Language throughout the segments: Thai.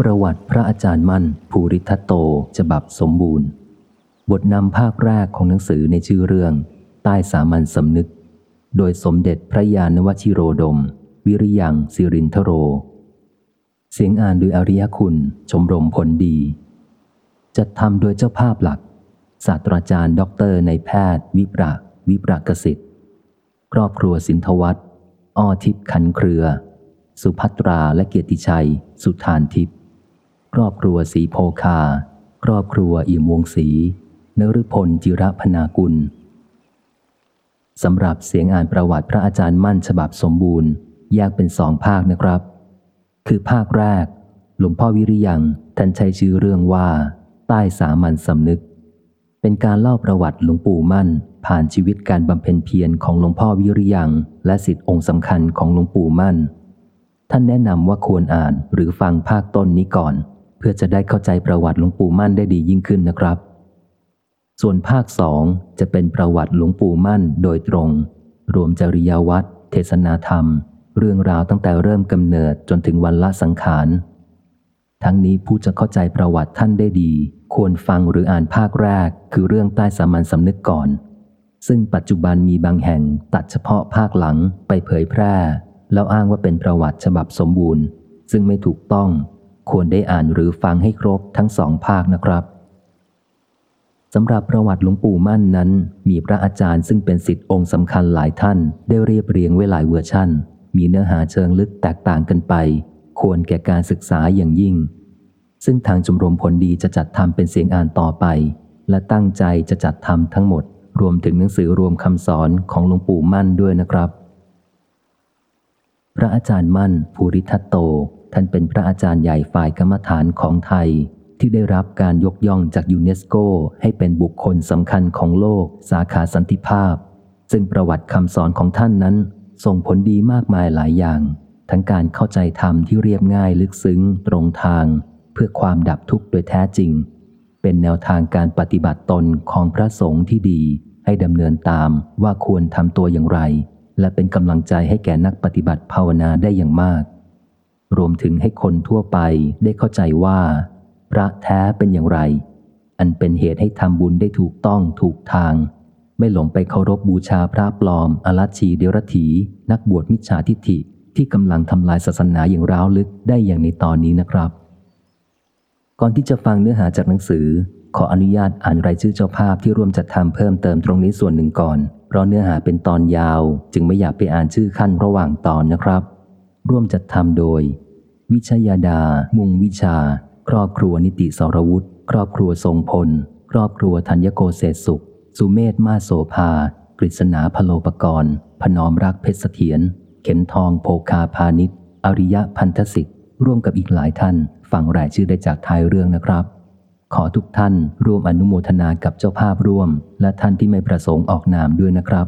ประวัติพระอาจารย์มั่น ภูริทัตโตฉบับสมบูรณ์ บทนำภาคแรกของหนังสือในชื่อเรื่อง ใต้สามัญสำนึก โดยสมเด็จพระญาณวชิโรดม วิริยังค์ สิรินฺธโร เสียงอ่านโดยอริยคุณ ชมรมผลดี จัดทำโดยเจ้าภาพหลัก ศาสตราจารย์ด็อกเตอร์นายแพทย์ วิปรักวิปรักสิทธิ์ครอบครัวสินทวัตอ้อทิพย์ขันเครือ สุภัตราและเกียรติชัย สุทานทิพย์ ครอบครัวสีโพคา ครอบครัวอิ่มวงศรีนฤพลจิระพนากุลสำหรับเสียงอ่านประวัติพระอาจารย์มั่นฉบับสมบูรณ์ แยกเป็นสองภาคนะครับ คือภาคแรก หลวงพ่อวิริยังท่านใช้ชื่อเรื่องว่า ใต้สามัญสำนึก เป็นการเล่าประวัติหลวงปู่มั่น ผ่านชีวิตการบำเพ็ญเพียรของหลวงพ่อวิริยังและสิทธิองค์สำคัญของหลวงปู่มั่น ท่านแนะนำว่าควรอ่านหรือฟังภาคต้นนี้ก่อน เพื่อจะได้เข้าใจประวัติหลวงปู่มั่นได้ดียิ่งขึ้นนะครับ ส่วนภาคสองจะเป็นประวัติหลวงปู่มั่นโดยตรง รวมจริยวัตรเทศนาธรรม เรื่องราวตั้งแต่เริ่มกำเนิดจนถึงวันละสังขาร ทั้งนี้ผู้จะเข้าใจประวัติท่านได้ดี ควรฟังหรืออ่านภาคแรก คือเรื่องใต้สามัญสำนึกก่อน ซึ่งปัจจุบันมีบางแห่งตัดเฉพาะภาคหลังไปเผยแพร่ แล้วอ้างว่าเป็นประวัติฉบับสมบูรณ์ ซึ่งไม่ถูกต้อง ควรได้อ่านหรือฟังให้ครบทั้งสองภาคนะครับสำหรับประวัติหลวงปู่มั่นนั้น มีพระอาจารย์ซึ่งเป็นสิทธิองค์สำคัญหลายท่าน ได้เรียบเรียงไว้หลายเวอร์ชั่น มีเนื้อหาเชิงลึกแตกต่างกันไป ควรแก่การศึกษาอย่างยิ่ง ซึ่งทางชมรมผลดีจะจัดทำเป็นเสียงอ่านต่อไป และตั้งใจจะจัดทำทั้งหมด รวมถึงหนังสือรวมคำสอนของหลวงปู่มั่นด้วยนะครับ พระอาจารย์มั่นภูริทัตโต ท่านเป็นพระอาจารย์ใหญ่ฝ่ายกรรมฐานของไทย ที่ได้รับการยกย่องจากยูเนสโก ให้เป็นบุคคลสำคัญของโลก สาขาสันติภาพ ซึ่งประวัติคำสอนของท่านนั้น ส่งผลดีมากมายหลายอย่าง ทั้งการเข้าใจธรรมที่เรียบง่ายลึกซึ้ง ตรงทาง เพื่อความดับทุกข์โดยแท้จริง เป็นแนวทางการปฏิบัติตนของพระสงฆ์ที่ดี ให้ดำเนินตามว่าควรทำตัวอย่างไร และเป็นกำลังใจให้แก่นักปฏิบัติภาวนาได้อย่างมาก รวมถึงให้คนทั่วไปได้เข้าใจว่า พระแท้เป็นอย่างไร อันเป็นเหตุให้ทำบุญได้ถูกต้องถูกทาง ไม่หลงไปเคารพบบูชาพระปลอมอลัชชีเดรถี นักบวชมิจฉาทิฏฐิที่กำลังทำลายศาสนาอย่างร้าวลึกได้อย่างในตอนนี้นะครับ ก่อนที่จะฟังเนื้อหาจากหนังสือ ขออนุญาตอ่านรายชื่อเจ้าภาพที่ร่วมจัดทำเพิ่มเติมตรงนี้ส่วนหนึ่งก่อน เพราะเนื้อหาเป็นตอนยาว จึงไม่อยากไปอ่านชื่อขั้นระหว่างตอนนะครับ ร่วมจัดทำโดย วิชยาดา มุงวิชา ครอบครัวนิติสรวุฒิครอบครัวทรงพล ครอบครัวธัญโกเศษสุข สุเมธมาโสภากฤษณาพโลปกรณ์ พนอมรักเพชรเสถียรเข็มทองโภคาพาณิชย์อริยะพันธสิทธิ์ ร่วมกับอีกหลายท่านฟังรายชื่อได้จากท้ายเรื่องนะครับ ขอทุกท่านร่วมอนุโมทนากับเจ้าภาพร่วม และท่านที่ไม่ประสงค์ออกนามด้วยนะครับ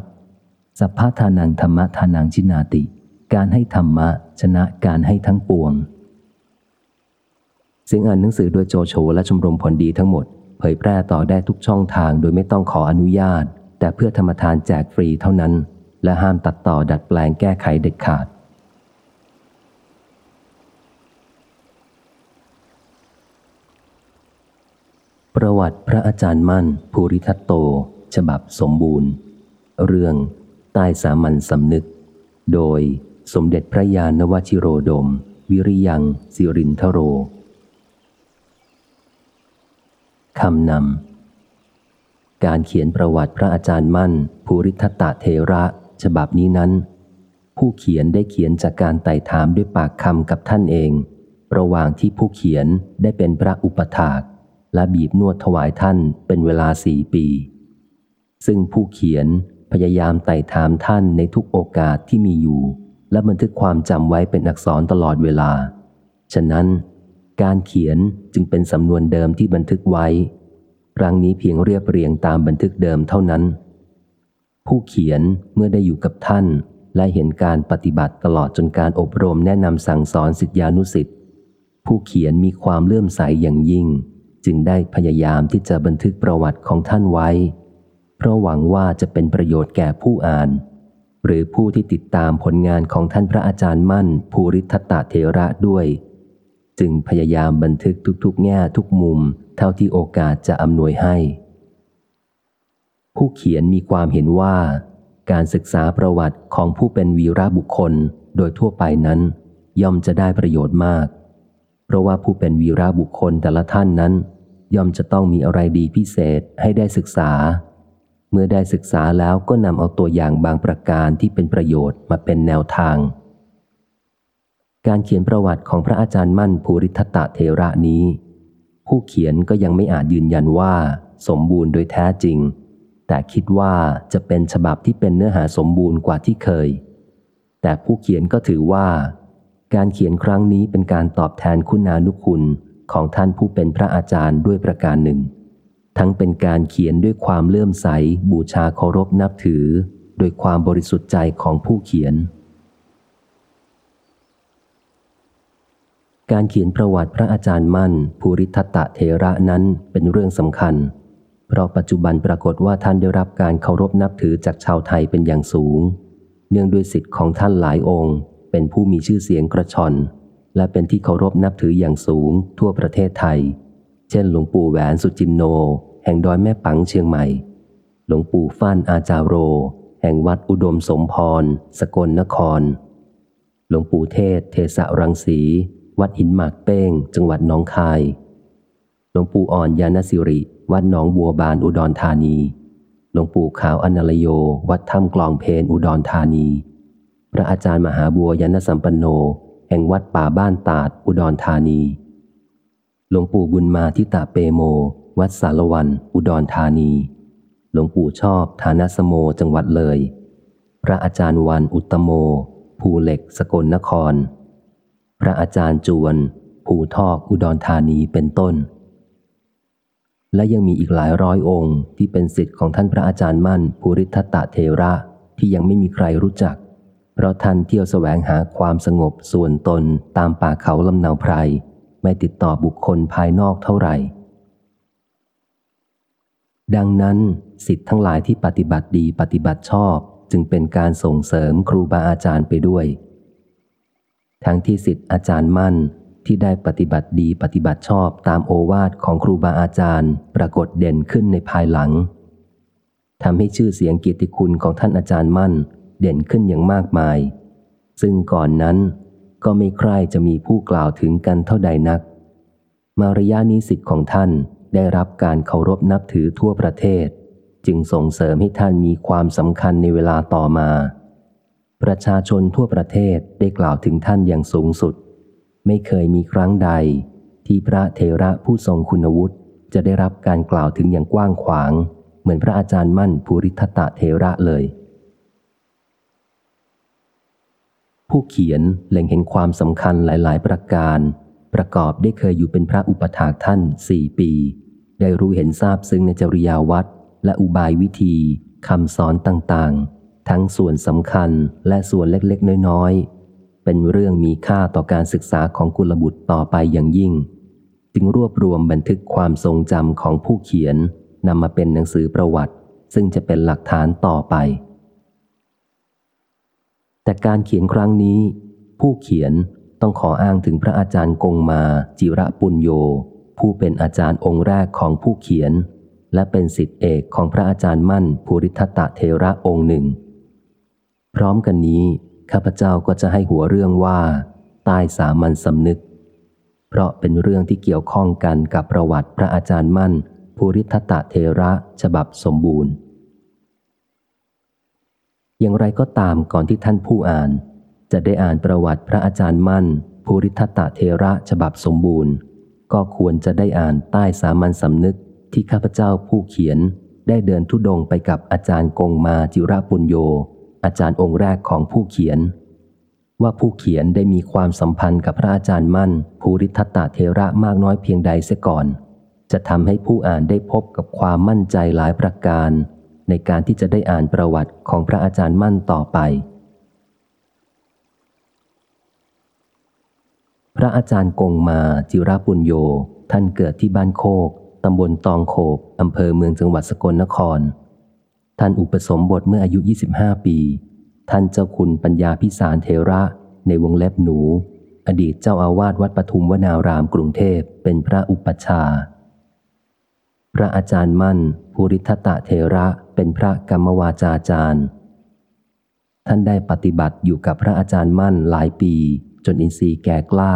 สัพพะทานังธรรมะทานังชินาติ การให้ธรรมะ ชนะการให้ทั้งปวงเสียงอ่านหนังสือโดยโจโฉและชมรมผลดีทั้งหมด เผยแพร่ต่อได้ทุกช่องทางโดยไม่ต้องขออนุญาต แต่เพื่อธรรมทานแจกฟรีเท่านั้น และห้ามตัดต่อดัดแปลงแก้ไขเด็ดขาดประวัติพระอาจารย์มั่น ภูริทัตโต ฉบับสมบูรณ์ เรื่องใต้สามัญสำนึก โดย สมเด็จพระยาณวชิโรดม วิริยัง สิรินทโร คำนำ การเขียนประวัติพระอาจารย์มั่น ภูริทัตตเทระ ฉบับนี้นั้น ผู้เขียนได้เขียนจากการไต่ถามด้วยปากคำกับท่านเอง ระหว่างที่ผู้เขียนได้เป็นพระอุปถากและบีบนวดถวายท่านเป็นเวลาสี่ปี ซึ่งผู้เขียนพยายามไต่ถามท่านในทุกโอกาสที่มีอยู่ และบันทึกความจำไว้เป็นอักษรตลอดเวลา ฉะนั้น การเขียนจึงเป็นสำนวนเดิมที่บันทึกไว้ ครั้งนี้เพียงเรียบเรียงตามบันทึกเดิมเท่านั้น ผู้เขียนเมื่อได้อยู่กับท่าน และเห็นการปฏิบัติตลอดจนการอบรมแนะนำสั่งสอนสิทธิานุสิทธิ์ผู้เขียนมีความเลื่อมใสอย่างยิ่ง จึงได้พยายามที่จะบันทึกประวัติของท่านไว้ เพราะหวังว่าจะเป็นประโยชน์แก่ผู้อ่าน หรือผู้ที่ติดตามผลงานของท่านพระอาจารย์มั่น ภูริทัตตเทระด้วย จึงพยายามบันทึกทุกๆ แง่ทุกมุม เท่าที่โอกาสจะอำนวยให้ ผู้เขียนมีความเห็นว่า การศึกษาประวัติของผู้เป็นวีรบุคคลโดยทั่วไปนั้น ย่อมจะได้ประโยชน์มาก เพราะว่าผู้เป็นวีรบุคคลแต่ละท่านนั้น ย่อมจะต้องมีอะไรดีพิเศษให้ได้ศึกษา เมื่อได้ศึกษาแล้วก็นำเอาตัวอย่างบางประการที่เป็นประโยชน์มาเป็นแนวทาง การเขียนประวัติของพระอาจารย์มั่นภูริทัตตะเทระนี้ ผู้เขียนก็ยังไม่อาจยืนยันว่า สมบูรณ์โดยแท้จริง แต่คิดว่าจะเป็นฉบับที่เป็นเนื้อหาสมบูรณ์กว่าที่เคย แต่ผู้เขียนก็ถือว่า การเขียนครั้งนี้เป็นการตอบแทนคุณานุคุณของท่านผู้เป็นพระอาจารย์ด้วยประการหนึ่ง ทั้งเป็นการเขียนด้วยความเลื่อมใส บูชาเคารพนับถือ โดยความบริสุทธิ์ใจของผู้เขียน การเขียนประวัติพระอาจารย์มั่น ภูริทัตตะเทระนั้นเป็นเรื่องสำคัญ เพราะปัจจุบันปรากฏว่าท่านได้รับการเคารพนับถือจากชาวไทยเป็นอย่างสูง เนื่องด้วยสิทธิ์ของท่านหลายองค์ เป็นผู้มีชื่อเสียงกระชอนและเป็นที่เคารพนับถืออย่างสูงทั่วประเทศไทย เช่นหลวงปู่แหวนสุจินโน แห่งดอยแม่ปังเชียงใหม่ หลวงปู่ฟ้านอาจารโร แห่งวัดอุดมสมพร สกลนคร หลวงปู่เทศ เทสะรังสี วัดหินหมากเป้ง จังหวัดหนองคาย หลวงปู่อ่อนยานสิริ วัดหนองบัวบานอุดรธานี หลวงปู่ขาวอนัลโย วัดถ้ำกลองเพนอุดรธานี พระอาจารย์มหาบัวยานสัมปันโน แห่งวัดป่าบ้านตาดอุดรธานี หลวงปู่บุญมาทิตาเปโม วัดสารวัน อุดรธานี หลวงปู่ชอบฐานสโมจังหวัดเลย พระอาจารย์วันอุตโม ภูเหล็กสกลนคร พระอาจารย์จวน ภูทอกอุดรธานีเป็นต้น และยังมีอีกหลายร้อยองค์ที่เป็นสิทธิ์ของท่านพระอาจารย์มั่นภูริทัตตะเทระที่ยังไม่มีใครรู้จัก เพราะท่านเที่ยวแสวงหาความสงบส่วนตนตามป่าเขาลำเนาไพรไม่ติดต่อบุคคลภายนอกเท่าไหร่ ดังนั้นสิทธิ์ทั้งหลายที่ปฏิบัติดีปฏิบัติชอบ จึงเป็นการส่งเสริมครูบาอาจารย์ไปด้วย ทั้งที่สิทธิ์อาจารย์มั่นที่ได้ปฏิบัติดีปฏิบัติชอบตามโอวาทของครูบาอาจารย์ ปรากฏเด่นขึ้นในภายหลังทำให้ชื่อเสียงเกียรติคุณของท่านอาจารย์มั่น เด่นขึ้นอย่างมากมาย ซึ่งก่อนนั้นก็ไม่ใครจะมีผู้กล่าวถึงกันเท่าใดนัก มาระยะนี้สิทธิ์ของท่าน ได้รับการเคารพนับถือทั่วประเทศ จึงส่งเสริมให้ท่านมีความสำคัญในเวลาต่อมา ประชาชนทั่วประเทศได้กล่าวถึงท่านอย่างสูงสุด ไม่เคยมีครั้งใด ที่พระเทระผู้ทรงคุณวุฒิจะได้รับการกล่าวถึงอย่างกว้างขวาง เหมือนพระอาจารย์มั่นภูริทัตตะเทระเลย ผู้เขียนเล็งเห็นความสำคัญหลาย ๆ ประการ ประกอบได้เคยอยู่เป็นพระอุปถากท่านสี่ปี ได้รู้เห็นทราบซึ้งในจริยาวัดและอุบายวิธีคำสอนต่างๆ ทั้งส่วนสำคัญและส่วนเล็กๆ น้อยๆ เป็นเรื่องมีค่าต่อการศึกษาของกุลบุตรต่อไปอย่างยิ่ง จึงรวบรวมบันทึกความทรงจำของผู้เขียนนำมาเป็นหนังสือประวัติ ซึ่งจะเป็นหลักฐานต่อไป แต่การเขียนครั้งนี้ ผู้เขียน ต้องขออ้างถึงพระอาจารย์กงมาจิระปุญโย ผู้เป็นอาจารย์องค์แรกของผู้เขียน และเป็นสิทธิเอกของพระอาจารย์มั่นภูริทัตะเทระองค์หนึ่ง พร้อมกันนี้ ข้าพเจ้าก็จะให้หัวเรื่องว่าใต้สามัญสำนึก เพราะเป็นเรื่องที่เกี่ยวข้องกันกับประวัติพระอาจารย์มั่นภูริทัตตะเทระฉบับสมบูรณ์ อย่างไรก็ตามก่อนที่ท่านผู้อ่าน จะได้อ่านประวัติพระอาจารย์มั่น ภูริทัตตะเทระฉบับสมบูรณ์ ก็ควรจะได้อ่านใต้สามัญสำนึกที่ข้าพเจ้าผู้เขียนได้เดินทุดงไปกับอาจารย์กงมาจิระปุญโย อาจารย์องค์แรกของผู้เขียน ว่าผู้เขียนได้มีความสัมพันธ์กับพระอาจารย์มั่น ภูริทัตตะเทระมากน้อยเพียงใดเสียก่อน จะทำให้ผู้อ่านได้พบกับความมั่นใจหลายประการ ในการที่จะได้อ่านประวัติของพระอาจารย์มั่นต่อไป พระอาจารย์กงมาจิระปุญโย ท่านเกิดที่บ้านโคก ตำบลตองโขบอำเภอเมืองจังหวัดสกลนคร ท่านอุปสมบทเมื่ออายุ 25 ปี ท่านเจ้าคุณปัญญาพิสารเทระในวงเล็บหนู อดีตเจ้าอาวาสวัดปทุมวนารามกรุงเทพเป็นพระอุปัชฌาย์พระอาจารย์มั่น ภูริทัตะเทระเป็นพระกรรมวาจาจารย์ ท่านได้ปฏิบัติอยู่กับพระอาจารย์มั่นหลายปี นอินทรีย์แก่กล้า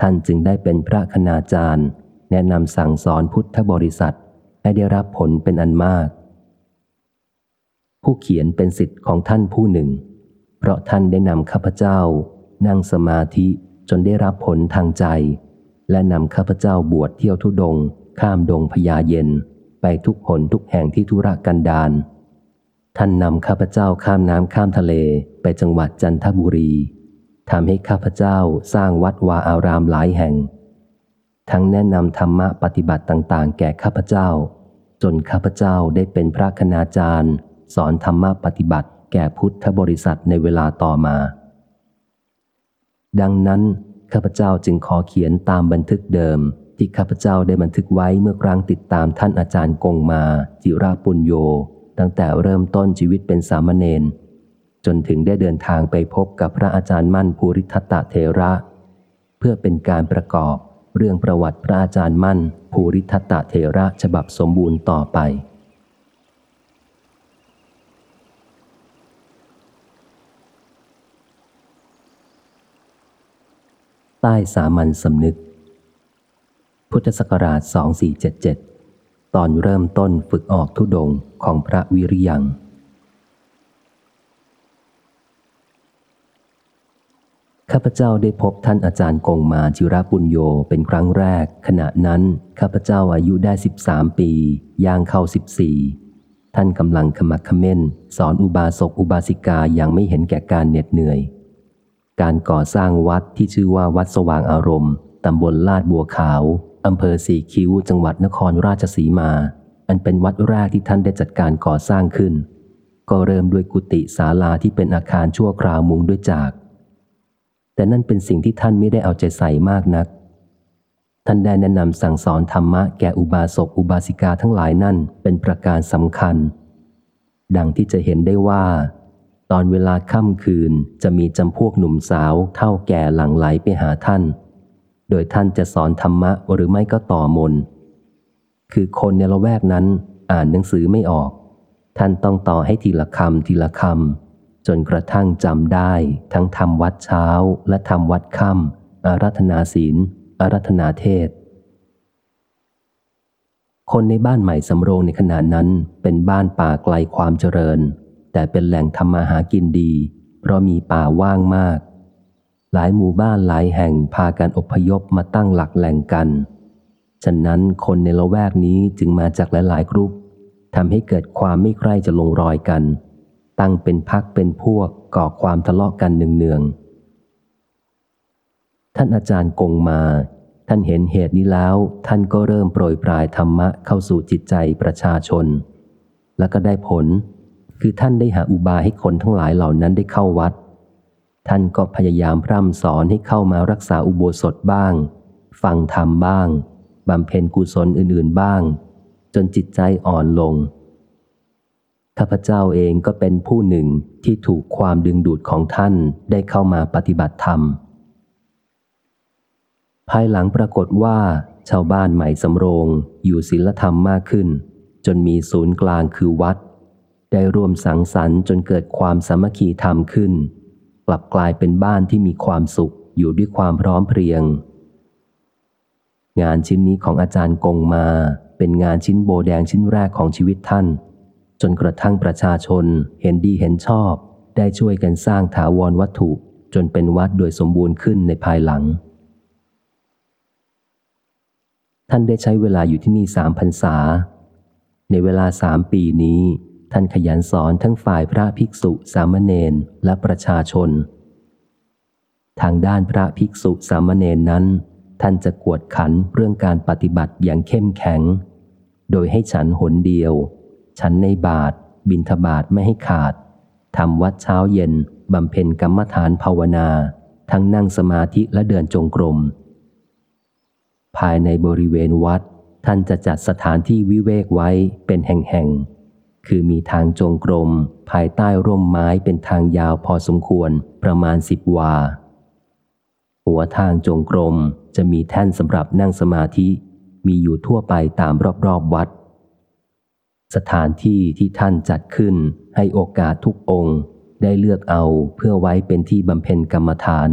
ท่านจึงได้เป็นพระคณาจารย์ แนะนำสั่งสอนพุทธบริษัทให้ได้รับผลเป็นอันมาก ผู้เขียนเป็นสิทธิ์ของท่านผู้หนึ่ง เพราะท่านได้นำข้าพเจ้า นั่งสมาธิจนได้รับผลทางใจ และนำข้าพเจ้าบวชเที่ยวทุดง ข้ามดงพญาเย็น ไปทุกหนทุกแห่งที่ธุระกันดารท่านนำข้าพเจ้าข้ามน้ำข้ามทะเลไปจังหวัดจันทบุรี ทำให้ข้าพเจ้าสร้างวัดวาอารามหลายแห่ง ทั้งแนะนำธรรมะปฏิบัติต่างๆ แก่ข้าพเจ้า จนข้าพเจ้าได้เป็นพระคณาจารย์ สอนธรรมะปฏิบัติแก่พุทธบริษัทในเวลาต่อมา ดังนั้นข้าพเจ้าจึงขอเขียนตามบันทึกเดิม ที่ข้าพเจ้าได้บันทึกไว้เมื่อครั้งติดตามท่านอาจารย์กงมา จิราปุญโย ตั้งแต่เริ่มต้นชีวิตเป็นสามเณร นถึงได้เดินทางไปพบกับพระอาจารย์มั่นภูริทัตตะเทระ เพื่อเป็นการประกอบเรื่องประวัติพระอาจารย์มั่นภูริทัตตะเทระฉบับสมบูรณ์ต่อไป ใต้สามัญสำนึก พุทธศักราช 2477 ตอนเริ่มต้นฝึกออกทุดงของพระวิริยัง ข้าพเจ้าได้พบท่านอาจารย์กงมาจิราปุญโยเป็นครั้งแรก ขณะนั้นข้าพเจ้าอายุได้ 13 ปี ย่างเข้า 14 ท่านกำลังขมักขม้น สอนอุบาสกอุบาสิกาอย่างไม่เห็นแก่การเหน็ดเหนื่อย การก่อสร้างวัดที่ชื่อว่าวัดสว่างอารมณ์ตำบลลาดบัวขาวอำเภอสีคิ้วจังหวัดนครราชสีมา อันเป็นวัดแรกที่ท่านได้จัดการก่อสร้างขึ้น ก็เริ่มด้วยกุฏิศาลาที่เป็นอาคารชั่วคราวมุงด้วยจาก แต่นั่นเป็นสิ่งที่ท่านไม่ได้เอาใจใส่มากนัก ท่านได้แนะนำสั่งสอนธรรมะแก่อุบาสกอุบาสิกาทั้งหลายนั่นเป็นประการสำคัญ ดังที่จะเห็นได้ว่า ตอนเวลาค่ำคืนจะมีจำพวกหนุ่มสาวเท่าแก่หลั่งไหลไปหาท่าน โดยท่านจะสอนธรรมะหรือไม่ก็ต่อมน คือคนในละแวกนั้นอ่านหนังสือไม่ออก ท่านต้องต่อให้ทีละคำทีละคำ จนกระทั่งจำได้ทั้งทำวัดเช้าและทำวัดค่ำอารัธนาศีลอารัธนาเทศ คนในบ้านใหม่สำโรงในขณะนั้นเป็นบ้านป่าไกลความเจริญ แต่เป็นแหล่งทำมาหากินดี เพราะมีป่าว่างมาก หลายหมู่บ้านหลายแห่งพากันอพยพมาตั้งหลักแหล่งกัน ฉะนั้นคนในละแวกนี้จึงมาจากหลายๆกรุ๊ปทำให้เกิดความไม่ใคร่จะลงรอยกัน ตั้งเป็นพักเป็นพวกก่อความทะเลาะกันเนืองๆท่านอาจารย์กงมา ท่านเห็นเหตุนี้แล้ว ท่านก็เริ่มโปรยปลายธรรมะเข้าสู่จิตใจประชาชน แล้วก็ได้ผล คือท่านได้หาอุบายให้คนทั้งหลายเหล่านั้นได้เข้าวัด ท่านก็พยายามพร่ำสอนให้เข้ามารักษาอุโบสถบ้าง ฟังธรรมบ้างบำเพ็ญกุศลอื่นๆบ้าง จนจิตใจอ่อนลง ข้าพเจ้าเองก็เป็นผู้หนึ่งที่ถูกความดึงดูดของท่านได้เข้ามาปฏิบัติธรรม ภายหลังปรากฏว่า ชาวบ้านใหม่สำโรงอยู่ศีลธรรมมากขึ้น จนมีศูนย์กลางคือวัด ได้ร่วมสังสรรค์จนเกิดความสามัคคีธรรมขึ้น กลับกลายเป็นบ้านที่มีความสุขอยู่ด้วยความพร้อมเพรียง งานชิ้นนี้ของอาจารย์กงมาเป็นงานชิ้นโบแดงชิ้นแรกของชีวิตท่าน จนกระทั่งประชาชนเห็นดีเห็นชอบ ได้ช่วยกันสร้างถาวรวัตถุจนเป็นวัดโดยสมบูรณ์ขึ้นในภายหลัง ท่านได้ใช้เวลาอยู่ที่นี่สามพรรษา ในเวลาสามปีนี้ ท่านขยันสอนทั้งฝ่ายพระภิกษุ สามเณรและประชาชน ทางด้านพระภิกษุสามเณรนั้น ท่านจะกวดขันเรื่องการปฏิบัติอย่างเข้มแข็ง โดยให้ฉันหนเดียว ฉันในบาท บินทบาทไม่ให้ขาดทำวัดเช้าเย็นบำเพ็ญกรรมฐานภาวนา ทั้งนั่งสมาธิและเดินจงกรม ภายในบริเวณวัด ท่านจะจัดสถานที่วิเวกไว้เป็นแห่งๆ คือมีทางจงกรม ภายใต้ร่มไม้เป็นทางยาวพอสมควรประมาณสิบวา หัวทางจงกรมจะมีแท่นสำหรับนั่งสมาธิ มีอยู่ทั่วไปตามรอบๆวัด สถานที่ที่ท่านจัดขึ้นให้โอกาสทุกองค์ได้เลือกเอาเพื่อไว้เป็นที่บำเพ็ญกรรมฐาน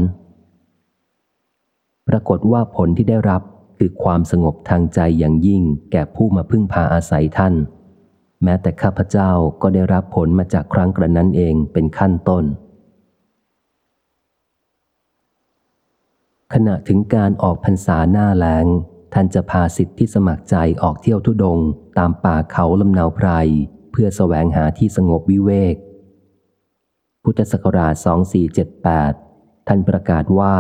ปรากฏว่าผลที่ได้รับคือความสงบทางใจอย่างยิ่งแก่ผู้มาพึ่งพาอาศัยท่าน แม้แต่ข้าพเจ้าก็ได้รับผลมาจากครั้งกระนั้นเองเป็นขั้นต้น ขณะถึงการออกพรรษาหน้าแลงท่านจะพาสิทธิที่สมัครใจออกเที่ยวทุดง ตามป่าเขาลำนาวไพร เพื่อแสวงหาที่สงบวิเวก พุทธศักราช 2478 ท่านประกาศว่า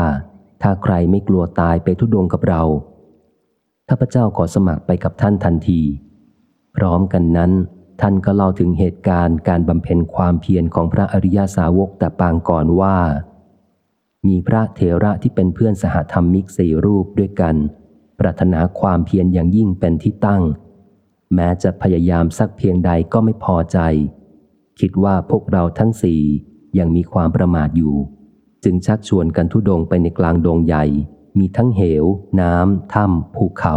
ถ้าใครไม่กลัวตายไปทุดงกับเราข้าพเจ้าขอสมัครไปกับท่านทันที พร้อมกันนั้น ท่านก็เล่าถึงเหตุการณ์การบำเพ็ญความเพียรของพระอริยาสาวกแต่ปางก่อนว่า มีพระเถระที่เป็นเพื่อนสหธรรมิกสี่รูปด้วยกัน ปรารถนาความเพียรอย่างยิ่งเป็นที่ตั้ง แม้จะพยายามสักเพียงใดก็ไม่พอใจ คิดว่าพวกเราทั้งสี่ยังมีความประมาทอยู่ จึงชักชวนกันทุดงไปในกลางดงใหญ่ มีทั้งเหว น้ำถ้ำภูเขา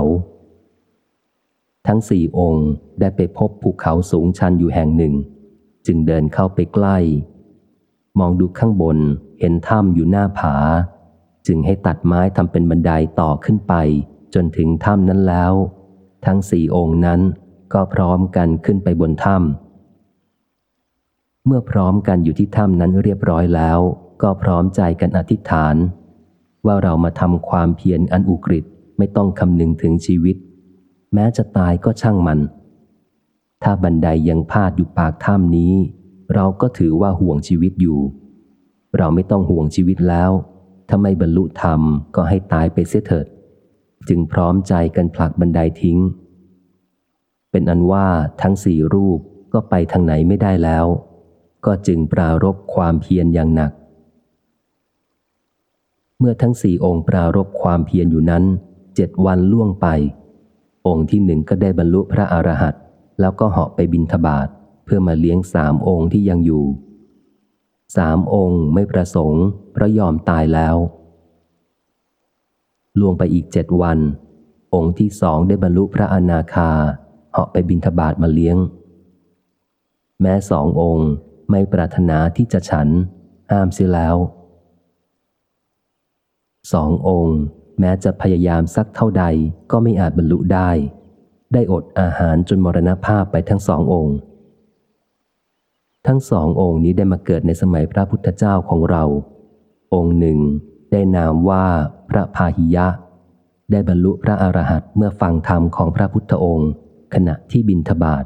ทั้งสี่องค์ได้ไปพบภูเขาสูงชันอยู่แห่งหนึ่ง จึงเดินเข้าไปใกล้ มองดูข้างบนเห็นถ้ำอยู่หน้าผา จึงให้ตัดไม้ทำเป็นบันไดต่อขึ้นไป จนถึงถ้ำนั้นแล้ว ทั้งสี่องค์นั้น ก็พร้อมกันขึ้นไปบนถ้ำเมื่อพร้อมกันอยู่ที่ถ้ำนั้นเรียบร้อยแล้ว ก็พร้อมใจกันอธิษฐาน ว่าเรามาทำความเพียรอันอุกฤษไม่ต้องคำนึงถึงชีวิต แม้จะตายก็ช่างมัน ถ้าบันไดยังพาดอยู่ปากถ้ำนี้ เราก็ถือว่าห่วงชีวิตอยู่ เราไม่ต้องห่วงชีวิตแล้วถ้าไม่บรรลุธรรมก็ให้ตายไปเสียเถิด จึงพร้อมใจกันผลักบันไดทิ้ง เป็นอันว่าทั้งสี่รูปก็ไปทางไหนไม่ได้แล้ว ก็จึงปรารบความเพียรอย่างหนัก เมื่อทั้งสี่องค์ปรารบความเพียรอยู่นั้นเจ็ดวันล่วงไป องค์ที่หนึ่งก็ได้บรรลุพระอรหันต์แล้วก็เหาะไปบินทบาทเพื่อมาเลี้ยงสามองค์ที่ยังอยู่สามองค์ไม่ประสงค์พระยอมตายแล้วล่วงไปอีกเจ็ดวัน องค์ที่สองได้บรรลุพระอนาคา เหาะไปบินทบาทมาเลี้ยง แม้สององค์ไม่ปรารถนาที่จะฉัน ห้ามเสียแล้ว สององค์ แม้จะพยายามสักเท่าใดก็ไม่อาจบรรลุได้ ได้อดอาหารจนมรณภาพไปทั้งสององค์ ทั้งสององค์นี้ได้มาเกิดในสมัยพระพุทธเจ้าของเรา องค์หนึ่งได้นามว่าพระพาหิยะ ได้บรรลุพระอรหันต์เมื่อฟังธรรมของพระพุทธองค์ ขณะที่บินทบาท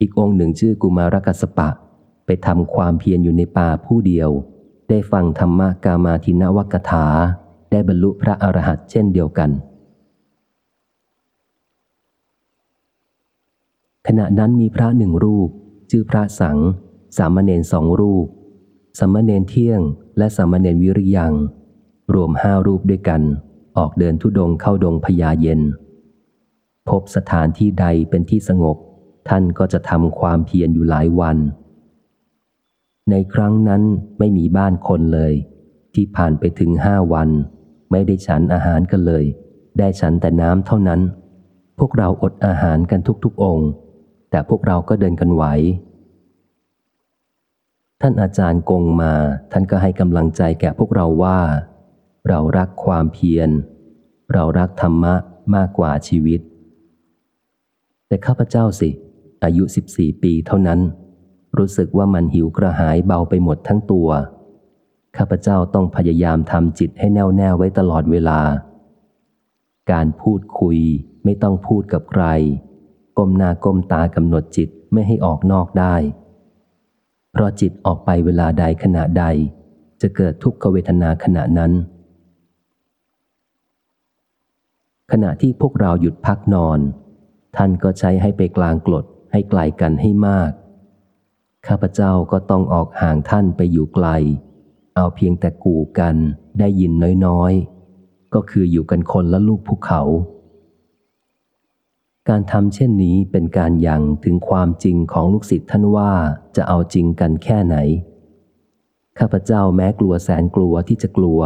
อีกองค์หนึ่งชื่อกุมารกัสปะ ไปทำความเพียรอยู่ในป่าผู้เดียว ได้ฟังธรรมกามาทินวกถา ได้บรรลุพระอรหันต์เช่นเดียวกัน ขณะนั้นมีพระหนึ่งรูป ชื่อพระสัง สามเณรสองรูป สามเณรเที่ยง และสามเณรวิริยัง รวมห้ารูปด้วยกัน ออกเดินทุดงเข้าดงพญาเย็น พบสถานที่ใดเป็นที่สงบ ท่านก็จะทำความเพียรอยู่หลายวัน ในครั้งนั้นไม่มีบ้านคนเลย ที่ผ่านไปถึงห้าวัน ไม่ได้ฉันอาหารกันเลย ได้ฉันแต่น้ำเท่านั้น พวกเราอดอาหารกันทุกๆองค์ แต่พวกเราก็เดินกันไหวท่านอาจารย์กงมา ท่านก็ให้กำลังใจแก่พวกเราว่า เรารักความเพียร เรารักธรรมะมากกว่าชีวิต แต่ข้าพเจ้าสิ อายุ 14 ปีเท่านั้น รู้สึกว่ามันหิวกระหายเบาไปหมดทั้งตัว ข้าพเจ้าต้องพยายามทำจิตให้แน่วแน่ไว้ตลอดเวลา การพูดคุยไม่ต้องพูดกับใคร ก้มหน้าก้มตากำหนดจิตไม่ให้ออกนอกได้ เพราะจิตออกไปเวลาใดขณะใด จะเกิดทุกขเวทนาขณะนั้นขณะที่พวกเราหยุดพักนอน ท่านก็ใช้ให้ไปกลางกรดให้ไกลกันให้มาก ข้าพเจ้าก็ต้องออกห่างท่านไปอยู่ไกล เอาเพียงแต่กูกันได้ยินน้อยๆ ก็คืออยู่กันคนละลูกภูเขา การทำเช่นนี้เป็นการยังถึงความจริงของลูกศิษย์ท่านว่าจะเอาจริงกันแค่ไหน ข้าพเจ้าแม้กลัวแสนกลัวที่จะกลัว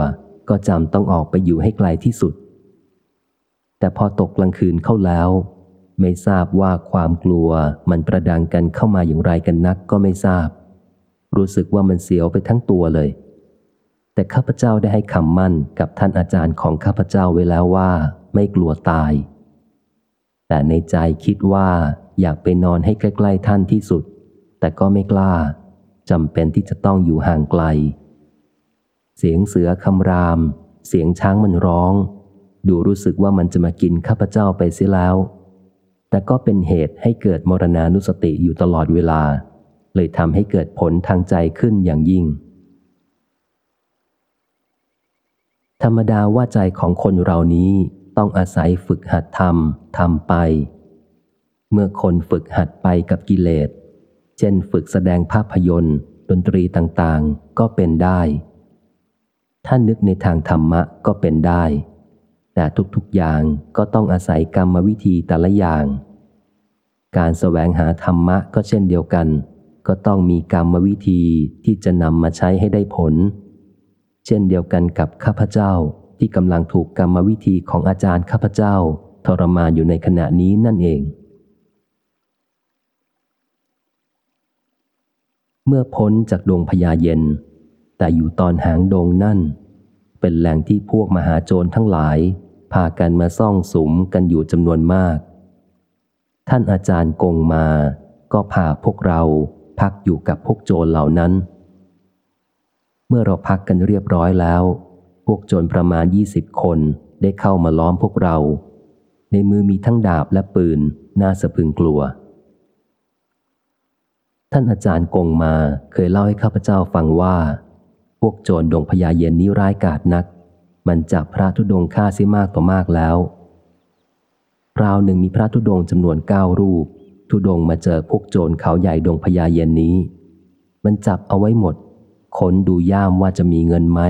ก็จำต้องออกไปอยู่ให้ไกลที่สุด แต่พอตกกลางคืนเข้าแล้ว ไม่ทราบว่าความกลัวมันประดังกันเข้ามาอย่างไรกันนักก็ไม่ทราบ รู้สึกว่ามันเสียวไปทั้งตัวเลย แต่ข้าพเจ้าได้ให้คำมั่นกับท่านอาจารย์ของข้าพเจ้าไว้แล้วว่า ไม่กลัวตาย แต่ในใจคิดว่าอยากไปนอนให้ใกล้ ๆ ท่านที่สุด แต่ก็ไม่กล้าจำเป็นที่จะต้องอยู่ห่างไกล เสียงเสือคำราม เสียงช้างมันร้อง ดูรู้สึกว่ามันจะมากินข้าพเจ้าไปเสียแล้ว แต่ก็เป็นเหตุให้เกิดมรณานุสติอยู่ตลอดเวลา เลยทำให้เกิดผลทางใจขึ้นอย่างยิ่ง ธรรมดาว่าใจของคนเรานี้ต้องอาศัยฝึกหัดทำทำไป เมื่อคนฝึกหัดไปกับกิเลส เช่นฝึกแสดงภาพยนตร์ ดนตรีต่างๆ ก็เป็นได้ ถ้านึกในทางธรรมะก็เป็นได้ แต่ทุกๆอย่างก็ต้องอาศัยกรรมวิธีแต่ละอย่าง การแสวงหาธรรมะก็เช่นเดียวกัน ก็ต้องมีกรรมวิธีที่จะนำมาใช้ให้ได้ผล เช่นเดียวกันกับข้าพเจ้าที่กำลังถูกกรรมวิธีของอาจารย์ข้าพเจ้า ทรมานอยู่ในขณะนี้นั่นเอง เมื่อพ้นจากดวงพญาเย็น แต่อยู่ตอนหางดงนั่น เป็นแหล่งที่พวกมหาโจรทั้งหลาย พากันมาซ่องสุมกันอยู่จำนวนมาก ท่านอาจารย์กงมา ก็พาพวกเราพักอยู่กับพวกโจรเหล่านั้น เมื่อเราพักกันเรียบร้อยแล้ว พวกโจรประมาณยี่สิบคนได้เข้ามาล้อมพวกเรา ในมือมีทั้งดาบและปืน น่าสะพึงกลัว ท่านอาจารย์กงมาเคยเล่าให้ข้าพเจ้าฟังว่า พวกโจรดงพญาเย็นนี้ร้ายกาจนัก มันจับพระธุดงฆ่าเสียมากต่อมากแล้วคราวหนึ่งมีพระธุดงจำนวนเก้ารูป ธุดงมาเจอพวกโจรเขาใหญ่ดงพญาเย็นนี้ มันจับเอาไว้หมดค้นดูย่ามว่าจะมีเงินไหม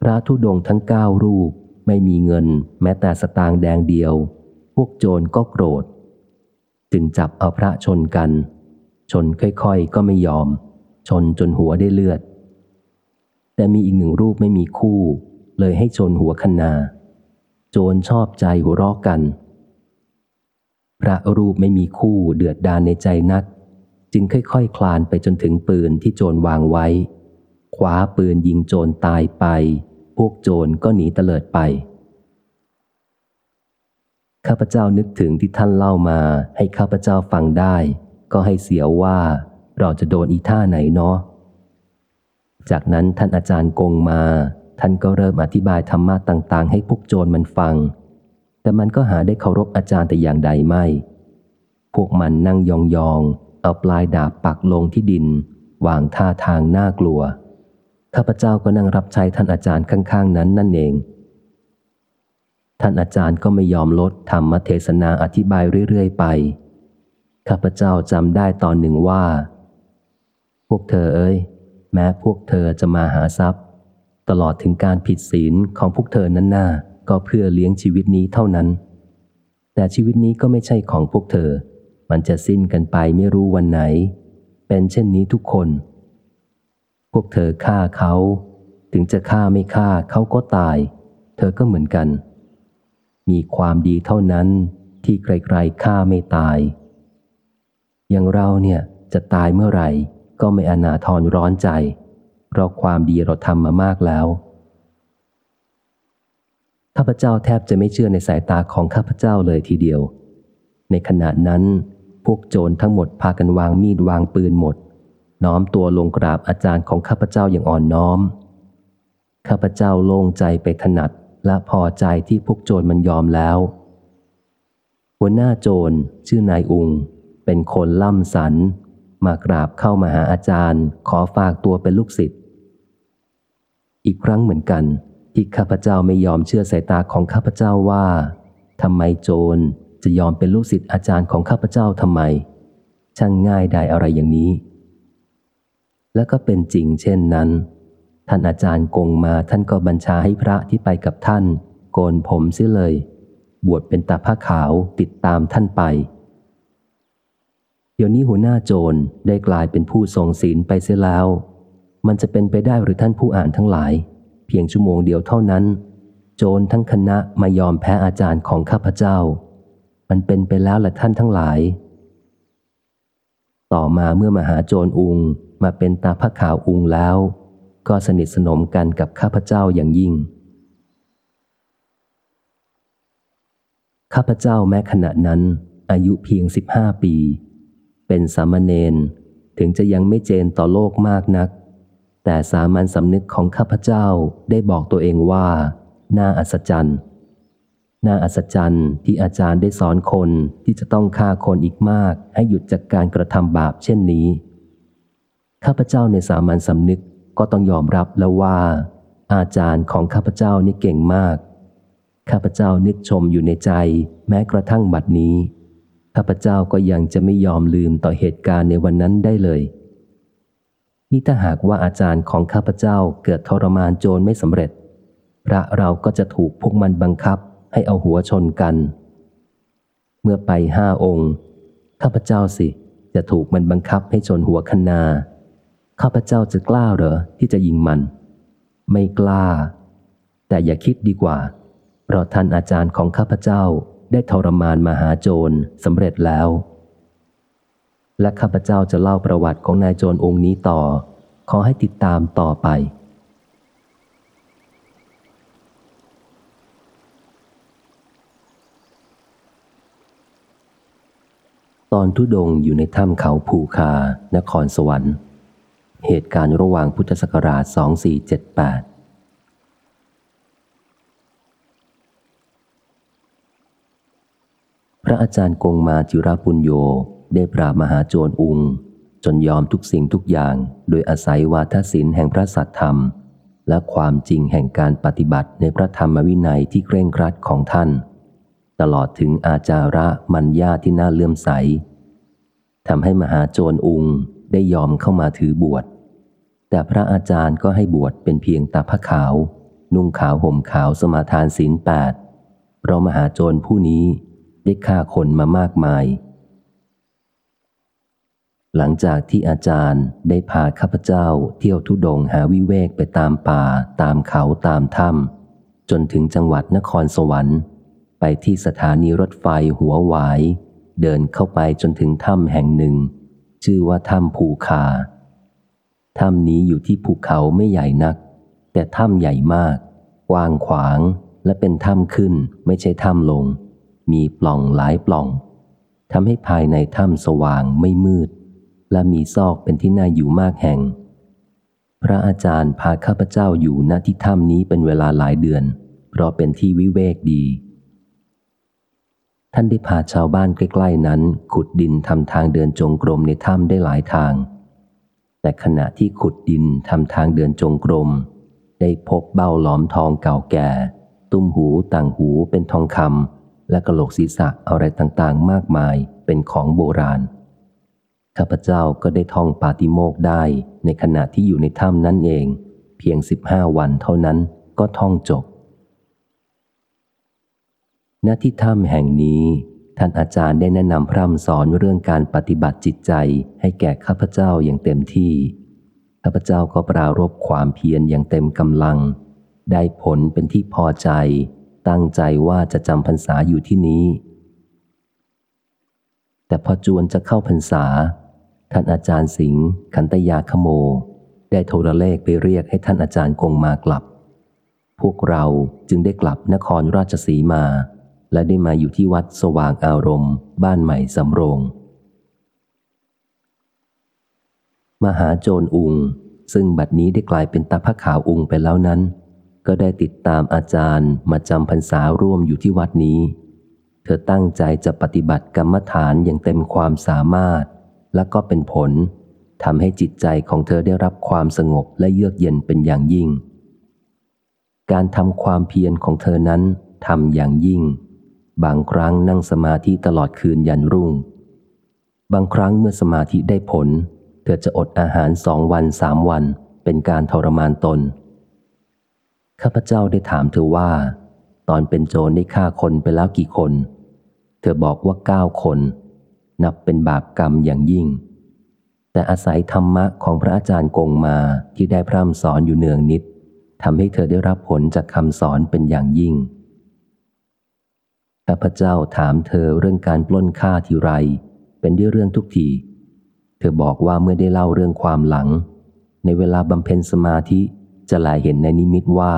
พระธุดงทั้งเก้ารูปไม่มีเงิน แม้แต่สตางค์แดงเดียว พวกโจรก็โกรธ จึงจับเอาพระชนกัน ชนค่อยๆก็ไม่ยอม ชนจนหัวได้เลือด แต่มีอีกหนึ่งรูปไม่มีคู่ เลยให้ชนหัวคนา โจรชอบใจหัวรอกกัน พระรูปไม่มีคู่เดือดดานในใจนัก จึงค่อยๆคคลานไปจนถึงปืนที่โจรวางไว้คว้าปืนยิงโจรตายไป พวกโจรก็หนีเตลิดไป ข้าพเจ้านึกถึงที่ท่านเล่ามาให้ข้าพเจ้าฟังได้ ก็ให้เสียวว่าเราจะโดนอีท่าไหนเนาะจากนั้นท่านอาจารย์กงมา ท่านก็เริ่มอธิบายธรรมะต่าง ๆ ให้พวกโจรมันฟัง แต่มันก็หาได้เคารพอาจารย์แต่อย่างใดไม่ พวกมันนั่งยองๆ เอาปลายดาบปักลงที่ดิน วางท่าทางน่ากลัว ข้าพเจ้าก็นั่งรับใช้ท่านอาจารย์ข้าง ๆ นั้นนั่นเอง ท่านอาจารย์ก็ไม่ยอมลดธรรมเทศนาอธิบายเรื่อย ๆ ไป ข้าพเจ้าจำได้ตอนหนึ่งว่า พวกเธอเอ้ย แม้พวกเธอจะมาหาทรัพย์ ตลอดถึงการผิดศีลของพวกเธอนั้นน่าก็เพื่อเลี้ยงชีวิตนี้เท่านั้น แต่ชีวิตนี้ก็ไม่ใช่ของพวกเธอ มันจะสิ้นกันไปไม่รู้วันไหน เป็นเช่นนี้ทุกคน พวกเธอฆ่าเขา ถึงจะฆ่าไม่ฆ่าเขาก็ตาย เธอก็เหมือนกัน มีความดีเท่านั้นที่ใครๆฆ่าไม่ตาย อย่างเราเนี่ยจะตายเมื่อไหร่ ก็ไม่อนาทรร้อนใจ เพราะความดีเราทำมามากแล้วข้าพเจ้าแทบจะไม่เชื่อในสายตาของข้าพเจ้าเลยทีเดียว ในขณะนั้น พวกโจรทั้งหมดพากันวางมีดวางปืนหมด น้อมตัวลงกราบอาจารย์ของข้าพเจ้าอย่างอ่อนน้อม ข้าพเจ้าโล่งใจไปถนัดและพอใจที่พวกโจรมันยอมแล้ว หัวหน้าโจรชื่อนายอุง เป็นคนล่ำสัน มากราบเข้ามาหาอาจารย์ ขอฝากตัวเป็นลูกศิษย์ อีกครั้งเหมือนกัน ที่ข้าพเจ้าไม่ยอมเชื่อสายตาของข้าพเจ้าว่าทำไมโจรจะยอมเป็นลูกศิษย์อาจารย์ของข้าพเจ้าทำไม ช่างง่ายได้อะไรอย่างนี้ แล้วก็เป็นจริงเช่นนั้น ท่านอาจารย์กงมาท่านก็บัญชาให้พระที่ไปกับท่าน โกนผมเสียเลย บวชเป็นตาผ้าขาวติดตามท่านไป เดี๋ยวนี้หัวหน้าโจรได้กลายเป็นผู้ทรงศีลไปเสียแล้ว มันจะเป็นไปได้หรือท่านผู้อ่านทั้งหลาย เพียงชั่วโมงเดียวเท่านั้น โจรทั้งคณะมายอมแพ้อาจารย์ของข้าพเจ้า มันเป็นไปแล้วละท่านทั้งหลาย ต่อมาเมื่อมหาโจรอุงมาเป็นตาพระขาวอุงแล้ว ก็สนิทสนมกันกับข้าพเจ้าอย่างยิ่ง ข้าพเจ้าแม้ขณะนั้นอายุเพียงสิบห้าปี เป็นสามเณรถึงจะยังไม่เจนต่อโลกมากนัก แต่สามัญสำนึกของข้าพเจ้าได้บอกตัวเองว่า น่าอัศจรรย์ น่าอัศจรรย์ที่อาจารย์ได้สอนคนที่จะต้องฆ่าคนอีกมาก ให้หยุดจากการกระทำบาปเช่นนี้ ข้าพเจ้าในสามัญสำนึกก็ต้องยอมรับแล้วว่า อาจารย์ของข้าพเจ้านี่เก่งมาก ข้าพเจ้านึกชมอยู่ในใจ แม้กระทั่งบัดนี้ ข้าพเจ้าก็ยังจะไม่ยอมลืมต่อเหตุการณ์ในวันนั้นได้เลย นี่ถ้าหากว่าอาจารย์ของข้าพเจ้าเกิดทรมานโจรไม่สำเร็จ พระเราก็จะถูกพวกมันบังคับให้เอาหัวชนกัน เมื่อไปห้าองค์ ข้าพเจ้าสิ จะถูกมันบังคับให้ชนหัวคนา ข้าพเจ้าจะกล้าเหรอที่จะยิงมัน ไม่กล้า แต่อย่าคิดดีกว่า เพราะท่านอาจารย์ของข้าพเจ้าได้ทรมานมหาโจรสำเร็จแล้ว และข้าพเจ้าจะเล่าประวัติของนายโจรองค์นี้ต่อ ขอให้ติดตามต่อไป ตอนทุดงอยู่ในถ้ำเขาภูคา นครสวรรค์ เหตุการณ์ระหว่างพุทธศักราช 2478พระอาจารย์กงมาจิราปุญโย ได้ปราบมหาโจรอุง จนยอมทุกสิ่งทุกอย่าง โดยอาศัยวาทศิลป์แห่งพระสัตธรรม และความจริงแห่งการปฏิบัติในพระธรรมวินัยที่เคร่งครัดของท่าน ตลอดถึงอาจาระมัญญาที่น่าเลื่อมใสทำให้มหาโจรอุงได้ยอมเข้ามาถือบวช แต่พระอาจารย์ก็ให้บวชเป็นเพียงตาพระขาว นุ่งขาวห่มขาวสมาทานศีลแปดเพราะมหาโจรผู้นี้ได้ฆ่าคนมามากมาย หลังจากที่อาจารย์ได้พาข้าพเจ้าเที่ยวทุดงหาวิเวกไปตามป่า ตามเขาตามถ้ำจนถึงจังหวัดนครสวรรค์ ไปที่สถานีรถไฟหัวหวาย เดินเข้าไปจนถึงถ้ำแห่งหนึ่ง ชื่อว่าถ้ำภูคาถ้ำนี้อยู่ที่ภูเขาไม่ใหญ่นัก แต่ถ้ำใหญ่มาก กว้างขวางและเป็นถ้ำขึ้นไม่ใช่ถ้ำลง มีปล่องหลายปล่องทำให้ภายในถ้ำสว่างไม่มืด และมีซอกเป็นที่น่าอยู่มากแห่ง พระอาจารย์พาข้าพเจ้าอยู่ณที่ถ้ำนี้เป็นเวลาหลายเดือน เพราะเป็นที่วิเวกดี ท่านได้พาชาวบ้านใกล้ๆนั้น ขุดดินทำทางเดินจงกรมในถ้ำได้หลายทาง แต่ขณะที่ขุดดินทำทางเดินจงกรม ได้พบเบ้าหลอมทองเก่าแก่ ตุ้มหูต่างหูเป็นทองคำและกระโหลกศีรษะอะไรต่างๆ มากมายเป็นของโบราณ ข้าพเจ้าก็ได้ท่องปาติโมกได้ในขณะที่อยู่ในถ้ำนั่นเอง เพียงสิบห้าวันเท่านั้นก็ท่องจบณที่ถ้ำแห่งนี้ท่านอาจารย์ได้แนะนำพร่ำสอนเรื่องการปฏิบัติจิตใจให้แก่ข้าพเจ้าอย่างเต็มที่ ข้าพเจ้าก็ปรารบความเพียรอย่างเต็มกำลัง ได้ผลเป็นที่พอใจ ตั้งใจว่าจะจำพรรษาอยู่ที่นี้ แต่พอจวนจะเข้าพรรษา ท่านอาจารย์สิงห์ขันตยาขโม ได้โทรเลขไปเรียกให้ท่านอาจารย์กงมากลับ พวกเราจึงได้กลับนครราชสีมา และได้มาอยู่ที่วัดสว่างอารมณ์ บ้านใหม่สำโรง มหาโจรอุง ซึ่งบัดนี้ได้กลายเป็นตาพระขาวอุงไปแล้วนั้น ก็ได้ติดตามอาจารย์มาจำพรรษาร่วมอยู่ที่วัดนี้ เธอตั้งใจจะปฏิบัติกรรมฐานอย่างเต็มความสามารถ และก็เป็นผลทำให้จิตใจของเธอได้รับความสงบและเยือกเย็นเป็นอย่างยิ่ง การทำความเพียรของเธอนั้นทำอย่างยิ่ง บางครั้งนั่งสมาธิตลอดคืนยันรุ่ง บางครั้งเมื่อสมาธิได้ผล เธอจะอดอาหารสองวันสามวัน เป็นการทรมานตน ข้าพเจ้าได้ถามเธอว่า ตอนเป็นโจรได้ฆ่าคนไปแล้วกี่คน เธอบอกว่าเก้าคน นับเป็นบาปกรรมอย่างยิ่ง แต่อาศัยธรรมะของพระอาจารย์กงมาที่ได้พร่ำสอนอยู่เนืองนิดทำให้เธอได้รับผลจากคำสอนเป็นอย่างยิ่งข้าพเจ้าถามเธอเรื่องการปล้นฆ่าทีไร เป็นด้วยเรื่องทุกที เธอบอกว่าเมื่อได้เล่าเรื่องความหลัง ในเวลาบำเพ็ญสมาธิจะลายเห็นในนิมิตว่า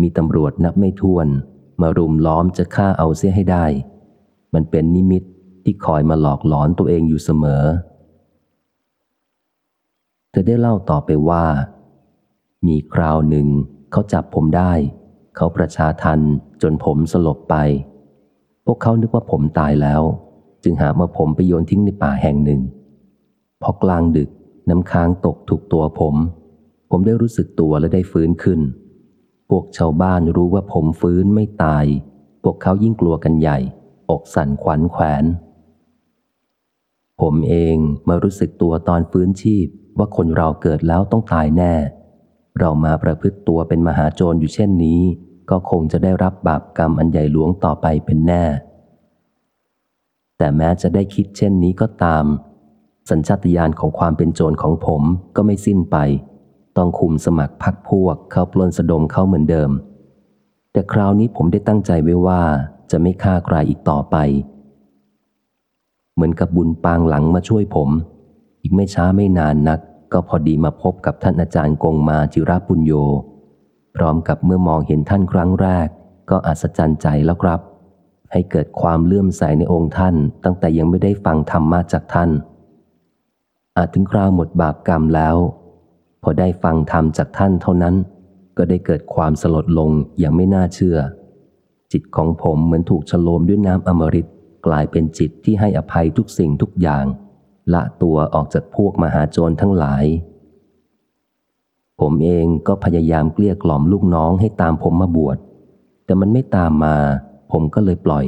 มีตำรวจนับไม่ถ้วน มารุมล้อมจะฆ่าเอาเสียให้ได้ มันเป็นนิมิต ที่คอยมาหลอกหลอนตัวเองอยู่เสมอ เธอได้เล่าต่อไปว่า มีคราวหนึ่งเขาจับผมได้ เขาประชาทันจนผมสลบไป พวกเขานึกว่าผมตายแล้ว จึงหามาผมไปโยนทิ้งในป่าแห่งหนึ่ง พอกลางดึกน้ำค้างตกถูกตัวผม ผมได้รู้สึกตัวและได้ฟื้นขึ้น พวกชาวบ้านรู้ว่าผมฟื้นไม่ตาย พวกเขายิ่งกลัวกันใหญ่ อกสั่นขวัญแขวน ผมเองมารู้สึกตัวตอนฟื้นชีพว่าคนเราเกิดแล้วต้องตายแน่ เรามาประพฤติตัวเป็นมหาโจรอยู่เช่นนี้ ก็คงจะได้รับบาปกรรมอันใหญ่หลวงต่อไปเป็นแน่ แต่แม้จะได้คิดเช่นนี้ก็ตาม สัญชาตญาณของความเป็นโจรของผมก็ไม่สิ้นไป ต้องคุมสมัครพักพวกเข้าปล้นสะดมเข้าเหมือนเดิม แต่คราวนี้ผมได้ตั้งใจไว้ว่าจะไม่ฆ่าใครอีกต่อไป เหมือนกับบุญปางหลังมาช่วยผม อีกไม่ช้าไม่นานนัก ก็พอดีมาพบกับท่านอาจารย์กงมาจิราปุญโย พร้อมกับเมื่อมองเห็นท่านครั้งแรก ก็อัศจรรย์ใจแล้วครับ ให้เกิดความเลื่อมใสในองค์ท่าน ตั้งแต่ยังไม่ได้ฟังธรรมะจากท่าน อาจถึงคราวหมดบาปกรรมแล้ว พอได้ฟังธรรมจากท่านเท่านั้น ก็ได้เกิดความสลดลงอย่างไม่น่าเชื่อ จิตของผมเหมือนถูกฉโลมด้วยน้ำอมฤต กลายเป็นจิตที่ให้อภัยทุกสิ่งทุกอย่าง ละตัวออกจากพวกมหาโจรทั้งหลาย ผมเองก็พยายามเกลี้ยกล่อมลูกน้องให้ตามผมมาบวช แต่มันไม่ตามมา ผมก็เลยปล่อย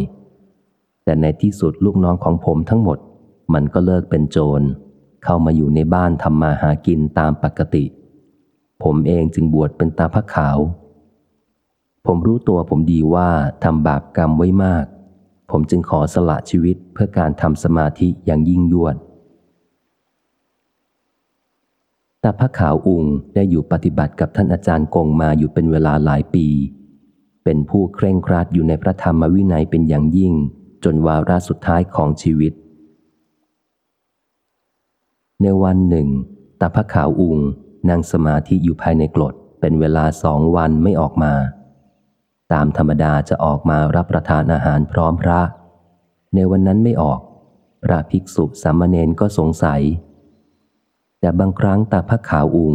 แต่ในที่สุดลูกน้องของผมทั้งหมด มันก็เลิกเป็นโจร เข้ามาอยู่ในบ้านทำมาหากินตามปกติ ผมเองจึงบวชเป็นตาพระขาวผมรู้ตัวผมดีว่าทำบาปกรรมไว้มาก ผมจึงขอสละชีวิตเพื่อการทำสมาธิอย่างยิ่งยวดตาพระขาวอุงได้อยู่ปฏิบัติกับท่านอาจารย์กงมาอยู่เป็นเวลาหลายปี เป็นผู้เคร่งครัดอยู่ในพระธรรมวินัยเป็นอย่างยิ่ง จนวาระสุดท้ายของชีวิต ในวันหนึ่งตาพระขาวอุงนั่งสมาธิอยู่ภายในกรดเป็นเวลาสองวันไม่ออกมา ตามธรรมดาจะออกมารับประทานอาหารพร้อมพระ ในวันนั้นไม่ออก พระภิกษุสามเณรก็สงสัย แต่บางครั้งตาพระขาวอุง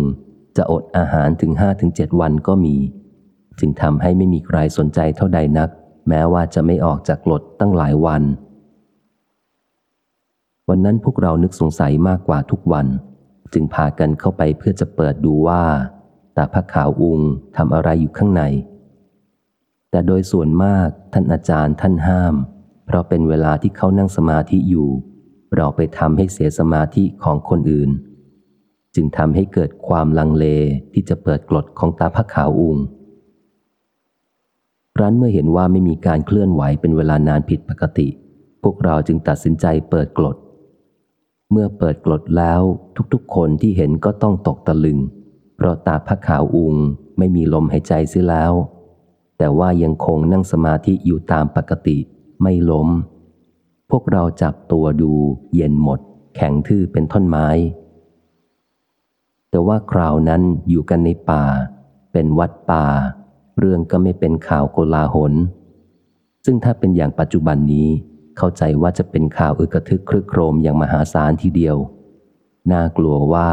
จะอดอาหารถึงห้าถึงเจ็ดวันก็มี จึงทำให้ไม่มีใครสนใจเท่าใดนัก แม้ว่าจะไม่ออกจากกรดตั้งหลายวัน วันนั้นพวกเรานึกสงสัยมากกว่าทุกวัน จึงพากันเข้าไปเพื่อจะเปิดดูว่าตาพระขาวอุงทำอะไรอยู่ข้างใน แต่โดยส่วนมากท่านอาจารย์ท่านห้าม เพราะเป็นเวลาที่เขานั่งสมาธิอยู่ เราไปทำให้เสียสมาธิของคนอื่น จึงทำให้เกิดความลังเลที่จะเปิดกรดของตาพระขาวอุงรั้นเมื่อเห็นว่าไม่มีการเคลื่อนไหวเป็นเวลานานผิดปกติ พวกเราจึงตัดสินใจเปิดกรดเมื่อเปิดกรดแล้วทุกๆ คนที่เห็นก็ต้องตกตะลึง เพราะตาพระขาวอุงไม่มีลมหายใจเสียแล้ว แต่ว่ายังคงนั่งสมาธิอยู่ตามปกติ ไม่ล้ม พวกเราจับตัวดูเย็นหมด แข็งทื่อเป็นท่อนไม้ แต่ว่าคราวนั้นอยู่กันในป่า เป็นวัดป่า เรื่องก็ไม่เป็นข่าวโกลาหล ซึ่งถ้าเป็นอย่างปัจจุบันนี้ เข้าใจว่าจะเป็นข่าวอึกระทึกครึกโครมอย่างมหาศาลทีเดียว น่ากลัวว่า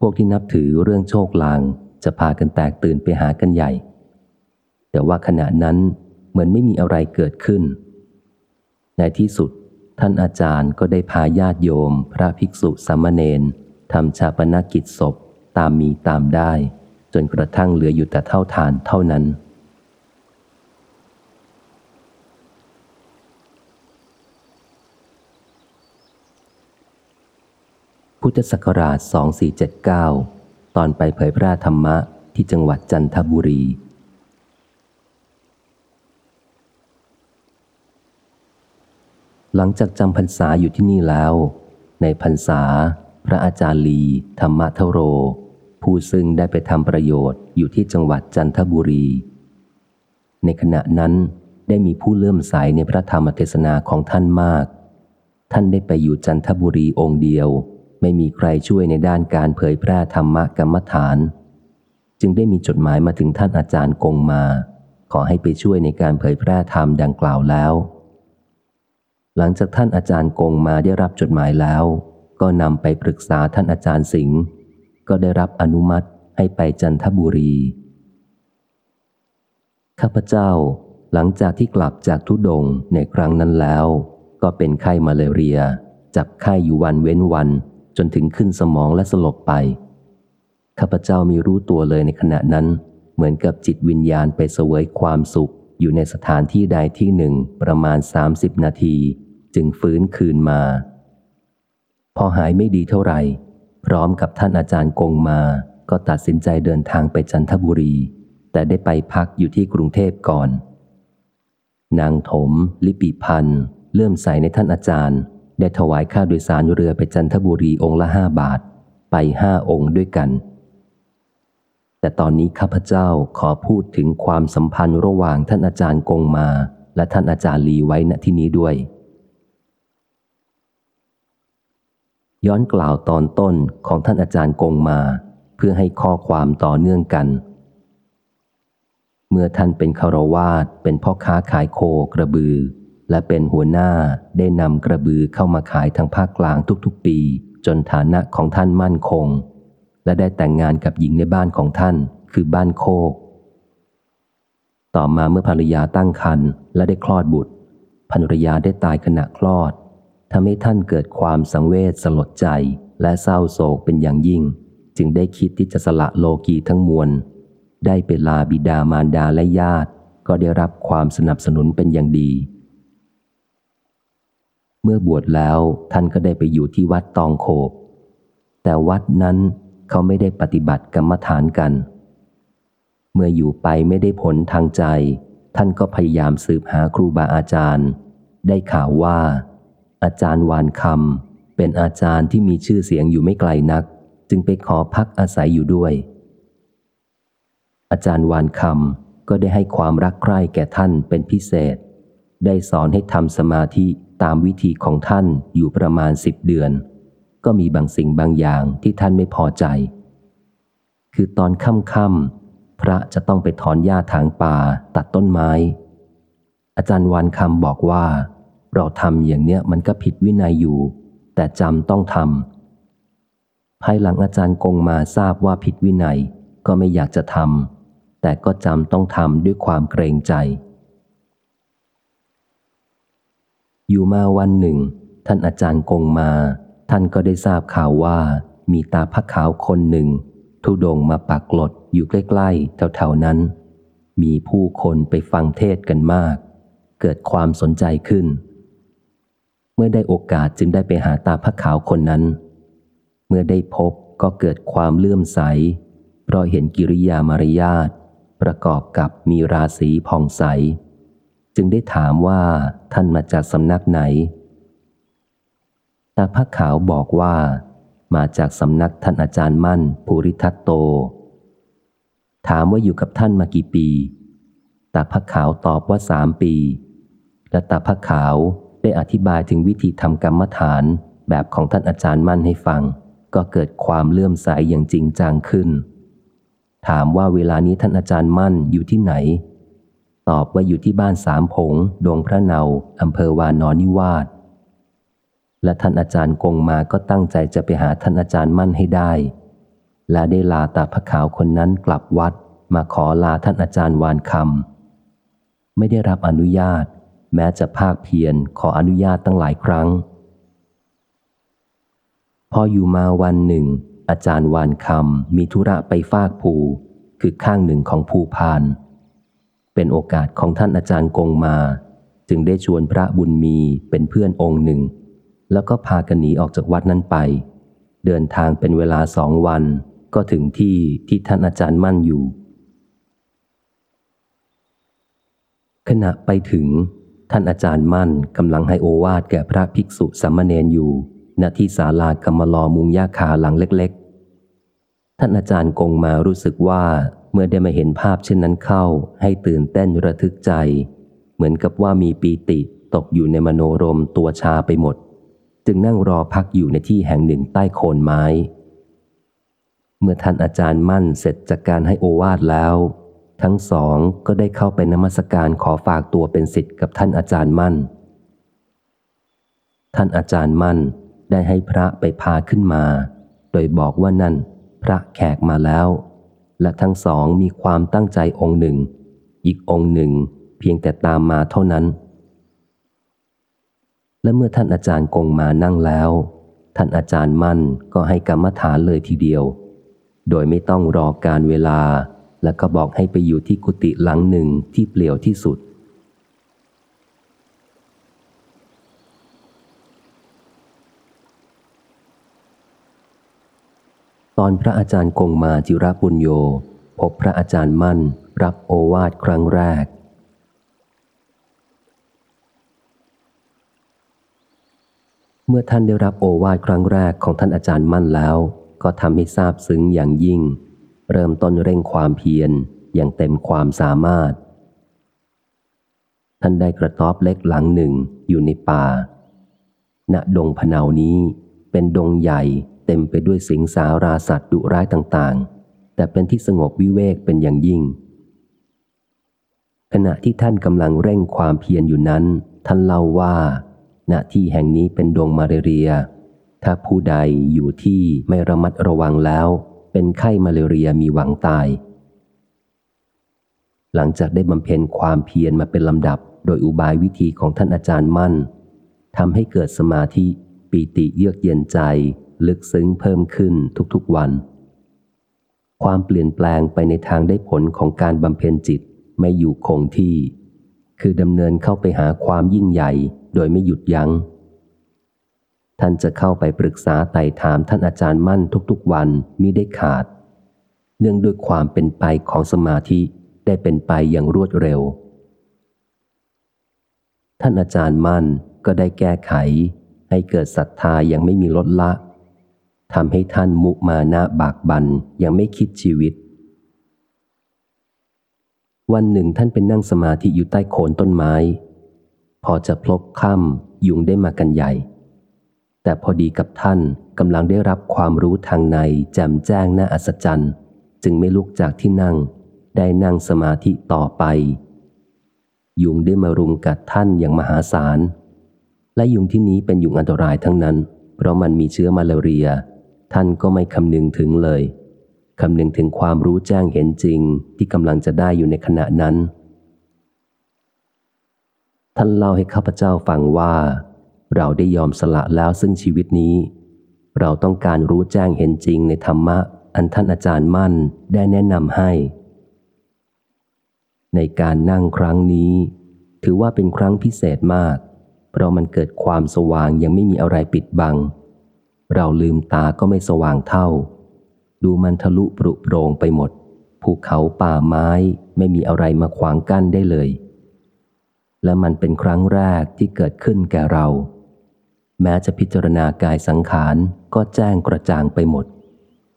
พวกที่นับถือเรื่องโชคลางจะพากันแตกตื่นไปหากันใหญ่ แต่ว่าขณะนั้นเหมือนไม่มีอะไรเกิดขึ้น ในที่สุดท่านอาจารย์ก็ได้พาญาติโยม พระภิกษุสามเณรทำชาปนกิจศพตามมีตามได้ จนกระทั่งเหลืออยู่แต่เท่าฐานเท่านั้น พุทธศักราช 2479 ตอนไปเผยพร่ธรรมะที่จังหวัดจันทบุรี หลังจากจำพรรษาอยู่ที่นี่แล้ว ในพรรษา พระอาจารย์ลี ธรรมะเทโร ผู้ซึ่งได้ไปทำประโยชน์อยู่ที่จังหวัดจันทบุรี ในขณะนั้นได้มีผู้เลื่อมใสในพระธรรมเทศนาของท่านมาก ท่านได้ไปอยู่จันทบุรีองค์เดียว ไม่มีใครช่วยในด้านการเผยแพร่ธรรมกรรมฐาน จึงได้มีจดหมายมาถึงท่านอาจารย์กงมา ขอให้ไปช่วยในการเผยแพร่ธรรมดังกล่าวแล้ว หลังจากท่านอาจารย์กงมาได้รับจดหมายแล้ว ก็นำไปปรึกษาท่านอาจารย์สิงห์ก็ได้รับอนุมัติให้ไปจันทบุรี ข้าพเจ้าหลังจากที่กลับจากทุดงในครั้งนั้นแล้ว ก็เป็นไข้มาเลเรีย จับไข้อยู่วันเว้นวัน จนถึงขึ้นสมองและสลบไป ข้าพเจ้ามีรู้ตัวเลยในขณะนั้น เหมือนกับจิตวิญญาณไปเสวยความสุข อยู่ในสถานที่ใดที่หนึ่งประมาณ 30 นาที จึงฟื้นคืนมา พอหายไม่ดีเท่าไหร่ พร้อมกับท่านอาจารย์กงมา ก็ตัดสินใจเดินทางไปจันทบุรี แต่ได้ไปพักอยู่ที่กรุงเทพก่อน นางถม ลิปิพันธ์เลื่อมใสในท่านอาจารย์ ได้ถวายค่าโดยสารเรือไปจันทบุรีองค์ละห้าบาท ไปห้าองค์ด้วยกัน แต่ตอนนี้ข้าพเจ้าขอพูดถึงความสัมพันธ์ระหว่างท่านอาจารย์กงมา และท่านอาจารย์ลีไว้ณที่นี้ด้วย ย้อนกล่าวตอนต้นของท่านอาจารย์กงมา เพื่อให้ข้อความต่อเนื่องกัน เมื่อท่านเป็นคารวาสเป็นพ่อค้าขายโคกระบือ และเป็นหัวหน้าได้นำกระบือเข้ามาขายทางภาคกลางทุกๆปี จนฐานะของท่านมั่นคง และได้แต่งงานกับหญิงในบ้านของท่านคือบ้านโคก ต่อมาเมื่อภรรยาตั้งครรภ์และได้คลอดบุตรภรรยาได้ตายขณะคลอดทำให้ท่านเกิดความสังเวชสลดใจและเศร้าโศกเป็นอย่างยิ่ง จึงได้คิดที่จะสละโลกีทั้งมวล ได้ไปลาบิดามารดาและญาติ ก็ได้รับความสนับสนุนเป็นอย่างดี เมื่อบวชแล้วท่านก็ได้ไปอยู่ที่วัดตองโขบแต่วัดนั้น เขาไม่ได้ปฏิบัติกรรมฐานกัน เมื่ออยู่ไปไม่ได้ผลทางใจ ท่านก็พยายามสืบหาครูบาอาจารย์ ได้ข่าวว่า อาจารย์วานคำเป็นอาจารย์ที่มีชื่อเสียงอยู่ไม่ไกลนัก จึงไปขอพักอาศัยอยู่ด้วย อาจารย์วานคำก็ได้ให้ความรักใคร่แก่ท่านเป็นพิเศษ ได้สอนให้ทำสมาธิตามวิธีของท่านอยู่ประมาณสิบเดือน ก็มีบางสิ่งบางอย่างที่ท่านไม่พอใจ คือตอนค่ำๆพระจะต้องไปถอนหญ้าถางป่าตัดต้นไม้ อาจารย์วานคำบอกว่า เราทำอย่างเนี้ยมันก็ผิดวินัยอยู่ แต่จำต้องทำภายหลังอาจารย์กงมาทราบว่าผิดวินัยก็ไม่อยากจะทำแต่ก็จำต้องทำด้วยความเกรงใจ อยู่มาวันหนึ่ง ท่านอาจารย์กงมา ท่านก็ได้ทราบข่าวว่ามีตาพระขาวคนหนึ่ง ทุดงมาปักกลดอยู่ใกล้ๆแถวๆนั้น มีผู้คนไปฟังเทศกันมาก เกิดความสนใจขึ้น เมื่อได้โอกาสจึงได้ไปหาตาพระขาวคนนั้น เมื่อได้พบก็เกิดความเลื่อมใส เพราะเห็นกิริยามารยาทประกอบกับมีราศีผ่องใส จึงได้ถามว่าท่านมาจากสำนักไหน ตาพระขาวบอกว่า มาจากสำนักท่านอาจารย์มั่นภูริทัตโต ถามว่าอยู่กับท่านมากี่ปีตาพระขาวตอบว่าสามปี และตาพระขาวได้อธิบายถึงวิธีทำกรรมฐานแบบของท่านอาจารย์มั่นให้ฟัง ก็เกิดความเลื่อมใสยอย่างจริงจังขึ้น ถามว่าเวลานี้ท่านอาจารย์มั่นอยู่ที่ไหน ตอบว่าอยู่ที่บ้านสามผง ดงพระเนาอำเภอวานอนนิวาส และท่านอาจารย์กงมาก็ตั้งใจจะไปหาท่านอาจารย์มั่นให้ได้ และได้ลาตาพระขาวคนนั้นกลับวัดมาขอลาท่านอาจารย์วานคำไม่ได้รับอนุญาต แม้จะภาคเพียรขออนุญาตตั้งหลายครั้ง พออยู่มาวันหนึ่ง อาจารย์วานคำมีธุระไปฟากภู คือข้างหนึ่งของภูพาน เป็นโอกาสของท่านอาจารย์กงมา จึงได้ชวนพระบุญมีเป็นเพื่อนองค์หนึ่ง แล้วก็พากันหนีออกจากวัดนั้นไป เดินทางเป็นเวลาสองวัน ก็ถึงที่ที่ท่านอาจารย์มั่นอยู่ ขณะไปถึง ท่านอาจารย์มั่นกำลังให้โอวาทแก่พระภิกษุสามเณรอยู่ ณที่ศาลากรรมลอมุงยาคาหลังเล็กๆ ท่านอาจารย์กงมารู้สึกว่าเมื่อได้มาเห็นภาพเช่นนั้นเข้า ให้ตื่นเต้นระทึกใจ เหมือนกับว่ามีปีติตกอยู่ในมโนรมตัวชาไปหมด จึงนั่งรอพักอยู่ในที่แห่งหนึ่งใต้โคนไม้ เมื่อท่านอาจารย์มั่นเสร็จจากการให้โอวาทแล้ว ทั้งสองก็ได้เข้าไปนมัสการขอฝากตัวเป็นสิทธิ์กับท่านอาจารย์มั่น ท่านอาจารย์มั่นได้ให้พระไปพาขึ้นมา โดยบอกว่านั่นพระแขกมาแล้ว และทั้งสองมีความตั้งใจองค์หนึ่ง อีกองค์หนึ่งเพียงแต่ตามมาเท่านั้น และเมื่อท่านอาจารย์กงมานั่งแล้ว ท่านอาจารย์มั่นก็ให้กรรมฐานเลยทีเดียว โดยไม่ต้องรอการเวลา และก็บอกให้ไปอยู่ที่กุฏิหลังหนึ่งที่เปลี่ยวที่สุด ตอนพระอาจารย์คงมาจิระปุญโยพบพระอาจารย์มั่น รับโอวาทครั้งแรก เมื่อท่านได้รับโอวาทครั้งแรกของท่านอาจารย์มั่นแล้ว ก็ทำให้ทราบซึ้งอย่างยิ่ง เริ่มต้นเร่งความเพียรอย่างเต็มความสามารถ ท่านได้กระต๊อบเล็กหลังหนึ่งอยู่ในป่า ณดงพนาวนี้เป็นดงใหญ่เต็มไปด้วยสิงสาราสัตว์ดุร้ายต่างๆ แต่เป็นที่สงบวิเวกเป็นอย่างยิ่ง ขณะที่ท่านกำลังเร่งความเพียรอยู่นั้น ท่านเล่าว่า ณที่แห่งนี้เป็นดงมาเรีย ถ้าผู้ใดอยู่ที่ไม่ระมัดระวังแล้ว เป็นไข้มาเรียมีหวังตาย หลังจากได้บำเพ็ญความเพียรมาเป็นลำดับ โดยอุบายวิธีของท่านอาจารย์มั่นทำให้เกิดสมาธิปีติเยือกเย็นใจ ลึกซึ้งเพิ่มขึ้นทุกๆวัน ความเปลี่ยนแปลงไปในทางได้ผลของการบำเพ็ญจิตไม่อยู่คงที่ คือดำเนินเข้าไปหาความยิ่งใหญ่ โดยไม่หยุดยัง้ง ท่านจะเข้าไปปรึกษาไต่ถามท่านอาจารย์มั่นทุกๆวันมิได้ขาด เนื่องด้วยความเป็นไปของสมาธิได้เป็นไปอย่างรวดเร็ว ท่านอาจารย์มั่นก็ได้แก้ไข ให้เกิดศรัทธายังไม่มีลดละทำให้ท่านมุมานะบากบันยังไม่คิดชีวิต วันหนึ่งท่านเป็นนั่งสมาธิอยู่ใต้โคนต้นไม้ พอจะพลบค่ำยุงได้มากันใหญ่ แต่พอดีกับท่านกำลังได้รับความรู้ทางในแจ่มแจ้งน่าอัศจรรย์ จึงไม่ลุกจากที่นั่ง ได้นั่งสมาธิต่อไป ยุงได้มารุมกัดท่านอย่างมหาศาล และยุงที่นี้เป็นยุงอันตรายทั้งนั้น เพราะมันมีเชื้อมาลาเรีย ท่านก็ไม่คำนึงถึงเลยคำนึงถึงความรู้แจ้งเห็นจริงที่กำลังจะได้อยู่ในขณะนั้น ท่านเล่าให้ข้าพเจ้าฟังว่า เราได้ยอมสละแล้วซึ่งชีวิตนี้ เราต้องการรู้แจ้งเห็นจริงในธรรมะ อันท่านอาจารย์มั่นได้แนะนำให้ ในการนั่งครั้งนี้ ถือว่าเป็นครั้งพิเศษมาก เพราะมันเกิดความสว่างยังไม่มีอะไรปิดบัง เราลืมตาก็ไม่สว่างเท่า ดูมันทะลุปรุโปรงไปหมดภูเขาป่าไม้ไม่มีอะไรมาขวางกั้นได้เลย และมันเป็นครั้งแรกที่เกิดขึ้นแก่เรา แม้จะพิจารณากายสังขารก็แจ้งกระจ่างไปหมด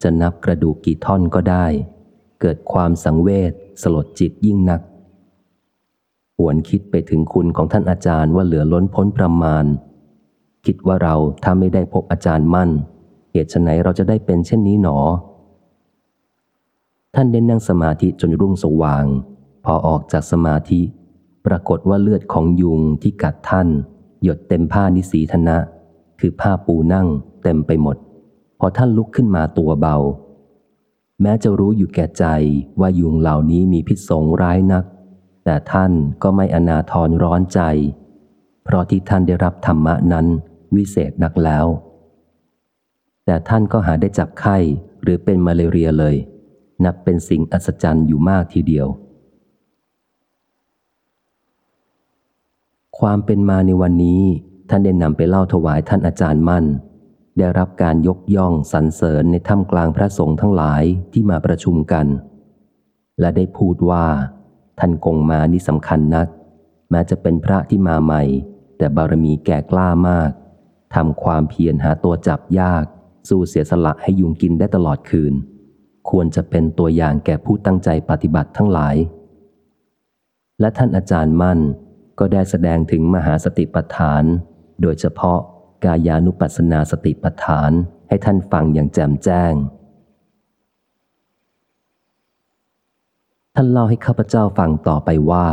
จะนับกระดูกกี่ท่อนก็ได้ เกิดความสังเวชสลดจิตยิ่งนัก หวนคิดไปถึงคุณของท่านอาจารย์ว่าเหลือล้นพ้นประมาณ คิดว่าเราถ้าไม่ได้พบอาจารย์มั่น เหตุไฉนเราจะได้เป็นเช่นนี้หนอ ท่านได้นนั่งสมาธิจนรุ่งสว่าง พอออกจากสมาธิ ปรากฏว่าเลือดของยุงที่กัดท่าน หยดเต็มผ้านิสีธนะ คือผ้าปูนั่งเต็มไปหมด พอท่านลุกขึ้นมาตัวเบา แม้จะรู้อยู่แก่ใจว่ายุงเหล่านี้มีพิษสงร้ายนัก แต่ท่านก็ไม่อนาทรร้อนใจ เพราะที่ท่านได้รับธรรมะนั้นวิเศษนักแล้ว แต่ท่านก็หาได้จับไข้หรือเป็นมาเลเรียเลย นับเป็นสิ่งอัศจรรย์อยู่มากทีเดียว ความเป็นมาในวันนี้ท่านได้นำไปเล่าถวายท่านอาจารย์มั่น ได้รับการยกย่องสรรเสริญในถ้ำกลางพระสงฆ์ทั้งหลายที่มาประชุมกัน และได้พูดว่า ท่านกงมานี่สำคัญนัก แม้จะเป็นพระที่มาใหม่ แต่บารมีแก่กล้ามากทำความเพียรหาตัวจับยาก สู้เสียสละให้ยุงกินได้ตลอดคืน ควรจะเป็นตัวอย่างแก่ผู้ตั้งใจปฏิบัติทั้งหลาย และท่านอาจารย์มั่น ก็ได้แสดงถึงมหาสติปัฏฐาน โดยเฉพาะกายานุปัสสนาสติปัฏฐานให้ท่านฟังอย่างแจ่มแจ้ง ท่านเล่าให้ข้าพเจ้าฟังต่อไปว่า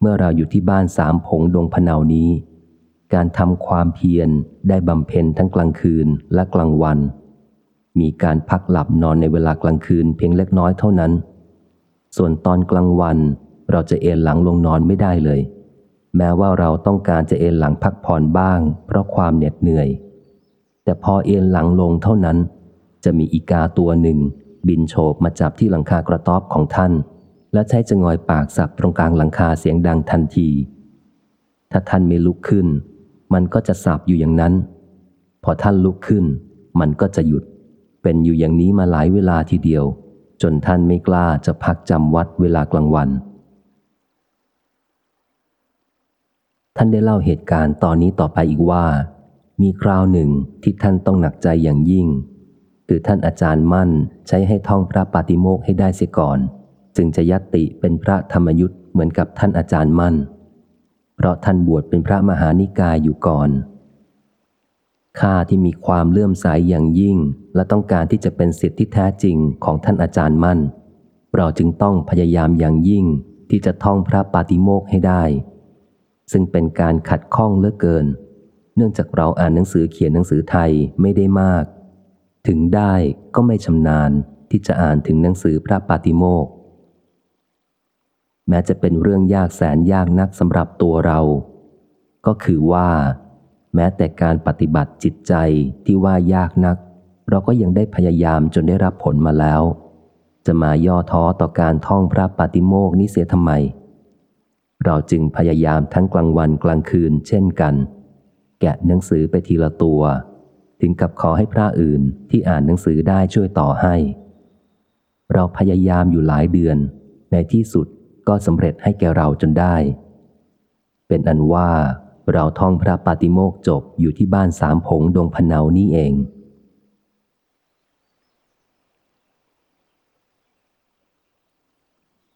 เมื่อเราอยู่ที่บ้านสามผงดงพนาวนี้ การทำความเพียรได้บำเพ็ญทั้งกลางคืนและกลางวัน มีการพักหลับนอนในเวลากลางคืนเพียงเล็กน้อยเท่านั้น ส่วนตอนกลางวันเราจะเอนหลังลงนอนไม่ได้เลย แม้ว่าเราต้องการจะเอนหลังพักผ่อนบ้าง เพราะความเหน็ดเหนื่อย แต่พอเอนหลังลงเท่านั้น จะมีอีกาตัวหนึ่ง บินโฉบมาจับที่หลังคากระต๊อบของท่าน และใช้จะงอยปากสับตรงกลางหลังคาเสียงดังทันที ถ้าท่านไม่ลุกขึ้น มันก็จะสับอยู่อย่างนั้น พอท่านลุกขึ้น มันก็จะหยุด เป็นอยู่อย่างนี้มาหลายเวลาทีเดียว จนท่านไม่กล้าจะพักจำวัดเวลากลางวัน ท่านได้เล่าเหตุการณ์ตอนนี้ต่อไปอีกว่า มีคราวหนึ่งที่ท่านต้องหนักใจอย่างยิ่ง คือท่านอาจารย์มั่นใช้ให้ท่องพระปาติโมกให้ได้เสียก่อน จึงจะยัตติเป็นพระธรรมยุทธ์เหมือนกับท่านอาจารย์มั่น เพราะท่านบวชเป็นพระมหานิกายอยู่ก่อนข้าที่มีความเลื่อมใสยอย่างยิ่ง และต้องการที่จะเป็นสิทธิที่แท้จริงของท่านอาจารย์มั่น เราจึงต้องพยายามอย่างยิ่งที่จะท่องพระปาติโมกให้ได้ ซึ่งเป็นการขัดข้องเลือเกิน เนื่องจากเราอ่านหนังสือเขียนหนังสือไทยไม่ได้มาก ถึงได้ก็ไม่ชำนาญที่จะอ่านถึงหนังสือพระปาติโมกแม้จะเป็นเรื่องยากแสนยากนักสำหรับตัวเรา ก็คือว่า แม้แต่การปฏิบัติจิตใจที่ว่ายากนัก เราก็ยังได้พยายามจนได้รับผลมาแล้ว จะมาย่อท้อต่อการท่องพระปาติโมกนี้เสียทำไม เราจึงพยายามทั้งกลางวันกลางคืนเช่นกัน แกะหนังสือไปทีละตัว ถึงกับขอให้พระอื่นที่อ่านหนังสือได้ช่วยต่อให้ เราพยายามอยู่หลายเดือน ในที่สุดก็สำเร็จให้แก่เราจนได้ เป็นอันว่าเราท่องพระปาติโมกจบอยู่ที่บ้านสามผงดงพะเนานี่เอง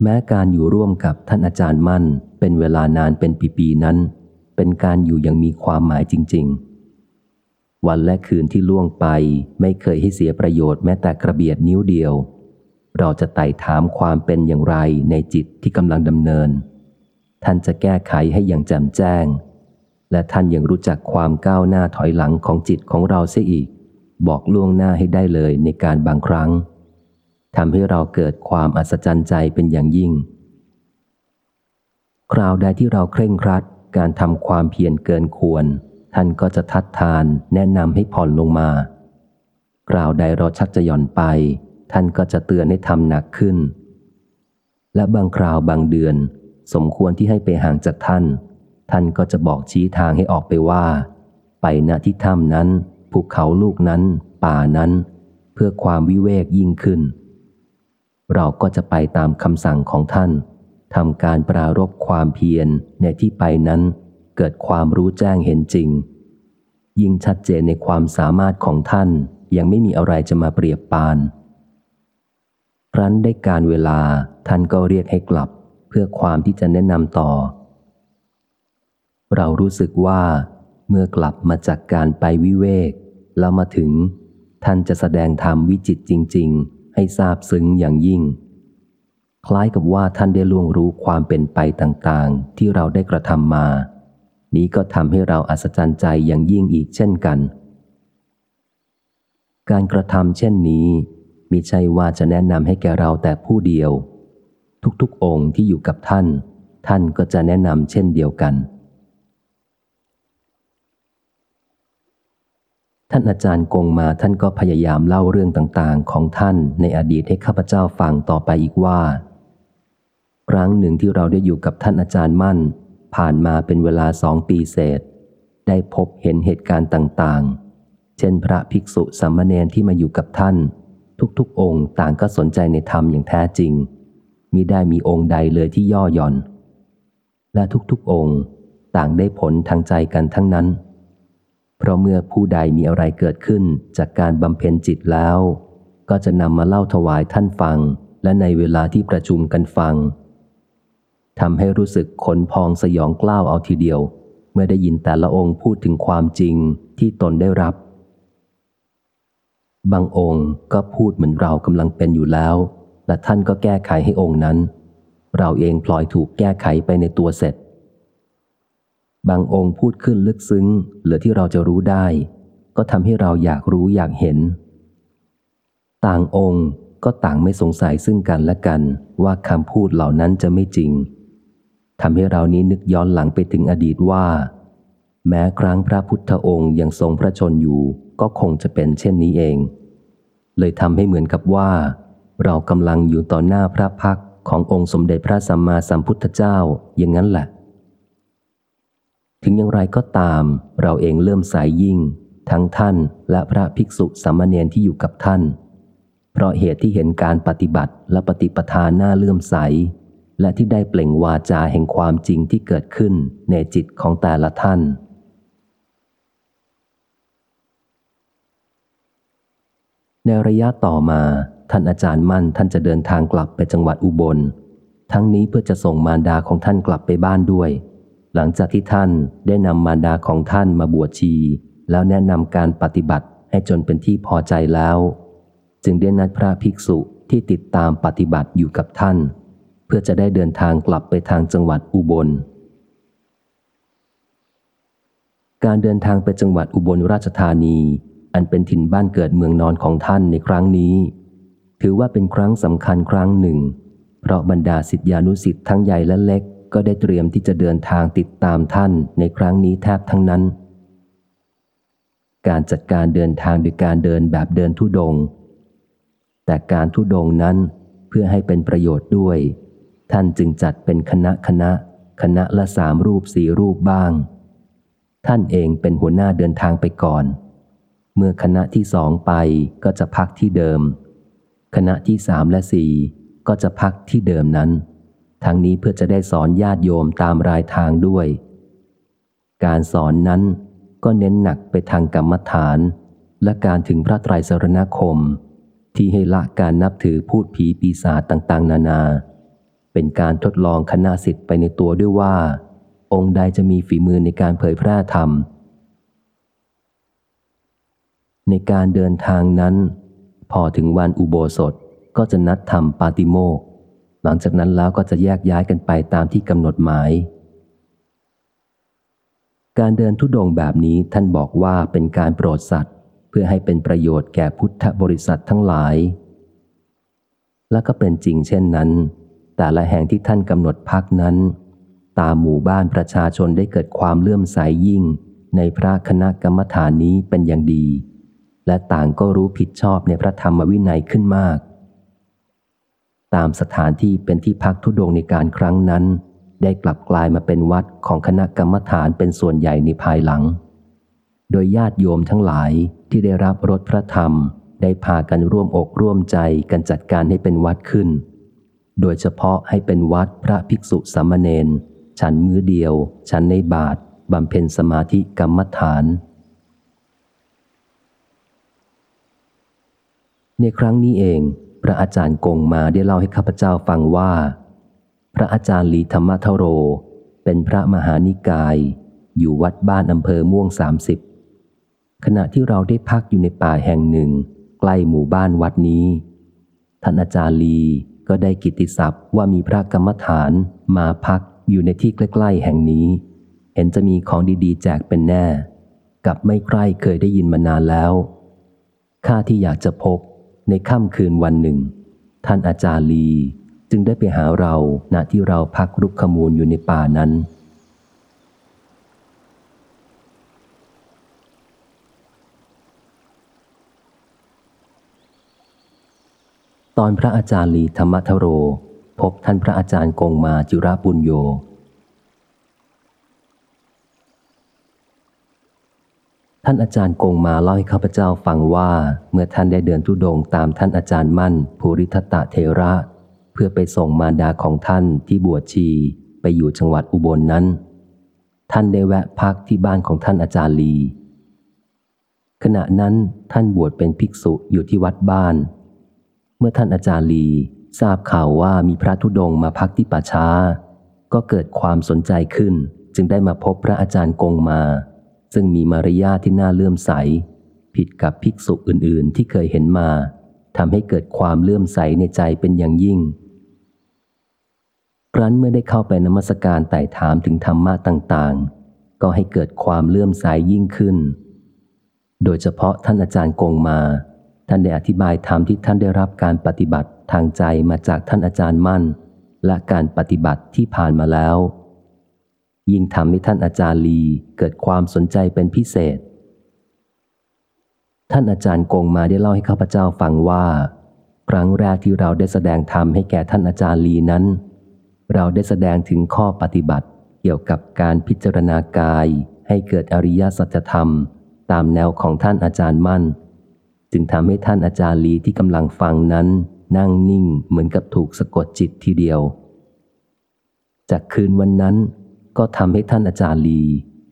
แม้การอยู่ร่วมกับท่านอาจารย์มั่น เป็นเวลานานเป็นปีๆนั้น เป็นการอยู่อย่างมีความหมายจริง ๆ วันและคืนที่ล่วงไปไม่เคยให้เสียประโยชน์แม้แต่กระเบียดนิ้วเดียว เราจะไต่ถามความเป็นอย่างไรในจิตที่กำลังดำเนิน ท่านจะแก้ไขให้อย่างแจ่มแจ้ง และท่านยังรู้จักความก้าวหน้าถอยหลังของจิตของเราเสียอีก บอกล่วงหน้าให้ได้เลยในการบางครั้ง ทำให้เราเกิดความอัศจรรย์ใจเป็นอย่างยิ่ง คราวใดที่เราเคร่งครัด การทำความเพียรเกินควร ท่านก็จะทัดทานแนะนำให้ผ่อนลงมา คราวใดเราชักจะหย่อนไป ท่านก็จะเตือนให้ทำหนักขึ้น และบางคราวบางเดือน สมควรที่ให้ไปห่างจากท่าน ท่านก็จะบอกชี้ทางให้ออกไปว่า ไปณที่ถ้ำนั้นภูเขาลูกนั้น ป่านั้น เพื่อความวิเวกยิ่งขึ้น เราก็จะไปตามคำสั่งของท่านทำการปรารบความเพียรในที่ไปนั้น เกิดความรู้แจ้งเห็นจริง ยิ่งชัดเจนในความสามารถของท่านยังไม่มีอะไรจะมาเปรียบปานครั้นได้การเวลาท่านก็เรียกให้กลับเพื่อความที่จะแนะนำต่อ เรารู้สึกว่าเมื่อกลับมาจากการไปวิเวกแล้วมาถึง ท่านจะแสดงธรรมวิจิตจริง ๆ ให้ทราบซึ้งอย่างยิ่ง คล้ายกับว่าท่านได้ล่วงรู้ความเป็นไปต่างๆ ที่เราได้กระทำมา นี้ก็ทำให้เราอัศจรรย์ใจอย่างยิ่งอีกเช่นกัน การกระทำเช่นนี้มิใช่ว่าจะแนะนำให้แก่เราแต่ผู้เดียว ทุกๆองค์ที่อยู่กับท่าน ท่านก็จะแนะนำเช่นเดียวกัน ท่านอาจารย์กงมาท่านก็พยายามเล่าเรื่องต่างๆ ของท่านในอดีตให้ข้าพเจ้าฟังต่อไปอีกว่า ครั้งหนึ่งที่เราได้อยู่กับท่านอาจารย์มั่น ผ่านมาเป็นเวลาสองปีเศษ ได้พบเห็นเหตุการณ์ต่างๆ เช่นพระภิกษุสามเณรที่มาอยู่กับท่าน ทุกๆ องค์ต่างก็สนใจในธรรมอย่างแท้จริงมิได้มีองค์ใดเลยที่ย่อหย่อน และทุกๆองค์ต่างได้ผลทางใจกันทั้งนั้น เพราะเมื่อผู้ใดมีอะไรเกิดขึ้นจากการบำเพ็ญจิตแล้ว ก็จะนำมาเล่าถวายท่านฟัง และในเวลาที่ประชุมกันฟังทำให้รู้สึกขนพองสยองกล้าวเอาทีเดียว เมื่อได้ยินแต่ละองค์พูดถึงความจริงที่ตนได้รับ บางองค์ก็พูดเหมือนเรากำลังเป็นอยู่แล้ว และท่านก็แก้ไขให้องค์นั้น เราเองพลอยถูกแก้ไขไปในตัวเสร็จ บางองค์พูดขึ้นลึกซึ้ง เหลือที่เราจะรู้ได้ ก็ทำให้เราอยากรู้อยากเห็น ต่างองค์ก็ต่างไม่สงสัยซึ่งกันและกันว่าคำพูดเหล่านั้นจะไม่จริงทำให้เรานี้นึกย้อนหลังไปถึงอดีตว่า แม้ครั้งพระพุทธองค์ยังทรงพระชนอยู่ ก็คงจะเป็นเช่นนี้เอง เลยทำให้เหมือนกับว่า เรากำลังอยู่ต่อหน้าพระพักขององค์สมเด็จพระสัมมาสัมพุทธเจ้าอย่างนั้นแหละ ถึงอย่างไรก็ตาม เราเองเริ่มสายยิ่ง ทั้งท่านและพระภิกษุสามเณรที่อยู่กับท่าน เพราะเหตุที่เห็นการปฏิบัติและปฏิปทาหน้าเลื่อมใส และที่ได้เปล่งวาจาแห่งความจริงที่เกิดขึ้นในจิตของแต่ละท่านในระยะต่อมาท่านอาจารย์มั่นท่านจะเดินทางกลับไปจังหวัดอุบล ทั้งนี้เพื่อจะส่งมารดาของท่านกลับไปบ้านด้วย หลังจากที่ท่านได้นำมารดาของท่านมาบวชชี แล้วแนะนำการปฏิบัติให้จนเป็นที่พอใจแล้ว จึงได้นัดพระภิกษุที่ติดตามปฏิบัติอยู่กับท่าน เพื่อจะได้เดินทางกลับไปทางจังหวัดอุบล การเดินทางไปจังหวัดอุบลราชธานี อันเป็นถิ่นบ้านเกิดเมืองนอนของท่านในครั้งนี้ ถือว่าเป็นครั้งสำคัญครั้งหนึ่ง เพราะบรรดาสิทธิานุสิทธ์ทั้งใหญ่และเล็ก ก็ได้เตรียมที่จะเดินทางติดตามท่านในครั้งนี้แทบทั้งนั้น การจัดการเดินทางโดยการเดินแบบเดินทุดง แต่การทุดงนั้นเพื่อให้เป็นประโยชน์ด้วย ท่านจึงจัดเป็นคณะคณะ คณะละสามรูปสี่รูปบ้าง ท่านเองเป็นหัวหน้าเดินทางไปก่อน เมื่อคณะที่สองไปก็จะพักที่เดิม คณะที่สามและสี่ก็จะพักที่เดิมนั้น ทั้งนี้เพื่อจะได้สอนญาติโยมตามรายทางด้วย การสอนนั้นก็เน้นหนักไปทางกรรมฐาน และการถึงพระไตรสรณคม ที่ให้ละการนับถือพูดผีปีศาจต่างๆ นานา เป็นการทดลองคณะสิทธิ์ไปในตัวด้วยว่า องค์ใดจะมีฝีมือในการเผยแพร่ธรรม ในการเดินทางนั้น พอถึงวันอุโบสถก็จะนัดทำปาติโมก หลังจากนั้นแล้วก็จะแยกย้ายกันไปตามที่กำหนดหมาย การเดินทุดงแบบนี้ท่านบอกว่าเป็นการโปรดสัตว์ เพื่อให้เป็นประโยชน์แก่พุทธบริษัททั้งหลาย และก็เป็นจริงเช่นนั้น แต่ละแห่งที่ท่านกำหนดพักนั้น ตามหมู่บ้านประชาชนได้เกิดความเลื่อมใสยยิ่ง ในพระคณะกรรมฐานนี้เป็นอย่างดี และต่างก็รู้ผิดชอบในพระธรรมวินัยขึ้นมาก ตามสถานที่เป็นที่พักทุดงในการครั้งนั้น ได้กลับกลายมาเป็นวัดของคณะกรรมฐานเป็นส่วนใหญ่ในภายหลัง โดยญาติโยมทั้งหลายที่ได้รับรถพระธรรม ได้พากันร่วมอกร่วมใจกันจัดการให้เป็นวัดขึ้น โดยเฉพาะให้เป็นวัดพระภิกษุสามเณรฉันมือเดียว ฉันในบาทบำเพ็ญสมาธิกรรมฐานในครั้งนี้เอง พระอาจารย์กงมาได้เล่าให้ข้าพเจ้าฟังว่า พระอาจารย์ลีธรรมทโร เป็นพระมหานิกาย อยู่วัดบ้านอำเภอม่วงสามสิบขณะที่เราได้พักอยู่ในป่าแห่งหนึ่ง ใกล้หมู่บ้านวัดนี้ ท่านอาจารย์ลีก็ได้กิติศัพท์ว่ามีพระกรรมฐานมาพักอยู่ในที่ใกล้ๆแห่งนี้ เห็นจะมีของดีๆ แจกเป็นแน่ กับไม่ใกล้เคยได้ยินมานานแล้วข้าที่อยากจะพบ ในค่ำคืนวันหนึ่ง ท่านอาจารย์ลีจึงได้ไปหาเราณที่เราพักรุกขมูลอยู่ในป่านั้น ตอนพระอาจารย์ลีธรรมทโร พบท่านพระอาจารย์กงมาจุราปุญโย ท่านอาจารย์กงมาเล่าให้ข้าพเจ้าฟังว่า เมื่อท่านได้เดินทุดงตามท่านอาจารย์มั่น ภูริทัตเทระ เพื่อไปส่งมารดาของท่านที่บวชชีไปอยู่จังหวัดอุบลนนั้น ท่านได้แวะพักที่บ้านของท่านอาจารย์ลี ขณะนั้นท่านบวชเป็นภิกษุอยู่ที่วัดบ้าน เมื่อท่านอาจารย์ลีทราบข่าวว่ามีพระธุดงค์มาพักที่ป่าช้า ก็เกิดความสนใจขึ้น จึงได้มาพบพระอาจารย์กงมา ซึ่งมีมารยาทที่น่าเลื่อมใส ผิดกับภิกษุอื่น ๆ ที่เคยเห็นมาทำให้เกิดความเลื่อมใสในใจเป็นอย่างยิ่ง ครั้นเมื่อได้เข้าไปนมัสการไต่ถามถึงธรรมะต่าง ๆ ก็ให้เกิดความเลื่อมใสยิ่งขึ้น โดยเฉพาะท่านอาจารย์กงมา ท่านได้อธิบายธรรมที่ท่านได้รับการปฏิบัติทางใจมาจากท่านอาจารย์มั่น และการปฏิบัติที่ผ่านมาแล้ว ยิ่งทำให้ท่านอาจารย์ลีเกิดความสนใจเป็นพิเศษ ท่านอาจารย์กงมาได้เล่าให้ข้าพเจ้าฟังว่า ครั้งแรกที่เราได้แสดงธรรมให้แก่ท่านอาจารย์ลีนั้น เราได้แสดงถึงข้อปฏิบัติเกี่ยวกับการพิจารณากายให้เกิดอริยสัจธรรม ตามแนวของท่านอาจารย์มั่น จึงทำให้ท่านอาจารย์ลีที่กำลังฟังนั้น นั่งนิ่งเหมือนกับถูกสะกดจิตทีเดียว จากคืนวันนั้น ก็ทำให้ท่านอาจารย์ลี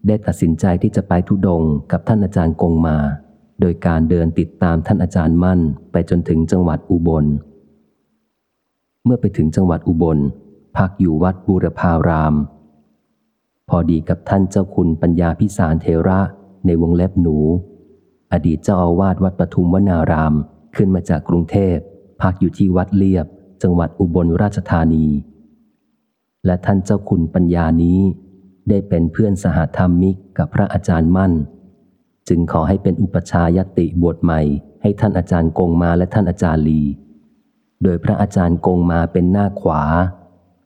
ได้ตัดสินใจที่จะไปทุดงกับท่านอาจารย์กงมา โดยการเดินติดตามท่านอาจารย์มั่น ไปจนถึงจังหวัดอุบล เมื่อไปถึงจังหวัดอุบล พักอยู่วัดบูรพาราม พอดีกับท่านเจ้าคุณปัญญาพิสารเทระในวงเล็บหนู อดีตเจ้าอาวาสวัดปทุมวนารามขึ้นมาจากกรุงเทพพักอยู่ที่วัดเลียบ จังหวัดอุบลราชธานี และท่านเจ้าคุณปัญญานี้ ได้เป็นเพื่อนสหธรรมิกกับพระอาจารย์มั่น จึงขอให้เป็นอุปชายติบทใหม่ ให้ท่านอาจารย์กงมาและท่านอาจารย์ลี โดยพระอาจารย์กงมาเป็นหน้าขวา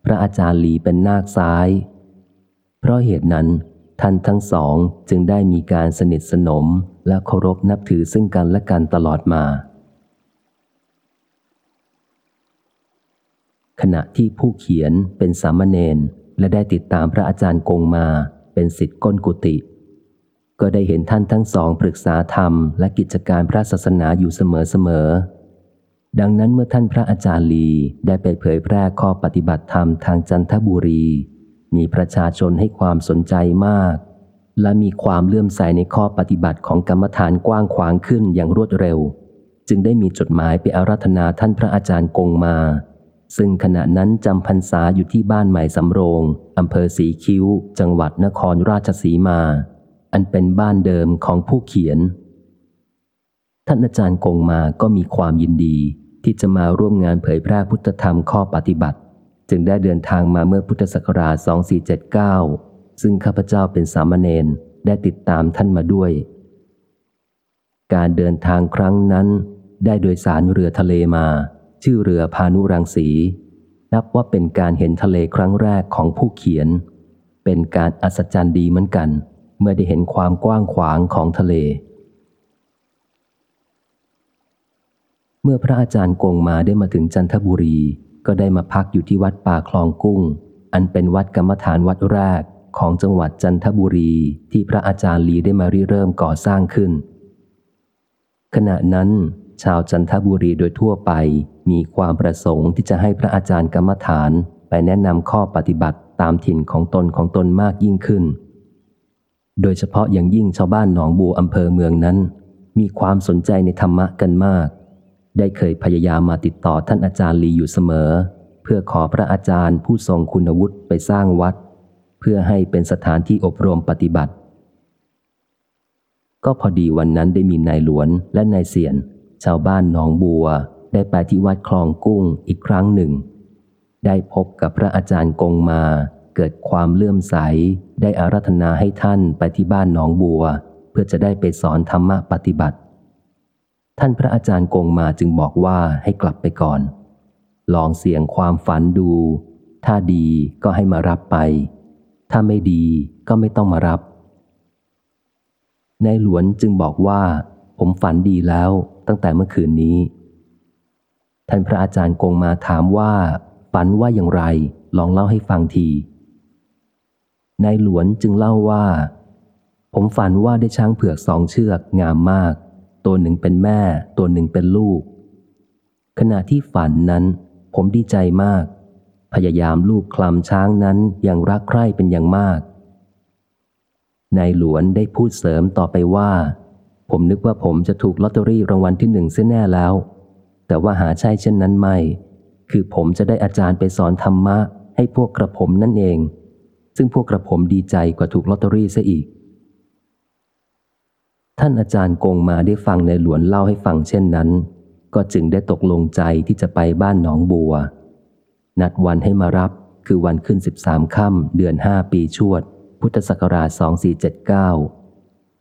พระอาจารย์ลีเป็นหน้าซ้าย เพราะเหตุนั้นท่านทั้งสองจึงได้มีการสนิทสนมและเคารพนับถือซึ่งกันและกันตลอดมา ขณะที่ผู้เขียนเป็นสามเณรและได้ติดตามพระอาจารย์กงมาเป็นสิทธิ์ก้นกุฏิก็ได้เห็นท่านทั้งสองปรึกษาธรรมและกิจการพระศาสนาอยู่เสมอๆดังนั้นเมื่อท่านพระอาจารย์ลีได้ไปเผยแพร่ข้อปฏิบัติธรรมทางจันทบุรี มีประชาชนให้ความสนใจมาก และมีความเลื่อมใสในข้อปฏิบัติของกรรมฐานกว้างขวางขึ้นอย่างรวดเร็ว จึงได้มีจดหมายไปอาราธนาท่านพระอาจารย์กงมา ซึ่งขณะนั้นจำพรรษาอยู่ที่บ้านใหม่สำโรงอำเภอสีคิ้ว จังหวัดนครราชสีมา อันเป็นบ้านเดิมของผู้เขียน ท่านอาจารย์กงมาก็มีความยินดีที่จะมาร่วมงานเผยแพร่พุทธธรรมข้อปฏิบัติ จึงได้เดินทางมาเมื่อพุทธศักราช 2479 ซึ่งข้าพเจ้าเป็นสามเณรได้ติดตามท่านมาด้วย การเดินทางครั้งนั้นได้โดยสารเรือทะเลมา ชื่อเรือพานุรังสี นับว่าเป็นการเห็นทะเลครั้งแรกของผู้เขียน เป็นการอัศจรรย์ดีเหมือนกัน เมื่อได้เห็นความกว้างขวางของทะเล เมื่อพระอาจารย์กงมาได้มาถึงจันทบุรี ก็ได้มาพักอยู่ที่วัดป่าคลองกุ้ง อันเป็นวัดกรรมฐานวัดแรกของจังหวัดจันทบุรีที่พระอาจารย์ลีได้มาริเริ่มก่อสร้างขึ้น ขณะนั้น ชาวจันทบุรีโดยทั่วไป มีความประสงค์ที่จะให้พระอาจารย์กรรมฐานไปแนะนำข้อปฏิบัติตามถิ่นของตนของตนมากยิ่งขึ้น โดยเฉพาะอย่างยิ่งชาวบ้านหนองบัวอำเภอเมืองนั้น มีความสนใจในธรรมะกันมาก ได้เคยพยายามมาติดต่อท่านอาจารย์ลีอยู่เสมอ เพื่อขอพระอาจารย์ผู้ทรงคุณวุฒิไปสร้างวัด เพื่อให้เป็นสถานที่อบรมปฏิบัติ ก็พอดีวันนั้นได้มีนายหลวนและนายเสียน ชาวบ้านหนองบัว ได้ไปที่วัดคลองกุ้งอีกครั้งหนึ่ง ได้พบกับพระอาจารย์กงมา เกิดความเลื่อมใส ได้อารัธนาให้ท่านไปที่บ้านหนองบัว เพื่อจะได้ไปสอนธรรมะปฏิบัติ ท่านพระอาจารย์กงมาจึงบอกว่าให้กลับไปก่อน ลองเสี่ยงความฝันดู ถ้าดีก็ให้มารับไป ถ้าไม่ดีก็ไม่ต้องมารับนายหลวนจึงบอกว่า ผมฝันดีแล้วตั้งแต่เมื่อคืนนี้ ท่านพระอาจารย์กงมาถามว่า ฝันว่าอย่างไร ลองเล่าให้ฟังที นายหลวนจึงเล่าว่า ผมฝันว่าได้ช้างเผือกสองเชือกงามมาก ตัวหนึ่งเป็นแม่ ตัวหนึ่งเป็นลูก ขณะที่ฝันนั้น ผมดีใจมาก พยายามลูกคลำช้างนั้นอย่างรักใคร่เป็นอย่างมากนายหลวนได้พูดเสริมต่อไปว่า ผมนึกว่าผมจะถูกลอตเตอรี่รางวัลที่หนึ่งเสียแน่แล้ว แต่ว่าหาใช่เช่นนั้นไม่ คือผมจะได้อาจารย์ไปสอนธรรมะ ให้พวกกระผมนั่นเอง ซึ่งพวกกระผมดีใจกว่าถูกลอตเตอรี่ซะอีก ท่านอาจารย์กงมาได้ฟังในหลวนเล่าให้ฟังเช่นนั้น ก็จึงได้ตกลงใจที่จะไปบ้านหนองบัว นัดวันให้มารับคือวันขึ้นสิบสามค่ำเดือนห้าปีชวด พุทธศักราชสองสี่เจ็ดเก้า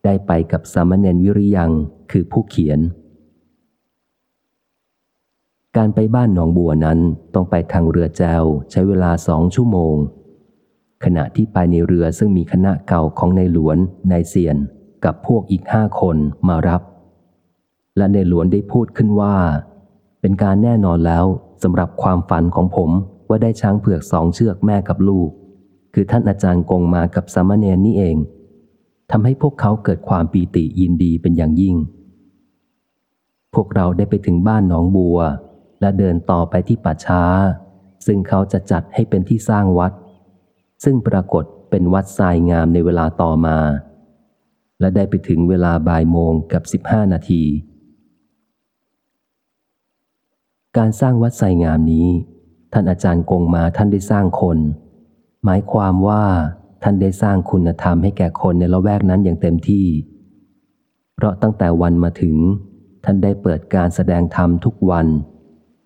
ได้ไปกับสามเณรวิริยังคือผู้เขียน การไปบ้านหนองบัวนั้นต้องไปทางเรือแจวใช้เวลาสองชั่วโมง ขณะที่ไปในเรือซึ่งมีคณะเก่าของในหลวนนายเซียนกับพวกอีกห้าคนมารับ และในหลวนได้พูดขึ้นว่า เป็นการแน่นอนแล้วสำหรับความฝันของผมว่าได้ช้างเผือกสองเชือกแม่กับลูก คือท่านอาจารย์กงมากับสามเณรนี่เองทำให้พวกเขาเกิดความปีติยินดีเป็นอย่างยิ่ง พวกเราได้ไปถึงบ้านหนองบัว และเดินต่อไปที่ป่าช้า ซึ่งเขาจะจัดให้เป็นที่สร้างวัด ซึ่งปรากฏเป็นวัดทรายงามในเวลาต่อมา และได้ไปถึงเวลาบ่ายโมงกับสิบห้านาที การสร้างวัดทรายงามนี้ ท่านอาจารย์กงมาท่านได้สร้างคน หมายความว่าท่านได้สร้างคุณธรรมให้แก่คนในละแวกนั้นอย่างเต็มที่ เพราะตั้งแต่วันมาถึง ท่านได้เปิดการแสดงธรรมทุกวัน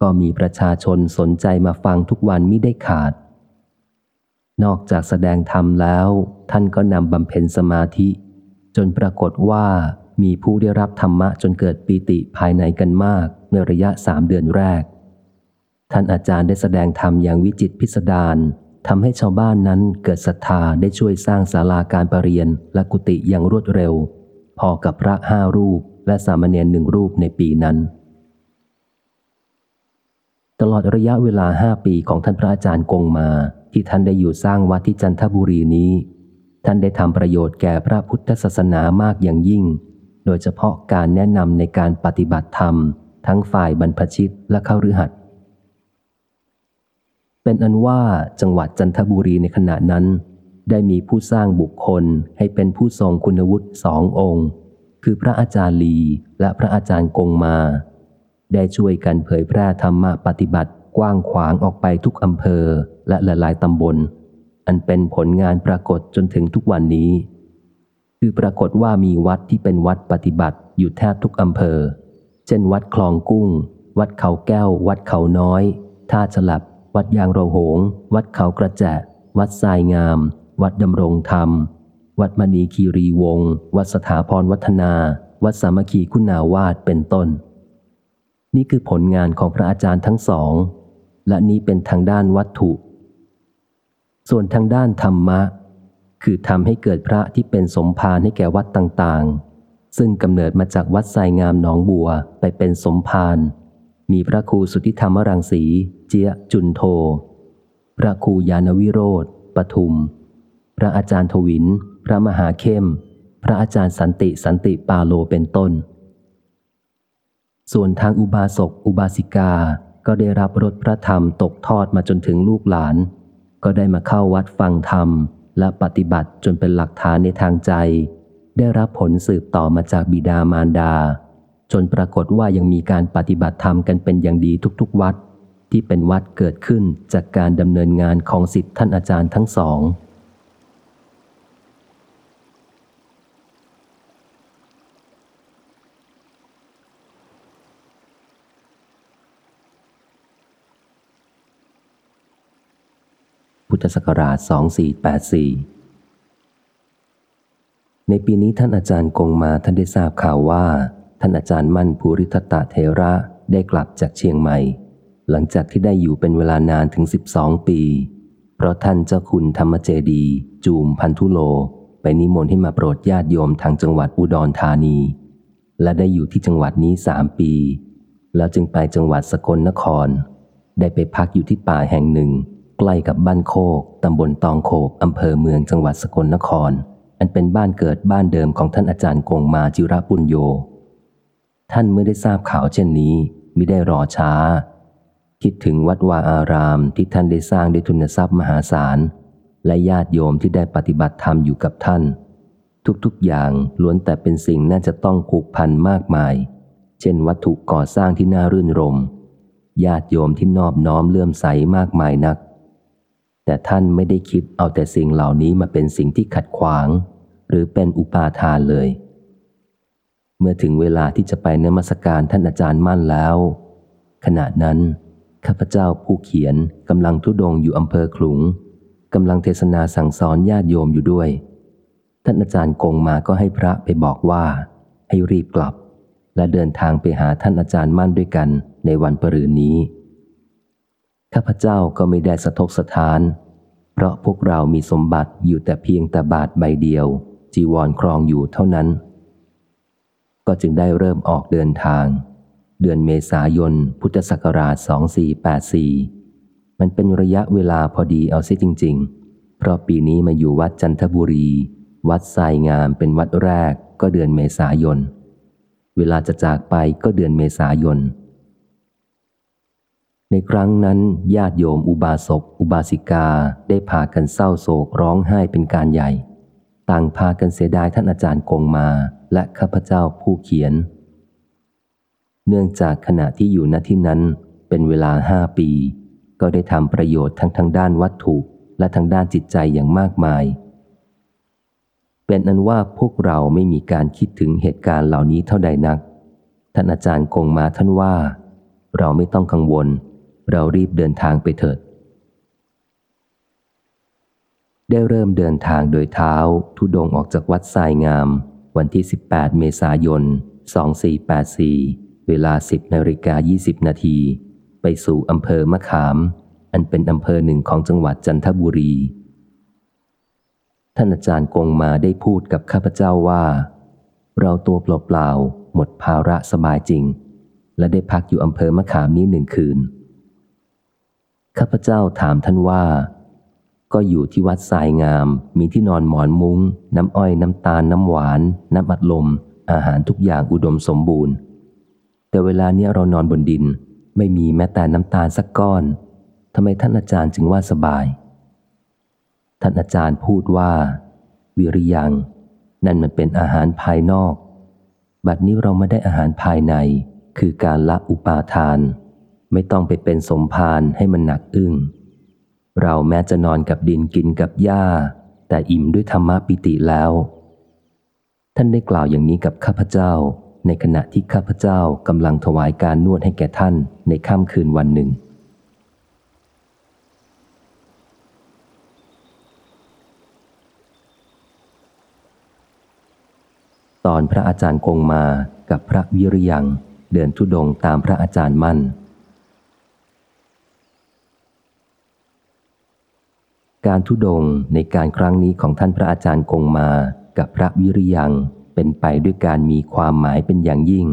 ก็มีประชาชนสนใจมาฟังทุกวันไม่ได้ขาด นอกจากแสดงธรรมแล้ว ท่านก็นำบำเพ็ญสมาธิ จนปรากฏว่ามีผู้ได้รับธรรมะจนเกิดปีติภายในกันมากในระยะสามเดือนแรก ท่านอาจารย์ได้แสดงธรรมอย่างวิจิตพิสดารทำให้ชาวบ้านนั้นเกิดศรัทธาได้ช่วยสร้างศาลาการประเรียนและกุฏิอย่างรวดเร็ว พอกับพระห้ารูปและสามเณรหนึ่งรูปในปีนั้น ตลอดระยะเวลาห้าปีของท่านพระอาจารย์กงมา ที่ท่านได้อยู่สร้างวัดที่จันทบุรีนี้ ท่านได้ทำประโยชน์แก่พระพุทธศาสนามากอย่างยิ่ง โดยเฉพาะการแนะนำในการปฏิบัติธรรม ทั้งฝ่ายบรรพชิตและเข้าฤหัสเป็นอันว่าจังหวัดจันทบุรีในขณะนั้น ได้มีผู้สร้างบุคคลให้เป็นผู้ทรงคุณวุฒิสององค์ คือพระอาจารย์ลีและพระอาจารย์กงมา ได้ช่วยกันเผยแพร่ธรรมะปฏิบัติกว้างขวางออกไปทุกอำเภอและหลายๆตำบล อันเป็นผลงานปรากฏจนถึงทุกวันนี้ คือปรากฏว่ามีวัดที่เป็นวัดปฏิบัติอยู่แทบทุกอำเภอ เช่น วัดคลองกุ้ง วัดเขาแก้ว วัดเขาน้อย ท่าฉลับ วัดยางโรหง วัดเขากระแจวัดทรายงาม วัดดำรงธรรม วัดมณีคีรีวงศ์วัดสถาพรวัฒนา วัดสามัคคีคุณาวาดเป็นต้น นี่คือผลงานของพระอาจารย์ทั้งสอง และนี้เป็นทางด้านวัตถุ ส่วนทางด้านธรรมะ คือทำให้เกิดพระที่เป็นสมภารให้แก่วัดต่างๆ ซึ่งกำเนิดมาจากวัดทรายงามหนองบัวไปเป็นสมภารมีพระครูสุทธิธรรมรังสี เจียจุนโท พระครูยานวิโรธปทุม พระอาจารย์ทวิน พระมหาเข้ม พระอาจารย์สันติสันติปาโลเป็นต้น ส่วนทางอุบาสกอุบาสิกาก็ได้รับรสพระธรรมตกทอดมาจนถึงลูกหลาน ก็ได้มาเข้าวัดฟังธรรม และปฏิบัติจนเป็นหลักฐานในทางใจ ได้รับผลสืบต่อมาจากบิดามารดา จนปรากฏว่ายังมีการปฏิบัติธรรมกันเป็นอย่างดีทุกๆวัด ที่เป็นวัดเกิดขึ้นจากการดำเนินงานของสิทธิท่านอาจารย์ทั้งสอง พุทธศักราช 2484 ในปีนี้ท่านอาจารย์กงมาท่านได้ทราบข่าวว่า ท่านอาจารย์มั่นภูริทัตเทระได้กลับจากเชียงใหม่ หลังจากที่ได้อยู่เป็นเวลานานถึง 12 ปี เพราะท่านเจ้าคุณธรรมเจดีจูมพันธุโล ไปนิมนต์ให้มาโปรดญาติโยมทางจังหวัดอุดรธานี และได้อยู่ที่จังหวัดนี้สามปี แล้วจึงไปจังหวัดสกลนคร ได้ไปพักอยู่ที่ป่าแห่งหนึ่ง กล้กับบ้านโคก ตำบลตองโคกอำเภอเมืองจังหวัดสกลนคร อันเป็นบ้านเกิดบ้านเดิมของท่านอาจารย์กงมาจิระปุญโย ท่านเมื่อได้ทราบข่าวเช่นนี้มิได้รอช้า คิดถึงวัดวาอารามที่ท่านได้สร้างด้วยทุนทรัพย์มหาศาล และญาติโยมที่ได้ปฏิบัติธรรมอยู่กับท่าน ทุกๆอย่างล้วนแต่เป็นสิ่งน่าจะต้องผูกพันมากมายเเช่น วัตถุก่อสร้างที่น่ารื่นรมญาติโยมที่นอบน้อมเลื่อมใสมากมายนัก แต่ท่านไม่ได้คิดเอาแต่สิ่งเหล่านี้มาเป็นสิ่งที่ขัดขวาง หรือเป็นอุปาทานเลย เมื่อถึงเวลาที่จะไปนมัสการท่านอาจารย์มั่นแล้ว ขณะนั้น ข้าพเจ้าผู้เขียนกำลังทุดงอยู่อำเภอขลุงกำลังเทศนาสั่งสอนญาติโยมอยู่ด้วย ท่านอาจารย์กงมาก็ให้พระไปบอกว่า ให้รีบกลับ และเดินทางไปหาท่านอาจารย์มั่นด้วยกันในวันปรืนนี้ ข้าพเจ้าก็ไม่ได้สะทกสะทาน เพราะพวกเรามีสมบัติอยู่แต่เพียงแต่บาทใบเดียว จีวรครองอยู่เท่านั้น ก็จึงได้เริ่มออกเดินทาง เดือนเมษายน พุทธศักราช 2484 มันเป็นระยะเวลาพอดีเอาซิจริง ๆ เพราะปีนี้มาอยู่วัดจันทบุรี วัดไซงามเป็นวัดแรกก็เดือนเมษายน เวลาจะจากไปก็เดือนเมษายน ในครั้งนั้นญาติโยมอุบาสกอุบาสิกาได้พากันเศร้าโศกร้องไห้เป็นการใหญ่ ต่างพากันเสียดายท่านอาจารย์กงมาและข้าพเจ้าผู้เขียน เนื่องจากขณะที่อยู่ณที่นั้นเป็นเวลาห้าปี ก็ได้ทำประโยชน์ทั้งทางด้านวัตถุและทางด้านจิตใจอย่างมากมาย เป็นอันว่าพวกเราไม่มีการคิดถึงเหตุการณ์เหล่านี้เท่าใดนัก ท่านอาจารย์กงมาท่านว่า เราไม่ต้องกังวล เรารีบเดินทางไปเถิด ได้เริ่มเดินทางโดยเท้า ทุดงออกจากวัดทรายงาม วันที่ 18 เมษายน 2484 เวลา 10นาฬิกา20 นาที ไปสู่อำเภอมะขาม อันเป็นอำเภอหนึ่งของจังหวัดจันทบุรี ท่านอาจารย์กงมาได้พูดกับข้าพเจ้าว่า เราตัวเปล่าๆหมดภาระสบายจริง และได้พักอยู่อำเภอมะขามนี้หนึ่งคืน ข้าพเจ้าถามท่านว่า ก็อยู่ที่วัดทรายงาม มีที่นอนหมอนมุง้ง น้ำอ้อยน้ำตาลน้ำหวาน น้ำอัดลม อาหารทุกอย่างอุดมสมบูรณ์ แต่เวลาเนี้ยเรานอนบนดิน ไม่มีแม้แต่น้ำตาลสักก้อนทำไมท่านอาจารย์จึงว่าสบาย ท่านอาจารย์พูดว่า วิริยัง นั่นมันเป็นอาหารภายนอก บัดนี้เราไม่ได้อาหารภายใน คือการละอุปาทาน ไม่ต้องไปเป็นสมภารให้มันหนักอึ้ง เราแม้จะนอนกับดินกินกับหญ้า แต่อิ่มด้วยธรรมะปิติแล้ว ท่านได้กล่าวอย่างนี้กับข้าพเจ้า ในขณะที่ข้าพเจ้ากำลังถวายการนวดให้แก่ท่านในค่ำคืนวันหนึ่ง ตอนพระอาจารย์คงมากับพระวิริยังเดินทุดงตามพระอาจารย์มั่น การทุดงในการครั้งนี้ของท่านพระอาจารย์คงมากับพระวิริยังเป็นไปด้วยการมีความหมายเป็นอย่างยิ่ง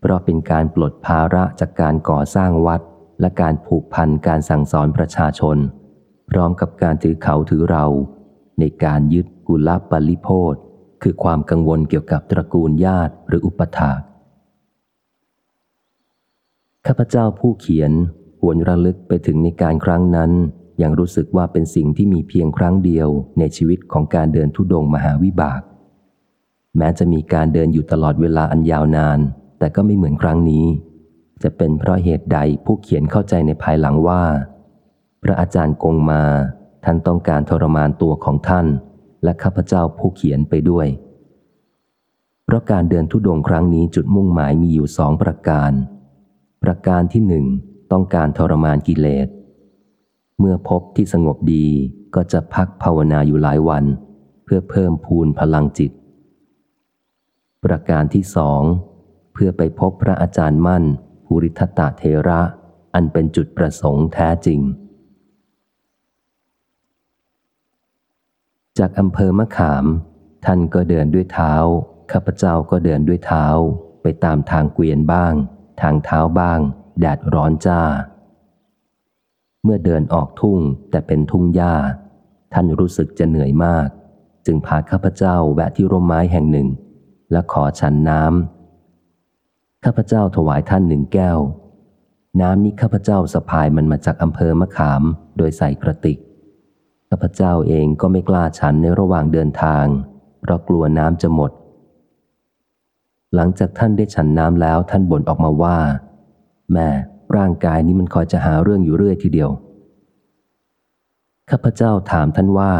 เพราะเป็นการปลดภาระจากการก่อสร้างวัด และการผูกพันการสั่งสอนประชาชน พร้อมกับการถือเขาถือเรา ในการยึดกุลปริโพธคือความกังวลเกี่ยวกับตระกูลญาติหรืออุปถากข้าพเจ้าผู้เขียนหวนระลึกไปถึงในการครั้งนั้น ยังรู้สึกว่าเป็นสิ่งที่มีเพียงครั้งเดียวในชีวิตของการเดินทุดงมหาวิบาก แม้จะมีการเดินอยู่ตลอดเวลาอันยาวนาน แต่ก็ไม่เหมือนครั้งนี้ จะเป็นเพราะเหตุใดผู้เขียนเข้าใจในภายหลังว่า พระอาจารย์กงมาท่านต้องการทรมานตัวของท่าน และข้าพเจ้าผู้เขียนไปด้วย เพราะการเดินทุดงครั้งนี้จุดมุ่งหมายมีอยู่สองประการ ประการที่หนึ่งต้องการทรมานกิเลส เมื่อพบที่สงบดีก็จะพักภาวนาอยู่หลายวัน เพื่อเพิ่มพูนพลังจิต ประการที่สองเพื่อไปพบพระอาจารย์มั่นภูริทัตตเทระ อันเป็นจุดประสงค์แท้จริง จากอำเภอมะขาม ท่านก็เดินด้วยเท้า ข้าพเจ้าก็เดินด้วยเท้า ไปตามทางเกวียนบ้าง ทางเท้าบ้าง แดดร้อนจ้า เมื่อเดินออกทุ่งแต่เป็นทุ่งหญ้า ท่านรู้สึกจะเหนื่อยมาก จึงพาข้าพเจ้าแวะที่ร่มไม้แห่งหนึ่ง และขอฉันน้ำข้าพเจ้าถวายท่านหนึ่งแก้ว น้ำนี้ข้าพเจ้าสะพายมันมาจากอำเภอมะขาม โดยใส่กระติกข้าพเจ้าเองก็ไม่กล้าฉันในระหว่างเดินทาง เพราะกลัวน้ำจะหมด หลังจากท่านได้ฉันน้ำแล้วท่านบ่นออกมาว่า แม่ ร่างกายนี้มันคอยจะหาเรื่องอยู่เรื่อยทีเดียว ข้าพเจ้าถามท่านว่า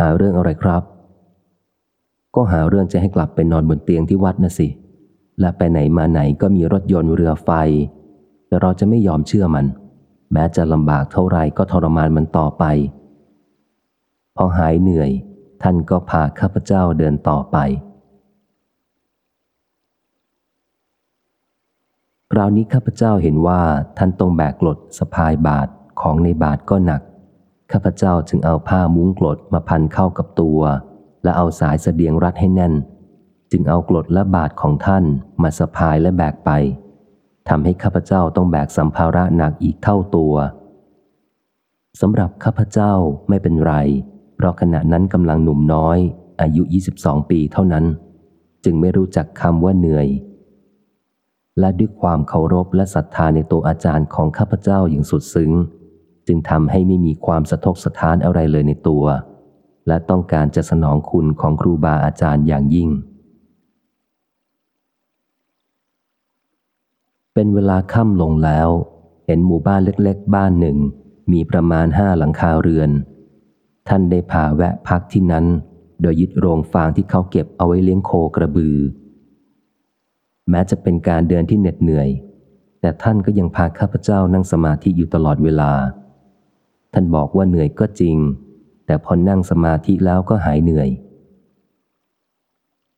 หาเรื่องอะไรครับ ก็หาเรื่องจะให้กลับไปนอนบนเตียงที่วัดนะสิ และไปไหนมาไหนก็มีรถยนต์เรือไฟ แต่เราจะไม่ยอมเชื่อมัน แม้จะลำบากเท่าไรก็ทรมานมันต่อไป พอหายเหนื่อย ท่านก็พาข้าพเจ้าเดินต่อไป คราวนี้ข้าพเจ้าเห็นว่าท่านต้องแบกกรดสะพายบาทของในบาทก็หนัก ข้าพเจ้าจึงเอาผ้ามุ้งกรดมาพันเข้ากับตัว และเอาสายสเสบียงรัดให้แน่น จึงเอากรดและบาทของท่านมาสะพายและแบกไปทำให้ข้าพเจ้าต้องแบกสัมภาระหนักอีกเท่าตัวสำหรับข้าพเจ้าไม่เป็นไร เพราะขณะนั้นกำลังหนุ่มน้อย อายุ 22 ปีเท่านั้น จึงไม่รู้จักคำว่าเหนื่อย และด้วยความเคารพและศรัทธาในตัวอาจารย์ของข้าพเจ้าอย่างสุดซึ้ง จึงทำให้ไม่มีความสะทกสะท้านอะไรเลยในตัว และต้องการจะสนองคุณของครูบาอาจารย์อย่างยิ่ง เป็นเวลาค่ำลงแล้ว เห็นหมู่บ้านเล็กๆ บ้านหนึ่ง มีประมาณห้าหลังคาเรือน ท่านได้พาแวะพักที่นั้น โดยยึดโรงฟางที่เขาเก็บเอาไว้เลี้ยงโคกระบือ แม้จะเป็นการเดินที่เหน็ดเหนื่อย แต่ท่านก็ยังพาข้าพเจ้านั่งสมาธิอยู่ตลอดเวลา ท่านบอกว่าเหนื่อยก็จริง แต่พอนั่งสมาธิแล้วก็หายเหนื่อย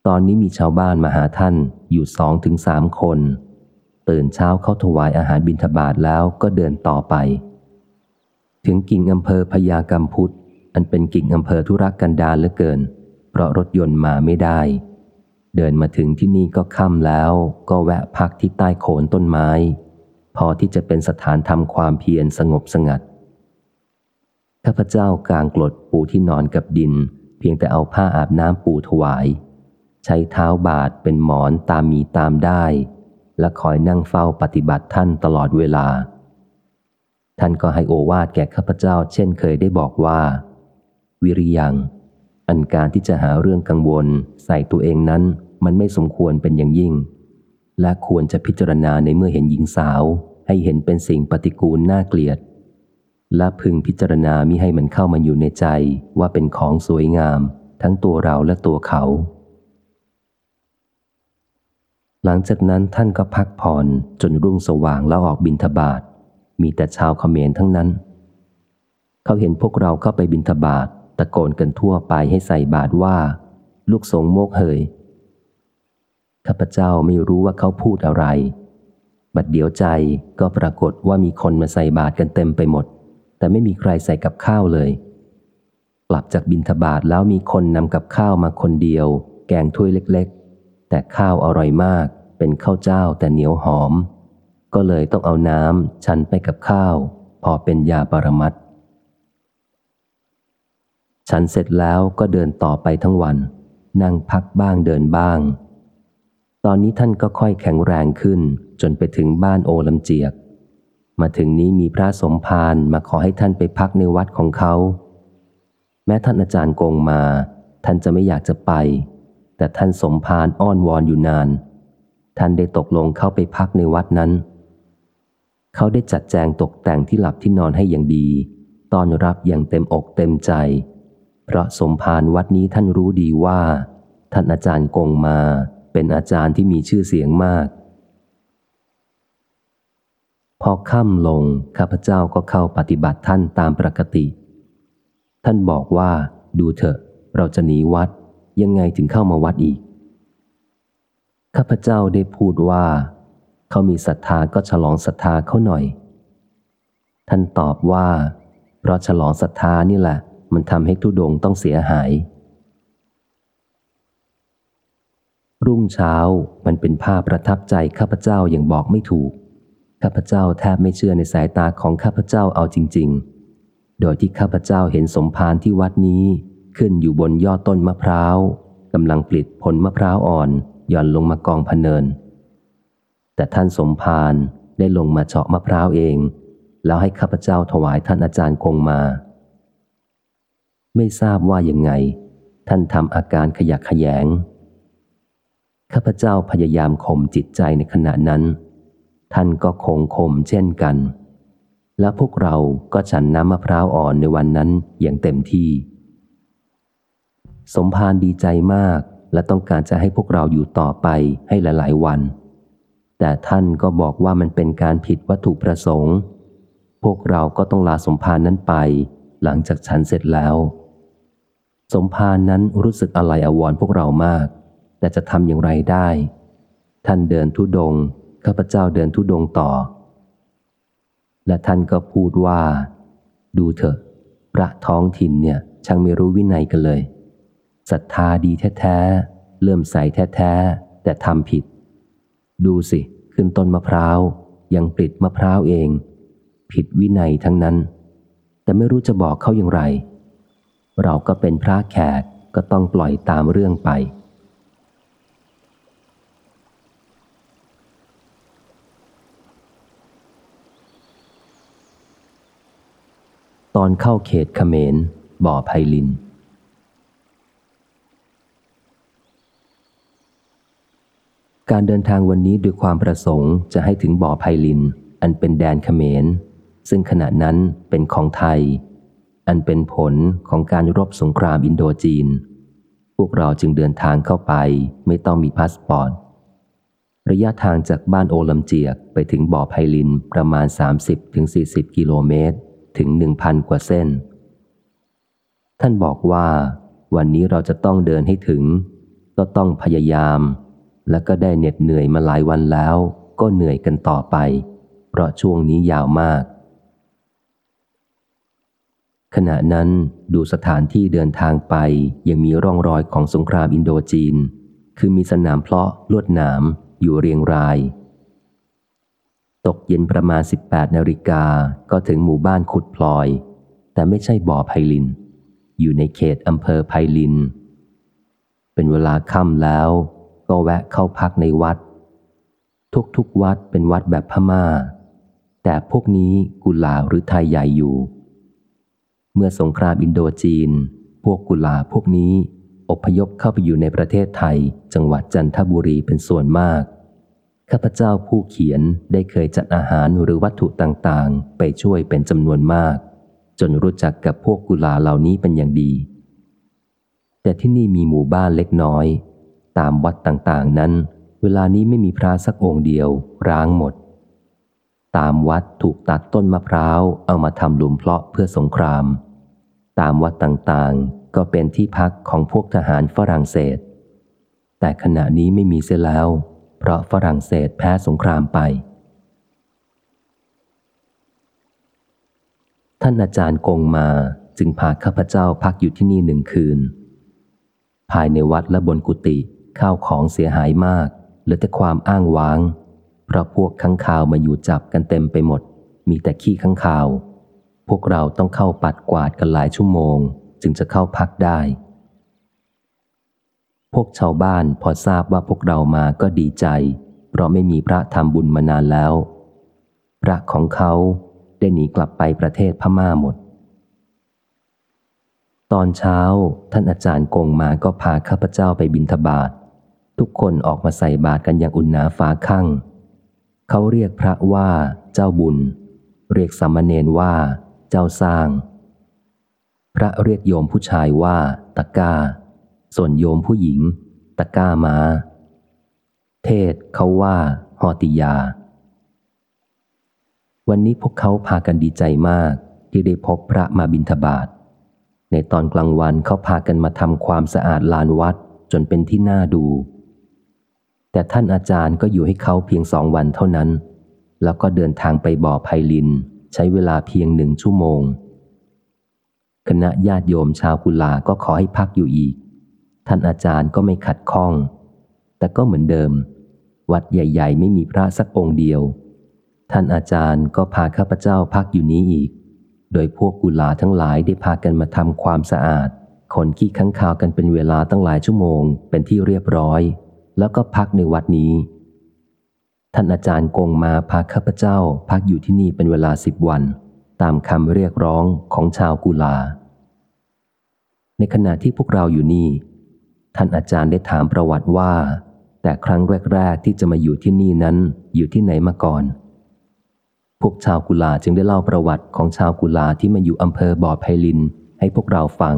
ตอนนี้มีชาวบ้านมาหาท่านอยู่สองถึงสามคน ตื่นเช้าเข้าถวายอาหารบิณฑบาตแล้วก็เดินต่อไป ถึงกิ่งอำเภอพยากรรมพุทธอันเป็นกิ่งอำเภอธุรกันดารเหลือเกิน เพราะรถยนต์มาไม่ได้ เดินมาถึงที่นี่ก็ค่ำแล้ว ก็แวะพักที่ใต้โคนต้นไม้ พอที่จะเป็นสถานทำความเพียรสงบสงัดข้าพเจ้ากางกลดปูที่นอนกับดิน เพียงแต่เอาผ้าอาบน้ำปูถวาย ใช้เท้าบาดเป็นหมอนตามมีตามได้ และคอยนั่งเฝ้าปฏิบัติท่านตลอดเวลา ท่านก็ให้โอวาดแก่ข้าพเจ้า เช่นเคยได้บอกว่า วิริยัง อันการที่จะหาเรื่องกังวล ใส่ตัวเองนั้น มันไม่สมควรเป็นอย่างยิ่ง และควรจะพิจารณาในเมื่อเห็นหญิงสาว ให้เห็นเป็นสิ่งปฏิกูลน่าเกลียด และพึงพิจารณามิให้มันเข้ามาอยู่ในใจว่าเป็นของสวยงาม ทั้งตัวเราและตัวเขา หลังจากนั้นท่านก็พักผ่อนจนรุ่งสว่างแล้วออกบินทบาทมีแต่ชาวเขมรทั้งนั้น เขาเห็นพวกเราเข้าไปบินทบาท ตะโกนกันทั่วไปให้ใส่บาทว่า ลูกสงโมกเหยข้าพเจ้าไม่รู้ว่าเขาพูดอะไร บัดเดี๋ยวใจก็ปรากฏว่ามีคนมาใส่บาทกันเต็มไปหมด แต่ไม่มีใครใส่กับข้าวเลย กลับจากบินทบาทแล้วมีคนนำกับข้าวมาคนเดียว แกงถ้วยเล็กๆ แต่ข้าวอร่อยมาก เป็นข้าวเจ้าแต่เหนียวหอม ก็เลยต้องเอาน้ำชันไปกับข้าว พอเป็นยาปรมัต ฉันเสร็จแล้วก็เดินต่อไปทั้งวัน นั่งพักบ้างเดินบ้าง ตอนนี้ท่านก็ค่อยแข็งแรงขึ้น จนไปถึงบ้านโอลำเจียก มาถึงนี้มีพระสมภารมาขอให้ท่านไปพักในวัดของเขา แม้ท่านอาจารย์กงมา ท่านจะไม่อยากจะไป แต่ท่านสมภารอ้อนวอนอยู่นาน ท่านได้ตกลงเข้าไปพักในวัดนั้น เขาได้จัดแจงตกแต่งที่หลับที่นอนให้อย่างดีต้อนรับอย่างเต็มอกเต็มใจ เพราะสมภารวัดนี้ท่านรู้ดีว่า ท่านอาจารย์กงมาเป็นอาจารย์ที่มีชื่อเสียงมาก พอค่ำลงข้าพเจ้าก็เข้าปฏิบัติท่านตามปกติ ท่านบอกว่าดูเถอะ เราจะหนีวัดยังไงถึงเข้ามาวัดอีก ข้าพเจ้าได้พูดว่า เขามีศรัทธาก็ฉลองศรัทธาเขาหน่อย ท่านตอบว่า เพราะฉลองศรัทธานี่แหละ มันทำให้ทุดงต้องเสียหาย รุ่งเช้ามันเป็นภาพประทับใจข้าพเจ้าอย่างบอกไม่ถูก ข้าพเจ้าแทบไม่เชื่อในสายตาของข้าพเจ้าเอาจริง ๆ โดยที่ข้าพเจ้าเห็นสมภารที่วัดนี้ขึ้นอยู่บนยอดต้นมะพร้าวกำลังปลิดผลมะพร้าวอ่อนหย่อนลงมากองพเนิน แต่ท่านสมภารได้ลงมาเฉาะมะพร้าวเอง แล้วให้ข้าพเจ้าถวายท่านอาจารย์คงมา ไม่ทราบว่ายังไง ท่านทำอาการขยักขยง ข้าพเจ้าพยายามข่มจิตใจในขณะนั้น ท่านก็คงข่มเช่นกัน และพวกเราก็ฉันน้ำมะพร้าวอ่อนในวันนั้นอย่างเต็มที่ สมภารดีใจมากและต้องการจะให้พวกเราอยู่ต่อไปให้หลาย ๆ วัน แต่ท่านก็บอกว่ามันเป็นการผิดวัตถุประสงค์ พวกเราก็ต้องลาสมภารนั้นไป หลังจากฉันเสร็จแล้ว สมภารนั้นรู้สึกอะไรอววรพวกเรามาก แต่จะทำอย่างไรได้ ท่านเดินทุดง ข้าพเจ้าเดินทุดงต่อ และท่านก็พูดว่า ดูเถอะ พระท้องถิ่นเนี่ยช่างไม่รู้วินัยกันเลยศรัทธาดีแท้ๆเลื่อมใสแท้ๆแต่ทำผิด ดูสิ ขึ้นต้นมะพร้าว ยังปลิดมะพร้าวเอง ผิดวินัยทั้งนั้น แต่ไม่รู้จะบอกเขาอย่างไร เราก็เป็นพระแขกก็ต้องปล่อยตามเรื่องไป ตอนเข้าเขตเขมรบ่อไพลิน การเดินทางวันนี้ด้วยความประสงค์จะให้ถึงบ่อไพลิน อันเป็นแดนเขมร ซึ่งขณะนั้นเป็นของไทย อันเป็นผลของการรบสงครามอินโดจีน พวกเราจึงเดินทางเข้าไปไม่ต้องมีพาสปอร์ต ระยะทางจากบ้านโอลำเจียกไปถึงบ่อไพลินประมาณ 30-40 กิโลเมตร ถึง 1,000 กว่าเส้น ท่านบอกว่า วันนี้เราจะต้องเดินให้ถึง ก็ต้องพยายาม และก็ได้เหน็ดเหนื่อยมาหลายวันแล้ว ก็เหนื่อยกันต่อไป เพราะช่วงนี้ยาวมาก ขณะนั้นดูสถานที่เดินทางไปยังมีร่องรอยของสงครามอินโดจีน คือมีสนามเพาะลวดหนามอยู่เรียงราย ตกเย็นประมาณ 18นาฬิกาก็ถึงหมู่บ้านขุดพลอย แต่ไม่ใช่บ่อไพลิน อยู่ในเขตอำเภอไพลิน เป็นเวลาค่ำแล้ว ก็แวะเข้าพักในวัด ทุกๆวัดเป็นวัดแบบพมา่า แต่พวกนี้กุลาหรือไทยใหญ่อยู่ มื่อสงครามอินโดจีน พวกกุลาพวกนี้อพยพเข้าไปอยู่ในประเทศไทย จังหวัดจันทบุรีเป็นส่วนมาก ข้าพเจ้าผู้เขียนได้เคยจัดอาหารหรือวัตถุต่างๆ ไปช่วยเป็นจำนวนมาก จนรู้จักกับพวกกุลาเหล่านี้เป็นอย่างดี แต่ที่นี่มีหมู่บ้านเล็กน้อย ตามวัดต่างๆนั้น เวลานี้ไม่มีพระสักองค์เดียว ร้างหมด ตามวัดถูกตัดต้นมะพร้าวเอามาทำหลุมเพาะเพื่อสงคราม ตามวัดต่างๆ ก็เป็นที่พักของพวกทหารฝรั่งเศส แต่ขณะนี้ไม่มีเสียแล้ว เพราะฝรั่งเศสแพ้สงครามไป ท่านอาจารย์กงมาจึงพาข้าพเจ้าพักอยู่ที่นี่หนึ่งคืน ภายในวัดและบนกุฏิข้าวของเสียหายมากเหลือแต่ความอ้างว้าง เพราะพวกข้างข่าวมาอยู่จับกันเต็มไปหมด มีแต่ขี้ข้างข่าว พวกเราต้องเข้าปัดกวาดกันหลายชั่วโมง จึงจะเข้าพักได้ พวกชาวบ้านพอทราบว่าพวกเรามาก็ดีใจ เพราะไม่มีพระทำบุญมานานแล้ว พระของเขาได้หนีกลับไปประเทศพม่าหมด ตอนเช้าท่านอาจารย์กงมาก็พาข้าพเจ้าไปบินทบาททุกคนออกมาใส่บาตรกันอย่างอุ่นหนาฟ้าข้างเขาเรียกพระว่าเจ้าบุญ เรียกสามเณรว่า เจ้าสร้าง พระเรียกโยมผู้ชายว่าตะก้า ส่วนโยมผู้หญิง ตะก้ามา เทศเขาว่าหอติยา วันนี้พวกเขาพากันดีใจมากที่ได้พบพระมาบิณฑบาต ในตอนกลางวันเขาพากันมาทำความสะอาดลานวัดจนเป็นที่น่าดู แต่ท่านอาจารย์ก็อยู่ให้เขาเพียงสองวันเท่านั้น แล้วก็เดินทางไปบ่อไพลิน ใช้เวลาเพียงหนึ่งชั่วโมง คณะญาติโยมชาวกุลาก็ขอให้พักอยู่อีก ท่านอาจารย์ก็ไม่ขัดข้อง แต่ก็เหมือนเดิม วัดใหญ่ ๆ ไม่มีพระสักองค์เดียว ท่านอาจารย์ก็พาข้าพเจ้าพักอยู่นี้อีก โดยพวกกุลาทั้งหลายได้พากันมาทำความสะอาดคนขี้ข้างคาวกันเป็นเวลาตั้งหลายชั่วโมง เป็นที่เรียบร้อย แล้วก็พักในวัดนี้ ท่านอาจารย์กงมาพาข้าพเจ้าพักอยู่ที่นี่เป็นเวลาสิบวัน ตามคำเรียกร้องของชาวกุลา ในขณะที่พวกเราอยู่นี่ ท่านอาจารย์ได้ถามประวัติว่า แต่ครั้งแรกๆที่จะมาอยู่ที่นี่นั้นอยู่ที่ไหนมาก่อน พวกชาวกุลาจึงได้เล่าประวัติของชาวกุลาที่มาอยู่อำเภอบ่อไพลินให้พวกเราฟัง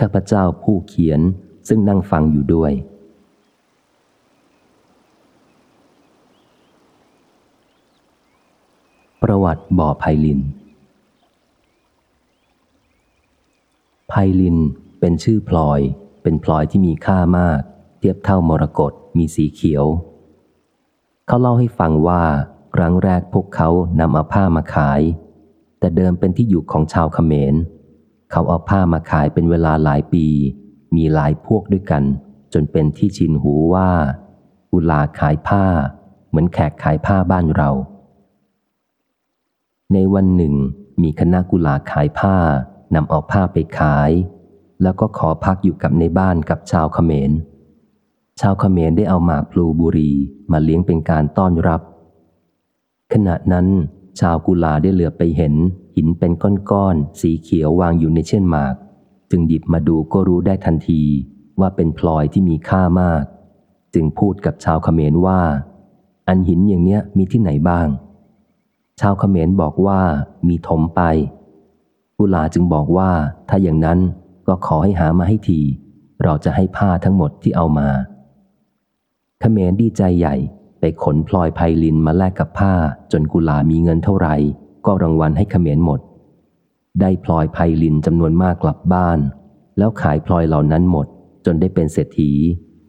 ข้าพเจ้าผู้เขียนซึ่งนั่งฟังอยู่ด้วย ประวัติบ่อไพลิน ไพลินเป็นชื่อพลอย เป็นพลอยที่มีค่ามาก เทียบเท่ามรกตมีสีเขียว เขาเล่าให้ฟังว่า ครั้งแรกพวกเขานำเอาผ้ามาขาย แต่เดิมเป็นที่อยู่ของชาวเขมร เขาเอาผ้ามาขายเป็นเวลาหลายปี มีหลายพวกด้วยกัน จนเป็นที่ชินหูว่ากุลาขายผ้า เหมือนแขกขายผ้าบ้านเรา ในวันหนึ่ง มีคณะกุลาขายผ้านำเอาผ้าไปขาย แล้วก็ขอพักอยู่กับในบ้านกับชาวเขมร ชาวเขมรได้เอาหมากพลูบุรีมาเลี้ยงเป็นการต้อนรับ ขณะนั้น ชาวกุลาได้เหลือไปเห็น หินเป็นก้อนๆสีเขียววางอยู่ในเช่นหมาก จึงหยิบมาดูก็รู้ได้ทันทีว่าเป็นพลอยที่มีค่ามาก จึงพูดกับชาวเขมรว่า อันหินอย่างเนี้ยมีที่ไหนบ้าง ชาวเขมรบอกว่ามีถมไปกุลาจึงบอกว่าถ้าอย่างนั้นก็ขอให้หามาให้ที เราจะให้ผ้าทั้งหมดที่เอามา เขมรดีใจใหญ่ไปขนพลอยไพลินมาแลกกับผ้า จนกุลามีเงินเท่าไหร่ ก็รางวัลให้เขมรหมด ได้พลอยไพลินจำนวนมากกลับบ้าน แล้วขายพลอยเหล่านั้นหมด จนได้เป็นเศรษฐี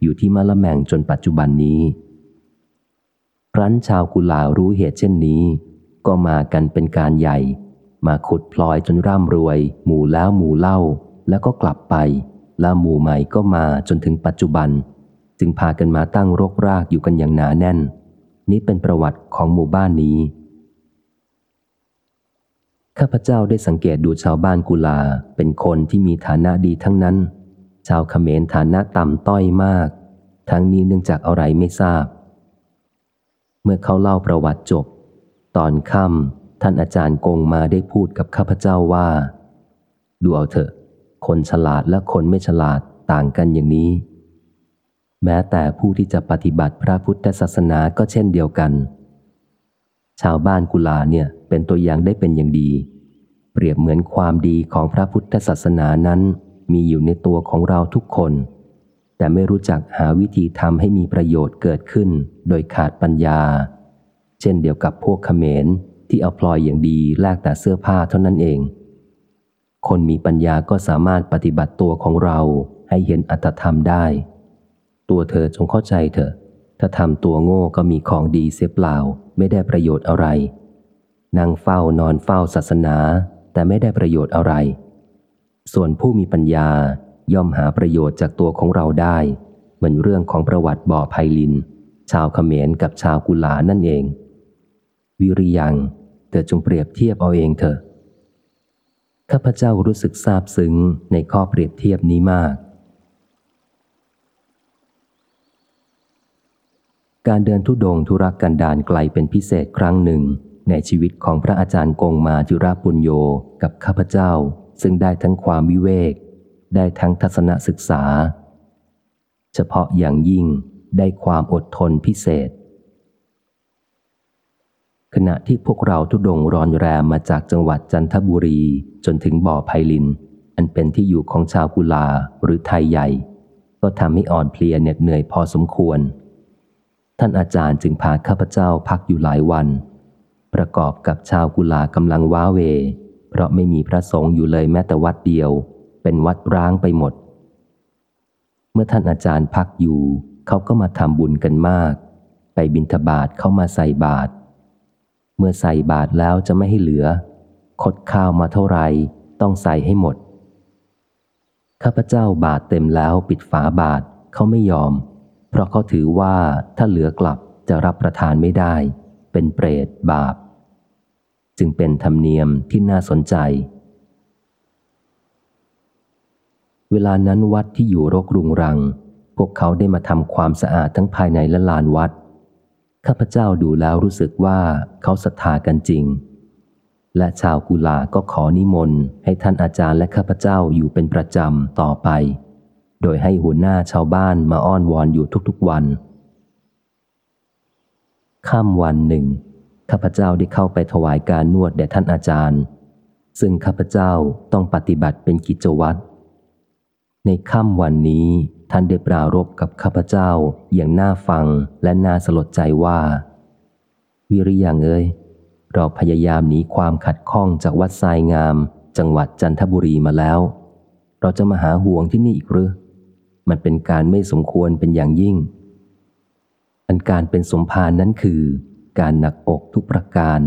อยู่ที่มะละแมงจนปัจจุบันนี้ ครั้นชาวกุลารู้เหตุเช่นนี้ ก็มากันเป็นการใหญ่ มาขุดพลอยจนร่ำรวย หมู่แล้วหมู่เล่า แล้วก็กลับไป แล้วหมู่ใหม่ก็มาจนถึงปัจจุบัน จึงพากันมาตั้งรกรากอยู่กันอย่างหนาแน่น นี้เป็นประวัติของหมู่บ้านนี้ ข้าพเจ้าได้สังเกตดูชาวบ้านกุลา เป็นคนที่มีฐานะดีทั้งนั้น ชาวเขมรฐานะต่ำต้อยมาก ทั้งนี้เนื่องจากอะไรไม่ทราบ เมื่อเขาเล่าประวัติจบ ตอนค่ำท่านอาจารย์กงมาได้พูดกับข้าพเจ้าว่า ดูเอาเถอะ คนฉลาดและคนไม่ฉลาดต่างกันอย่างนี้ แม้แต่ผู้ที่จะปฏิบัติพระพุทธศาสนาก็เช่นเดียวกัน ชาวบ้านกุลาเนี่ยเป็นตัวอย่างได้เป็นอย่างดี เปรียบเหมือนความดีของพระพุทธศาสนานั้นมีอยู่ในตัวของเราทุกคน แต่ไม่รู้จักหาวิธีทำให้มีประโยชน์เกิดขึ้นโดยขาดปัญญา เช่นเดียวกับพวกเขมรที่เอาพลอยอย่างดีแลกแต่เสื้อผ้าเท่านั้นเอง คนมีปัญญาก็สามารถปฏิบัติตัวของเราให้เห็นอัตธรรมได้ ตัวเธอจงเข้าใจเถอะ ถ้าทำตัวโง่ก็มีของดีเสียเปล่า ไม่ได้ประโยชน์อะไร นั่งเฝ้านอนเฝ้าศาสนา แต่ไม่ได้ประโยชน์อะไร ส่วนผู้มีปัญญาย่อมหาประโยชน์จากตัวของเราได้ เหมือนเรื่องของประวัติบ่อไพลิน ชาวเขมรกับชาวกุลานั่นเอง วิริยังเธอจงเปรียบเทียบเอาเองเถอะข้าพเจ้ารู้สึกซาบซึ้งในข้อเปรียบเทียบนี้มาก การเดินทุดงธุรกันดารไกลเป็นพิเศษครั้งหนึ่ง ในชีวิตของพระอาจารย์กงมาจุราปุญโยกับข้าพเจ้า ซึ่งได้ทั้งความวิเวก ได้ทั้งทัศนศึกษา เฉพาะอย่างยิ่งได้ความอดทนพิเศษ ขณะที่พวกเราทุดงรอนแรมมาจากจังหวัดจันทบุรีจนถึงบ่อไพลิน อันเป็นที่อยู่ของชาวกุลาหรือไทยใหญ่ ก็ทำให้อ่อนเพลียเหน็ดเหนื่อยพอสมควร ท่านอาจารย์จึงพาข้าพเจ้าพักอยู่หลายวัน ประกอบกับชาวกุลากำลังว้าเว เพราะไม่มีพระสงฆ์อยู่เลยแม้แต่วัดเดียว เป็นวัดร้างไปหมด เมื่อท่านอาจารย์พักอยู่ เขาก็มาทำบุญกันมาก ไปบิณฑบาตเข้ามาใส่บาตร เมื่อใส่บาตรแล้วจะไม่ให้เหลือ คดข้าวมาเท่าไรต้องใส่ให้หมด ข้าพเจ้าบาตรเต็มแล้วปิดฝาบาตรเขาไม่ยอม เพราะเขาถือว่าถ้าเหลือกลับจะรับประทานไม่ได้ เป็นเปรตบาป จึงเป็นธรรมเนียมที่น่าสนใจ เวลานั้นวัดที่อยู่รกรุงรัง พวกเขาได้มาทำความสะอาดทั้งภายในและลานวัด ข้าพเจ้าดูแล้วรู้สึกว่าเขาศรัทธากันจริง และชาวกุลาก็ขอนิมนต์ให้ท่านอาจารย์และข้าพเจ้าอยู่เป็นประจำต่อไป โดยให้หัวหน้าชาวบ้านมาอ้อนวอนอยู่ทุกๆวันค่ำวันหนึ่งข้าพเจ้าได้เข้าไปถวายการนวดแด่ท่านอาจารย์ ซึ่งข้าพเจ้าต้องปฏิบัติเป็นกิจวัตร ในค่ำวันนี้ท่านได้ปรารบกับข้าพเจ้าอย่างน่าฟังและน่าสลดใจว่า วิริยังเอ้ยเราพยายามหนีความขัดข้องจากวัดทรายงาม จังหวัดจันทบุรีมาแล้ว เราจะมาหาห่วงที่นี่อีกหรือมันเป็นการไม่สมควรเป็นอย่างยิ่ง อันการเป็นสมภารนั้นคือ การหนักอกทุกประการ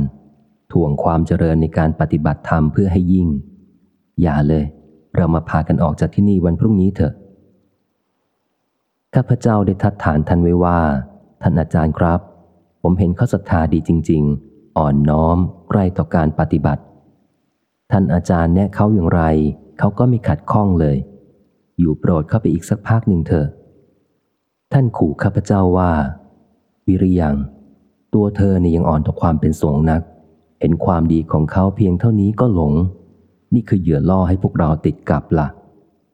ถ่วงความเจริญในการปฏิบัติธรรมเพื่อให้ยิ่ง อย่าเลย เรามาพากันออกจากที่นี่วันพรุ่งนี้เถอะ ข้าพเจ้าได้ทัดฐานท่านไว้ว่า ท่านอาจารย์ครับ ผมเห็นเขาศรัทธาดีจริง ๆ อ่อนน้อมใกล้ต่อการปฏิบัติ ท่านอาจารย์แนะเขาอย่างไร เขาก็ไม่ขัดข้องเลย อยู่โปรดเข้าไปอีกสักพักหนึ่งเถอะ ท่านขู่ข้าพเจ้าว่า วิริยัง ตัวเธอเนี่ยยังอ่อนต่อความเป็นสงฆ์นัก เห็นความดีของเขาเพียงเท่านี้ก็หลง นี่คือเหยื่อล่อให้พวกเราติดกับละ่ะ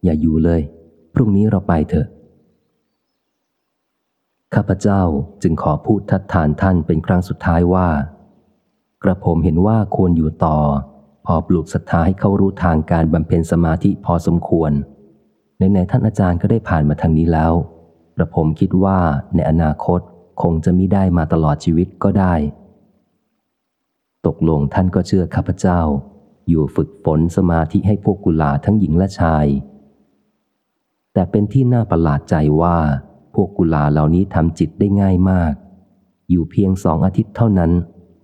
อย่าอยู่เลย พรุ่งนี้เราไปเถอะ ข้าพเจ้าจึงขอพูดทัดทานท่านเป็นครั้งสุดท้ายว่า กระผมเห็นว่าควรอยู่ต่อ พอปลูกศรัทธาให้เขารู้ทางการบำเพ็ญสมาธิพอสมควรในในๆท่านอาจารย์ก็ได้ผ่านมาทางนี้แล้ว กระผมคิดว่าในอนาคตคงจะมิได้มาตลอดชีวิตก็ได้ ตกลงท่านก็เชื่อข้าพเจ้า อยู่ฝึกฝนสมาธิให้พวกกุลาทั้งหญิงและชาย แต่เป็นที่น่าประหลาดใจว่า พวกกุลาเหล่านี้ทำจิตได้ง่ายมาก อยู่เพียงสองอาทิตย์เท่านั้น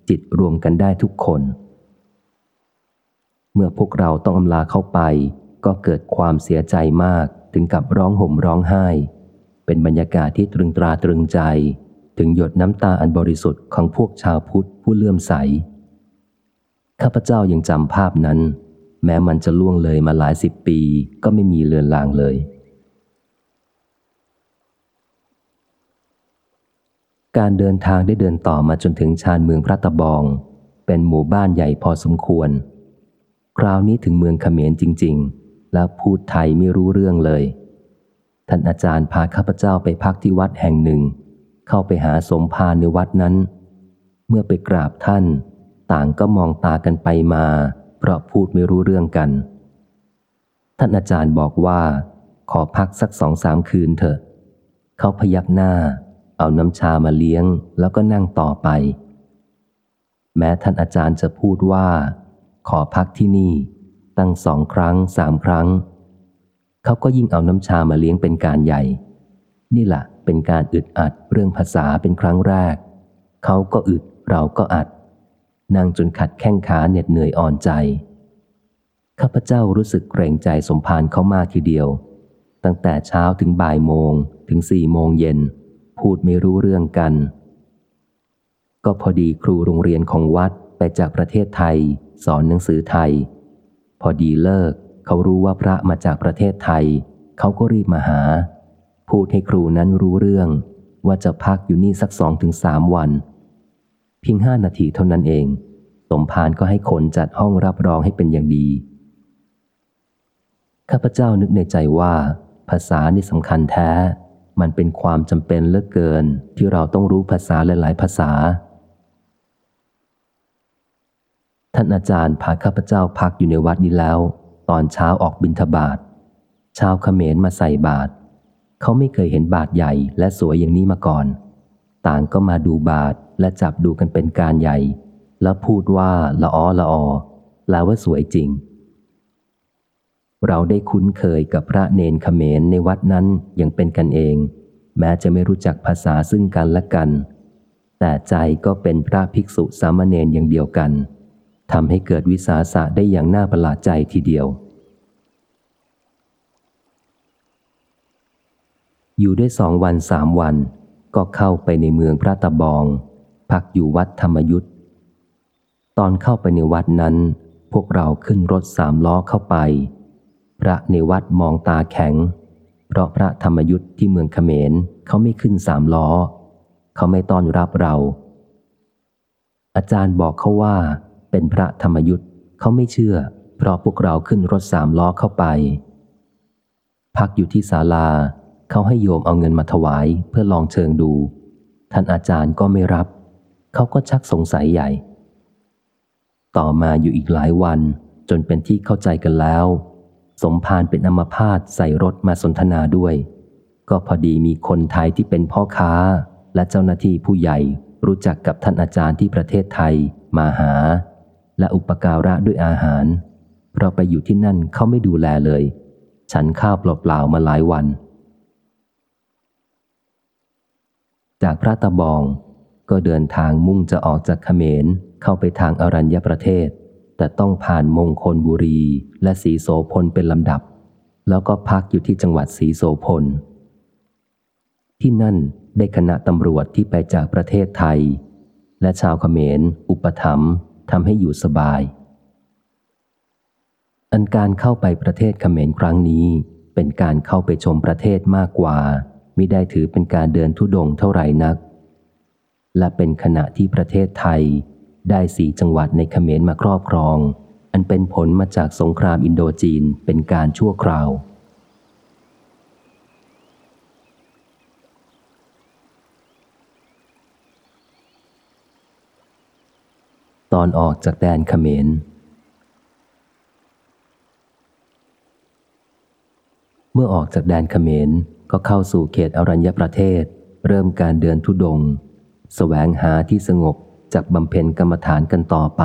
จิตรวมกันได้ทุกคน เมื่อพวกเราต้องอำลาเข้าไป ก็เกิดความเสียใจมากถึงกับร้องห่มร้องไห้ เป็นบรรยากาศที่ตรึงตราตรึงใจ ถึงหยดน้ำตาอันบริสุทธิ์ของพวกชาวพุทธผู้เลื่อมใส ข้าพเจ้ายังจำภาพนั้น แม้มันจะล่วงเลยมาหลายสิบปีก็ไม่มีเลือนลางเลย การเดินทางได้เดินต่อมาจนถึงชานเมืองพระตะบอง เป็นหมู่บ้านใหญ่พอสมควร คราวนี้ถึงเมืองเขมรจริง ๆ แล้วพูดไทยไม่รู้เรื่องเลย ท่านอาจารย์พาข้าพเจ้าไปพักที่วัดแห่งหนึ่ง เข้าไปหาสมภารในวัดนั้น เมื่อไปกราบท่าน ต่างก็มองตากันไปมา เพราะพูดไม่รู้เรื่องกัน ท่านอาจารย์บอกว่า ขอพักสักสองสามคืนเถอะ เขาพยักหน้า เอาน้ำชามาเลี้ยงแล้วก็นั่งต่อไป แม้ท่านอาจารย์จะพูดว่า ขอพักที่นี่ ตั้งสองครั้งสามครั้ง เขาก็ยิ่งเอาน้ำชามาเลี้ยงเป็นการใหญ่ นี่แหละเป็นการอึดอัดเรื่องภาษาเป็นครั้งแรก เขาก็อึดเราก็อัด นั่งจนขัดแข้งขาเหน็ดเหนื่อยอ่อนใจ ข้าพเจ้ารู้สึกเกรงใจสมภารเขามากทีเดียว ตั้งแต่เช้าถึงบ่ายโมงถึงสี่โมงเย็น พูดไม่รู้เรื่องกัน ก็พอดีครูโรงเรียนของวัดไปจากประเทศไทย สอนหนังสือไทย พอดีเลิก เขารู้ว่าพระมาจากประเทศไทย เขาก็รีบมาหา พูดให้ครูนั้นรู้เรื่อง ว่าจะพักอยู่นี่สักสองถึงสามวัน พียงห้านาทีเท่านั้นเอง สมภารก็ให้คนจัดห้องรับรองให้เป็นอย่างดี ข้าพเจ้านึกในใจว่า ภาษานี่สำคัญแท้ มันเป็นความจำเป็นเหลือเกิน ที่เราต้องรู้ภาษาหลาย ๆ ภาษา ท่านอาจารย์พาข้าพเจ้าพักอยู่ในวัดนี้แล้ว ตอนเช้าออกบิณฑบาตชาวเขมรมาใส่บาตรเขาไม่เคยเห็นบาตรใหญ่และสวยอย่างนี้มาก่อน ต่างก็มาดูบาตรและจับดูกันเป็นการใหญ่ แล้วพูดว่าละอ้อละออแปลว่าสวยจริง เราได้คุ้นเคยกับพระเนนเขมรในวัดนั้นยังเป็นกันเอง แม้จะไม่รู้จักภาษาซึ่งกันและกัน แต่ใจก็เป็นพระภิกษุสามเณรอย่างเดียวกันทำให้เกิดวิสาสะได้อย่างน่าประหลาดใจทีเดียว อยู่ได้สองวันสามวัน ก็เข้าไปในเมืองพระตะบอง พักอยู่วัดธรรมยุทธ์ตอนเข้าไปในวัดนั้น พวกเราขึ้นรถสามล้อเข้าไป พระในวัดมองตาแข็ง เพราะพระธรรมยุทธ์ที่เมืองขเขมรเขาไม่ขึ้นสามล้อ เขาไม่ต้อนรับเรา อาจารย์บอกเขาว่า เป็นพระธรรมยุทธ์เขาไม่เชื่อ เพราะพวกเราขึ้นรถสามล้อเข้าไป พักอยู่ที่ศาลา เขาให้โยมเอาเงินมาถวายเพื่อลองเชิงดู ท่านอาจารย์ก็ไม่รับ เขาก็ชักสงสัยใหญ่ ต่อมาอยู่อีกหลายวันจนเป็นที่เข้าใจกันแล้ว สมภารเป็นอมพาตใส่รถมาสนทนาด้วย ก็พอดีมีคนไทยที่เป็นพ่อค้า และเจ้าหน้าที่ผู้ใหญ่รู้จักกับท่านอาจารย์ที่ประเทศไทยมาหา และอุปการะด้วยอาหาร เราไปอยู่ที่นั่นเขาไม่ดูแลเลย ฉันข้าวเปล่าๆมาหลายวัน จากพระตะบอง ก็เดินทางมุ่งจะออกจากเขมรเข้าไปทางอรัญญประเทศ แต่ต้องผ่านมงคลบุรีและสีโสพลเป็นลำดับ แล้วก็พักอยู่ที่จังหวัดสีโสพล ที่นั่นได้คณะตำรวจที่ไปจากประเทศไทย และชาวเขมร อุปถัมภ์ทำให้อยู่สบาย อันการเข้าไปประเทศเขมรครั้งนี้ เป็นการเข้าไปชมประเทศมากกว่า ม่ได้ถือเป็นการเดินทุดงเท่าไหร่นัก และเป็นขณะที่ประเทศไทยได้สีจังหวัดในเขมรมาครอบครอง อันเป็นผลมาจากสงครามอินโดจีนเป็นการชั่วคราว ตอนออกจากแดนเขมรเมื่อออกจากแดนเขมร ก็เข้าสู่เขตอรัญญประเทศ เริ่มการเดินทุดงสแสวงหาที่สงบจากบำเพ็ญกรรมฐานกันต่อไป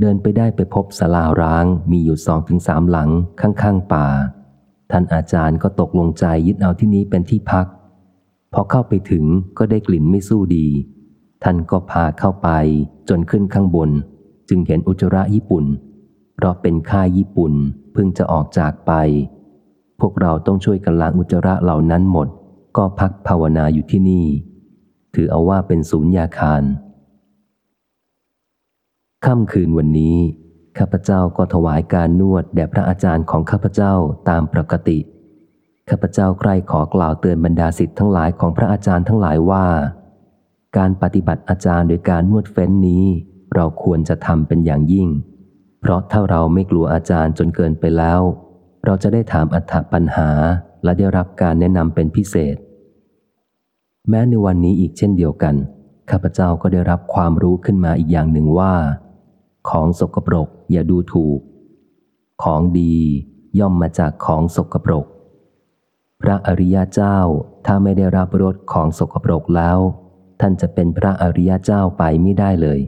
เดินไปได้ไปพบศาลาร้างมีอยู่สองถึงสามหลังข้างๆป่า ท่านอาจารย์ก็ตกลงใจยึดเอาที่นี้เป็นที่พัก พอเข้าไปถึงก็ได้กลิ่นไม่สู้ดี ท่านก็พาเข้าไปจนขึ้นข้างบน จึงเห็นอุจระญี่ปุ่น เพราะเป็นค่ายญี่ปุ่นเพิ่งจะออกจากไป พวกเราต้องช่วยกันล้างอุจจาระเหล่านั้นหมด ก็พักภาวนาอยู่ที่นี่ ถือเอาว่าเป็นศูนย์ยาคารค่ำคืนวันนี้ ข้าพเจ้าก็ถวายการนวดแด่พระอาจารย์ของข้าพเจ้าตามปกติ ข้าพเจ้าใครขอกล่าวเตือนบรรดาสิทธิ์ทั้งหลายของพระอาจารย์ทั้งหลายว่า การปฏิบัติอาจารย์โดยการนวดเฟ้นนี้ เราควรจะทำเป็นอย่างยิ่ง เพราะถ้าเราไม่กลัวอาจารย์จนเกินไปแล้ว เราจะได้ถามอัถปัญหาและได้รับการแนะนำเป็นพิเศษ แม้ในวันนี้อีกเช่นเดียวกัน ข้าพเจ้าก็ได้รับความรู้ขึ้นมาอีกอย่างหนึ่งว่า ของสกปรกอย่าดูถูก ของดีย่อมมาจากของสกปรก พระอริยเจ้าถ้าไม่ได้รับรสของสกปรกแล้ว ท่านจะเป็นพระอริยเจ้าไปไม่ได้เลย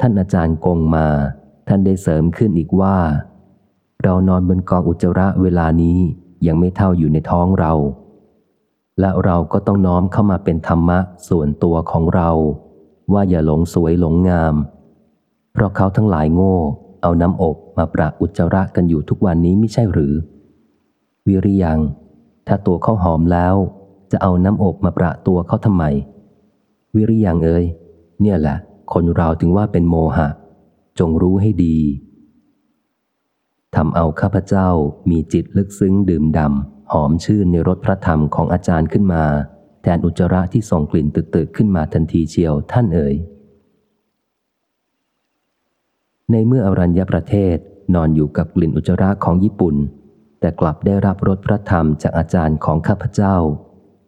ท่านอาจารย์กงมา ท่านได้เสริมขึ้นอีกว่า เรานอนบนกองอุจจาระเวลานี้ยังไม่เท่าอยู่ในท้องเรา และเราก็ต้องน้อมเข้ามาเป็นธรรมะส่วนตัวของเรา ว่าอย่าหลงสวยหลงงาม เพราะเขาทั้งหลายโง่ เอาน้ำอบมาประอุจจาระกันอยู่ทุกวันนี้ไม่ใช่หรือ วิริยัง ถ้าตัวเขาหอมแล้ว จะเอาน้ำอบมาประตัวเขาทำไม วิริยังเอ้ยเนี่ยแหละ คนเราถึงว่าเป็นโมหะ จงรู้ให้ดี ทำเอาข้าพเจ้ามีจิตลึกซึ้งดื่มดำ หอมชื่นในรสพระธรรมของอาจารย์ขึ้นมา แทนอุจจาระที่ส่งกลิ่นตึกๆขึ้นมาทันทีเชียวท่านเอ๋ยในเมื่ออรัญญประเทศนอนอยู่กับกลิ่นอุจจาระของญี่ปุ่น แต่กลับได้รับรสพระธรรมจากอาจารย์ของข้าพเจ้า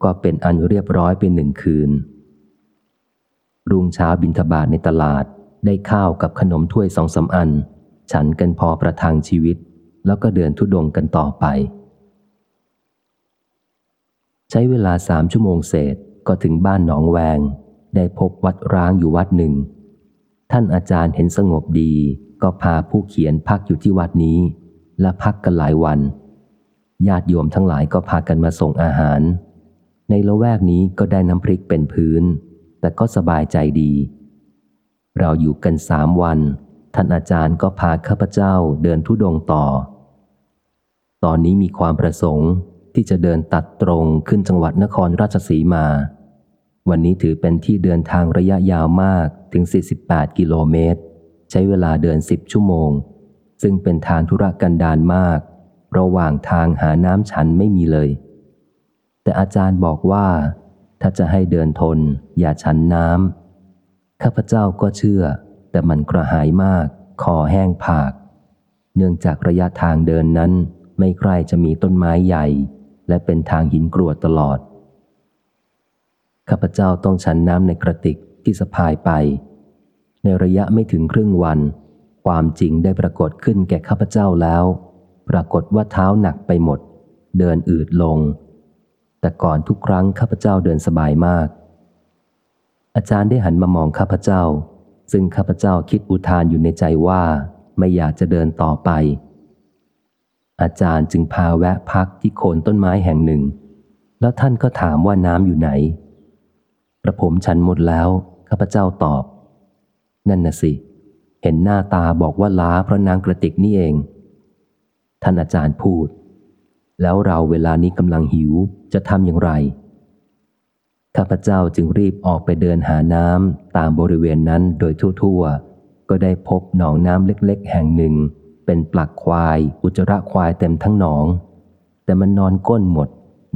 ก็เป็นอันเรียบร้อยเป็นหนึ่งคืน รุ่งเช้าบินทบาทในตลาดได้ข้าวกับขนมถ้วยสองสาอัน ฉันกันพอประทังชีวิต แล้วก็เดินทุดงกันต่อไป ใช้เวลาสามชั่วโมงเศษก็ถึงบ้านหนองแวง ได้พบวัดร้างอยู่วัดหนึ่ง ท่านอาจารย์เห็นสงบดีก็พาผู้เขียนพักอยู่ที่วัดนี้ และพักกันหลายวัน ญาติโยมทั้งหลายก็พากันมาส่งอาหาร ในละแวกนี้ก็ได้น้ำพริกเป็นพื้น แต่ก็สบายใจดี เราอยู่กันสามวัน ท่านอาจารย์ก็พาข้าพเจ้าเดินทุดงต่อ ตอนนี้มีความประสงค์ที่จะเดินตัดตรงขึ้นจังหวัดนครราชสีมา วันนี้ถือเป็นที่เดินทางระยะยาวมากถึง 48 กิโลเมตร ใช้เวลาเดิน 10 ชั่วโมง ซึ่งเป็นทางธุรกันดารมาก ระหว่างทางหาน้ำฉันไม่มีเลย แต่อาจารย์บอกว่า ถ้าจะให้เดินทน อย่าฉันน้ำข้าพเจ้าก็เชื่อ แต่มันกระหายมาก คอแห้งผาก เนื่องจากระยะทางเดินนั้นไม่ใกล้จะมีต้นไม้ใหญ่ และเป็นทางหินกรวดตลอด ข้าพเจ้าต้องฉันน้ำในกระติกที่สะพายไป ในระยะไม่ถึงครึ่งวัน ความจริงได้ปรากฏขึ้นแก่ข้าพเจ้าแล้ว ปรากฏว่าเท้าหนักไปหมด เดินอืดลง แต่ก่อนทุกครั้งข้าพเจ้าเดินสบายมาก อาจารย์ได้หันมามองข้าพเจ้า ซึ่งข้าพเจ้าคิดอุทานอยู่ในใจว่า ไม่อยากจะเดินต่อไป อาจารย์จึงพาแวะพักที่โคนต้นไม้แห่งหนึ่ง แล้วท่านก็ถามว่าน้ำอยู่ไหน กระผมฉันหมดแล้ว ข้าพเจ้าตอบ นั่นน่ะสิ เห็นหน้าตาบอกว่าล้าเพราะนางกระติกนี่เอง ท่านอาจารย์พูด แล้วเราเวลานี้กำลังหิวจะทำอย่างไร ข้าพเจ้าจึงรีบออกไปเดินหาน้ำตามบริเวณนั้นโดยทั่วๆ ก็ได้พบหนองน้ำเล็กๆ แห่งหนึ่ง เป็นปลักควาย อุจจาระควายเต็มทั้งหนอง แต่มันนอนก้นหมด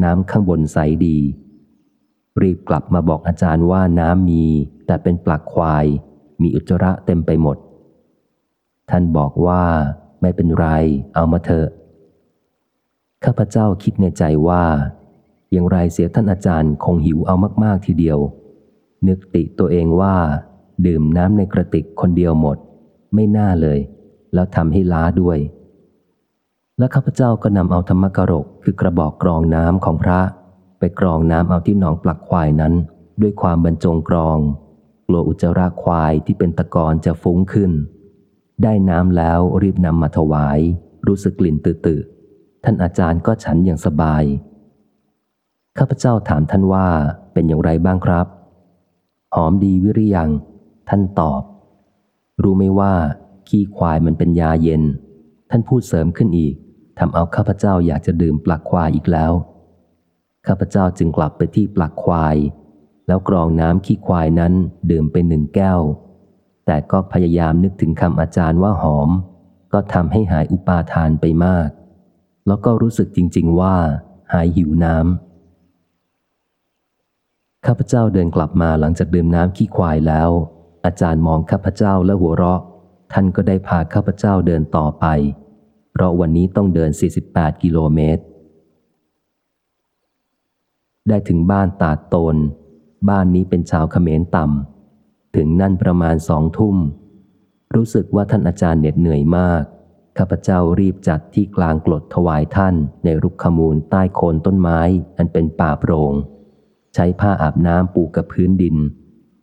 น้ำข้างบนใสดี รีบกลับมาบอกอาจารย์ว่าน้ำมี แต่เป็นปลักควาย มีอุจจาระเต็มไปหมด ท่านบอกว่าไม่เป็นไร เอามาเถอะข้าพเจ้าคิดในใจว่า อย่างไรเสียท่านอาจารย์คงหิวเอามาก ๆ ทีเดียว นึกติตัวเองว่า ดื่มน้ำในกระติกคนเดียวหมด ไม่น่าเลย แล้วทำให้ล้าด้วย และข้าพเจ้าก็นำเอาธรรมกรกคือกระบอกกรองน้ำของพระ ไปกรองน้ำเอาที่หนองปลักควายนั้น ด้วยความบรรจงกรองกลัวอุจจาระควายที่เป็นตะกอนจะฟุ้งขึ้น ได้น้ำแล้วรีบนำมาถวาย รู้สึกกลิ่นตืดๆท่านอาจารย์ก็ฉันอย่างสบาย ข้าพเจ้าถามท่านว่าเป็นอย่างไรบ้างครับ หอมดีวิริยัง ท่านตอบ รู้ไหมว่า ขี้ควายมันเป็นยาเย็น ท่านพูดเสริมขึ้นอีกทำเอาข้าพเจ้าอยากจะดื่มปลักควายอีกแล้ว ข้าพเจ้าจึงกลับไปที่ปลักควาย แล้วกรองน้ำขี้ควายนั้นดื่มไปหนึ่งแก้ว แต่ก็พยายามนึกถึงคำอาจารย์ว่าหอม ก็ทำให้หายอุปาทานไปมาก แล้วก็รู้สึกจริง ๆ ว่า หายหิวน้ำ ข้าพเจ้าเดินกลับมาหลังจากดื่มน้ำขี้ควายแล้ว อาจารย์มองข้าพเจ้าและหัวเราะ ท่านก็ได้พาข้าพเจ้าเดินต่อไป เพราะวันนี้ต้องเดิน 48 กิโลเมตร ได้ถึงบ้านตาดโตน บ้านนี้เป็นชาวเขมรต่ำ ถึงนั่นประมาณสองทุ่ม รู้สึกว่าท่านอาจารย์เหน็ดเหนื่อยมาก ข้าพเจ้ารีบจัดที่กลางกรดถวายท่านในรุกขมูลใต้โคนต้นไม้อันเป็นป่าโปรง่ง ใช้ผ้าอาบน้ำปูกับพื้นดิน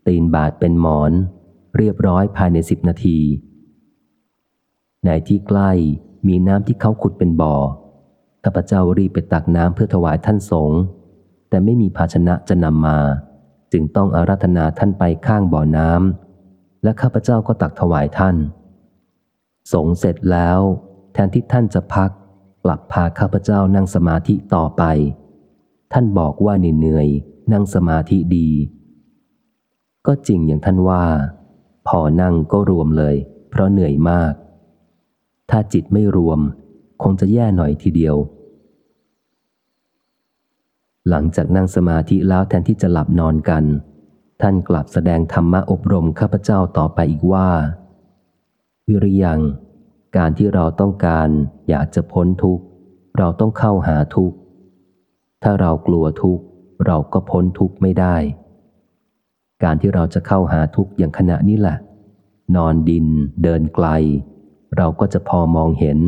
ตีนบาดเป็นหมอน เรียบร้อยภายในสิบนาที ในที่ใกล้มีน้ำที่เขาขุดเป็นบ่อข้าพเจ้ารีบไปตักน้ำเพื่อถวายท่านสงฆ์แต่ไม่มีภาชนะจะนำมา จึงต้องอาราธนาท่านไปข้างบ่อน้ำและข้าพเจ้าก็ตักถวายท่าน สงเสร็จแล้ว แทนที่ท่านจะพัก กลับพาข้าพเจ้านั่งสมาธิต่อไป ท่านบอกว่าเหนื่อย นั่งสมาธิดี ก็จริงอย่างท่านว่า พอนั่งก็รวมเลย เพราะเหนื่อยมาก ถ้าจิตไม่รวม คงจะแย่หน่อยทีเดียว หลังจากนั่งสมาธิแล้วแทนที่จะหลับนอนกัน ท่านกลับแสดงธรรมะอบรมข้าพเจ้าต่อไปอีกว่า วิริยัง การที่เราต้องการอยากจะพ้นทุกข์ เราต้องเข้าหาทุกข์ ถ้าเรากลัวทุกข์ เราก็พ้นทุกข์ไม่ได้ การที่เราจะเข้าหาทุกข์อย่างขณะนี้แหละ นอนดิน เดินไกล เราก็จะพอมองเห็น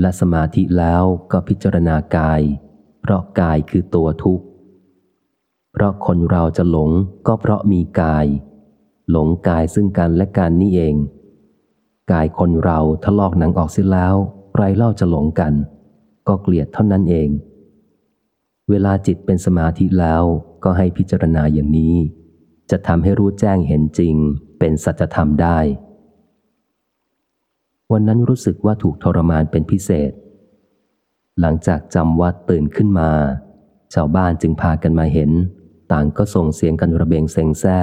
และสมาธิแล้วก็พิจารณากาย เพราะกายคือตัวทุกข์ เพราะคนเราจะหลงก็เพราะมีกาย หลงกายซึ่งกันและกันนี่เอง กายคนเราถ้าลอกหนังออกเสียแล้วใครเล่าจะหลงกัน ก็เกลียดเท่านั้นเอง เวลาจิตเป็นสมาธิแล้วก็ให้พิจารณาอย่างนี้ จะทำให้รู้แจ้งเห็นจริง เป็นสัจธรรมได้ วันนั้นรู้สึกว่าถูกทรมานเป็นพิเศษ หลังจากจำวัดตื่นขึ้นมา ชาวบ้านจึงพากันมาเห็น ต่างก็ส่งเสียงกันระเบงเซงแซ่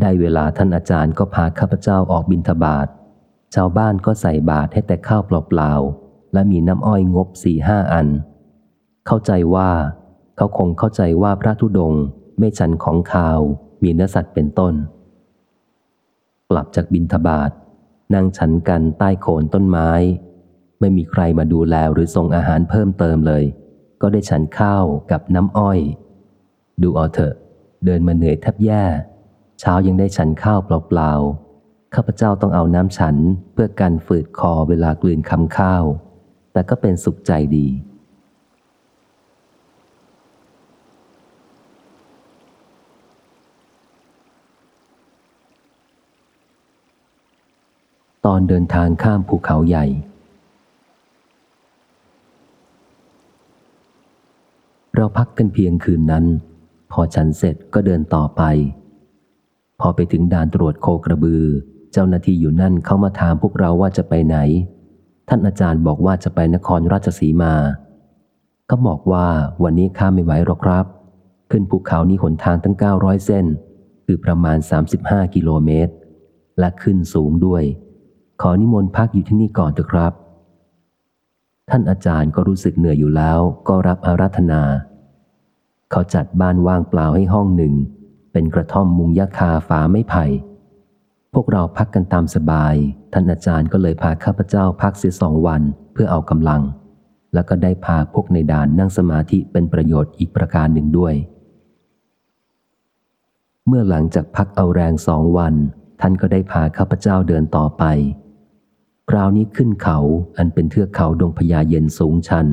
ได้เวลาท่านอาจารย์ก็พาข้าพเจ้าออกบิณฑบาตชาวบ้านก็ใส่บาตรให้แต่ข้าวเปล่าๆและมีน้ำอ้อยงบสี่ห้าอัน เข้าใจว่า เขาคงเข้าใจว่าพระธุดงค์ไม่ฉันของขาว มีเนื้อสัตว์เป็นต้น กลับจากบิณฑบาตนั่งฉันกันใต้โคนต้นไม้ ไม่มีใครมาดูแลหรือส่งอาหารเพิ่มเติมเลย ก็ได้ฉันข้าวกับน้ำอ้อย ดูเอาเถอะ เดินมาเหนื่อยแทบแย่ เช้ายังได้ฉันข้าวเปล่าๆข้าพเจ้าต้องเอาน้ำฉันเพื่อกันฝืดคอเวลากลืนคำข้าว แต่ก็เป็นสุขใจดี ตอนเดินทางข้ามภูเขาใหญ่ เราพักกันเพียงคืนนั้น พอฉันเสร็จก็เดินต่อไป พอไปถึงด่านตรวจโคกระบือ เจ้าหน้าที่อยู่นั่นเข้ามาถามพวกเราว่าจะไปไหน ท่านอาจารย์บอกว่าจะไปนครราชสีมา ก็บอกว่าวันนี้ข้าไม่ไหวหรอกครับ ขึ้นภูเขานี้หนทางตั้ง 900 เส้น คือประมาณ 35 กิโลเมตรและขึ้นสูงด้วย ขอนิมนต์พักอยู่ที่นี่ก่อนเถอะครับ ท่านอาจารย์ก็รู้สึกเหนื่อยอยู่แล้วก็รับอาราธนา เขาจัดบ้านว่างเปล่าให้ห้องหนึ่ง เป็นกระท่อมมุงยาคาฝาไม่ไผ่ พวกเราพักกันตามสบาย ท่านอาจารย์ก็เลยพาข้าพเจ้าพักเสียสองวันเพื่อเอากำลัง แล้วก็ได้พาพวกในด่านนั่งสมาธิเป็นประโยชน์อีกประการหนึ่งด้วย เมื่อหลังจากพักเอาแรงสองวันท่านก็ได้พาข้าพเจ้าเดินต่อไป คราวนี้ขึ้นเขาอันเป็นเทือกเขาดงพญาเย็นสูงชัน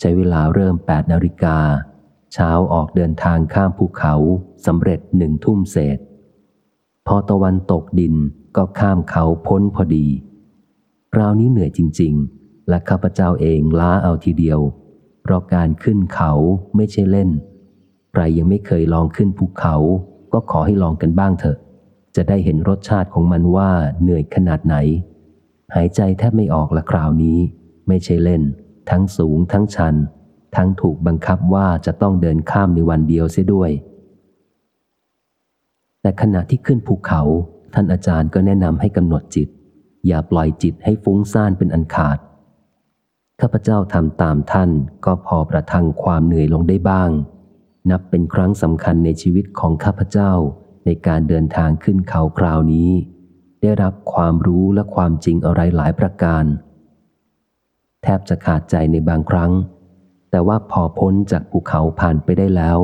ใช้เวลาเริ่ม 8 นาฬิกา เช้าออกเดินทางข้ามภูเขาสำเร็จหนึ่งทุ่มเศษ พอตะวันตกดินก็ข้ามเขาพ้นพอดี คราวนี้เหนื่อยจริง ๆ และข้าพเจ้าเองล้าเอาทีเดียว เพราะการขึ้นเขาไม่ใช่เล่น ใครยังไม่เคยลองขึ้นภูเขา ก็ขอให้ลองกันบ้างเถอะ จะได้เห็นรสชาติของมันว่าเหนื่อยขนาดไหน หายใจแทบไม่ออกละคราวนี้ ไม่ใช่เล่น ทั้งสูงทั้งชัน ทั้งถูกบังคับว่าจะต้องเดินข้ามในวันเดียวเสียด้วย แต่ขณะที่ขึ้นภูเขา ท่านอาจารย์ก็แนะนำให้กำหนดจิต อย่าปล่อยจิตให้ฟุ้งซ่านเป็นอันขาด ข้าพเจ้าทำตามท่านก็พอประทังความเหนื่อยลงได้บ้าง นับเป็นครั้งสำคัญในชีวิตของข้าพเจ้าในการเดินทางขึ้นเขาคราวนี้ ได้รับความรู้และความจริงอะไรหลายประการ แทบจะขาดใจในบางครั้ง แต่ว่าพอพ้นจากภูเขาผ่านไปได้แล้ว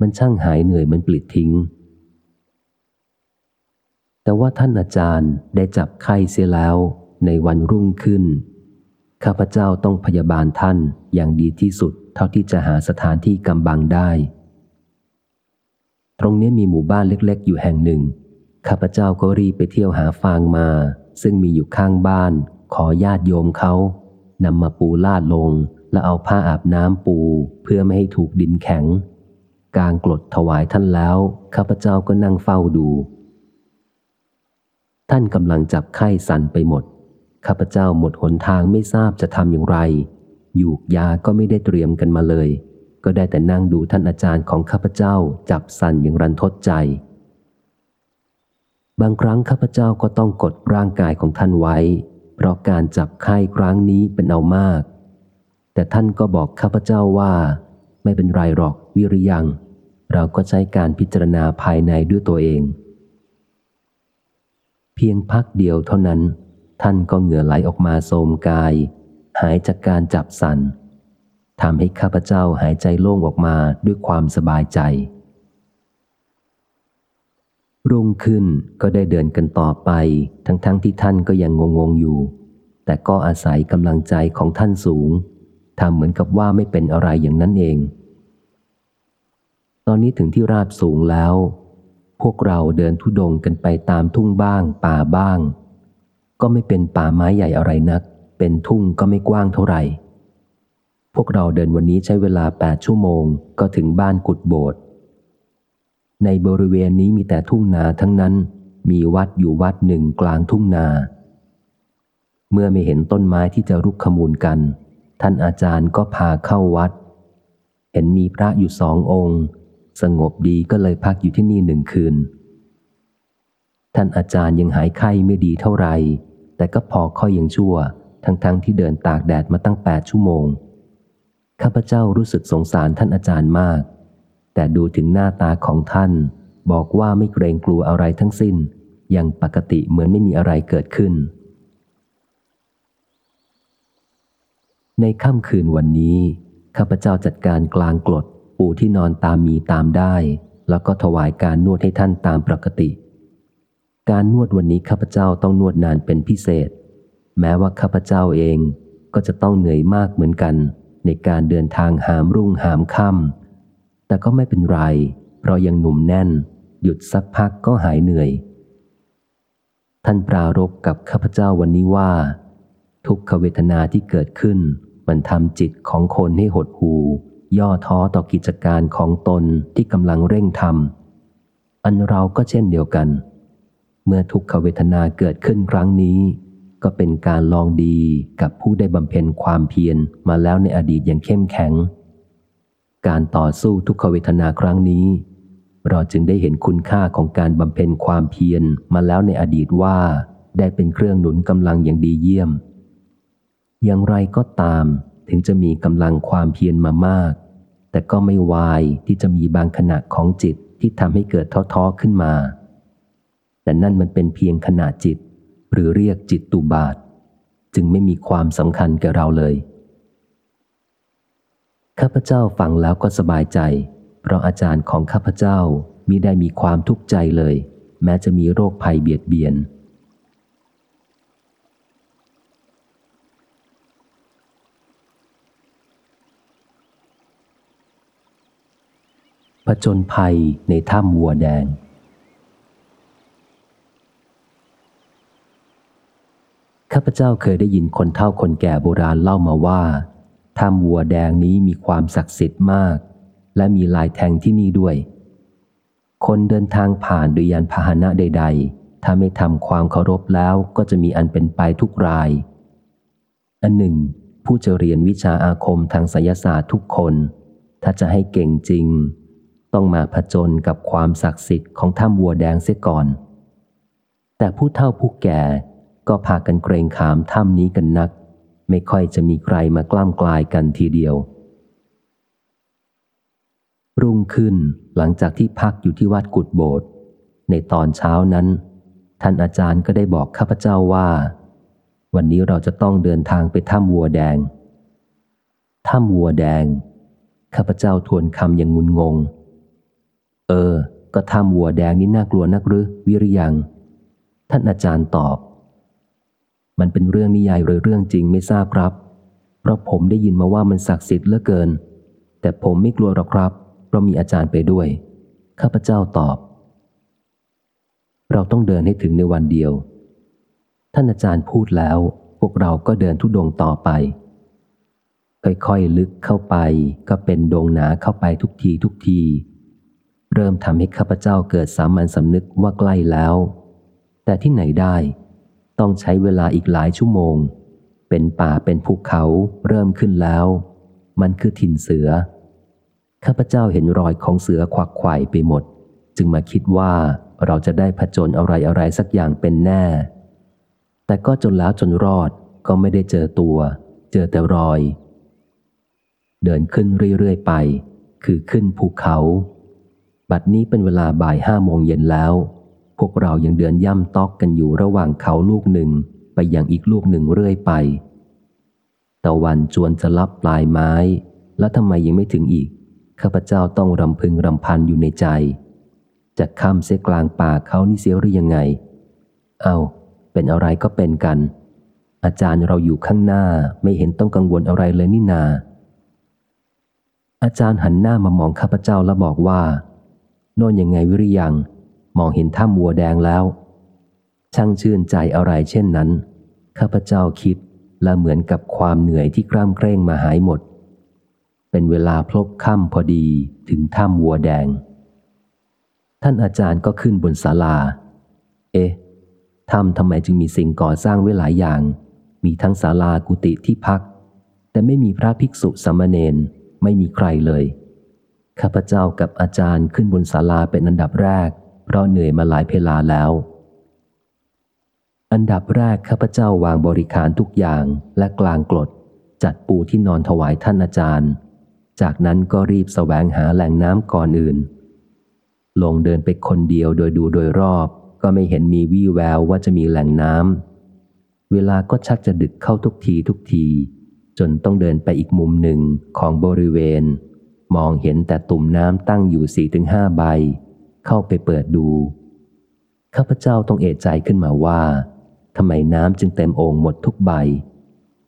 มันช่างหายเหนื่อยมันปลิดทิ้ง แต่ว่าท่านอาจารย์ได้จับไข้เสียแล้วในวันรุ่งขึ้น ข้าพเจ้าต้องพยาบาลท่านอย่างดีที่สุดเท่าที่จะหาสถานที่กำบังได้ ตรงนี้มีหมู่บ้านเล็ก ๆ อยู่แห่งหนึ่ง ข้าพเจ้าก็รีบไปเที่ยวหาฟางมา ซึ่งมีอยู่ข้างบ้าน ขอญาติโยมเขานำมาปูลาดลง แล้วเอาผ้าอาบน้ำปูเพื่อไม่ให้ถูกดินแข็งกางกรดถวายท่านแล้ว ข้าพเจ้าก็นั่งเฝ้าดู ท่านกำลังจับไข้สั่นไปหมด ข้าพเจ้าหมดหนทางไม่ทราบจะทำอย่างไร อยู่ยาก็ไม่ได้เตรียมกันมาเลย ก็ได้แต่นั่งดูท่านอาจารย์ของข้าพเจ้าจับสั่นอย่างรันทดใจ บางครั้งข้าพเจ้าก็ต้องกดร่างกายของท่านไว้ เพราะการจับไข้ครั้งนี้เป็นเอามาก แต่ท่านก็บอกข้าพเจ้าว่า ไม่เป็นไรหรอกวิริยัง เราก็ใช้การพิจารณาภายในด้วยตัวเอง เพียงพักเดียวเท่านั้น ท่านก็เหงื่อไหลออกมาโสมกาย หายจากการจับสันทำให้ข้าพเจ้าหายใจโล่งออกมาด้วยความสบายใจ รุ่งขึ้นก็ได้เดินกันต่อไป ทั้งๆทที่ท่านก็ยังงงๆอยู่ แต่ก็อาศัยกำลังใจของท่านสูงทำเหมือนกับว่าไม่เป็นอะไรอย่างนั้นเอง ตอนนี้ถึงที่ราบสูงแล้ว พวกเราเดินทุดงกันไปตามทุ่งบ้าง ป่าบ้าง ก็ไม่เป็นป่าไม้ใหญ่อะไรนัก เป็นทุ่งก็ไม่กว้างเท่าไหร่ พวกเราเดินวันนี้ใช้เวลาแปดชั่วโมง ก็ถึงบ้านกุดโบสถ์ ในบริเวณนี้มีแต่ทุ่งนาทั้งนั้น มีวัดอยู่วัดหนึ่งกลางทุ่งนา เมื่อไม่เห็นต้นไม้ที่จะรุกขมูลกัน ท่านอาจารย์ก็พาเข้าวัด เห็นมีพระอยู่สององค์ สงบดีก็เลยพักอยู่ที่นี่หนึ่งคืน ท่านอาจารย์ยังหายไข้ไม่ดีเท่าไหร่แต่ก็พอค่อยยังชั่ว ทั้งๆทที่เดินตากแดดมาตั้งแปดชั่วโมง ข้าพเจ้ารู้สึกสงสารท่านอาจารย์มาก แต่ดูถึงหน้าตาของท่าน บอกว่าไม่เกรงกลัวอะไรทั้งสิ้น อยังปกติเหมือนไม่มีอะไรเกิดขึ้น ในค่ำคืนวันนี้ ข้าพเจ้าจัดการกลางกรดปูที่นอนตามมีตามได้ แล้วก็ถวายการนวดให้ท่านตามปกติ การนวดวันนี้ข้าพเจ้าต้องนวดนานเป็นพิเศษ แม้ว่าข้าพเจ้าเองก็จะต้องเหนื่อยมากเหมือนกัน ในการเดินทางหามรุ่งหามค่ำ แต่ก็ไม่เป็นไร เพราะยังหนุ่มแน่น หยุดสักพักก็หายเหนื่อย ท่านปรารบกับข้าพเจ้าวันนี้ว่า ทุกขเวทนาที่เกิดขึ้น มันทำจิตของคนให้หดหูย่อท้อต่อกิจการของตนที่กำลังเร่งทำอันเราก็เช่นเดียวกัน เมื่อทุกขเวทนาเกิดขึ้นครั้งนี้ ก็เป็นการลองดีกับผู้ได้บำเพ็ญความเพียรมาแล้วในอดีตอย่างเข้มแข็ง การต่อสู้ทุกขเวทนาครั้งนี้ เราจึงได้เห็นคุณค่าของการบำเพ็ญความเพียรมาแล้วในอดีตว่า ได้เป็นเครื่องหนุนกำลังอย่างดีเยี่ยม อย่างไรก็ตาม ถึงจะมีกำลังความเพียรมามาก แต่ก็ไม่วายที่จะมีบางขณะของจิตที่ทำให้เกิดท้อๆขึ้นมา แต่นั่นมันเป็นเพียงขณะจิต หรือเรียกจิตตุบาท จึงไม่มีความสำคัญแก่เราเลย ข้าพเจ้าฟังแล้วก็สบายใจ เพราะอาจารย์ของข้าพเจ้ามิได้มีความทุกข์ใจเลย แม้จะมีโรคภัยเบียดเบียน ผจญภัยในถ้ำวัวแดง ข้าพเจ้าเคยได้ยินคนเฒ่าคนแก่โบราณเล่ามาว่า ถ้ำวัวแดงนี้มีความศักดิ์สิทธิ์มาก และมีลายแทงที่นี่ด้วย คนเดินทางผ่านโดยยานพาหนะใด ๆ ถ้าไม่ทำความเคารพแล้วก็จะมีอันเป็นไปทุกราย อันหนึ่ง ผู้จะเรียนวิชาอาคมทางไสยศาสตร์ทุกคน ถ้าจะให้เก่งจริง ต้องมาผจญกับความศักดิ์สิทธิ์ของถ้ำวัวแดงเสียก่อน แต่ผู้เฒ่าผู้แก่ก็พากันเกรงขามถ้ำนี้กันนัก ไม่ค่อยจะมีใครมากล้ามกลายกันทีเดียว รุ่งขึ้นหลังจากที่พักอยู่ที่วัดกุดโบสถ์ในตอนเช้านั้น ท่านอาจารย์ก็ได้บอกข้าพเจ้าว่า วันนี้เราจะต้องเดินทางไปถ้ำวัวแดง ถ้ำวัวแดง ข้าพเจ้าทวนคำอย่างงุนงง เออ ก็ถ้ำวัวแดงนี่น่ากลัวนักหรือวิริยัง ท่านอาจารย์ตอบ มันเป็นเรื่องนิยายหรือเรื่องจริงไม่ทราบครับ เพราะผมได้ยินมาว่ามันศักดิ์สิทธิ์เหลือเกิน แต่ผมไม่กลัวหรอกครับ เพราะมีอาจารย์ไปด้วย ข้าพเจ้าตอบ เราต้องเดินให้ถึงในวันเดียว ท่านอาจารย์พูดแล้ว พวกเราก็เดินทุดงต่อไป ค่อยๆลึกเข้าไป ก็เป็นดงหนาเข้าไปทุกทีทุกที เริ่มทำให้ข้าพเจ้าเกิดสามัญสำนึกว่าใกล้แล้ว แต่ที่ไหนได้ ต้องใช้เวลาอีกหลายชั่วโมง เป็นป่าเป็นภูเขาเริ่มขึ้นแล้ว มันคือถิ่นเสือ ข้าพเจ้าเห็นรอยของเสือควักไขว่ไปหมด จึงมาคิดว่าเราจะได้ผจญอะไรอะไรสักอย่างเป็นแน่ แต่ก็จนแล้วจนรอดก็ไม่ได้เจอตัว เจอแต่รอย เดินขึ้นเรื่อยๆไป คือขึ้นภูเขา บัดนี้เป็นเวลาบ่ายห้าโมงเย็นแล้ว พวกเรายังเดินย่ำตอกกันอยู่ระหว่างเขาลูกหนึ่งไปอยังอีกลูกหนึ่งเรื่อยไป ตะวันจวนจะลับปลายไม้ แล้วทำไมยังไม่ถึงอีก ข้าพเจ้าต้องรำพึงรำพันอยู่ในใจ จะข้ามเสียกลางป่าเขานี่เสียหรือยังไง เอา้า เป็นอะไรก็เป็นกัน อาจารย์เราอยู่ข้างหน้าไม่เห็นต้องกังวลอะไรเลยนี่นา อาจารย์หันหน้ามามองข้าพเจ้าแล้วบอกว่า โน่นยังไงวิริยัง มองเห็นถ้ำวัวแดงแล้ว ช่างชื่นใจอะไรเช่นนั้น ข้าพเจ้าคิดและเหมือนกับความเหนื่อยที่กล้ามเกร่งมาหายหมด เป็นเวลาพลบค่ำพอดีถึงถ้ำวัวแดง ท่านอาจารย์ก็ขึ้นบนศาลา เอ๊ะถ้ำทำไมจึงมีสิ่งก่อสร้างไว้หลายอย่าง มีทั้งศาลากุฏิที่พัก แต่ไม่มีพระภิกษุสามเณรไม่มีใครเลย ข้าพเจ้ากับอาจารย์ขึ้นบนศาลาเป็นอันดับแรก เพราะเหนื่อยมาหลายเพลาแล้ว อันดับแรกข้าพเจ้าวางบริการทุกอย่างและกลางกรดจัดปูที่นอนถวายท่านอาจารย์ จากนั้นก็รีบสแสวงหาแหล่งน้ำก่อนอื่น ลงเดินไปคนเดียวโดยดูโดยรอบ ก็ไม่เห็นมีวี่แววว่าจะมีแหล่งน้ำเวลาก็ชักจะดึกเข้าทุกทีทุกที จนต้องเดินไปอีกมุมหนึ่งของบริเวณ มองเห็นแต่ตุ่มน้ำตั้งอยู่สี่ถึงห้าใบ เข้าไปเปิดดู ข้าพเจ้าต้องเอะใจขึ้นมาว่าทำไมน้ำจึงเต็มโอ่งหมดทุกใบ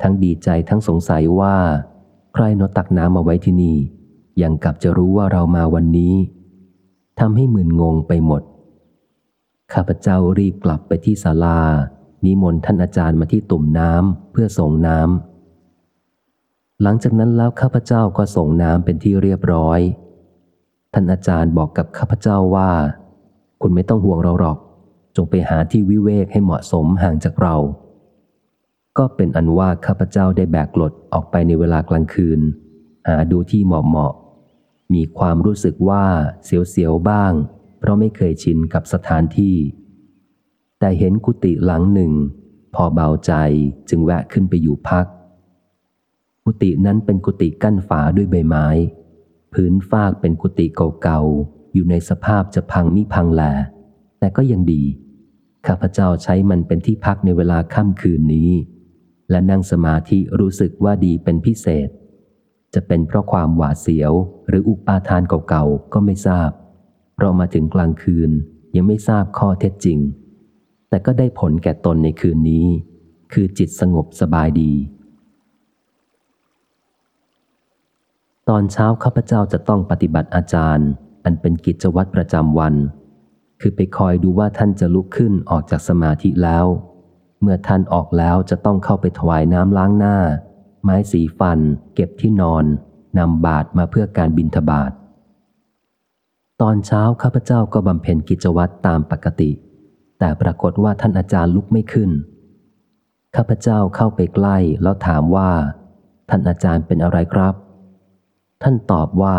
ทั้งดีใจทั้งสงสัยว่า ใครนอตักน้ำมาไว้ที่นี่ ยังกลับจะรู้ว่าเรามาวันนี้ทำให้มึนงงไปหมด ข้าพเจ้ารีบกลับไปที่ศาลา นิมนต์ท่านอาจารย์มาที่ตุ่มน้ำเพื่อส่งน้ำหลังจากนั้นแล้วข้าพเจ้าก็ส่งน้ำเป็นที่เรียบร้อย ท่านอาจารย์บอกกับข้าพเจ้าว่า คุณไม่ต้องห่วงเราหรอก จงไปหาที่วิเวกให้เหมาะสมห่างจากเรา ก็เป็นอันว่าข้าพเจ้าได้แบกหลดออกไปในเวลากลางคืน หาดูที่เหมาะเหมาะ มีความรู้สึกว่าเสียวๆบ้าง เพราะไม่เคยชินกับสถานที่ แต่เห็นกุฏิหลังหนึ่ง พอเบาใจจึงแวะขึ้นไปอยู่พัก กุฏินั้นเป็นกุฏิกั้นฝาด้วยใบไม้ พื้นฟากเป็นกุฏิเก่าๆ อยู่ในสภาพจะพังมิพังแล แต่ก็ยังดี ข้าพเจ้าใช้มันเป็นที่พักในเวลาค่ำคืนนี้ และนั่งสมาธิรู้สึกว่าดีเป็นพิเศษ จะเป็นเพราะความหวาดเสียว หรืออุปาทานเก่าๆ ก็ไม่ทราบ เพราะมาถึงกลางคืนยังไม่ทราบข้อเท็จจริง แต่ก็ได้ผลแก่ตนในคืนนี้ คือจิตสงบสบายดี ตอนเช้าข้าพเจ้าจะต้องปฏิบัติอาจารย์ อันเป็นกิจวัตรประจำวัน คือไปคอยดูว่าท่านจะลุกขึ้นออกจากสมาธิแล้ว เมื่อท่านออกแล้วจะต้องเข้าไปถวายน้ำล้างหน้า ไม้สีฟัน เก็บที่นอนนำบาตรมาเพื่อการบินทบาทตอนเช้าข้าพเจ้าก็บำเพ็ญกิจวัตรตามปกติ แต่ปรากฏว่าท่านอาจารย์ลุกไม่ขึ้น ข้าพเจ้าเข้าไปใกล้แล้วถามว่า ท่านอาจารย์เป็นอะไรครับ ท่านตอบว่า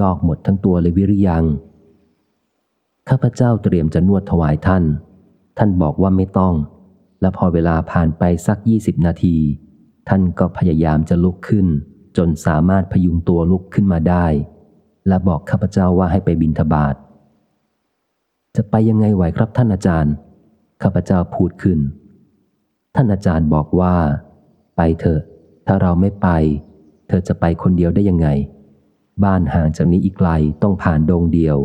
ยอกหมดทั้งตัวเลยวิริยัง ข้าพเจ้าเตรียมจะนวดถวายท่าน ท่านบอกว่าไม่ต้อง และพอเวลาผ่านไปสักยี่สิบนาที ท่านก็พยายามจะลุกขึ้น จนสามารถพยุงตัวลุกขึ้นมาได้ และบอกข้าพเจ้าว่าให้ไปบินทบาทจะไปยังไงไหวครับท่านอาจารย์ ข้าพเจ้าพูดขึ้น ท่านอาจารย์บอกว่า ไปเถอะ ถ้าเราไม่ไป เธอจะไปคนเดียวได้ยังไง บ้านห่างจากนี้อีกไกลต้องผ่านดงเดียว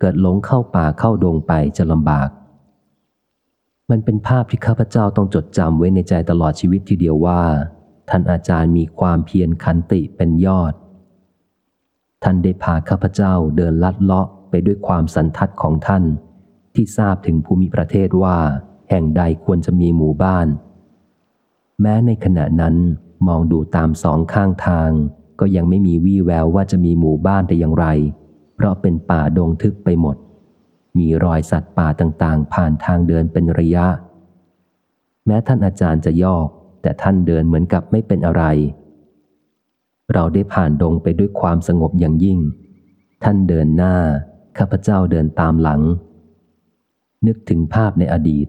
เกิดหลงเข้าป่าเข้าดงไปจะลำบาก มันเป็นภาพที่ข้าพเจ้าต้องจดจำไว้ในใจตลอดชีวิตทีเดียวว่า ท่านอาจารย์มีความเพียรขันติเป็นยอด ท่านได้พาข้าพเจ้าเดินลัดเลาะไปด้วยความสันทัดของท่าน ที่ทราบถึงภูมิประเทศว่า แห่งใดควรจะมีหมู่บ้าน แม้ในขณะนั้น มองดูตามสองข้างทาง ก็ยังไม่มีวี่แววว่าจะมีหมู่บ้านแต่อย่างไร เพราะเป็นป่าดงทึบไปหมด มีรอยสัตว์ป่าต่างๆ ผ่านทางเดินเป็นระยะ แม้ท่านอาจารย์จะยอก แต่ท่านเดินเหมือนกับไม่เป็นอะไร เราได้ผ่านดงไปด้วยความสงบอย่างยิ่ง ท่านเดินหน้า ข้าพเจ้าเดินตามหลัง นึกถึงภาพในอดีต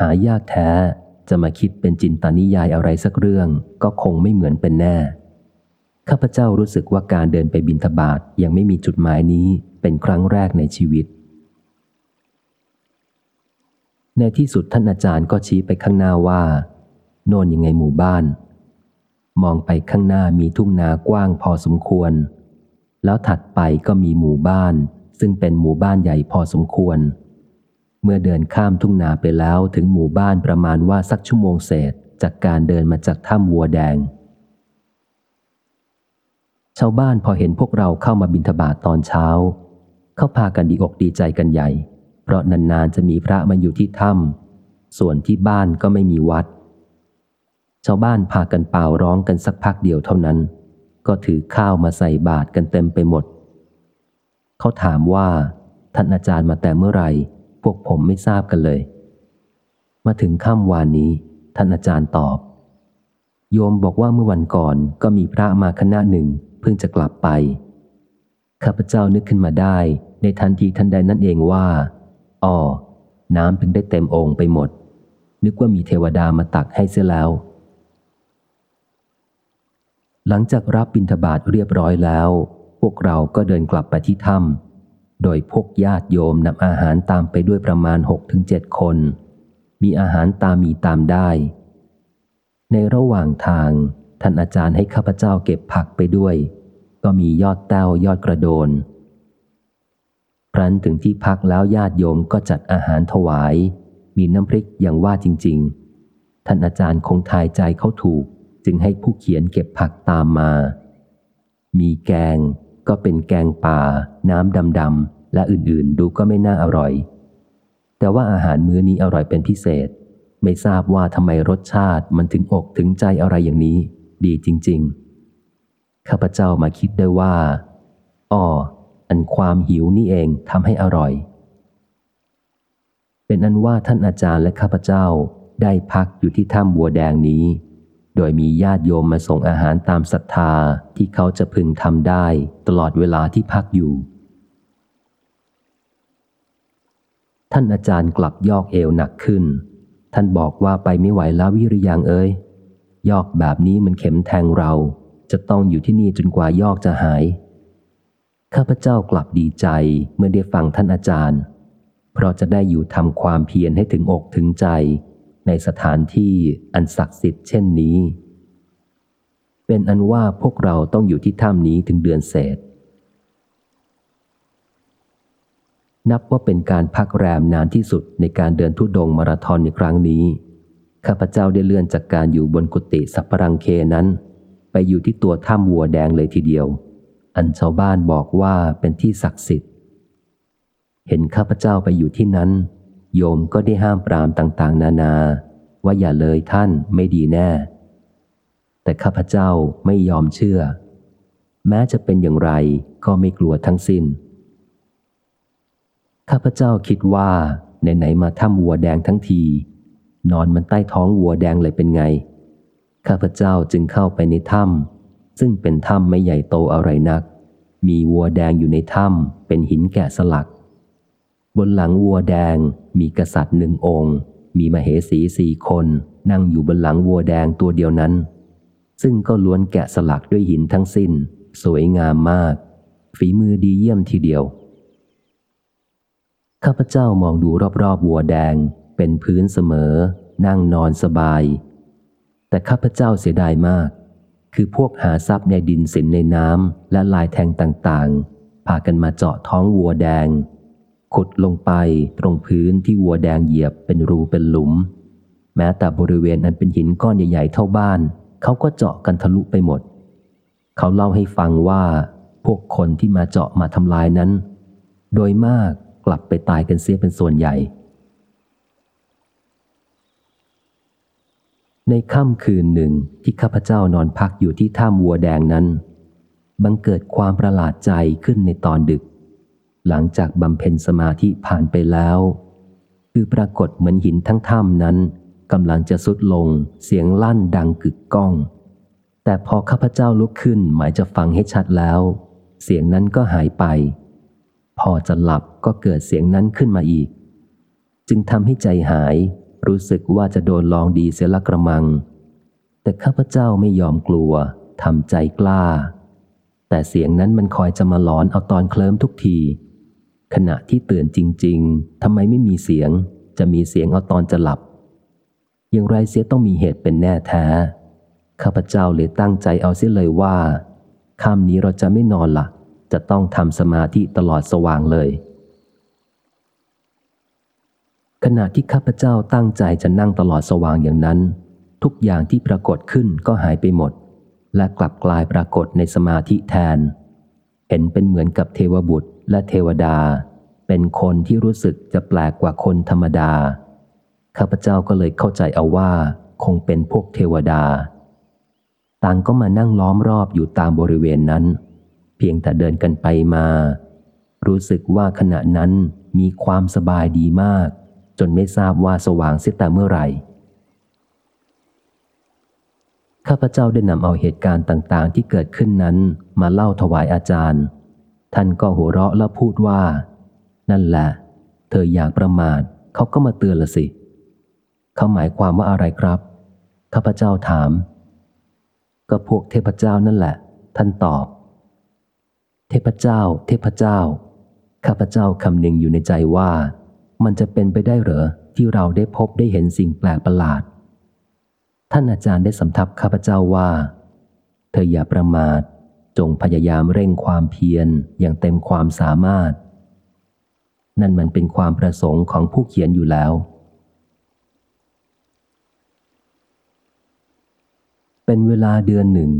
หายากแท้ จะมาคิดเป็นจินตานิยายอะไรสักเรื่อง ก็คงไม่เหมือนเป็นแน่ ข้าพเจ้ารู้สึกว่าการเดินไปบินทบาทยังไม่มีจุดหมายนี้เป็นครั้งแรกในชีวิต ในที่สุดท่านอาจารย์ก็ชี้ไปข้างหน้าว่า โน่นยังไงหมู่บ้าน มองไปข้างหน้ามีทุ่งนากว้างพอสมควร แล้วถัดไปก็มีหมู่บ้าน ซึ่งเป็นหมู่บ้านใหญ่พอสมควร เมื่อเดินข้ามทุ่งนาไปแล้วถึงหมู่บ้านประมาณว่าสักชั่วโมงเศษจากการเดินมาจากถ้ำวัวแดง ชาวบ้านพอเห็นพวกเราเข้ามาบินทบาทตอนเช้า เขาพากันดีอกดีใจกันใหญ่ เพราะนานๆจะมีพระมาอยู่ที่ถ้ำส่วนที่บ้านก็ไม่มีวัด ชาวบ้านพากันเป่าร้องกันสักพักเดียวเท่านั้น ก็ถือข้าวมาใส่บาตรกันเต็มไปหมด เขาถามว่าท่านอาจารย์มาแต่เมื่อไหร่ พวกผมไม่ทราบกันเลย มาถึงค่ำวานนี้ ท่านอาจารย์ตอบ โยมบอกว่าเมื่อวันก่อนก็มีพระมาคณะหนึ่งเพิ่งจะกลับไป ข้าพเจ้านึกขึ้นมาได้ ในทันทีทันใดนั่นเองว่าอ๋อน้ำถึงได้เต็มองค์ไปหมด นึกว่ามีเทวดามาตักให้เสียแล้ว หลังจากรับบิณฑบาตเรียบร้อยแล้ว พวกเราก็เดินกลับไปที่ถ้ำ โดยพวกญาติโยมนำอาหารตามไปด้วยประมาณหกถึงเจ็ดคน มีอาหารตามมีตามได้ ในระหว่างทาง ท่านอาจารย์ให้ข้าพเจ้าเก็บผักไปด้วย ก็มียอดแต้วยอดกระโดนครั้นถึงที่พักแล้วญาติโยมก็จัดอาหารถวาย มีน้ำพริกอย่างว่าจริง ๆ ท่านอาจารย์คงทายใจเขาถูก จึงให้ผู้เขียนเก็บผักตามมา มีแกง ก็เป็นแกงป่า น้ำดำๆและอื่นๆ ดูก็ไม่น่าอร่อย แต่ว่าอาหารมื้อนี้อร่อยเป็นพิเศษ ไม่ทราบว่าทำไมรสชาติมันถึงอกถึงใจอะไรอย่างนี้ ดีจริง ๆ ข้าพเจ้ามาคิดได้ว่าอ้ออันความหิวนี่เองทำให้อร่อย เป็นอันว่าท่านอาจารย์และข้าพเจ้าได้พักอยู่ที่ถ้ำบัวแดงนี้ โดยมีญาติโยมมาส่งอาหารตามศรัทธาที่เขาจะพึงทำได้ตลอดเวลาที่พักอยู่ ท่านอาจารย์กลับยอกเอวหนักขึ้น ท่านบอกว่าไปไม่ไหวแล้ววิริยังเอ้ย ยอกแบบนี้มันเข็มแทงเรา จะต้องอยู่ที่นี่จนกว่ายอกจะหาย ข้าพเจ้ากลับดีใจเมื่อได้ฟังท่านอาจารย์ เพราะจะได้อยู่ทำความเพียรให้ถึงอกถึงใจ ในสถานที่อันศักดิ์สิทธิ์เช่นนี้ เป็นอันว่าพวกเราต้องอยู่ที่ถ้ำนี้ถึงเดือนเศษ นับว่าเป็นการพักแรมนานที่สุดในการเดินทุดงมาราธอนในครั้งนี้ ข้าพเจ้าได้เลื่อนจากการอยู่บนกุฏิสัปปรังเคนั้น ไปอยู่ที่ตัวถ้ำวัวแดงเลยทีเดียว อันชาวบ้านบอกว่าเป็นที่ศักดิ์สิทธิ์ เห็นข้าพเจ้าไปอยู่ที่นั้น โยมก็ได้ห้ามปรามต่างๆ นานา ว่าอย่าเลยท่านไม่ดีแน่ แต่ข้าพเจ้าไม่ยอมเชื่อ แม้จะเป็นอย่างไรก็ไม่กลัวทั้งสิ้น ข้าพเจ้าคิดว่าไหนๆมาถ้ำวัวแดงทั้งที นอนมันใต้ท้องวัวแดงเลยเป็นไง ข้าพเจ้าจึงเข้าไปในถ้ำซึ่งเป็นถ้ำไม่ใหญ่โตอะไรนัก มีวัวแดงอยู่ในถ้ำเป็นหินแกะสลัก บนหลังวัวแดง มีกษัตริย์หนึ่งองค์ มีมเหสีสี่คนนั่งอยู่บนหลังวัวแดงตัวเดียวนั้น ซึ่งก็ล้วนแกะสลักด้วยหินทั้งสิ้น สวยงามมาก ฝีมือดีเยี่ยมทีเดียว ข้าพเจ้ามองดูรอบๆวัวแดงเป็นพื้นเสมอ นั่งนอนสบาย แต่ข้าพเจ้าเสียดายมาก คือพวกหาทรัพย์ในดินสินในน้ำและลายแทงต่างๆพากันมาเจาะท้องวัวแดง ขุดลงไปตรงพื้นที่วัวแดงเหยียบเป็นรูเป็นหลุม แม้แต่บริเวณอันเป็นหินก้อนใหญ่ๆเท่าบ้าน เขาก็เจาะกันทะลุไปหมด เขาเล่าให้ฟังว่า พวกคนที่มาเจาะมาทำลายนั้น โดยมากกลับไปตายกันเสียเป็นส่วนใหญ่ ในค่ำคืนหนึ่งที่ข้าพเจ้านอนพักอยู่ที่ถ้ำวัวแดงนั้น บังเกิดความประหลาดใจขึ้นในตอนดึก หลังจากบำเพ็ญสมาธิผ่านไปแล้ว คือปรากฏเหมือนหินทั้งถ้ำนั้นกำลังจะสุดลงเสียงลั่นดังกึกก้อง แต่พอข้าพเจ้าลุกขึ้นหมายจะฟังให้ชัดแล้ว เสียงนั้นก็หายไป พอจะหลับก็เกิดเสียงนั้นขึ้นมาอีก จึงทำให้ใจหาย รู้สึกว่าจะโดนลองดีเสียละกระมัง แต่ข้าพเจ้าไม่ยอมกลัวทำใจกล้า แต่เสียงนั้นมันคอยจะมาหลอนเอาตอนเคลิ้มทุกที ขณะที่เตือนจริง ๆทำไมไม่มีเสียง จะมีเสียงเอาตอนจะหลับ อย่างไรเสียต้องมีเหตุเป็นแน่แท้ ข้าพเจ้าเลยตั้งใจเอาเสียเลยว่าค่ำนี้เราจะไม่นอนละ่ะ จะต้องทำสมาธิตลอดสว่างเลย ขณะที่ข้าพเจ้าตั้งใจจะนั่งตลอดสว่างอย่างนั้น ทุกอย่างที่ปรากฏขึ้นก็หายไปหมด และกลับกลายปรากฏในสมาธิแทน เห็นเป็นเหมือนกับเทวบุตร และเทวดา เป็นคนที่รู้สึกจะแปลกกว่าคนธรรมดา ข้าพเจ้าก็เลยเข้าใจเอาว่าคงเป็นพวกเทวดา ต่างก็มานั่งล้อมรอบอยู่ตามบริเวณนั้น เพียงแต่เดินกันไปมา รู้สึกว่าขณะนั้นมีความสบายดีมาก จนไม่ทราบว่าสว่างเสียแต่เมื่อไหร่ ข้าพเจ้าได้นำเอาเหตุการณ์ต่างๆ ที่เกิดขึ้นนั้นมาเล่าถวายอาจารย์ ท่านก็หัวเราะแล้วพูดว่า นั่นแหละ เธออยากประมาทเขาก็มาเตือนละสิ เขาหมายความว่าอะไรครับ ข้าพเจ้าถาม ก็พวกเทพเจ้านั่นแหละ ท่านตอบ เทพเจ้า เทพเจ้า ข้าพเจ้าคำนึงอยู่ในใจว่า มันจะเป็นไปได้เหรอที่เราได้พบได้เห็นสิ่งแปลกประหลาด ท่านอาจารย์ได้สำทับข้าพเจ้าว่า เธออย่าประมาท จงพยายามเร่งความเพียรอย่างเต็มความสามารถ นั่นมันเป็นความประสงค์ของผู้เขียนอยู่แล้ว เป็นเวลาเดือนหนึ่ง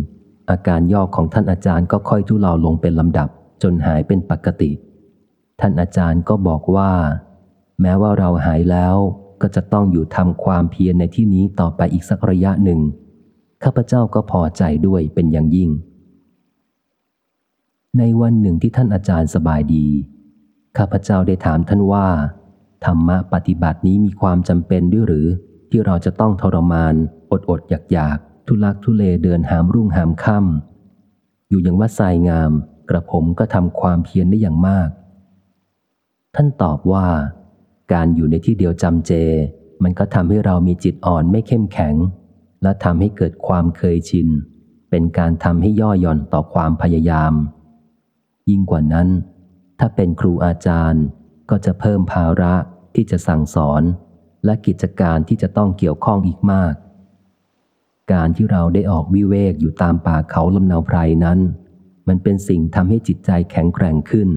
อาการย่อของท่านอาจารย์ก็ค่อยทุเลาลงเป็นลำดับจนหายเป็นปกติ ท่านอาจารย์ก็บอกว่า แม้ว่าเราหายแล้วก็จะต้องอยู่ทำความเพียรในที่นี้ต่อไปอีกสักระยะหนึ่ง ข้าพเจ้าก็พอใจด้วยเป็นอย่างยิ่ง ในวันหนึ่งที่ท่านอาจารย์สบายดี ข้าพเจ้าได้ถามท่านว่า ธรรมะปฏิบัตินี้มีความจำเป็นด้วยหรือ ที่เราจะต้องทรมาน อดอดอยากอยากทุลักทุเลเดินหามรุ่งหามค่ำอยู่อย่างว่าทรายงาม กระผมก็ทำความเพียรได้อย่างมาก ท่านตอบว่า การอยู่ในที่เดียวจำเจ มันก็ทำให้เรามีจิตอ่อนไม่เข้มแข็ง และทำให้เกิดความเคยชิน เป็นการทำให้ย่อหย่อนต่อความพยายาม ยิ่งกว่านั้น ถ้าเป็นครูอาจารย์ก็จะเพิ่มภาระที่จะสั่งสอน และกิจการที่จะต้องเกี่ยวข้องอีกมาก การที่เราได้ออกวิเวกอยู่ตามป่าเขาลำนาวไพรนั้น มันเป็นสิ่งทำให้จิตใจแข็งแกร่งขึ้น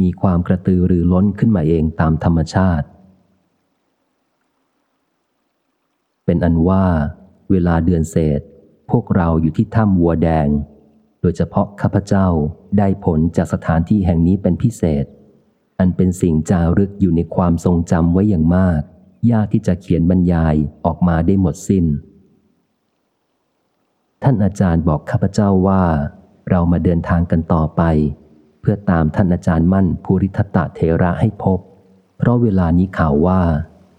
มีความกระตือรือร้นขึ้นมาเองตามธรรมชาติ เป็นอันว่า เวลาเดือนเศษ พวกเราอยู่ที่ถ้ำวัวแดง โดยเฉพาะข้าพเจ้า ได้ผลจากสถานที่แห่งนี้เป็นพิเศษ อันเป็นสิ่งจารึกอยู่ในความทรงจำไว้อย่างมาก ยากที่จะเขียนบรรยายออกมาได้หมดสิน้น ท่านอาจารย์บอกข้าพเจ้าว่า เรามาเดินทางกันต่อไป เพื่อตามท่านอาจารย์มั่นภูริทัตตะเทระให้พบ เพราะเวลานี้ข่าวว่า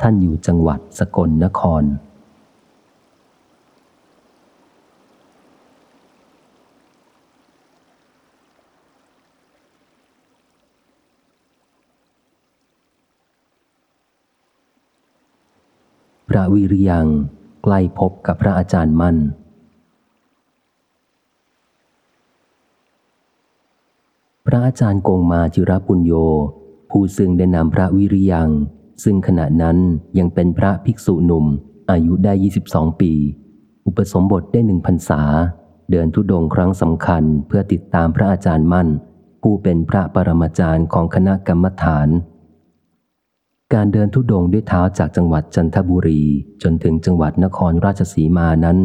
ท่านอยู่จังหวัดสกลนคร พระวิริยังใกล้พบกับพระอาจารย์มั่น พระอาจารย์กงมาจิรปุญโย ผู้ซึ่งได้นำพระวิริยัง ซึ่งขณะนั้นยังเป็นพระภิกษุหนุ่ม อายุได้ 22 ปี อุปสมบทได้หนึ่งพรรษา เดินทุดงครั้งสำคัญเพื่อติดตามพระอาจารย์มั่น ผู้เป็นพระปรมาจารย์ของคณะกรรมฐาน การเดินทุดงด้วยเท้าจากจังหวัดจันทบุรี จนถึงจังหวัดนครราชสีมานั้น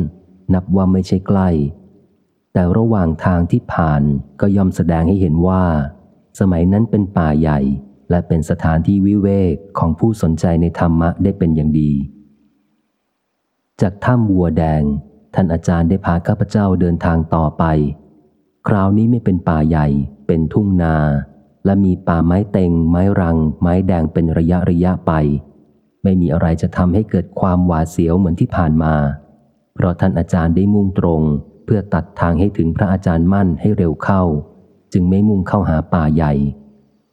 นับว่าไม่ใช่ใกล้ แต่ระหว่างทางที่ผ่านก็ย่อมแสดงให้เห็นว่า สมัยนั้นเป็นป่าใหญ่ และเป็นสถานที่วิเวกของผู้สนใจในธรรมะได้เป็นอย่างดี จากถ้ำวัวแดง ท่านอาจารย์ได้พาข้าพเจ้าเดินทางต่อไป คราวนี้ไม่เป็นป่าใหญ่ เป็นทุ่งนา และมีป่าไม้เต็ง ไม้รัง ไม้แดงเป็นระยะระยะไป ไม่มีอะไรจะทำให้เกิดความหวาดเสียวเหมือนที่ผ่านมา เพราะท่านอาจารย์ได้มุ่งตรง เพื่อตัดทางให้ถึงพระอาจารย์มั่นให้เร็วเข้า จึงไม่มุ่งเข้าหาป่าใหญ่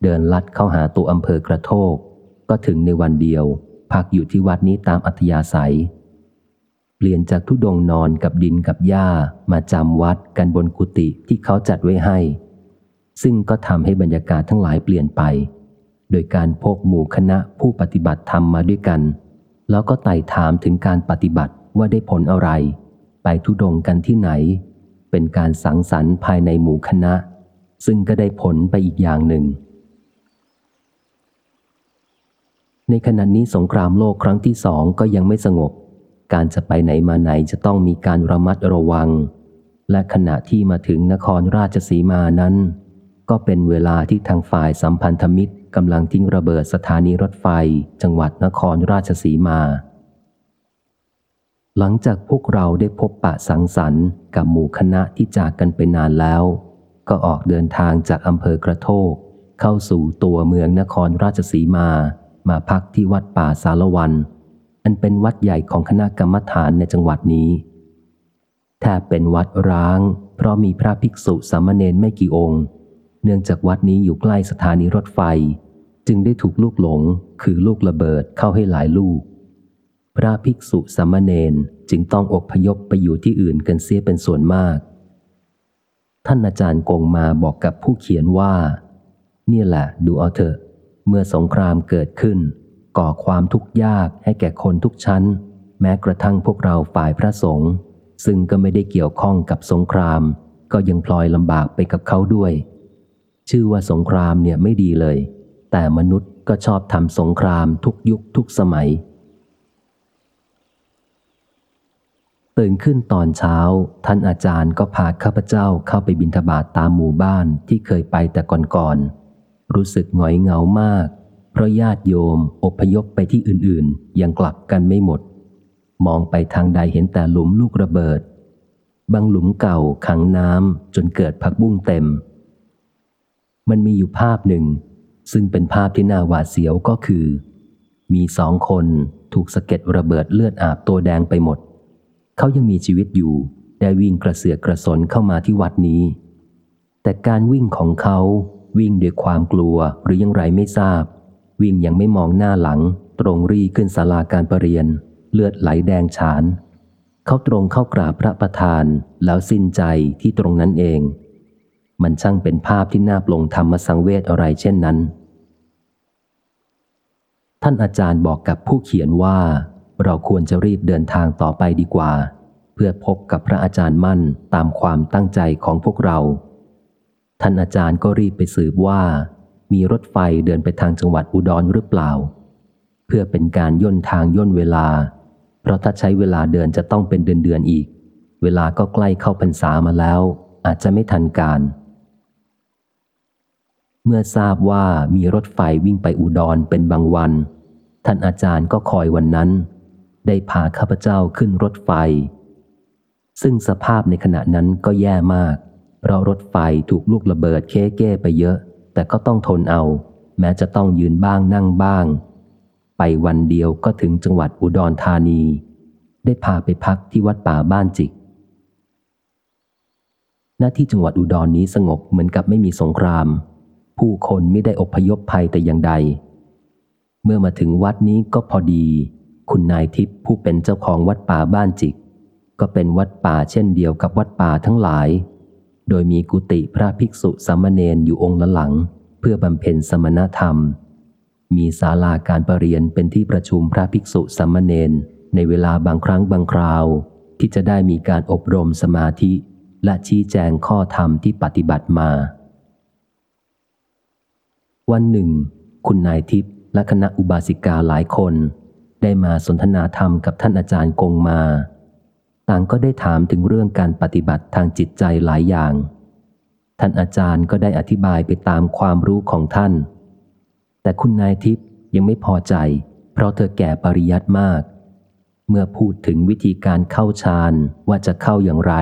เดินลัดเข้าหาตัวอำเภอกระโทก ก็ถึงในวันเดียว พักอยู่ที่วัดนี้ตามอัธยาศัย เปลี่ยนจากทุดงนอนกับดินกับหญ้ามาจำวัดกันบนกุฏิที่เขาจัดไว้ให้ ซึ่งก็ทำให้บรรยากาศทั้งหลายเปลี่ยนไป โดยการพบหมู่คณะผู้ปฏิบัติธรรมมาด้วยกัน แล้วก็ไต่ถามถึงการปฏิบัติว่าได้ผลอะไร ไปทุดงกันที่ไหน เป็นการสังสรรค์ภายในหมู่คณะ ซึ่งก็ได้ผลไปอีกอย่างหนึ่ง ในขณะนี้สงครามโลกครั้งที่สองก็ยังไม่สงบ การจะไปไหนมาไหนจะต้องมีการระมัดระวัง และขณะที่มาถึงนครราชสีมานั้น ก็เป็นเวลาที่ทางฝ่ายสัมพันธมิตรกำลังทิ้งระเบิดสถานีรถไฟ จังหวัดนครราชสีมา หลังจากพวกเราได้พบปะสังสรรค์กับหมู่คณะที่จากกันไปนานแล้ว ก็ออกเดินทางจากอำเภอกระโทก เข้าสู่ตัวเมืองนครราชสีมา มาพักที่วัดป่าสารวัน อันเป็นวัดใหญ่ของคณะกรรมฐานในจังหวัดนี้แทบเป็นวัดร้าง เพราะมีพระภิกษุสามเณรไม่กี่องค์ เนื่องจากวัดนี้อยู่ใกล้สถานีรถไฟ จึงได้ถูกลูกหลงคือลูกระเบิดเข้าให้หลายลูก พระภิกษุสามเณรจึงต้องอกพยพไปอยู่ที่อื่นกันเสียเป็นส่วนมาก ท่านอาจารย์กงมาบอกกับผู้เขียนว่า เนี่ยแหละดูเอาเถอะ เมื่อสงครามเกิดขึ้น ก่อความทุกข์ยากให้แก่คนทุกชั้น แม้กระทั่งพวกเราฝ่ายพระสงฆ์ซึ่งก็ไม่ได้เกี่ยวข้องกับสงคราม ก็ยังพลอยลำบากไปกับเขาด้วย ชื่อว่าสงครามเนี่ยไม่ดีเลย แต่มนุษย์ก็ชอบทำสงครามทุกยุคทุกสมัย ตื่นขึ้นตอนเช้า ท่านอาจารย์ก็พาข้าพเจ้าเข้าไปบิณฑบาตตามหมู่บ้านที่เคยไปแต่ก่อนๆ รู้สึกหงอยเหงามาก เพราะญาติโยมอพยพไปที่อื่นๆ ยังกลับกันไม่หมด มองไปทางใดเห็นแต่หลุมลูกระเบิด บางหลุมเก่าขังน้ำจนเกิดผักบุ้งเต็ม มันมีอยู่ภาพหนึ่ง ซึ่งเป็นภาพที่น่าหวาดเสียวก็คือ มีสองคนถูกสะเก็ดระเบิดเลือดอาบตัวแดงไปหมด เขายังมีชีวิตอยู่ได้วิ่งกระเสือกกระสนเข้ามาที่วัดนี้ แต่การวิ่งของเขาวิ่งด้วยความกลัวหรือยังไรไม่ทราบ วิ่งยังไม่มองหน้าหลัง ตรงรีขึ้นศาลาการประเรียน เลือดไหลแดงฉาน เขาตรงเข้ากราบพระประธานแล้วสิ้นใจที่ตรงนั้นเอง มันช่างเป็นภาพที่น่าปลงธรรมสังเวชอะไรเช่นนั้น ท่านอาจารย์บอกกับผู้เขียนว่า เราควรจะรีบเดินทางต่อไปดีกว่า เพื่อพบกับพระอาจารย์มั่นตามความตั้งใจของพวกเรา ท่านอาจารย์ก็รีบไปสืบว่า มีรถไฟเดินไปทางจังหวัดอุดรหรือเปล่า เพื่อเป็นการย่นทางย่นเวลา เพราะถ้าใช้เวลาเดินจะต้องเป็นเดือนเดือนอีก เวลาก็ใกล้เข้าพรรษามาแล้ว อาจจะไม่ทันการ เมื่อทราบว่ามีรถไฟวิ่งไปอุดรเป็นบางวัน ท่านอาจารย์ก็คอยวันนั้น ได้พาข้าพเจ้าขึ้นรถไฟ ซึ่งสภาพในขณะนั้นก็แย่มาก เพราะรถไฟถูกลูกระเบิดเคเก้ไปเยอะ แต่ก็ต้องทนเอา แม้จะต้องยืนบ้างนั่งบ้าง ไปวันเดียวก็ถึงจังหวัดอุดรธานี ได้พาไปพักที่วัดป่าบ้านจิกหน้าที่จังหวัดอุดรนนี้สงบเหมือนกับไม่มีสงคราม ผู้คนไม่ได้อพยพภัยแต่อย่างใด เมื่อมาถึงวัดนี้ก็พอดี คุณนายทิพย์ผู้เป็นเจ้าของวัดป่าบ้านจิก ก็เป็นวัดป่าเช่นเดียวกับวัดป่าทั้งหลาย โดยมีกุฏิพระภิกษุสามเณรอยู่องค์ละหลัง เพื่อบำเพ็ญสมณธรรม มีศาลาการประเรียนเป็นที่ประชุมพระภิกษุสามเณรในเวลาบางครั้งบางคราว ที่จะได้มีการอบรมสมาธิ และชี้แจงข้อธรรมที่ปฏิบัติมา วันหนึ่ง คุณนายทิพย์และคณะอุบาสิกาหลายคน ได้มาสนทนาธรรมกับท่านอาจารย์กงมา ต่างก็ได้ถามถึงเรื่องการปฏิบัติทางจิตใจหลายอย่าง ท่านอาจารย์ก็ได้อธิบายไปตามความรู้ของท่าน แต่คุณนายทิพย์ยังไม่พอใจ เพราะเธอแก่ปริยัติมาก เมื่อพูดถึงวิธีการเข้าฌานว่าจะเข้าอย่างไร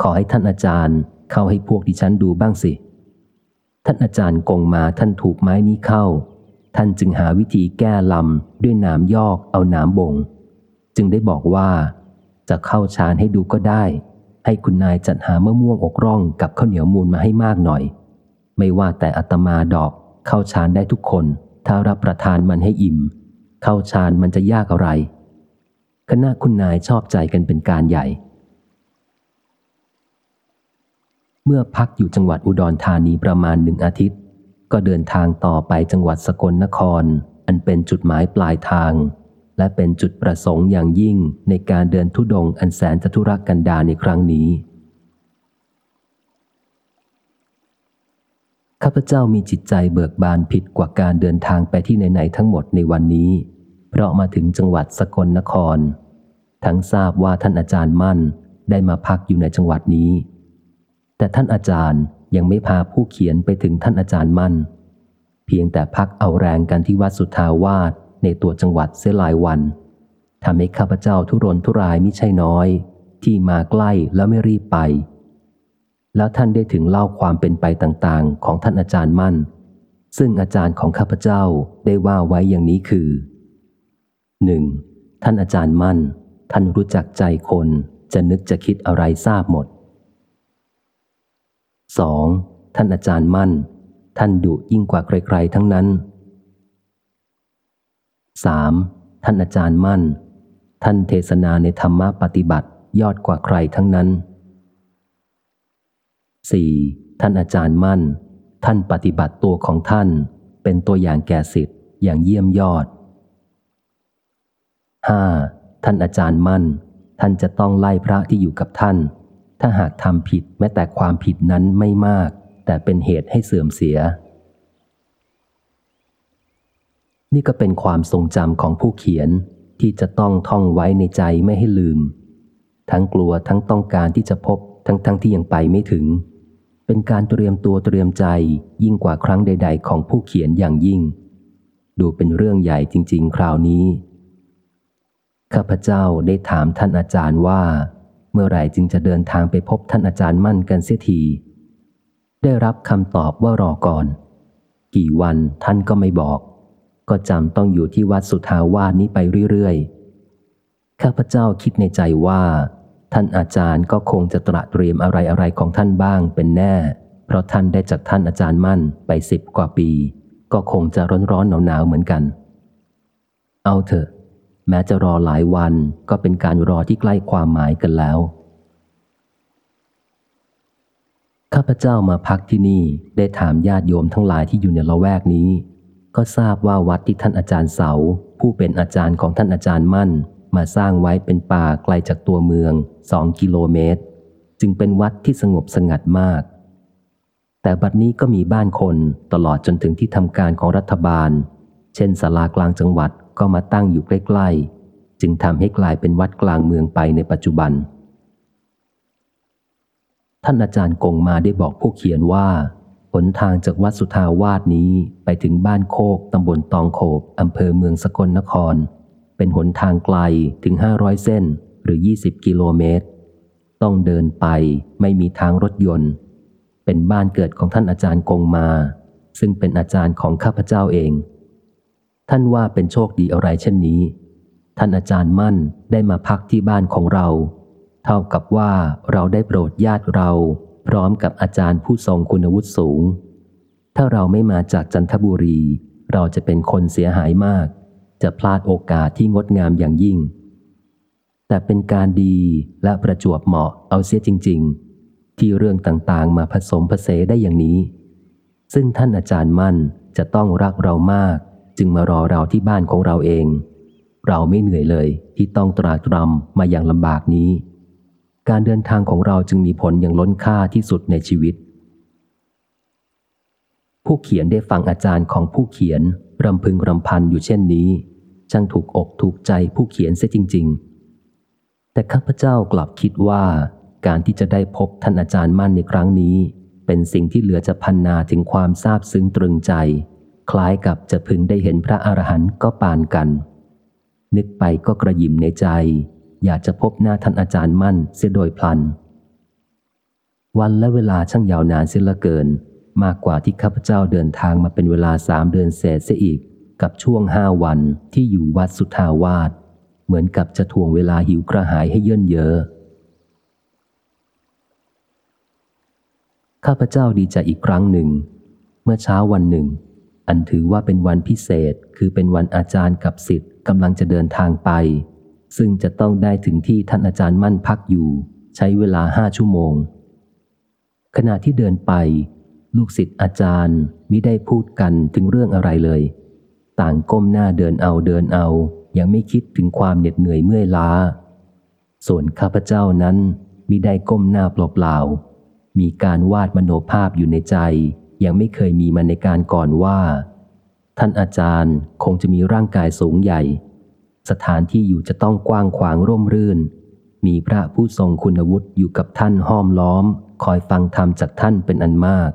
ขอให้ท่านอาจารย์เข้าให้พวกดิฉันดูบ้างสิ ท่านอาจารย์กงมาท่านถูกไม้นี้เข้า ท่านจึงหาวิธีแก้ลำด้วยหนามยอกเอาหนามบ่งจึงได้บอกว่า จะเข้าฌานให้ดูก็ได้ ให้คุณนายจัดหามะม่วงอกร่องกับข้าวเหนียวมูลมาให้มากหน่อย ไม่ว่าแต่อัตมาดอกเข้าฌานได้ทุกคน ถ้ารับประทานมันให้อิ่ม เข้าฌานมันจะยากอะไร คณะคุณนายชอบใจกันเป็นการใหญ่ เมื่อพักอยู่จังหวัดอุดรธานีประมาณหนึ่งอาทิตย์ ก็เดินทางต่อไปจังหวัดสกลนคร อันเป็นจุดหมายปลายทาง และเป็นจุดประสงค์อย่างยิ่งในการเดินทุดงค์อันแสนจะทุรกันดารในครั้งนี้ข้าพเจ้ามีจิตใจเบิกบานผิดกว่าการเดินทางไปที่ไหนๆทั้งหมดในวันนี้ เพราะมาถึงจังหวัดสกลนคร ทั้งทราบว่าท่านอาจารย์มั่นได้มาพักอยู่ในจังหวัดนี้ แต่ท่านอาจารย์ยังไม่พาผู้เขียนไปถึงท่านอาจารย์มั่น เพียงแต่พักเอาแรงกันที่วัดสุทาวาสในตัวจังหวัดเสียหลายวันทำให้ข้าพเจ้าทุรนทุรายมิใช่น้อย ที่มาใกล้แล้วไม่รีบไป แล้วท่านได้ถึงเล่าความเป็นไปต่างๆ ของท่านอาจารย์มั่น ซึ่งอาจารย์ของข้าพเจ้าได้ว่าไว้อย่างนี้คือ 1. ท่านอาจารย์มั่น ท่านรู้จักใจคนจะนึกจะคิดอะไรทราบหมด 2. ท่านอาจารย์มั่น ท่านดุยิ่งกว่าใครๆทั้งนั้น 3. ท่านอาจารย์มั่น ท่านเทศนาในธรรมะปฏิบัติยอดกว่าใครทั้งนั้น 4. ท่านอาจารย์มั่น ท่านปฏิบัติตัวของท่าน เป็นตัวอย่างแก่สิทธิ์อย่างเยี่ยมยอด 5. ท่านอาจารย์มั่น ท่านจะต้องไล่พระที่อยู่กับท่าน ถ้าหากทำผิดแม้แต่ความผิดนั้นไม่มาก แต่เป็นเหตุให้เสื่อมเสีย นี่ก็เป็นความทรงจำของผู้เขียนที่จะต้องท่องไว้ในใจไม่ให้ลืม ทั้งกลัวทั้งต้องการที่จะพบทั้งทั้งที่ยังไปไม่ถึง เป็นการเตรียมตัวเตรียมใจยิ่งกว่าครั้งใด ๆ ของผู้เขียนอย่างยิ่ง ดูเป็นเรื่องใหญ่จริง ๆ คราวนี้ข้าพเจ้าได้ถามท่านอาจารย์ว่า เมื่อไหร่จึงจะเดินทางไปพบท่านอาจารย์มั่นกันเสียที ได้รับคำตอบว่ารอก่อน กี่วันท่านก็ไม่บอก ก็จำต้องอยู่ที่วัดสุทาวาสนี้ไปเรื่อยๆ ข้าพเจ้าคิดในใจว่า ท่านอาจารย์ก็คงจะตระเตรียมอะไรอะไรของท่านบ้างเป็นแน่ เพราะท่านได้จากท่านอาจารย์มั่นไปสิบกว่าปี ก็คงจะร้อนร้อนหนาวหนาวเหมือนกัน เอาเถอะ แม้จะรอหลายวันก็เป็นการรอที่ใกล้ความหมายกันแล้ว ข้าพเจ้ามาพักที่นี่ได้ถามญาติโยมทั้งหลายที่อยู่ในละแวกนี้ ก็ทราบว่าวัดที่ท่านอาจารย์เสา ผู้เป็นอาจารย์ของท่านอาจารย์มั่น มาสร้างไว้เป็นป่าไกลจากตัวเมืองสองกิโลเมตร จึงเป็นวัดที่สงบสงัดมาก แต่บัดนี้ก็มีบ้านคนตลอดจนถึงที่ทำการของรัฐบาล เช่นศาลากลางจังหวัด ก็มาตั้งอยู่ใกล้ๆ จึงทำให้กลายเป็นวัดกลางเมืองไปในปัจจุบัน ท่านอาจารย์กงมาได้บอกผู้เขียนว่าหนทางจากวัดสุทาวาสนี้ไปถึงบ้านโคกตำบลตองโขบอำเภอเมืองสกลนคร เป็นหนทางไกลถึง 500 เส้นหรือ 20 กิโลเมตร ต้องเดินไปไม่มีทางรถยนต์ เป็นบ้านเกิดของท่านอาจารย์กงมา ซึ่งเป็นอาจารย์ของข้าพเจ้าเอง ท่านว่าเป็นโชคดีอะไรเช่นนี้ ท่านอาจารย์มั่นได้มาพักที่บ้านของเรา เท่ากับว่าเราได้โปรดญาติเรา พร้อมกับอาจารย์ผู้ทรงคุณวุฒิสูง ถ้าเราไม่มาจากจันทบุรี เราจะเป็นคนเสียหายมาก จะพลาดโอกาสที่งดงามอย่างยิ่ง แต่เป็นการดีและประจวบเหมาะเอาเสียจริง ๆ ที่เรื่องต่างๆ มาผสมผสมได้อย่างนี้ ซึ่งท่านอาจารย์มั่นจะต้องรักเรามาก จึงมารอเราที่บ้านของเราเอง เราไม่เหนื่อยเลยที่ต้องตรากตรำมาอย่างลำบากนี้ การเดินทางของเราจึงมีผลอย่างล้นค่าที่สุดในชีวิต ผู้เขียนได้ฟังอาจารย์ของผู้เขียนรำพึงรำพันอยู่เช่นนี้ช่างถูกอกถูกใจผู้เขียนเสียจริง ๆ แต่ข้าพเจ้ากลับคิดว่า การที่จะได้พบท่านอาจารย์มั่นในครั้งนี้ เป็นสิ่งที่เหลือจะพันนาถึงความซาบซึ้งตรึงใจ คล้ายกับจะพึงได้เห็นพระอรหันต์ก็ปานกัน นึกไปก็กระยิมในใจ อยากจะพบหน้าท่านอาจารย์มั่นเสียโดยพลัน วันและเวลาช่างยาวนานเสียเหลือเกิน มากกว่าที่ข้าพเจ้าเดินทางมาเป็นเวลาสามเดือนเศษเสียอีก กับช่วงห้าวันที่อยู่วัดสุทาวาสเหมือนกับจะทวงเวลาหิวกระหายให้เย่นเยอะข้าพเจ้าดีใจอีกครั้งหนึ่ง เมื่อเช้าวันหนึ่ง อันถือว่าเป็นวันพิเศษคือเป็นวันอาจารย์กับสิทธิ์กำลังจะเดินทางไป ซึ่งจะต้องได้ถึงที่ท่านอาจารย์มั่นพักอยู่ ใช้เวลาห้าชั่วโมง ขณะที่เดินไป ลูกศิษย์อาจารย์มิได้พูดกันถึงเรื่องอะไรเลย ต่างก้มหน้าเดินเอาเดินเอา ยังไม่คิดถึงความเหน็ดเหนื่อยเมื่อยล้า ส่วนข้าพเจ้านั้นมิได้ก้มหน้าเปล่าๆมีการวาดมโนภาพอยู่ในใจ ยังไม่เคยมีมาในการก่อนว่า ท่านอาจารย์คงจะมีร่างกายสูงใหญ่ สถานที่อยู่จะต้องกว้างขวางร่มรื่น มีพระผู้ทรงคุณวุฒิอยู่กับท่านห้อมล้อม คอยฟังธรรมจากท่านเป็นอันมาก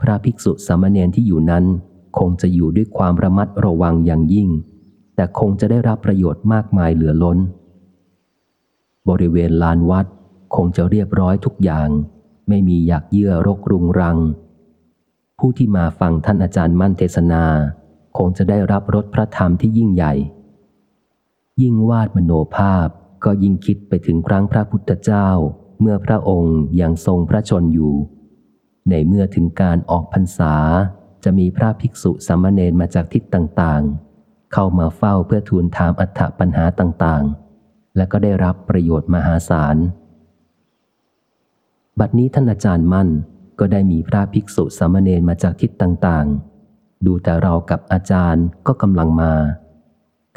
พระภิกษุสามเณรที่อยู่นั้น คงจะอยู่ด้วยความระมัดระวังอย่างยิ่ง แต่คงจะได้รับประโยชน์มากมายเหลือล้น บริเวณลานวัดคงจะเรียบร้อยทุกอย่าง ไม่มีอยากเยื่อรกรุงรัง ผู้ที่มาฟังท่านอาจารย์มั่นเทศนา คงจะได้รับรสพระธรรมที่ยิ่งใหญ่ ยิ่งวาดมโนภาพก็ยิ่งคิดไปถึงครั้งพระพุทธเจ้า เมื่อพระองค์ยังทรงพระชนอยู่ ในเมื่อถึงการออกพรรษา จะมีพระภิกษุสามเณรมาจากทิศต่างๆ เข้ามาเฝ้าเพื่อทูลถามอัฐปัญหาต่างๆ และก็ได้รับประโยชน์มหาศาลบัดนี้ท่านอาจารย์มั่น ก็ได้มีพระภิกษุสามเณรมาจากทิศต่างๆ ดูแต่เรากับอาจารย์ก็กำลังมา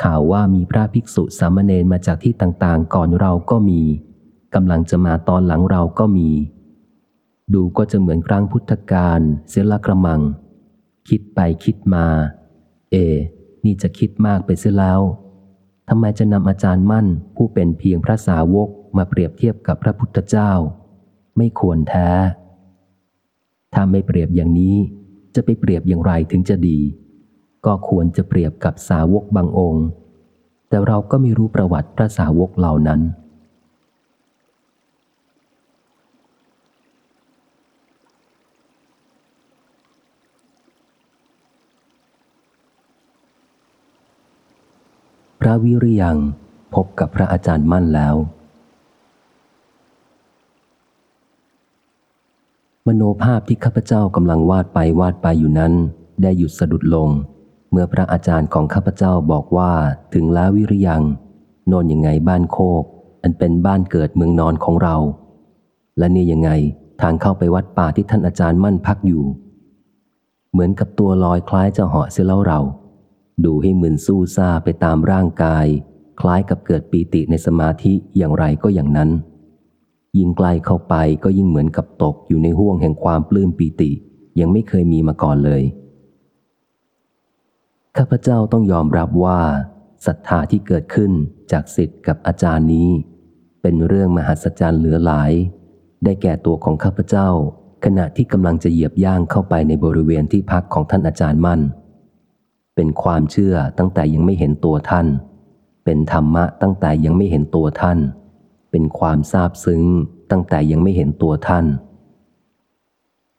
ข่าวว่ามีพระภิกษุสามเณรมาจากที่ต่างๆ ก่อนเราก็มีกำลังจะมาตอนหลังเราก็มี ดูก็จะเหมือนครั้งพุทธกาลเสียละกระมัง คิดไปคิดมา เอ นี่จะคิดมากไปเสียแล้วทำไมจะนำอาจารย์มั่นผู้เป็นเพียงพระสาวกมาเปรียบเทียบกับพระพุทธเจ้า ไม่ควรแท้ ถ้าไม่เปรียบอย่างนี้ จะไปเปรียบอย่างไรถึงจะดี ก็ควรจะเปรียบกับสาวกบางองค์ แต่เราก็ไม่รู้ประวัติพระสาวกเหล่านั้น พระวิริยังพบกับพระอาจารย์มั่นแล้ว มโนภาพที่ข้าพเจ้ากำลังวาดไปวาดไปอยู่นั้น ได้หยุดสะดุดลง เมื่อพระอาจารย์ของข้าพเจ้าบอกว่าถึงแล้ววิริยังโนนยังไงบ้านโคก อันเป็นบ้านเกิดเมืองนอนของเรา และนี่ยังไงทางเข้าไปวัดป่าที่ท่านอาจารย์มั่นพักอยู่ เหมือนกับตัวลอยคล้ายจะเหาะเสียแล้วเรา ดูให้มึนสู้ซาไปตามร่างกาย คล้ายกับเกิดปีติในสมาธิอย่างไรก็อย่างนั้น ยิ่งไกลเข้าไปก็ยิ่งเหมือนกับตกอยู่ในห่วงแห่งความปลื้มปีติ ยังไม่เคยมีมาก่อนเลย ข้าพเจ้าต้องยอมรับว่าศรัทธาที่เกิดขึ้นจากสิทธิ์กับอาจารย์นี้ เป็นเรื่องมหัศจรรย์เหลือหลาย ได้แก่ตัวของข้าพเจ้า ขณะที่กำลังจะเหยียบย่างเข้าไปในบริเวณที่พักของท่านอาจารย์มั่น เป็นความเชื่อตั้งแต่ยังไม่เห็นตัวท่าน เป็นธรรมะตั้งแต่ยังไม่เห็นตัวท่าน เป็นความซาบซึ้งตั้งแต่ยังไม่เห็นตัวท่าน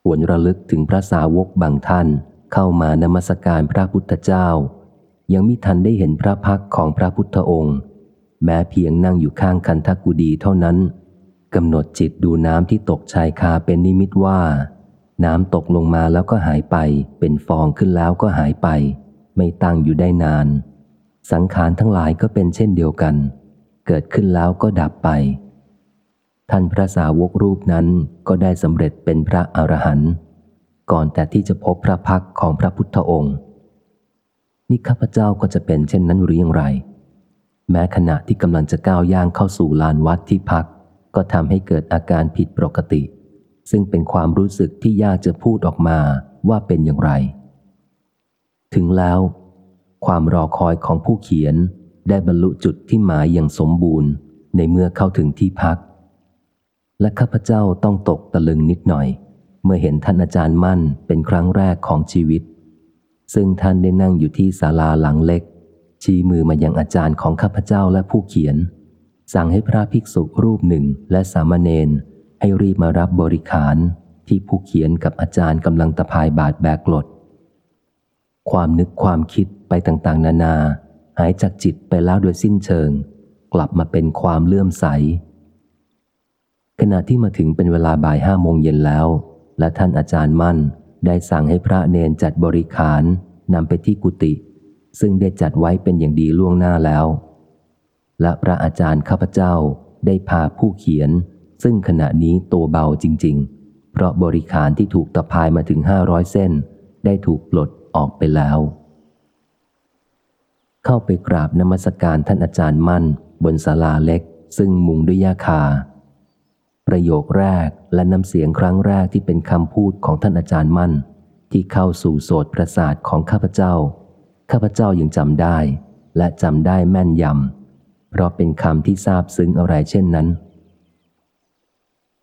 หวนระลึกถึงพระสาวกบางท่านเข้ามานมัสการพระพุทธเจ้า ยังมิทันได้เห็นพระพักของพระพุทธองค์ แม้เพียงนั่งอยู่ข้างคันทกุดีเท่านั้นกำหนดจิตดูน้ำที่ตกชายคาเป็นนิมิตว่า น้ำตกลงมาแล้วก็หายไป เป็นฟองขึ้นแล้วก็หายไป ไม่ตั้งอยู่ได้นาน สังขารทั้งหลายก็เป็นเช่นเดียวกัน เกิดขึ้นแล้วก็ดับไป ท่านพระสาวกรูปนั้นก็ได้สำเร็จเป็นพระอรหันต์ก่อนแต่ที่จะพบพระพักของพระพุทธองค์ นี่ข้าพเจ้าก็จะเป็นเช่นนั้นหรืออยังไร แม้ขณะที่กำลังจะก้าวย่างเข้าสู่ลานวัดที่พัก ก็ทำให้เกิดอาการผิดปกติ ซึ่งเป็นความรู้สึกที่ยากจะพูดออกมาว่าเป็นอย่างไร ถึงแล้ว ความรอคอยของผู้เขียน ได้บรรลุจุดที่หมายอย่างสมบูรณ์ ในเมื่อเข้าถึงที่พัก และข้าพเจ้าต้องตกตะลึงนิดหน่อย เมื่อเห็นท่านอาจารย์มั่นเป็นครั้งแรกของชีวิต ซึ่งท่านได้นั่งอยู่ที่ศาลาหลังเล็ก ชี้มือมายังอาจารย์ของข้าพเจ้าและผู้เขียน สั่งให้พระภิกษุรูปหนึ่งและสามเณรให้รีบมารับบริขารที่ผู้เขียนกับอาจารย์กำลังตะพายบาดแบกกลด ความนึกความคิดไปต่างๆ นานา หายจากจิตไปแล้วโดยสิ้นเชิง กลับมาเป็นความเลื่อมใส ขณะที่มาถึงเป็นเวลาบ่ายห้าโมงเย็นแล้ว และท่านอาจารย์มั่นได้สั่งให้พระเนนจัดบริขารนำไปที่กุฏิซึ่งได้จัดไว้เป็นอย่างดีล่วงหน้าแล้ว และพระอาจารย์ข้าพเจ้าได้พาผู้เขียน ซึ่งขณะนี้ตัวเบาจริง ๆ เพราะบริขารที่ถูกตะพายมาถึงห้าร้อยเส้น ได้ถูกปลดออกไปแล้ว เข้าไปกราบนมัสการท่านอาจารย์มั่น บนศาลาเล็ก ซึ่งมุงด้วยหญ้าคา ประโยคแรกและน้ำเสียงครั้งแรกที่เป็นคำพูดของท่านอาจารย์มั่น ที่เข้าสู่โสตประสาทของข้าพเจ้า ข้าพเจ้ายังจำได้ และจำได้แม่นยำเพราะเป็นคำที่ทราบซึ้งอะไรเช่นนั้น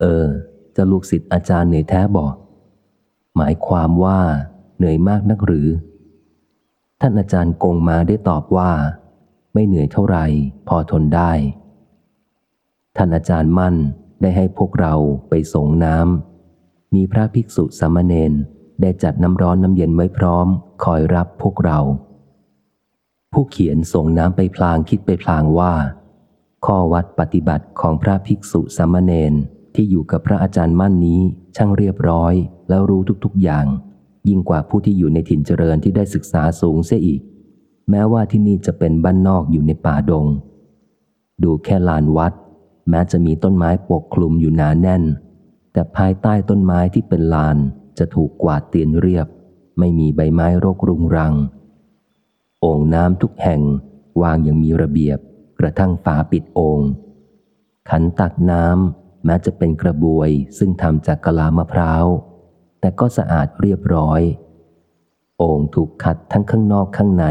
เออจะลูกศิษย์อาจารย์เหนื่อยแท้บอกหมายความว่าเหนื่อยมากนักหรือ ท่านอาจารย์กงมาได้ตอบว่า ไม่เหนื่อยเท่าไหร่พอทนได้ ท่านอาจารย์มั่นได้ให้พวกเราไปส่งน้ำมีพระภิกษุสามเณรได้จัดน้ำร้อนน้ำเย็นไว้พร้อม คอยรับพวกเรา ผู้เขียนส่งน้ำไปพลางคิดไปพลางว่า ข้อวัดปฏิบัติของพระภิกษุสามเณรที่อยู่กับพระอาจารย์มั่นนี้ช่างเรียบร้อยแล้วรู้ทุกๆอย่าง ยิ่งกว่าผู้ที่อยู่ในถิ่นเจริญที่ได้ศึกษาสูงเสียอีก แม้ว่าที่นี่จะเป็นบ้านนอกอยู่ในป่าดง ดูแค่ลานวัด แม้จะมีต้นไม้ปกคลุมอยู่หนาแน่น แต่ภายใต้ต้นไม้ที่เป็นลานจะถูกกวาดเตียนเรียบ ไม่มีใบไม้รกรุงรัง โอ่งน้ำทุกแห่งวางอย่างมีระเบียบ กระทั่งฝาปิดโอ่งขันตักน้ำแม้จะเป็นกระบวยซึ่งทำจากกะลามะพร้าว แต่ก็สะอาดเรียบร้อย โอ่งถูกขัดทั้งข้างนอกข้างใน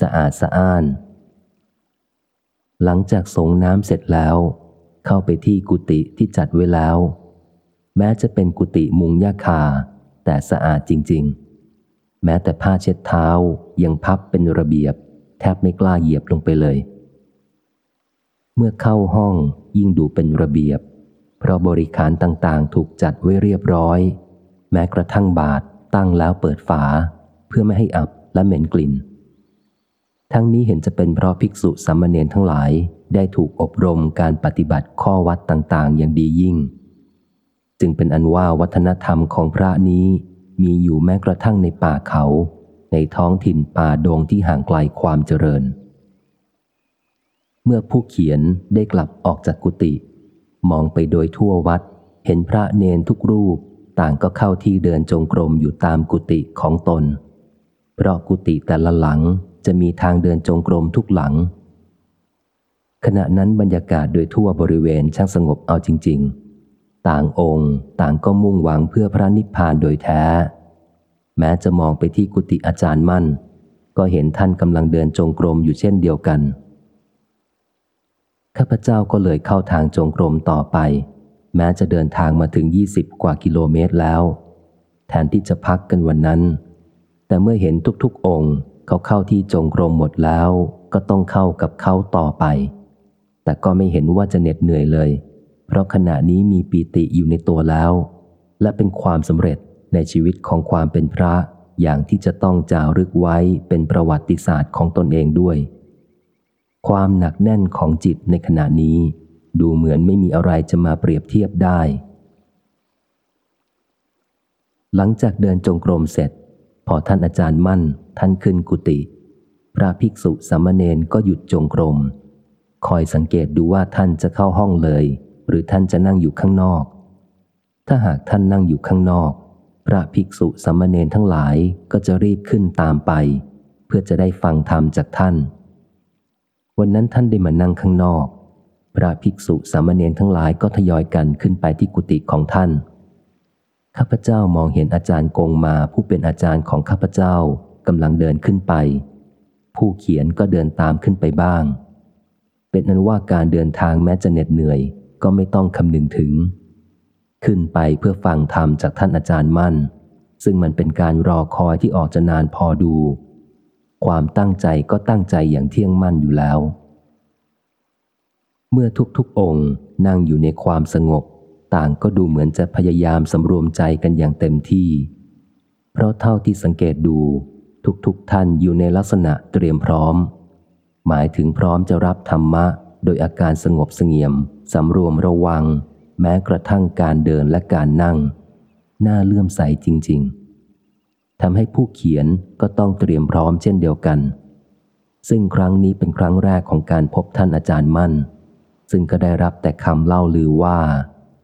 สะอาดสะอ้าน หลังจากสงน้ำเสร็จแล้ว เข้าไปที่กุฏิที่จัดไว้แล้ว แม้จะเป็นกุฏิมุงหญ้าคา แต่สะอาดจริง ๆ แม้แต่ผ้าเช็ดเท้ายังพับเป็นระเบียบ แทบไม่กล้าเหยียบลงไปเลยเมื่อเข้าห้องยิ่งดูเป็นระเบียบ เพราะบริขารต่างๆ ถูกจัดไว้เรียบร้อย แม้กระทั่งบาทตั้งแล้วเปิดฝา เพื่อไม่ให้อับและเหม็นกลิ่น ทั้งนี้เห็นจะเป็นเพราะภิกษุสามเณรทั้งหลายได้ถูกอบรมการปฏิบัติข้อวัดต่างๆ อย่างดียิ่ง จึงเป็นอันว่าวัฒนธรรมของพระนี้มีอยู่แม้กระทั่งในป่าเขา ในท้องถิ่นป่าดงที่ห่างไกลความเจริญ เมื่อผู้เขียนได้กลับออกจากกุฏิมองไปโดยทั่ววัด เห็นพระเนนทุกรูป ต่างก็เข้าที่เดินจงกรมอยู่ตามกุฏิของตน เพราะกุฏิแต่ละหลังจะมีทางเดินจงกรมทุกหลัง ขณะนั้นบรรยากาศโดยทั่วบริเวณช่างสงบเอาจริง ๆ ต่างองค์ต่างก็มุ่งหวังเพื่อพระนิพพานโดยแท้ แม้จะมองไปที่กุฏิอาจารย์มั่น ก็เห็นท่านกำลังเดินจงกรมอยู่เช่นเดียวกันข้าพเจ้าก็เลยเข้าทางจงกรมต่อไป แม้จะเดินทางมาถึง 20 กว่ากิโลเมตรแล้ว แทนที่จะพักกันวันนั้น แต่เมื่อเห็นทุกๆ องค์เขาเข้าที่จงกรมหมดแล้ว ก็ต้องเข้ากับเขาต่อไป แต่ก็ไม่เห็นว่าจะเหน็ดเหนื่อยเลย เพราะขณะนี้มีปีติอยู่ในตัวแล้ว และเป็นความสำเร็จในชีวิตของความเป็นพระอย่างที่จะต้องจารึกไว้เป็นประวัติศาสตร์ของตนเองด้วย ความหนักแน่นของจิตในขณะนี้ ดูเหมือนไม่มีอะไรจะมาเปรียบเทียบได้ หลังจากเดินจงกรมเสร็จ พอท่านอาจารย์มั่น ท่านขึ้นกุฏิพระภิกษุสามเณรก็หยุดจงกรม คอยสังเกตดูว่าท่านจะเข้าห้องเลย หรือท่านจะนั่งอยู่ข้างนอก ถ้าหากท่านนั่งอยู่ข้างนอก พระภิกษุสามเณรทั้งหลายก็จะรีบขึ้นตามไป เพื่อจะได้ฟังธรรมจากท่าน วันนั้นท่านได้มานั่งข้างนอก พระภิกษุสามเณรทั้งหลายก็ทยอยกันขึ้นไปที่กุฏิของท่าน ข้าพเจ้ามองเห็นอาจารย์กงมาผู้เป็นอาจารย์ของข้าพเจ้ากำลังเดินขึ้นไป ผู้เขียนก็เดินตามขึ้นไปบ้าง เป็นนั้นว่าการเดินทางแม้จะเหน็ดเหนื่อย ก็ไม่ต้องคำนึงถึง ขึ้นไปเพื่อฟังธรรมจากท่านอาจารย์มั่น ซึ่งมันเป็นการรอคอยที่ออกจะนานพอดู ความตั้งใจก็ตั้งใจอย่างเที่ยงมั่นอยู่แล้ว เมื่อทุกๆองค์นั่งอยู่ในความสงบ ต่างก็ดูเหมือนจะพยายามสำรวมใจกันอย่างเต็มที่ เพราะเท่าที่สังเกตดู ทุกๆทท่านอยู่ในลักษณะเตรียมพร้อม หมายถึงพร้อมจะรับธรรมะ โดยอาการสงบเสงี่ยมสำรวมระวัง แม้กระทั่งการเดินและการนั่ง น่าเลื่อมใสจริง ๆทำให้ผู้เขียนก็ต้องเตรียมพร้อมเช่นเดียวกัน ซึ่งครั้งนี้เป็นครั้งแรกของการพบท่านอาจารย์มั่น ซึ่งก็ได้รับแต่คำเล่าลือว่า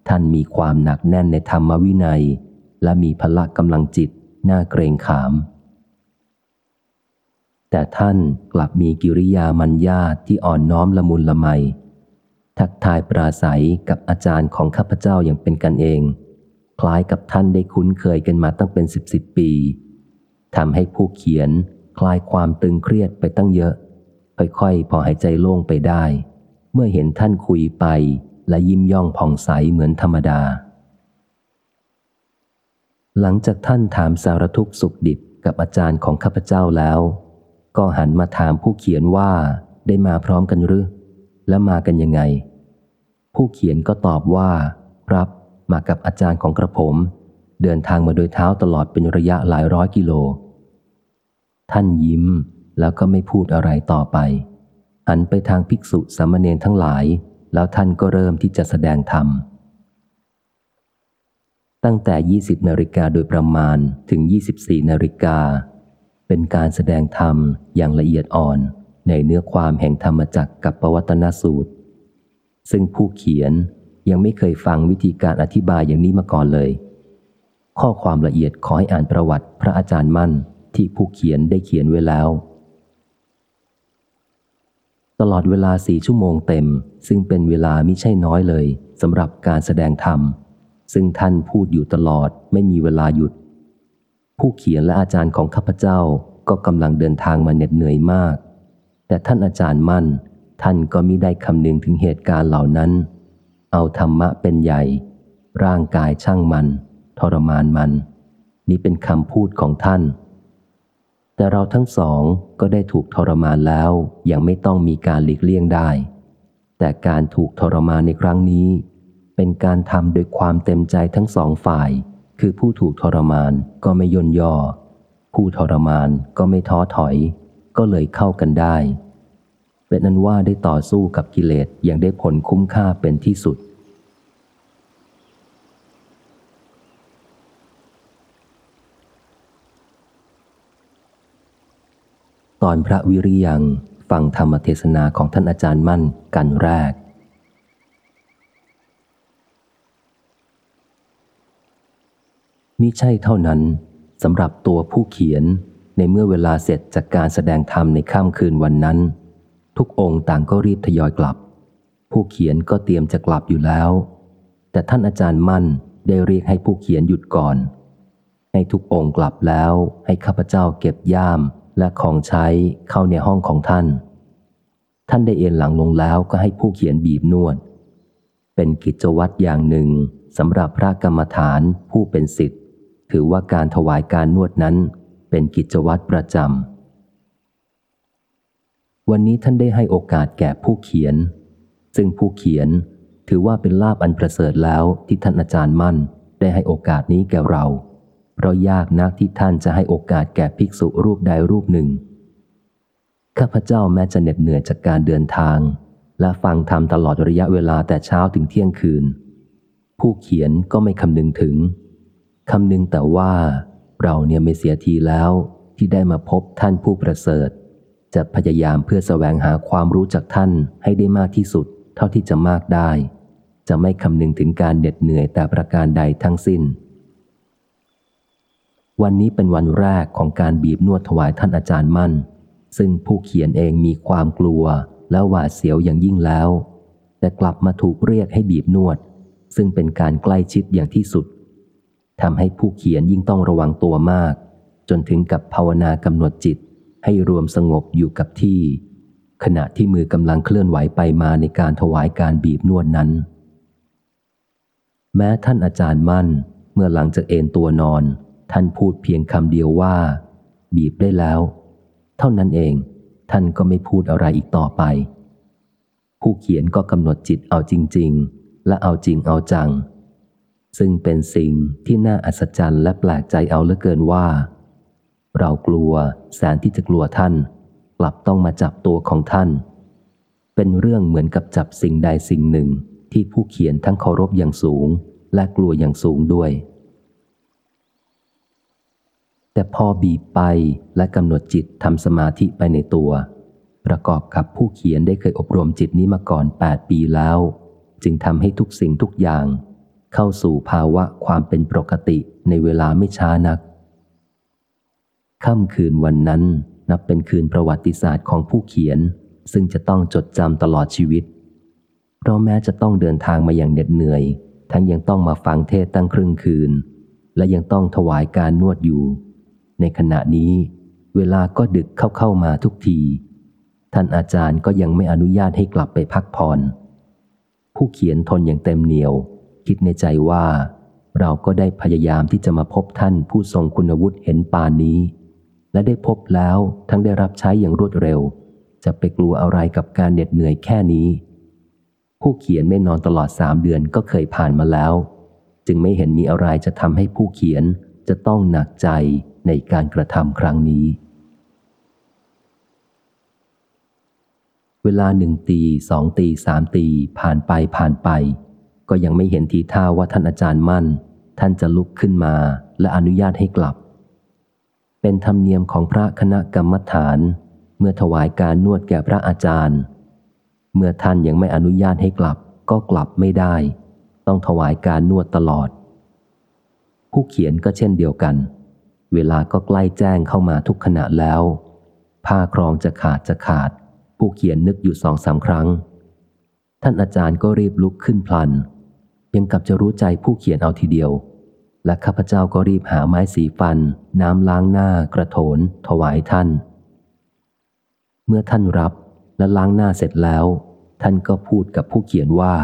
ท่านมีความหนักแน่นในธรรมวินัย และมีพละกำลังจิตน่าเกรงขาม แต่ท่านกลับมีกิริยามัญญาที่อ่อนน้อมละมุนละไม ทักทายปราศัยกับอาจารย์ของข้าพเจ้าอย่างเป็นกันเอง คล้ายกับท่านได้คุ้นเคยกันมาตั้งเป็นสิบสิบปีทำให้ผู้เขียนคลายความตึงเครียดไปตั้งเยอะค่อยๆพอหายใจโล่งไปได้ เมื่อเห็นท่านคุยไปและยิ้มย่องผ่องใสเหมือนธรรมดา หลังจากท่านถามสารทุกสุขดิบกับอาจารย์ของข้าพเจ้าแล้ว ก็หันมาถามผู้เขียนว่าได้มาพร้อมกันหรือ และมากันยังไง ผู้เขียนก็ตอบว่า ครับมากับอาจารย์ของกระผม เดินทางมาโดยเท้าตลอดเป็นระยะหลายร้อยกิโล ท่านยิ้มแล้วก็ไม่พูดอะไรต่อไป หันไปทางภิกษุสามเณรทั้งหลาย แล้วท่านก็เริ่มที่จะแสดงธรรม ตั้งแต่ 20 นาฬิกาโดยประมาณถึง 24 นาฬิกา เป็นการแสดงธรรมอย่างละเอียดอ่อนในเนื้อความแห่งธรรมจักรกับปวัตนสูตร ซึ่งผู้เขียนยังไม่เคยฟังวิธีการอธิบายอย่างนี้มาก่อนเลย ข้อความละเอียดขอให้อ่านประวัติพระอาจารย์มั่นที่ผู้เขียนได้เขียนไว้แล้ว ตลอดเวลาสี่ชั่วโมงเต็ม ซึ่งเป็นเวลามิใช่น้อยเลยสำหรับการแสดงธรรม ซึ่งท่านพูดอยู่ตลอดไม่มีเวลาหยุด ผู้เขียนและอาจารย์ของข้าพเจ้าก็กำลังเดินทางมาเหน็ดเหนื่อยมาก แต่ท่านอาจารย์มั่น ท่านก็มิได้คำนึงถึงเหตุการณ์เหล่านั้น เอาธรรมะเป็นใหญ่ ร่างกายช่างมัน ทรมานมัน นี่เป็นคำพูดของท่าน แต่เราทั้งสองก็ได้ถูกทรมานแล้ว ยังไม่ต้องมีการหลีกเลี่ยงได้ แต่การถูกทรมานในครั้งนี้ เป็นการทำโดยความเต็มใจทั้งสองฝ่าย คือผู้ถูกทรมานก็ไม่ย่นย่อ ผู้ทรมานก็ไม่ท้อถอย ก็เลยเข้ากันได้ เป็นนั้นว่าได้ต่อสู้กับกิเลสยังได้ผลคุ้มค่าเป็นที่สุด ตอนพระวิริยังฟังธรรมเทศนาของท่านอาจารย์มั่นกันแรก มิใช่เท่านั้นสำหรับตัวผู้เขียนในเมื่อเวลาเสร็จจากการแสดงธรรมในค่ำคืนวันนั้น ทุกองค์ต่างก็รีบทยอยกลับ ผู้เขียนก็เตรียมจะกลับอยู่แล้ว แต่ท่านอาจารย์มั่นได้เรียกให้ผู้เขียนหยุดก่อน ให้ทุกองค์กลับแล้วให้ข้าพเจ้าเก็บย่าม และของใช้เข้าในห้องของท่าน ท่านได้เอนหลังลงแล้วก็ให้ผู้เขียนบีบนวด เป็นกิจวัตรอย่างหนึ่งสำหรับพระกรรมฐานผู้เป็นสิทธิ์ถือว่าการถวายการนวดนั้นเป็นกิจวัตรประจำ วันนี้ท่านได้ให้โอกาสแก่ผู้เขียน ซึ่งผู้เขียนถือว่าเป็นลาบอันประเสริฐแล้วที่ท่านอาจารย์มั่นได้ให้โอกาสนี้แก่เรา เพราะยากนักที่ท่านจะให้โอกาสแก่ภิกษุรูปใดรูปหนึ่ง ข้าพเจ้าแม้จะเหน็ดเหนื่อยจากการเดินทาง และฟังธรรมตลอดระยะเวลาแต่เช้าถึงเที่ยงคืน ผู้เขียนก็ไม่คำนึงถึงคำนึงแต่ว่าเราเนี่ยไม่เสียทีแล้วที่ได้มาพบท่านผู้ประเสริฐ จะพยายามเพื่อแสวงหาความรู้จากท่านให้ได้มากที่สุด เท่าที่จะมากได้ จะไม่คำนึงถึงการเหน็ดเหนื่อยแต่ประการใดทั้งสิ้น วันนี้เป็นวันแรกของการบีบนวดถวายท่านอาจารย์มั่น ซึ่งผู้เขียนเองมีความกลัวและหวาดเสียวอย่างยิ่งแล้ว แต่กลับมาถูกเรียกให้บีบนวด ซึ่งเป็นการใกล้ชิดอย่างที่สุดทำให้ผู้เขียนยิ่งต้องระวังตัวมาก จนถึงกับภาวนากำหนดจิต ให้รวมสงบอยู่กับที่ ขณะที่มือกำลังเคลื่อนไหวไปมาในการถวายการบีบนวดนั้น แม้ท่านอาจารย์มั่น เมื่อหลังจากเอนตัวนอน ท่านพูดเพียงคำเดียวว่า บีบได้แล้ว เท่านั้นเอง ท่านก็ไม่พูดอะไรอีกต่อไป ผู้เขียนก็กำหนดจิตเอาจริง ๆ และเอาจริงเอาจัง ซึ่งเป็นสิ่งที่น่าอัศจรรย์และแปลกใจเอาเหลือเกินว่า เรากลัวแสนที่จะกลัวท่าน กลับต้องมาจับตัวของท่าน เป็นเรื่องเหมือนกับจับสิ่งใดสิ่งหนึ่งที่ผู้เขียนทั้งเคารพอย่างสูง และกลัวอย่างสูงด้วย แต่พอบีบไปและกำหนดจิตทำสมาธิไปในตัว ประกอบกับผู้เขียนได้เคยอบรมจิตนี้มาก่อน 8 ปีแล้ว จึงทำให้ทุกสิ่งทุกอย่าง เข้าสู่ภาวะความเป็นปกติในเวลาไม่ช้านักค่ำคืนวันนั้นนับเป็นคืนประวัติศาสตร์ของผู้เขียน ซึ่งจะต้องจดจำตลอดชีวิต เพราะแม้จะต้องเดินทางมาอย่างเหน็ดเหนื่อย ทั้งยังต้องมาฟังเทศตั้งครึ่งคืน และยังต้องถวายการนวดอยู่ ในขณะนี้ เวลาก็ดึกเข้าเข้ามาทุกที ท่านอาจารย์ก็ยังไม่อนุญาตให้กลับไปพักผ่อน ผู้เขียนทนอย่างเต็มเหนียว คิดในใจว่า เราก็ได้พยายามที่จะมาพบท่านผู้ทรงคุณวุฒิเห็นปานนี้ และได้พบแล้วทั้งได้รับใช้อย่างรวดเร็ว จะไปกลัวอะไรกับการเหน็ดเหนื่อยแค่นี้ ผู้เขียนไม่นอนตลอดสามเดือนก็เคยผ่านมาแล้ว จึงไม่เห็นมีอะไรจะทำให้ผู้เขียนจะต้องหนักใจ ในการกระทำครั้งนี้ เวลาหนึ่งตีสองตีสามตีผ่านไปผ่านไป ก็ยังไม่เห็นทีท่าว่าท่านอาจารย์มั่น ท่านจะลุกขึ้นมาและอนุญาตให้กลับ เป็นธรรมเนียมของพระคณะกรรมฐาน เมื่อถวายการนวดแก่พระอาจารย์ เมื่อท่านยังไม่อนุญาตให้กลับ ก็กลับไม่ได้ ต้องถวายการนวดตลอด ผู้เขียนก็เช่นเดียวกัน เวลาก็ใกล้แจ้งเข้ามาทุกขณะแล้ว ผ้าครองจะขาดจะขาด ผู้เขียนนึกอยู่สองสามครั้ง ท่านอาจารย์ก็รีบลุกขึ้นพลัน ยังกับจะรู้ใจผู้เขียนเอาทีเดียว และข้าพเจ้าก็รีบหาไม้สีฟัน น้ำล้างหน้ากระโถน ถวายท่าน เมื่อท่านรับและล้างหน้าเสร็จแล้ว ท่านก็พูดกับผู้เขียนว่า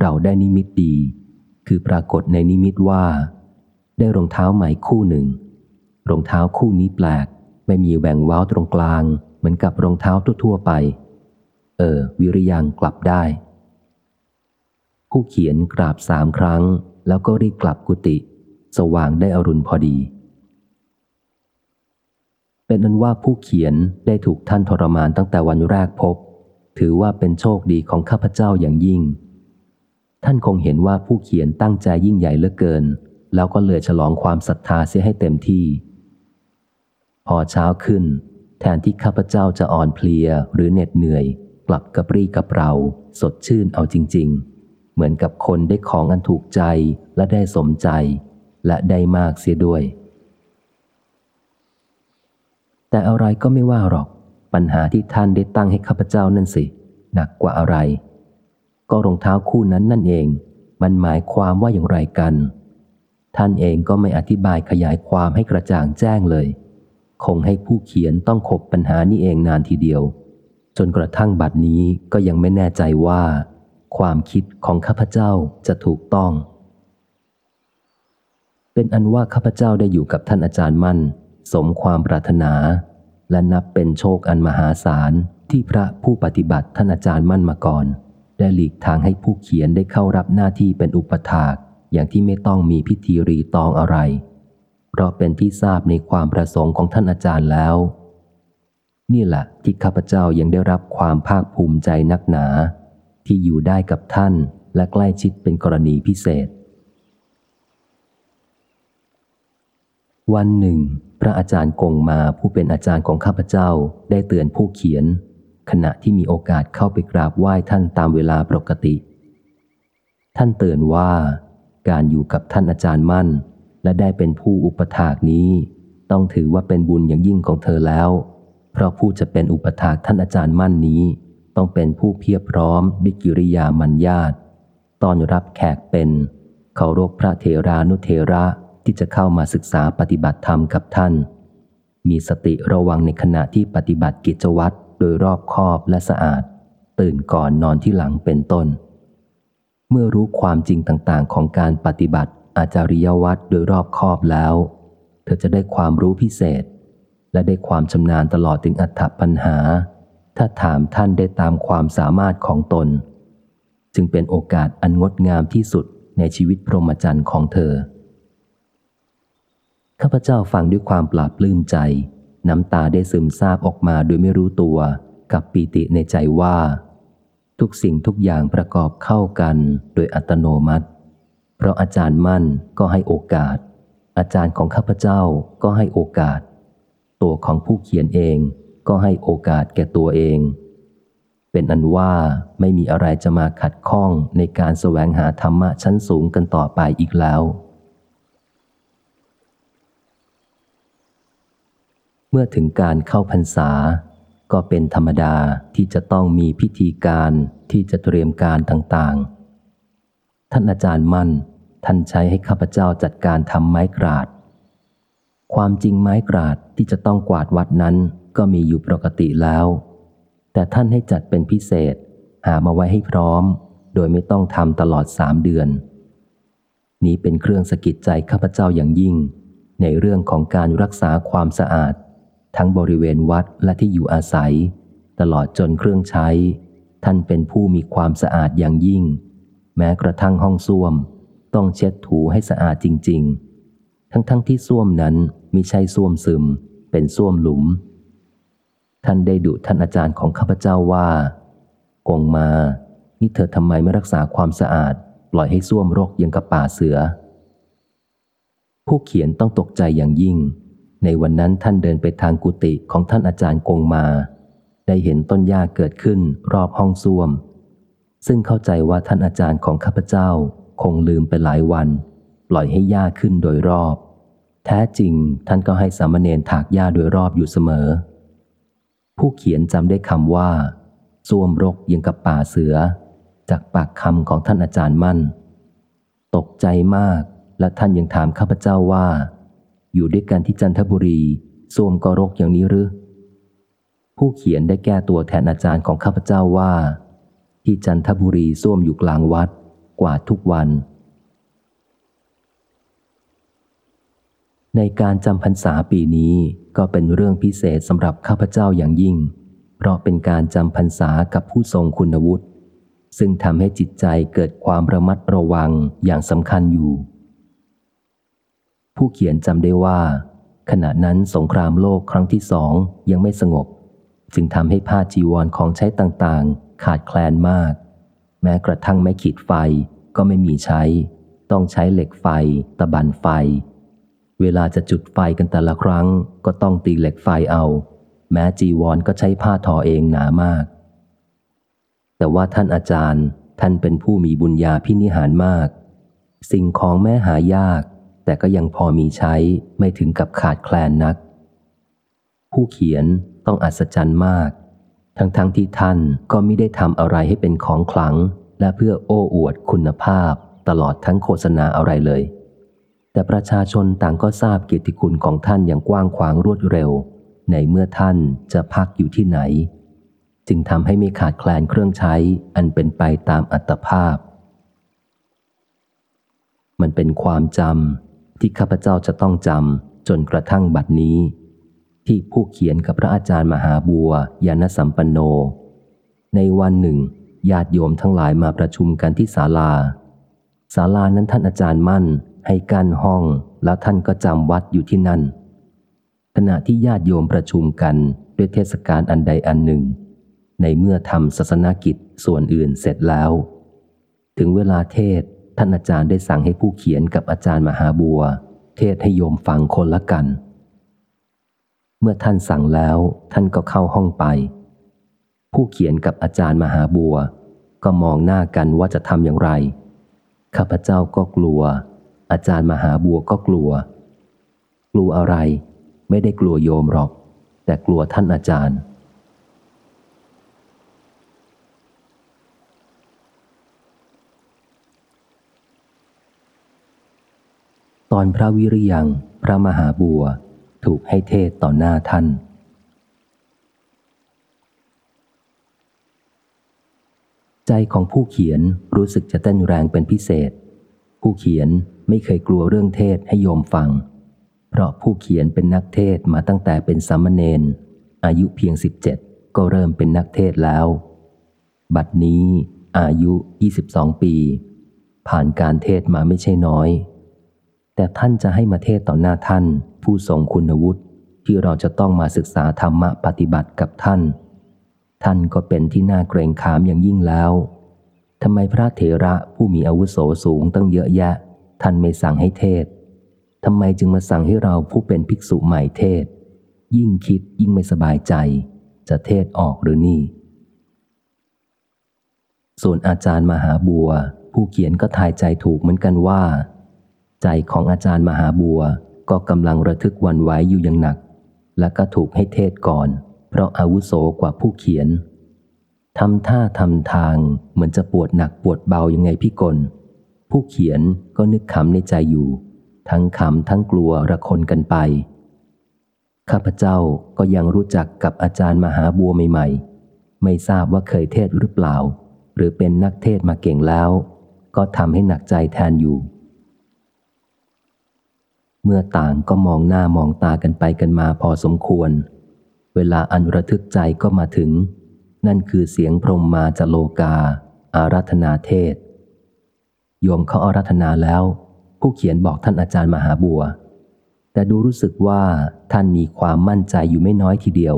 เราได้นิมิตดี คือปรากฏในนิมิตว่า ได้รองเท้าใหม่คู่หนึ่ง รองเท้าคู่นี้แปลก ไม่มีแหว่งว้าวตรงกลาง เหมือนกับรองเท้าทั่วๆไป เออ วิริยังกลับได้ ผู้เขียนกราบสามครั้ง แล้วก็รีบกลับกุฏิสว่างได้อรุณพอดี เป็นนั้นว่าผู้เขียนได้ถูกท่านทรมานตั้งแต่วันแรกพบ ถือว่าเป็นโชคดีของข้าพเจ้าอย่างยิ่ง ท่านคงเห็นว่าผู้เขียนตั้งใจยิ่งใหญ่เหลือเกิน แล้วก็เลยฉลองความศรัทธาเสียให้เต็มที่ พอเช้าขึ้น แทนที่ข้าพเจ้าจะอ่อนเพลียหรือเหน็ดเหนื่อย กลับกระปรี้กระเปร่าสดชื่นเอาจริง ๆ เหมือนกับคนได้ของอันถูกใจและได้สมใจ และได้มากเสียด้วย แต่อะไรก็ไม่ว่าหรอก ปัญหาที่ท่านได้ตั้งให้ข้าพเจ้านั่นสิ หนักกว่าอะไร ก็รองเท้าคู่นั้นนั่นเอง มันหมายความว่าอย่างไรกัน ท่านเองก็ไม่อธิบายขยายความให้กระจ่างแจ้งเลย คงให้ผู้เขียนต้องขบปัญหานี้เองนานทีเดียว จนกระทั่งบัดนี้ก็ยังไม่แน่ใจว่า ความคิดของข้าพเจ้าจะถูกต้อง เป็นอันว่าข้าพเจ้าได้อยู่กับท่านอาจารย์มั่น สมความปรารถนา และนับเป็นโชคอันมหาศาลที่พระผู้ปฏิบัติท่านอาจารย์มั่นมาก่อน ได้หลีกทางให้ผู้เขียนได้เข้ารับหน้าที่เป็นอุปถากอย่างที่ไม่ต้องมีพิธีรีตองอะไร เพราะเป็นที่ทราบในความประสงค์ของท่านอาจารย์แล้ว นี่แหละที่ข้าพเจ้ายังได้รับความภาคภูมิใจนักหนา ที่อยู่ได้กับท่านและใกล้ชิดเป็นกรณีพิเศษ วันหนึ่ง พระอาจารย์กงมาผู้เป็นอาจารย์ของข้าพเจ้าได้เตือนผู้เขียน ขณะที่มีโอกาสเข้าไปกราบไหว้ท่านตามเวลาปกติ ท่านเตือนว่าการอยู่กับท่านอาจารย์มั่น และได้เป็นผู้อุปถากนี้ ต้องถือว่าเป็นบุญอย่างยิ่งของเธอแล้ว เพราะผู้จะเป็นอุปถากท่านอาจารย์มั่นนี้ ต้องเป็นผู้เพียบพร้อมด้วยกิริยามัญญาตตอนรับแขกเป็นเคารพพระเทรานุเทระที่จะเข้ามาศึกษาปฏิบัติธรรมกับท่าน มีสติระวังในขณะที่ปฏิบัติกิจวัตรโดยรอบคอบและสะอาด ตื่นก่อนนอนที่หลังเป็นต้น เมื่อรู้ความจริงต่างๆ ของการปฏิบัติ อาจาริยวัตรโดยรอบคอบแล้ว เธอจะได้ความรู้พิเศษ และได้ความชำนาญตลอดถึงอัตถปัญหา ถ้าถามท่านได้ตามความสามารถของตน จึงเป็นโอกาสอันงดงามที่สุดในชีวิตพรหมจรรย์ของเธอ ข้าพเจ้าฟังด้วยความปลาบปลื้มใจ น้ำตาได้ซึมซาบออกมาโดยไม่รู้ตัว กับปีติในใจว่า ทุกสิ่งทุกอย่างประกอบเข้ากันโดยอัตโนมัติ ราะอาจารย์มั่นก็ให้โอกาส อาจารย์ของข้าพเจ้าก็ให้โอกาส ตัวของผู้เขียนเองก็ให้โอกาสแก่ตัวเอง เป็นอันว่าไม่มีอะไรจะมาขัดข้องในการแสวงหาธรรมะชั้นสูงกันต่อไปอีกแล้ว เมื่อถึงการเข้าพรรษา ก็เป็นธรรมดาที่จะต้องมีพิธีการที่จะเตรียมการต่างๆ ท่านอาจารย์มั่น ท่านใช้ให้ข้าพเจ้าจัดการทำไม้กราด ความจริงไม้กราดที่จะต้องกวาดวัดนั้นก็มีอยู่ปกติแล้ว แต่ท่านให้จัดเป็นพิเศษ หามาไว้ให้พร้อม โดยไม่ต้องทำตลอดสามเดือน นี้เป็นเครื่องสะกิดใจข้าพเจ้าอย่างยิ่ง ในเรื่องของการรักษาความสะอาด ทั้งบริเวณวัดและที่อยู่อาศัย ตลอดจนเครื่องใช้ ท่านเป็นผู้มีความสะอาดอย่างยิ่ง แม้กระทั่งห้องส้วม ต้องเช็ดถูให้สะอาดจริง ๆ ทั้งๆทที่ส้วมนั้นมิใช่ส้วมซึม เป็นส้วมหลุม ท่านได้ดุท่านอาจารย์ของข้าพเจ้าว่า กงมา นี่เธอทำไมไม่รักษาความสะอาด ปล่อยให้ส้วมรกยังกับป่าเสือ ผู้เขียนต้องตกใจอย่างยิ่ง ในวันนั้นท่านเดินไปทางกุฏิของท่านอาจารย์กงมา ได้เห็นต้นหญ้าเกิดขึ้นรอบห้องส้วม ซึ่งเข้าใจว่าท่านอาจารย์ของข้าพเจ้า คงลืมไปหลายวัน ปล่อยให้หญ้าขึ้นโดยรอบ แท้จริงท่านก็ให้สามเณรถากหญ้าโดยรอบอยู่เสมอ ผู้เขียนจำได้คำว่าส้วมรกยังกับป่าเสือ จากปากคำของท่านอาจารย์มั่น ตกใจมากและท่านยังถามข้าพเจ้าว่า อยู่ด้วยกันที่จันทบุรีส้วมก็รกอย่างนี้หรือผู้เขียนได้แก้ตัวแทนอาจารย์ของข้าพเจ้าว่า ที่จันทบุรีส้วมอยู่กลางวัด กว่าทุกวัน ในการจำพรรษาปีนี้ก็เป็นเรื่องพิเศษสำหรับข้าพเจ้าอย่างยิ่ง เพราะเป็นการจำพรรษากับผู้ทรงคุณวุฒิซึ่งทำให้จิตใจเกิดความระมัดระวังอย่างสำคัญอยู่ ผู้เขียนจำได้ว่า ขณะนั้นสงครามโลกครั้งที่สองยังไม่สงบ จึงทำให้ผ้าจีวรของใช้ต่างๆ ขาดแคลนมาก แม้กระทั่งไม่ขีดไฟก็ไม่มีใช้ ต้องใช้เหล็กไฟ ตะบันไฟ เวลาจะจุดไฟกันแต่ละครั้ง ก็ต้องตีเหล็กไฟเอา แม้จีวรก็ใช้ผ้าทอเองหนามาก แต่ว่าท่านอาจารย์ท่านเป็นผู้มีบุญญาพินิหารมาก สิ่งของแม้หายาก แต่ก็ยังพอมีใช้ไม่ถึงกับขาดแคลนนัก ผู้เขียนต้องอัศจรรย์มาก ทั้งๆทที่ท่านก็ไม่ได้ทำอะไรให้เป็นของขลัง และเพื่อโอ้อวดคุณภาพ ตลอดทั้งโฆษณาอะไรเลย แต่ประชาชนต่างก็ทราบเกียรติคุณของท่านอย่างกว้างขวางรวดเร็ว ในเมื่อท่านจะพักอยู่ที่ไหน จึงทำให้ไม่ขาดแคลนเครื่องใช้อันเป็นไปตามอัตภาพ มันเป็นความจำที่ข้าพเจ้าจะต้องจำจนกระทั่งบัดนี้ ที่ผู้เขียนกับพระอาจารย์มหาบัวยานสัมปันโน ในวันหนึ่งญาติโยมทั้งหลายมาประชุมกันที่ศาลาศาลานั้นท่านอาจารย์มั่นให้กั้นห้องแล้วท่านก็จำวัดอยู่ที่นั่น ขณะที่ญาติโยมประชุมกันด้วยเทศกาลอันใดอันหนึ่ง ในเมื่อทำศาสนากิจส่วนอื่นเสร็จแล้ว ถึงเวลาเทศท่านอาจารย์ได้สั่งให้ผู้เขียนกับอาจารย์มหาบัว เทศให้โยมฟังคนละกัน เมื่อท่านสั่งแล้วท่านก็เข้าห้องไป ผู้เขียนกับอาจารย์มหาบัว ก็มองหน้ากันว่าจะทำอย่างไร ข้าพเจ้าก็กลัว อาจารย์มหาบัวก็กลัว กลัวอะไร ไม่ได้กลัวโยมหรอก แต่กลัวท่านอาจารย์ตอนพระวิริยัง พระมหาบัว ถูกให้เทศต่อหน้าท่าน ใจของผู้เขียนรู้สึกจะเต้นแรงเป็นพิเศษ ผู้เขียนไม่เคยกลัวเรื่องเทศให้โยมฟัง เพราะผู้เขียนเป็นนักเทศมาตั้งแต่เป็นสามเณรอายุเพียง 17 ก็เริ่มเป็นนักเทศแล้ว บัดนี้อายุ 22 ปี ผ่านการเทศมาไม่ใช่น้อย แต่ท่านจะให้มาเทศต่อหน้าท่าน ผู้ทรงคุณวุฒิที่เราจะต้องมาศึกษาธรรมะปฏิบัติกับท่าน ท่านก็เป็นที่น่าเกรงขามอย่างยิ่งแล้วทำไมพระเถระผู้มีอาวุโสสูงตั้งเยอะแยะ ท่านไม่สั่งให้เทศทำไมจึงมาสั่งให้เราผู้เป็นภิกษุใหม่เทศ ยิ่งคิดยิ่งไม่สบายใจ จะเทศออกหรือนี่ ส่วนอาจารย์มหาบัว ผู้เขียนก็ทายใจถูกเหมือนกันว่า ใจของอาจารย์มหาบัวก็กำลังระทึกวันไหวอยู่อย่างหนัก และก็ถูกให้เทศก่อน เพราะอาวุโสกว่าผู้เขียนทำท่าทำทางเหมือนจะปวดหนักปวดเบายังไงพี่กลผู้เขียนก็นึกขำในใจอยู่ ทั้งขำทั้งกลัวระคนกันไป ข้าพเจ้าก็ยังรู้จักกับอาจารย์มหาบัวใหม่ๆ ไม่ทราบว่าเคยเทศหรือเปล่า หรือเป็นนักเทศมาเก่งแล้ว ก็ทำให้หนักใจแทนอยู่ เมื่อต่างก็มองหน้ามองตากันไปกันมาพอสมควร เวลาอันระทึกใจก็มาถึง นั่นคือเสียงพรมมาจโลกา อารัธนาเทศ โยมเขาอารัธนาแล้ว ผู้เขียนบอกท่านอาจารย์มหาบัว แต่ดูรู้สึกว่าท่านมีความมั่นใจอยู่ไม่น้อยทีเดียว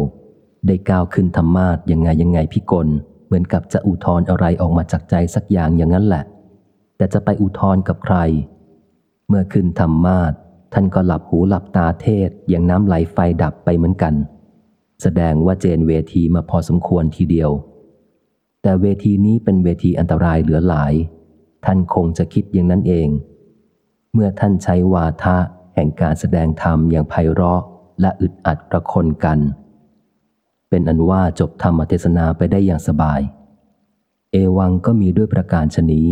ได้ก้าวขึ้นธรรมาทยังไงยังไงพิกล เหมือนกับจะอุทธรอะไรออกมาจากใจสักอย่างอย่างนั้นแหละ แต่จะไปอุทธรกับใคร เมื่อขึ้นธรรมาท ท่านก็หลับหูหลับตาเทศอย่างน้ำไหลไฟดับไปเหมือนกัน แสดงว่าเจนเวทีมาพอสมควรทีเดียว แต่เวทีนี้เป็นเวทีอันตรายเหลือหลาย ท่านคงจะคิดอย่างนั้นเอง เมื่อท่านใช้วาทะแห่งการแสดงธรรมอย่างไพเราะและอึดอัดประคนกัน เป็นอันว่าจบธรรมเทศนาไปได้อย่างสบาย เอวังก็มีด้วยประการชนี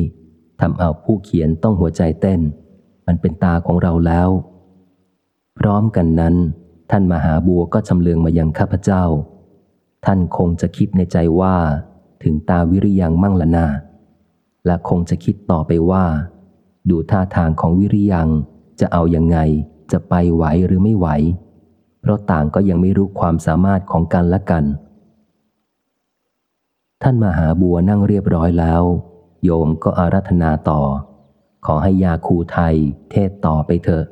ทำเอาผู้เขียนต้องหัวใจเต้น มันเป็นตาของเราแล้ว พร้อมกันนั้น ท่านมหาบัวก็ชำเลืองมายังข้าพเจ้า ท่านคงจะคิดในใจว่า ถึงตาวิริยังมั่งละนา และคงจะคิดต่อไปว่า ดูท่าทางของวิริยังจะเอาอยัางไงจะไปไหวหรือไม่ไหว เพราะต่างก็ยังไม่รู้ความสามารถของกันและกัน ท่านมหาบัวนั่งเรียบร้อยแล้ว โยมก็อารัธนาต่อ ขอให้ยาคูไทย เทศต่อไปเถอะ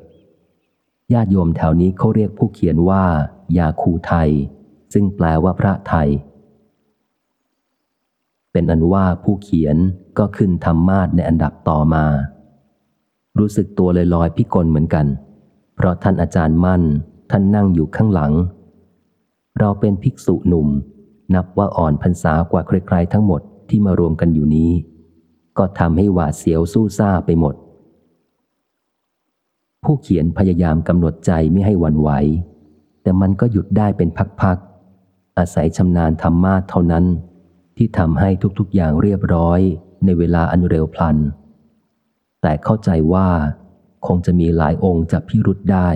ญาติโยมแถวนี้เขาเรียกผู้เขียนว่า ยาคูไทย ซึ่งแปลว่าพระไทย เป็นอันว่าผู้เขียนก็ขึ้นธรรมาสในอันดับต่อมา รู้สึกตัวเลยลอยพิกลเหมือนกัน เพราะท่านอาจารย์มั่น ท่านนั่งอยู่ข้างหลัง เราเป็นภิกษุหนุ่ม นับว่าอ่อนพรรษากว่าใครๆทั้งหมดที่มารวมกันอยู่นี้ ก็ทำให้หวาดเสียวสู้ซ่าไปหมด ผู้เขียนพยายามกำหนดใจไม่ให้วันไหว แต่มันก็หยุดได้เป็นพักๆ อาศัยชำนาญธรรมาเท่านั้น ที่ทำให้ทุกๆอย่างเรียบร้อย ในเวลาอันเร็วพลัน แต่เข้าใจว่า คงจะมีหลายองค์จับพิรุษได้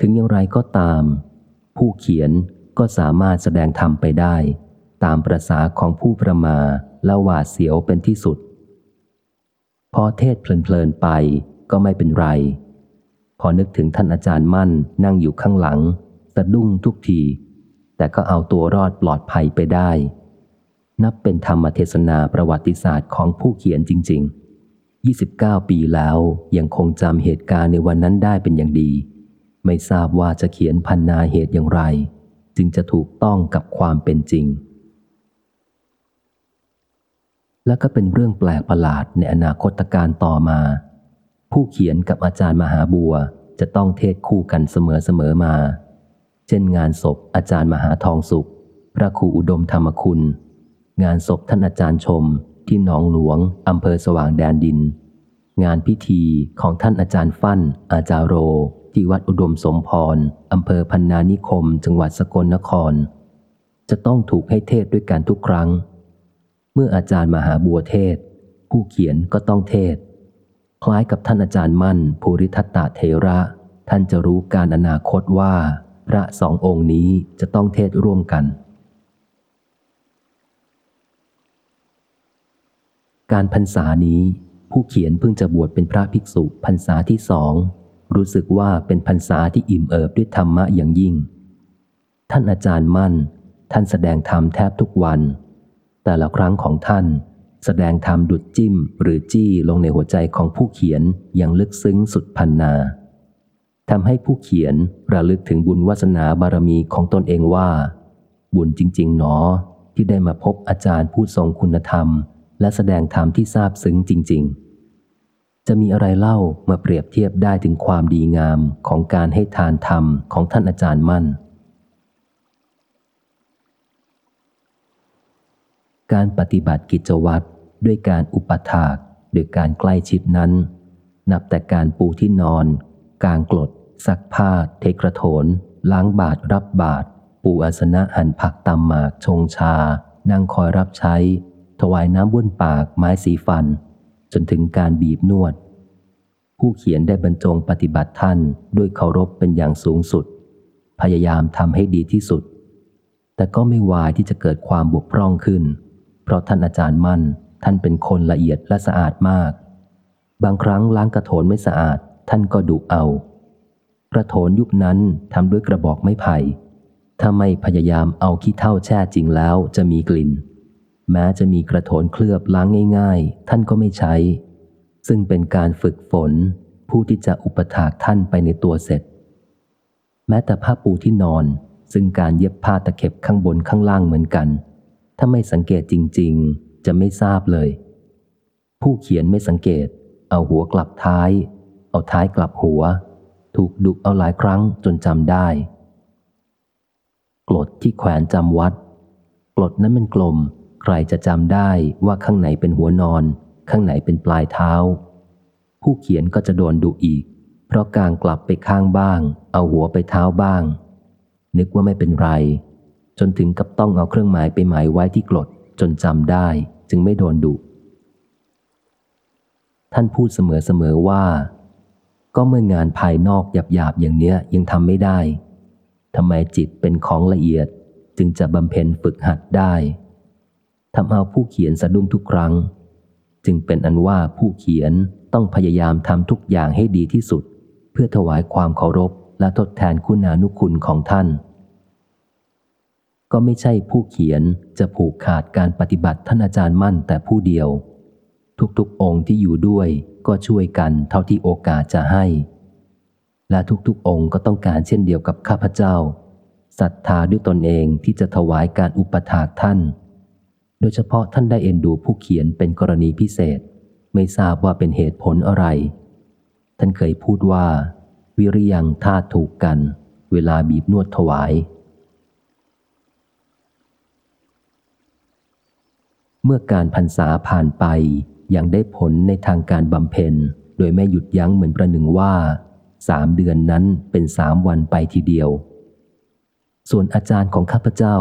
ถึงอย่างไรก็ตาม ผู้เขียนก็สามารถแสดงธรรมไปได้ ตามประษาของผู้ประมา และหวาดเสียวเป็นที่สุด พอเทศเพลินๆไปก็ไม่เป็นไร พอนึกถึงท่านอาจารย์มั่นนั่งอยู่ข้างหลัง สะดุ้งทุกที แต่ก็เอาตัวรอดปลอดภัยไปได้ นับเป็นธรรมเทศนาประวัติศาสตร์ของผู้เขียนจริง ๆ29 ปีแล้วยังคงจำเหตุการณ์ในวันนั้นได้เป็นอย่างดี ไม่ทราบว่าจะเขียนพันนาเหตุอย่างไร จึงจะถูกต้องกับความเป็นจริง และก็เป็นเรื่องแปลกประหลาดในอนาคตการต่อมา ผู้เขียนกับอาจารย์มหาบัวจะต้องเทศคู่กันเสมอๆมา เช่นงานศพอาจารย์มหาทองสุข พระครูอุดมธรรมคุณ งานศพท่านอาจารย์ชม ที่หนองหลวงอำเภอสว่างแดนดิน งานพิธีของท่านอาจารย์ฟั่น อาจารโร ที่วัดอุดมสมพรอำเภอพันนานิคม จังหวัดสกลนคร จะต้องถูกให้เทศด้วยกันทุกครั้ง เมื่ออาจารย์มหาบัวเทศ ผู้เขียนก็ต้องเทศ คล้ายกับท่านอาจารย์มั่นภูริทัตตะเทระ ท่านจะรู้การอนาคตว่า พระสององค์นี้จะต้องเทศร่วมกัน การพรรษานี้ ผู้เขียนเพิ่งจะบวชเป็นพระภิกษุพรรษาที่สองรู้สึกว่าเป็นพรรษาที่อิ่มเอิบด้วยธรรมะอย่างยิ่ง ท่านอาจารย์มั่น ท่านแสดงธรรมแทบทุกวัน แต่ละครั้งของท่าน แสดงธรรมดุดจิ้มหรือจี้ลงในหัวใจของผู้เขียนอย่างลึกซึ้งสุดพันนาทำให้ผู้เขียนระลึกถึงบุญวาสนาบารมีของตนเองว่า บุญจริง ๆ หนอ ที่ได้มาพบอาจารย์ผู้ทรงคุณธรรม และแสดงธรรมที่ซาบซึ้งจริง ๆ จะมีอะไรเล่ามาเปรียบเทียบได้ถึงความดีงามของการให้ทานธรรมของท่านอาจารย์มั่น การปฏิบัติกิจวัตรด้วยการอุปถากโดยการใกล้ชิดนั้น นับแต่การปูที่นอน กางกรดซักผ้า เทกระโถน ล้างบาตรรับบาตรปูอาสนะหั่นผักตำหมากชงชา นั่งคอยรับใช้ ถวายน้ำบ้วนปากไม้สีฟัน จนถึงการบีบนวด ผู้เขียนได้บรรจงปฏิบัติท่านด้วยเคารพเป็นอย่างสูงสุด พยายามทำให้ดีที่สุด แต่ก็ไม่วายที่จะเกิดความบกพร่องขึ้น เพราะท่านอาจารย์มั่น ท่านเป็นคนละเอียดและสะอาดมาก บางครั้งล้างกระโถนไม่สะอาด ท่านก็ดุเอา กระโถนยุคนั้นทำด้วยกระบอกไม้ไผ่ ถ้าไม่พยายามเอาขี้เท่าแช่จริงแล้วจะมีกลิ่น แม้จะมีกระโถนเคลือบล้างง่ายๆ ท่านก็ไม่ใช้ ซึ่งเป็นการฝึกฝน ผู้ที่จะอุปถากท่านไปในตัวเสร็จ แม้แต่ผ้าปูที่นอนซึ่งการเย็บผ้าตะเข็บข้างบนข้างล่างเหมือนกัน ถ้าไม่สังเกตจริง ๆ จะไม่ทราบเลย ผู้เขียนไม่สังเกต เอาหัวกลับท้าย เอาท้ายกลับหัว ถูกดุเอาหลายครั้งจนจำได้กรดที่แขวนจำวัดกรดนั้นเป็นกลม ใครจะจำได้ว่าข้างไหนเป็นหัวนอน ข้างไหนเป็นปลายเท้า ผู้เขียนก็จะโดนดุอีก เพราะกางกลับไปข้างบ้าง เอาหัวไปเท้าบ้าง นึกว่าไม่เป็นไร จนถึงกับต้องเอาเครื่องหมายไปหมายไว้ที่กรดจนจำได้จึงไม่โดนดุ ท่านพูดเสมอๆว่า ก็เมื่องานภายนอกหยาบๆอย่างเนี้ยยังทำไม่ได้ทำไมจิตเป็นของละเอียดจึงจะบำเพ็ญฝึกหัดได้ทำเอาผู้เขียนสะดุ้งทุกครั้ง จึงเป็นอันว่าผู้เขียนต้องพยายามทำทุกอย่างให้ดีที่สุด เพื่อถวายความเคารพและทดแทนคุณานุคุณของท่าน ก็ไม่ใช่ผู้เขียนจะผูกขาดการปฏิบัติท่านอาจารย์มั่นแต่ผู้เดียว ทุกๆองค์ที่อยู่ด้วยก็ช่วยกันเท่าที่โอกาสจะให้ และทุกๆองค์ก็ต้องการเช่นเดียวกับข้าพเจ้าศรัทธาด้วยตนเองที่จะถวายการอุปถากท่าน โดยเฉพาะท่านได้เอ็นดูผู้เขียนเป็นกรณีพิเศษ ไม่ทราบว่าเป็นเหตุผลอะไร ท่านเคยพูดว่า วิริยังท่าถูกกัน เวลาบีบนวดถวาย เมื่อการพรรษาผ่านไปยังได้ผลในทางการบำเพ็ญ โดยไม่หยุดยั้งเหมือนประหนึ่งว่าสามเดือนนั้นเป็นสามวันไปทีเดียว ส่วนอาจารย์ของข้าพเจ้า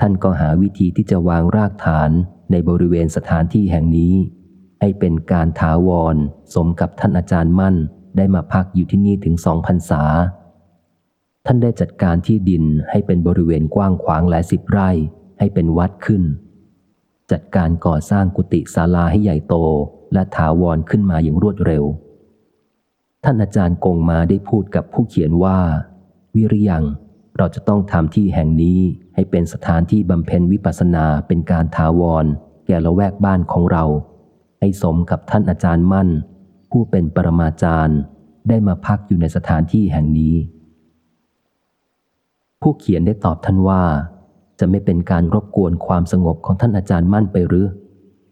ท่านก็หาวิธีที่จะวางรากฐานในบริเวณสถานที่แห่งนี้ ให้เป็นการถาวร สมกับท่านอาจารย์มั่นได้มาพักอยู่ที่นี่ถึงสองพรรษา ท่านได้จัดการที่ดินให้เป็นบริเวณกว้างขวางหลายสิบไร่ให้เป็นวัดขึ้น จัดการก่อสร้างกุฏิศาลาให้ใหญ่โตและถาวรขึ้นมาอย่างรวดเร็ว ท่านอาจารย์กงมาได้พูดกับผู้เขียนว่า วิริยังเราจะต้องทำที่แห่งนี้ให้เป็นสถานที่บำเพ็ญวิปัสสนาเป็นการถาวร แก่ละแวกบ้านของเรา ให้สมกับท่านอาจารย์มั่น ผู้เป็นปรมาจารย์ได้มาพักอยู่ในสถานที่แห่งนี้ ผู้เขียนได้ตอบท่านว่า จะไม่เป็นการรบกวนความสงบของท่านอาจารย์มั่นไปหรือ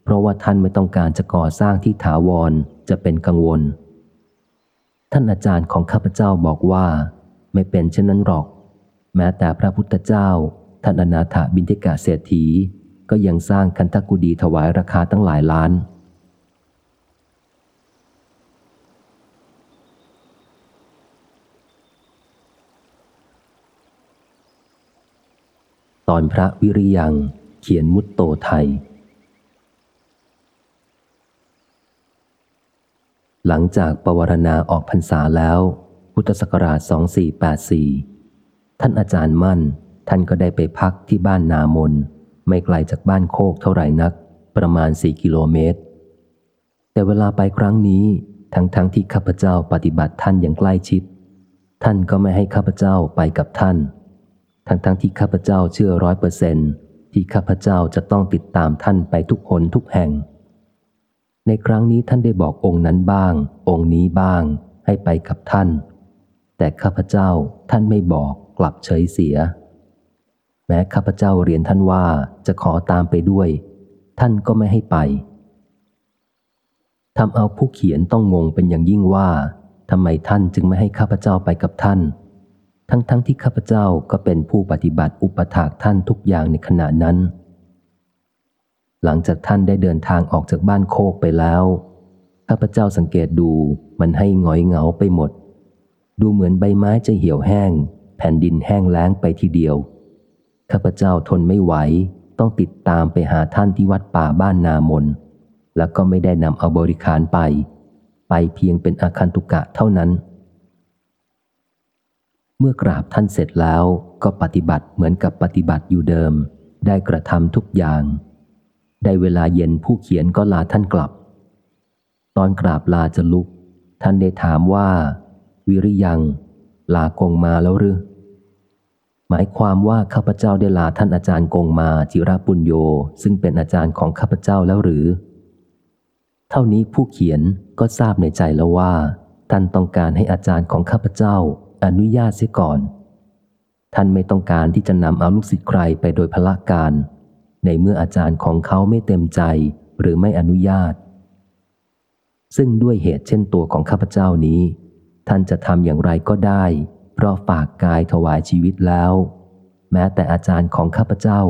เพราะว่าท่านไม่ต้องการจะก่อสร้างที่ถาวรจะเป็นกังวล ท่านอาจารย์ของข้าพเจ้าบอกว่า ไม่เป็นเช่นนั้นหรอก แม้แต่พระพุทธเจ้า ท่านอนาถบินทิกาเศรษฐี ก็ยังสร้างคันธกุดีถวายราคาตั้งหลายล้าน ตอนพระวิริยัง เขียนมุตโตไทย หลังจากปวารณาออกพรรษาแล้ว พุทธศักราช 2484 ท่านอาจารย์มั่น ท่านก็ได้ไปพักที่บ้านนามน ไม่ไกลจากบ้านโคกเท่าไหร่นัก ประมาณ 4 กิโลเมตร แต่เวลาไปครั้งนี้ ทั้งๆทที่ข้าพเจ้าปฏิบัติท่านอย่างใกล้ชิด ท่านก็ไม่ให้ข้าพเจ้าไปกับท่าน ทั้งๆทที่ข้าพเจ้าเชื่อร้อยเปอร์เซนที่ข้าพเจ้าจะต้องติดตามท่านไปทุกคนทุกแห่ง ในครั้งนี้ท่านได้บอกองค์นั้นบ้าง องค์นี้บ้าง ให้ไปกับท่าน แต่ข้าพเจ้าท่านไม่บอกกลับเฉยเสีย แม้ข้าพเจ้าเรียนท่านว่าจะขอตามไปด้วย ท่านก็ไม่ให้ไปทำเอาผู้เขียนต้องงงเป็นอย่างยิ่งว่าทำไมท่านจึงไม่ให้ข้าพเจ้าไปกับท่าน ทั้งๆทที่ข้าพเจ้าก็เป็นผู้ปฏิบัติอุปถากท่านทุกอย่างในขณะนั้น หลังจากท่านได้เดินทางออกจากบ้านโคกไปแล้วข้าพเจ้าสังเกตดูมันให้หงอยเหงาไปหมด ดูเหมือนใบไม้จะเหี่ยวแห้ง แผ่นดินแห้งแล้งไปทีเดียวข้าพเจ้าทนไม่ไหว ต้องติดตามไปหาท่านที่วัดป่าบ้านนามน แล้วก็ไม่ได้นำเอาบริขารไป ไปเพียงเป็นอาคันตุกะเท่านั้น เมื่อกราบท่านเสร็จแล้วก็ปฏิบัติเหมือนกับปฏิบัติอยู่เดิม ได้กระทำทุกอย่าง ได้เวลาเย็นผู้เขียนก็ลาท่านกลับ ตอนกราบลาจะลุก ท่านได้ถามว่า วิริยัง ลากงมาแล้วหรือหมายความว่าข้าพเจ้าได้ลาท่านอาจารย์กงมาจิราปุญโย ซึ่งเป็นอาจารย์ของข้าพเจ้าแล้วหรือ เท่านี้ผู้เขียนก็ทราบในใจแล้วว่า ท่านต้องการให้อาจารย์ของข้าพเจ้า อนุญาตเสียก่อน ท่านไม่ต้องการที่จะนำเอาลูกศิษย์ใครไปโดยพละการ ในเมื่ออาจารย์ของเขาไม่เต็มใจหรือไม่อนุญาต ซึ่งด้วยเหตุเช่นตัวของข้าพเจ้านี้ ท่านจะทำอย่างไรก็ได้ เพราะฝากกายถวายชีวิตแล้ว แม้แต่อาจารย์ของข้าพเจ้า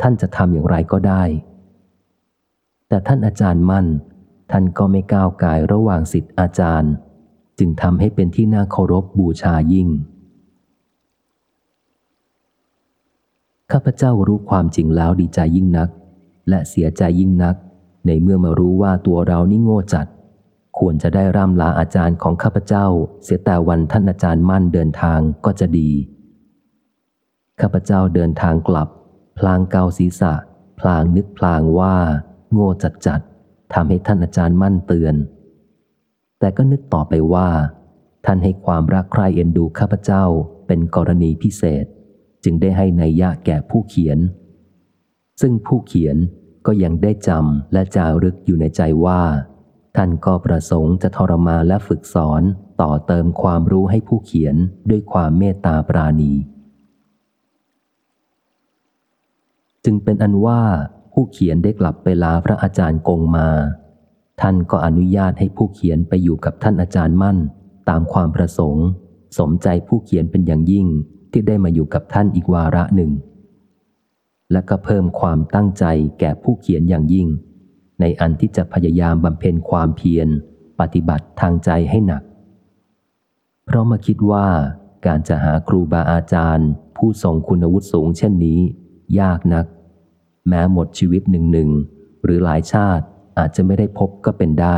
ท่านจะทำอย่างไรก็ได้ แต่ท่านอาจารย์มั่น ท่านก็ไม่ก้าวกายระหว่างสิทธิ์อาจารย์ จึงทำให้เป็นที่น่าเคารพบบูชายิ่ง ข้าพเจ้ารู้ความจริงแล้วดีใจยิ่งนัก และเสียใจยิ่งนัก ในเมื่อมารู้ว่าตัวเรานี่โง่จัด ควรจะได้ร่ำลาอาจารย์ของข้าพเจ้า เสียแต่วันท่านอาจารย์มั่นเดินทางก็จะดี ข้าพเจ้าเดินทางกลับ พลางเกาศีรษะ พลางนึกพลางว่า โง่จัดจัดทำให้ท่านอาจารย์มั่นเตือน แต่ก็นึกต่อไปว่า ท่านให้ความรักใคร่เอ็นดูข้าพเจ้าเป็นกรณีพิเศษ จึงได้ให้ในยยะแก่ผู้เขียน ซึ่งผู้เขียนก็ยังได้จำและจารึกอยู่ในใจว่า ท่านก็ประสงค์จะทรมาและฝึกสอนต่อเติมความรู้ให้ผู้เขียนด้วยความเมตตาปราณี จึงเป็นอันว่าผู้เขียนได้กลับไปลาพระอาจารย์กงมา ท่านก็อนุญาตให้ผู้เขียนไปอยู่กับท่านอาจารย์มั่น ตามความประสงค์ สมใจผู้เขียนเป็นอย่างยิ่งที่ได้มาอยู่กับท่านอีกวาระหนึ่ง และก็เพิ่มความตั้งใจแก่ผู้เขียนอย่างยิ่ง ในอันที่จะพยายามบำเพ็ญความเพียร ปฏิบัติทางใจให้หนัก เพราะมาคิดว่าการจะหาครูบาอาจารย์ ผู้ทรงคุณวุฒิสูงเช่นนี้ ยากนัก แม้หมดชีวิตหนึ่งหนึ่งหรือหลายชาติ อาจจะไม่ได้พบก็เป็นได้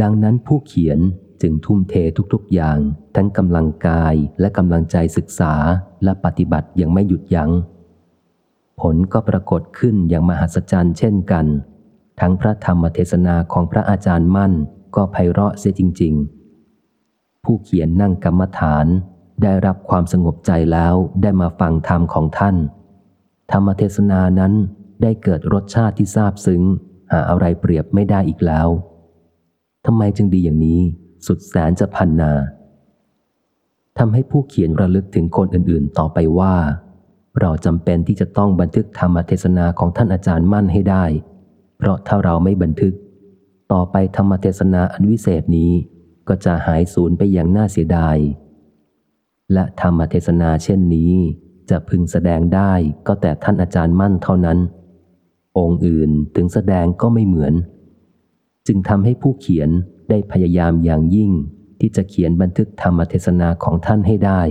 ดังนั้นผู้เขียนจึงทุ่มเททุกๆอย่าง ทั้งกำลังกายและกำลังใจศึกษาและปฏิบัติอย่างไม่หยุดยัง้ง ผลก็ปรากฏขึ้นอย่างมหัศจรรย์เช่นกัน ทั้งพระธรรมเทศนาของพระอาจารย์มั่นก็ไพเราะเสียจริง ๆ ผู้เขียนนั่งกรรมฐานได้รับความสงบใจแล้วได้มาฟังธรรมของท่าน ธรรมเทศนานั้น ได้เกิดรสชาติที่ซาบซึ้ง หาอะไรเปรียบไม่ได้อีกแล้วทำไมจึงดีอย่างนี้สุดแสนจะพันนาทำให้ผู้เขียนระลึกถึงคนอื่นๆ ต่อไปว่า เราจำเป็นที่จะต้องบันทึกธรรมเทศนาของท่านอาจารย์มั่นให้ได้ เพราะถ้าเราไม่บันทึก ต่อไปธรรมเทศนาอันวิเศษนี้ ก็จะหายสูญไปอย่างน่าเสียดาย และธรรมเทศนาเช่นนี้ จะพึงแสดงได้ก็แต่ท่านอาจารย์มั่นเท่านั้น องค์อื่นถึงแสดงก็ไม่เหมือน จึงทำให้ผู้เขียนได้พยายามอย่างยิ่งที่จะเขียนบันทึกธรรมเทศนาของท่านให้ได้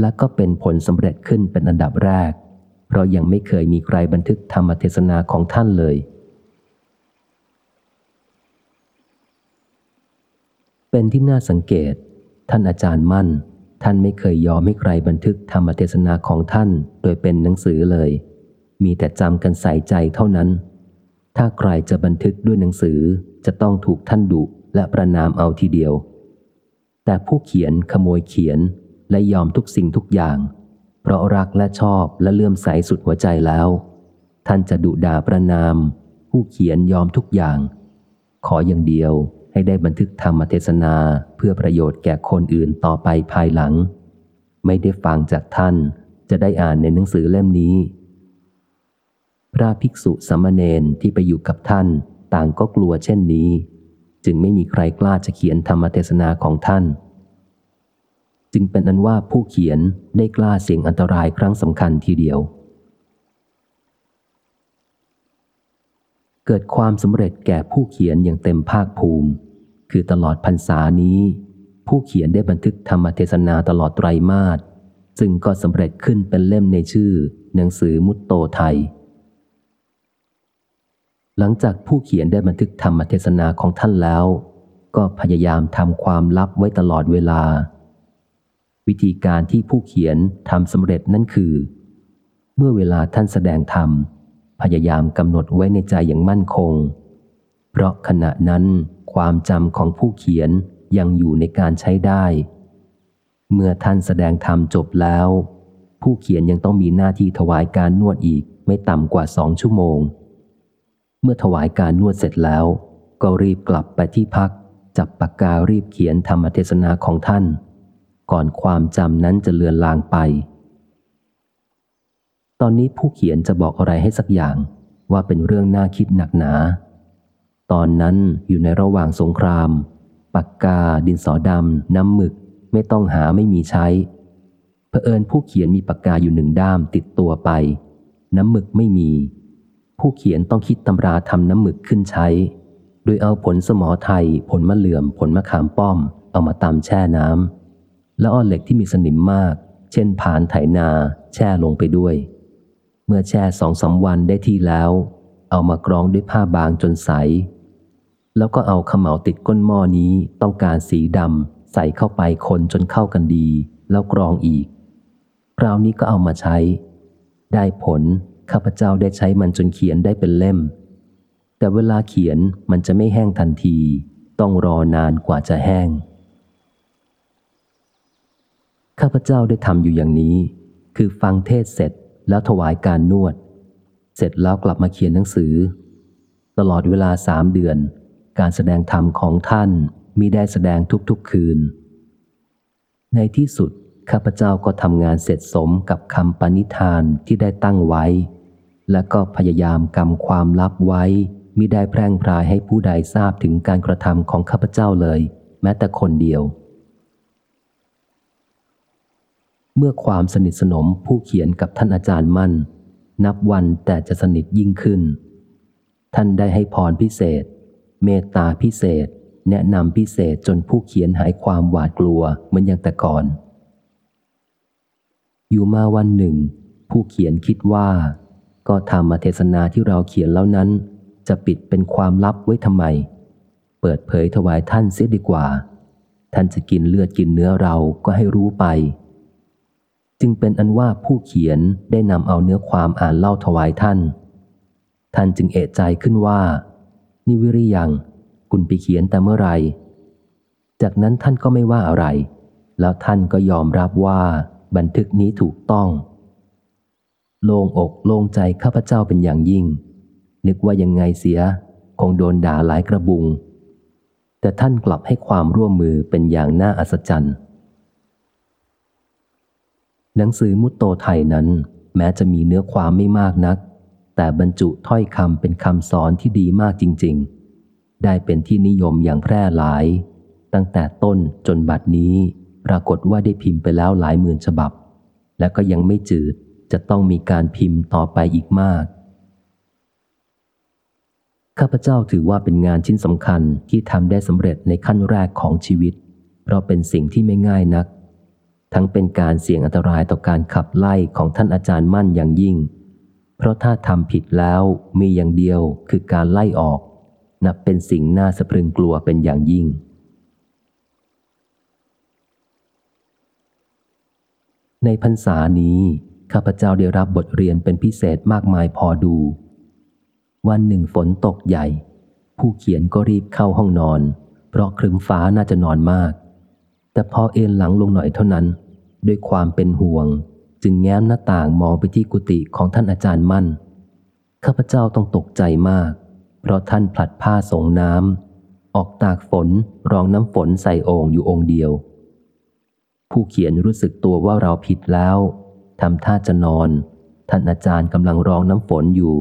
และก็เป็นผลสำเร็จขึ้นเป็นอันดับแรก เพราะยังไม่เคยมีใครบันทึกธรรมเทศนาของท่านเลย เป็นที่น่าสังเกต ท่านอาจารย์มั่น ท่านไม่เคยยอมให้ใครบันทึกธรรมเทศนาของท่านโดยเป็นหนังสือเลย มีแต่จำกันใส่ใจเท่านั้น ถ้าใครจะบันทึกด้วยหนังสือจะต้องถูกท่านดุและประนามเอาทีเดียว แต่ผู้เขียนขโมยเขียนและยอมทุกสิ่งทุกอย่าง เพราะรักและชอบและเลื่อมใสสุดหัวใจแล้ว ท่านจะดุด่าประนาม ผู้เขียนยอมทุกอย่าง ขออย่างเดียวให้ได้บันทึกธรรมเทศนาเพื่อประโยชน์แก่คนอื่นต่อไปภายหลัง ไม่ได้ฟังจากท่านจะได้อ่านในหนังสือเล่มนี้ พระภิกษุสามเณรที่ไปอยู่กับท่าน ต่างก็กลัวเช่นนี้ จึงไม่มีใครกล้าจะเขียนธรรมเทศนาของท่าน จึงเป็นอันว่าผู้เขียนได้กล้าเสี่ยงอันตรายครั้งสำคัญทีเดียว เกิดความสำเร็จแก่ผู้เขียนอย่างเต็มภาคภูมิ คือตลอดพรรษานี้ ผู้เขียนได้บันทึกธรรมเทศนาตลอดไตรมาสซึ่งก็สำเร็จขึ้นเป็นเล่มในชื่อ หนังสือมุตโตไทย หลังจากผู้เขียนได้บันทึกธรรมเทศนาของท่านแล้ว ก็พยายามทำความลับไว้ตลอดเวลา วิธีการที่ผู้เขียนทำสำเร็จนั่นคือ เมื่อเวลาท่านแสดงธรรม พยายามกำหนดไว้ในใจอย่างมั่นคง เพราะขณะนั้นความจำของผู้เขียนยังอยู่ในการใช้ได้ เมื่อท่านแสดงธรรมจบแล้ว ผู้เขียนยังต้องมีหน้าที่ถวายการนวดอีกไม่ต่ำกว่าสองชั่วโมง มื่อถวายการนวดเสร็จแล้ว ก็รีบกลับไปที่พัก จับปากการีบเขียนธรรมเทศนาของท่าน ก่อนความจำนั้นจะเลือนลางไป ตอนนี้ผู้เขียนจะบอกอะไรให้สักอย่างว่าเป็นเรื่องน่าคิดหนักหนา ตอนนั้นอยู่ในระหว่างสงคราม ปากกา ดินสอดำ น้ำหมึก ไม่ต้องหาไม่มีใช้เผอิญผู้เขียนมีปากกาอยู่หนึ่งด้ามติดตัวไป น้ำหมึกไม่มี ผู้เขียนต้องคิดตำราทำน้ำหมึกขึ้นใช้ โดยเอาผลสมอไทย ผลมะเหลื่อม ผลมะขามป้อม เอามาตำแช่น้ำแล้วอ้อเหล็กที่มีสนิมมาก เช่นผานไถนา แช่ลงไปด้วย เมื่อแช่สองสาวันได้ที่แล้ว เอามากรองด้วยผ้าบางจนใส แล้วก็เอาขมเหลาติดก้นหม้อนี้ต้องการสีดำใส่เข้าไปคนจนเข้ากันดี แล้วกรองอีกคราวนี้ก็เอามาใช้ ได้ผล ข้าพเจ้าได้ใช้มันจนเขียนได้เป็นเล่ม แต่เวลาเขียนมันจะไม่แห้งทันที ต้องรอนานกว่าจะแห้ง ข้าพเจ้าได้ทำอยู่อย่างนี้ คือฟังเทศเสร็จแล้วถวายการนวด เสร็จแล้วกลับมาเขียนหนังสือ ตลอดเวลาสามเดือน การแสดงธรรมของท่านมีได้แสดงทุกๆคืน ในที่สุดข้าพเจ้าก็ทำงานเสร็จสมกับคำปณิธานที่ได้ตั้งไว้ และก็พยายามกำความลับไว้มิได้แพร่งพรายให้ผู้ใดทราบถึงการกระทำของข้าพเจ้าเลย แม้แต่คนเดียว เมื่อความสนิทสนมผู้เขียนกับท่านอาจารย์มั่น นับวันแต่จะสนิทยิ่งขึ้น ท่านได้ให้พรพิเศษ เมตตาพิเศษ แนะนำพิเศษจนผู้เขียนหายความหวาดกลัวเหมือนอย่างแต่ก่อน อยู่มาวันหนึ่ง ผู้เขียนคิดว่า ก็ทำมาเทศนาที่เราเขียนแล้วนั้น จะปิดเป็นความลับไว้ทำไม เปิดเผยถวายท่านเสียดีกว่า ท่านจะกินเลือดกินเนื้อเราก็ให้รู้ไป จึงเป็นอันว่าผู้เขียนได้นำเอาเนื้อความอ่านเล่าถวายท่าน ท่านจึงเอะใจขึ้นว่านี่วิริยังคุณไปเขียนแต่เมื่อไหรจากนั้นท่านก็ไม่ว่าอะไร แล้วท่านก็ยอมรับว่าบันทึกนี้ถูกต้อง โล่งอกโล่งใจข้าพเจ้าเป็นอย่างยิ่ง นึกว่ายังไงเสีย คงโดนด่าหลายกระบุง แต่ท่านกลับให้ความร่วมมือเป็นอย่างน่าอัศจรรย์ หนังสือมุตโตไทยนั้น แม้จะมีเนื้อความไม่มากนัก แต่บรรจุถ้อยคำเป็นคำสอนที่ดีมากจริง ๆ ได้เป็นที่นิยมอย่างแพร่หลาย ตั้งแต่ต้นจนบัดนี้ ปรากฏว่าได้พิมพ์ไปแล้วหลายหมื่นฉบับ และก็ยังไม่จืด จะต้องมีการพิมพ์ต่อไปอีกมาก ข้าพเจ้าถือว่าเป็นงานชิ้นสำคัญที่ทำได้สำเร็จในขั้นแรกของชีวิต เพราะเป็นสิ่งที่ไม่ง่ายนัก ทั้งเป็นการเสี่ยงอันตรายต่อการขับไล่ของท่านอาจารย์มั่นอย่างยิ่ง เพราะถ้าทำผิดแล้วมีอย่างเดียวคือการไล่ออก นับเป็นสิ่งน่าสะพรึงกลัวเป็นอย่างยิ่งในพรรษานี้ ข้าพเจ้าได้รับบทเรียนเป็นพิเศษมากมายพอดู วันหนึ่งฝนตกใหญ่ ผู้เขียนก็รีบเข้าห้องนอน เพราะครึมฟ้าน่าจะนอนมาก แต่พอเอนหลังลงหน่อยเท่านั้น ด้วยความเป็นห่วง จึงแง้มหน้าต่างมองไปที่กุฏิของท่านอาจารย์มั่น ข้าพเจ้าต้องตกใจมาก เพราะท่านผลัดผ้าสงน้ำออกตากฝนรองน้ำฝนใส่โอ่งอยู่องค์เดียว ผู้เขียนรู้สึกตัวว่าเราผิดแล้ว ทำท่าจะนอน ท่านอาจารย์กำลังรองน้ำฝนอยู่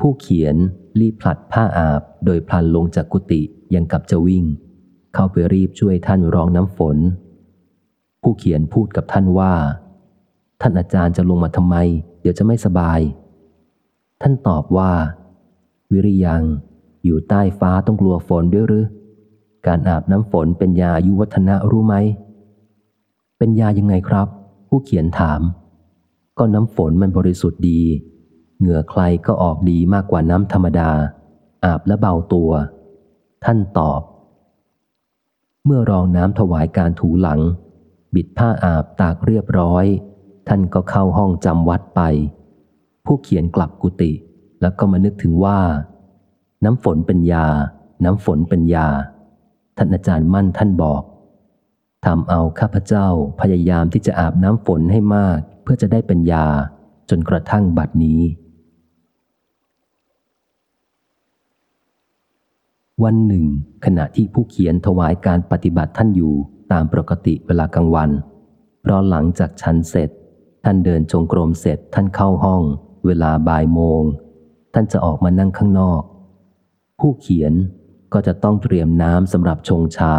ผู้เขียนรีบผลัดผ้าอาบโดยพลันลงจากกุฏิยังกับจะวิ่ง เข้าไปรีบช่วยท่านรองน้ำฝน ผู้เขียนพูดกับท่านว่า ท่านอาจารย์จะลงมาทำไม เดี๋ยวจะไม่สบาย ท่านตอบว่า วิริยัง อยู่ใต้ฟ้าต้องกลัวฝนด้วยหรือการอาบน้ำฝนเป็นยาอายุวัฒนะรู้ไหม เป็นยายังไงครับ ผู้เขียนถาม ก็น้ำฝนมันบริสุทธิ์ดี เหงื่อใครก็ออกดีมากกว่าน้ำธรรมดา อาบและเบาตัว ท่านตอบ เมื่อรองน้ำถวายการถูหลัง บิดผ้าอาบตากเรียบร้อย ท่านก็เข้าห้องจำวัดไป ผู้เขียนกลับกุฏิแล้วก็มานึกถึงว่า น้ำฝนเป็นยา น้ำฝนเป็นยาท่านอาจารย์มั่นท่านบอก ทำเอาข้าพเจ้าพยายามที่จะอาบน้ำฝนให้มาก เพื่อจะได้เป็นยาจนกระทั่งบัดนี้ วันหนึ่ง ขณะที่ผู้เขียนถวายการปฏิบัติท่านอยู่ตามปกติเวลากลางวัน เพราะหลังจากฉันเสร็จ ท่านเดินจงกรมเสร็จท่านเข้าห้อง เวลาบ่ายโมง ท่านจะออกมานั่งข้างนอก ผู้เขียนก็จะต้องเตรียมน้ำสำหรับชงชา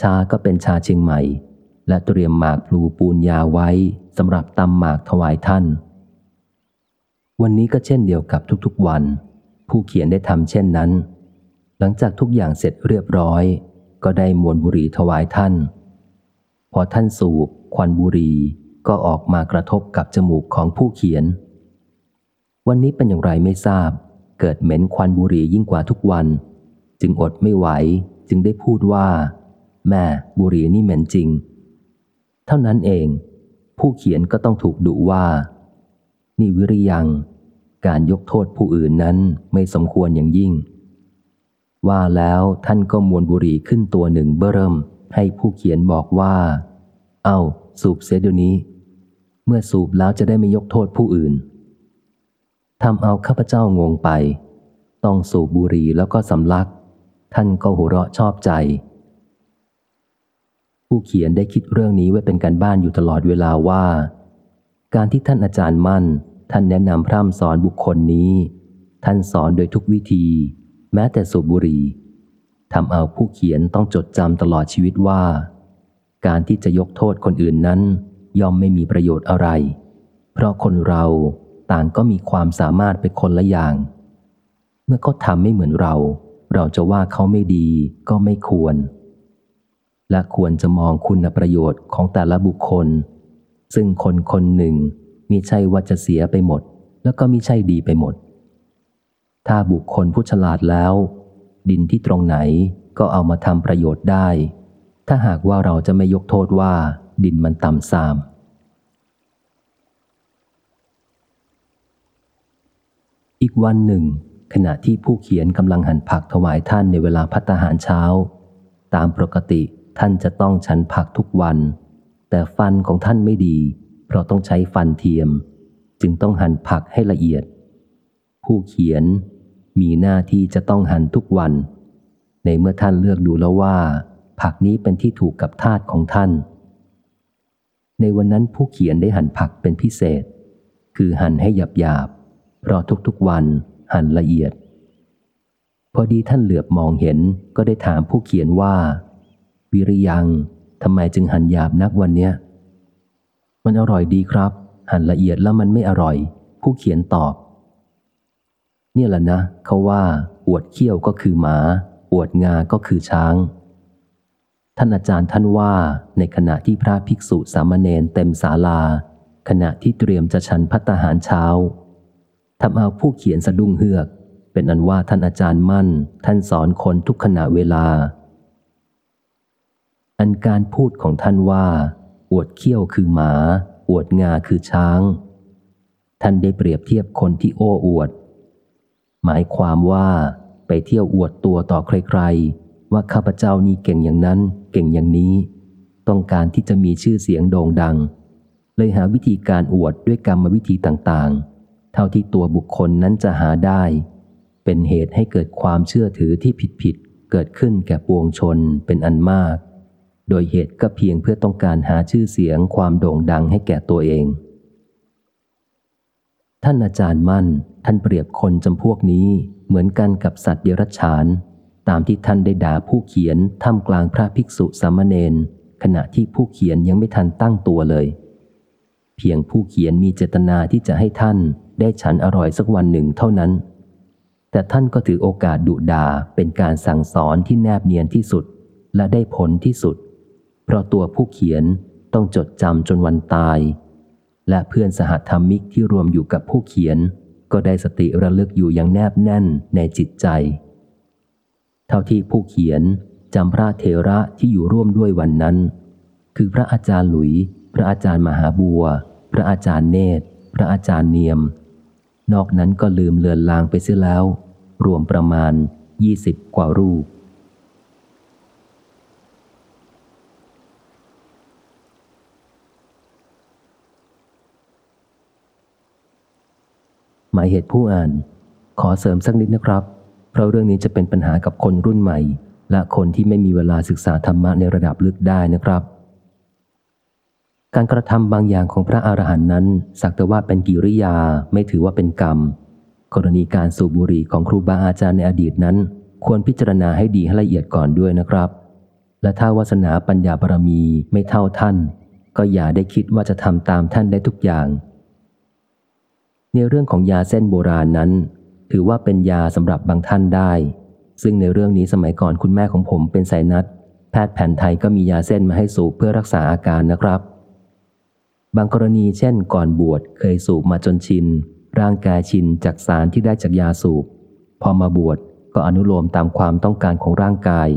ชาก็เป็นชาเชียงใหม่ และเตรียมหมากพลูปูนยาไว้สำหรับตำหมากถวายท่าน วันนี้ก็เช่นเดียวกับทุกๆวัน ผู้เขียนได้ทำเช่นนั้น หลังจากทุกอย่างเสร็จเรียบร้อย ก็ได้มวลบุหรี่ถวายท่าน พอท่านสูบควันบุหรี่ก็ออกมากระทบกับจมูกของผู้เขียน วันนี้เป็นอย่างไรไม่ทราบ เกิดเหม็นควันบุหรี่ยิ่งกว่าทุกวัน จึงอดไม่ไหวจึงได้พูดว่า แม่บุหรี่นี่เหม็นจริง เท่านั้นเอง ผู้เขียนก็ต้องถูกดุว่า นี่วิริยัง การยกโทษผู้อื่นนั้นไม่สมควรอย่างยิ่ง ว่าแล้วท่านก็มวนบุหรี่ขึ้นตัวหนึ่งเบ้อเริ่ม ให้ผู้เขียนบอกว่า เอาสูบเสียเดี๋ยวนี้ เมื่อสูบแล้วจะได้ไม่ยกโทษผู้อื่นทำเอาข้าพเจ้างงไป ต้องสูบบุหรี่แล้วก็สำลัก ท่านก็หัวเราะชอบใจ ผู้เขียนได้คิดเรื่องนี้ไว้เป็นการบ้านอยู่ตลอดเวลาว่า การที่ท่านอาจารย์มั่น ท่านแนะนำพร่ำสอนบุคคลนี้ ท่านสอนโดยทุกวิธี แม้แต่สูบบุหรี่ทำเอาผู้เขียนต้องจดจำตลอดชีวิตว่า การที่จะยกโทษคนอื่นนั้น ย่อมไม่มีประโยชน์อะไร เพราะคนเราต่างก็มีความสามารถเป็นคนละอย่าง เมื่อเขาทำไม่เหมือนเรา เราจะว่าเขาไม่ดีก็ไม่ควร และควรจะมองคุณประโยชน์ของแต่ละบุคคล ซึ่งคนคนหนึ่งมีใช่ว่าจะเสียไปหมด แล้วก็มีใช่ดีไปหมด ถ้าบุคคลผู้ฉลาดแล้ว ดินที่ตรงไหนก็เอามาทำประโยชน์ได้ ถ้าหากว่าเราจะไม่ยกโทษว่า ดินมันต่ำทรามอีกวันหนึ่ง ขณะที่ผู้เขียนกำลังหั่นผักถวายท่านในเวลาพัตหารเช้า ตามปกติ ท่านจะต้องฉันผักทุกวัน แต่ฟันของท่านไม่ดี เพราะต้องใช้ฟันเทียม จึงต้องหั่นผักให้ละเอียด ผู้เขียนมีหน้าที่จะต้องหั่นทุกวัน ในเมื่อท่านเลือกดูแล้วว่า ผักนี้เป็นที่ถูกกับธาตุของท่าน ในวันนั้นผู้เขียนได้หั่นผักเป็นพิเศษ คือหั่นให้หยาบหยาบเพราะทุกๆวันหั่นละเอียด พอดีท่านเหลือบมองเห็นก็ได้ถามผู้เขียนว่า วิริยังทำไมจึงหั่นหยาบนักวันเนี้ย มันอร่อยดีครับ หั่นละเอียดแล้วมันไม่อร่อย ผู้เขียนตอบ เนี่ยแหละนะ เขาว่า อวดเขี้ยวก็คือหมา อวดงาก็คือช้าง ท่านอาจารย์ท่านว่าในขณะที่พระภิกษุสามเณรเต็มศาลา ขณะที่เตรียมจะฉันพัตตาหารเช้าทำเอาผู้เขียนสะดุ้งเฮือก เป็นอันว่าท่านอาจารย์มั่น ท่านสอนคนทุกขณะเวลา อันการพูดของท่านว่า อวดเขี้ยวคือหมา อวดงาคือช้าง ท่านได้เปรียบเทียบคนที่โอ้อวด หมายความว่าไปเที่ยวอวดตัวต่อใครๆ ว่าข้าพเจ้านี่เก่งอย่างนั้นเก่งอย่างนี้ ต้องการที่จะมีชื่อเสียงโด่งดัง เลยหาวิธีการอวดด้วยกรรมวิธีต่างๆ เท่าที่ตัวบุคคลนั้นจะหาได้ เป็นเหตุให้เกิดความเชื่อถือที่ผิดๆเกิดขึ้นแก่ปวงชนเป็นอันมาก โดยเหตุก็เพียงเพื่อต้องการหาชื่อเสียงความโด่งดังให้แก่ตัวเอง ท่านอาจารย์มั่น ท่านเปรียบคนจำพวกนี้เหมือนกันกับสัตว์เดรัจฉาน ตามที่ท่านได้ด่าผู้เขียนท่ามกลางพระภิกษุสามเณรขณะที่ผู้เขียนยังไม่ทันตั้งตัวเลย เพียงผู้เขียนมีเจตนาที่จะให้ท่านได้ฉันอร่อยสักวันหนึ่งเท่านั้น แต่ท่านก็ถือโอกาสดุดาเป็นการสั่งสอนที่แนบเนียนที่สุด และได้ผลที่สุด เพราะตัวผู้เขียนต้องจดจำจนวันตาย และเพื่อนสหธรรมิกที่รวมอยู่กับผู้เขียน ก็ได้สติระลึกอยู่อย่างแนบแน่นในจิตใจ เท่าที่ผู้เขียนจำพระเทระที่อยู่ร่วมด้วยวันนั้น คือพระอาจารย์หลุย พระอาจารย์มหาบัว พระอาจารย์เนตร พระอาจารย์เนียม นอกนั้นก็ลืมเลือนลางไปเสียแล้ว รวมประมาณยี่สิบกว่ารูป หมายเหตุผู้อ่าน ขอเสริมสักนิดนะครับ เพราะเรื่องนี้จะเป็นปัญหากับคนรุ่นใหม่ และคนที่ไม่มีเวลาศึกษาธรรมะในระดับลึกได้นะครับ การกระทำบางอย่างของพระอรหันต์นั้น สักแต่ว่าเป็นกิริยาไม่ถือว่าเป็นกรรม กรณีการสูบบุหรี่ของครูบาอาจารย์ในอดีตนั้น ควรพิจารณาให้ดีให้ละเอียดก่อนด้วยนะครับ และถ้าวาสนาปัญญาบารมีไม่เท่าท่าน ก็อย่าได้คิดว่าจะทำตามท่านได้ทุกอย่าง ในเรื่องของยาเส้นโบราณนั้น ถือว่าเป็นยาสำหรับบางท่านได้ ซึ่งในเรื่องนี้สมัยก่อนคุณแม่ของผมเป็นไซนัสแพทย์แผนไทยก็มียาเส้นมาให้สูบเพื่อรักษาอาการนะครับ บางกรณีเช่น ก่อนบวชเคยสูบมาจนชิน ร่างกายชินจากสารที่ได้จากยาสูบ พอมาบวชก็อนุโลมตามความต้องการของร่างกาย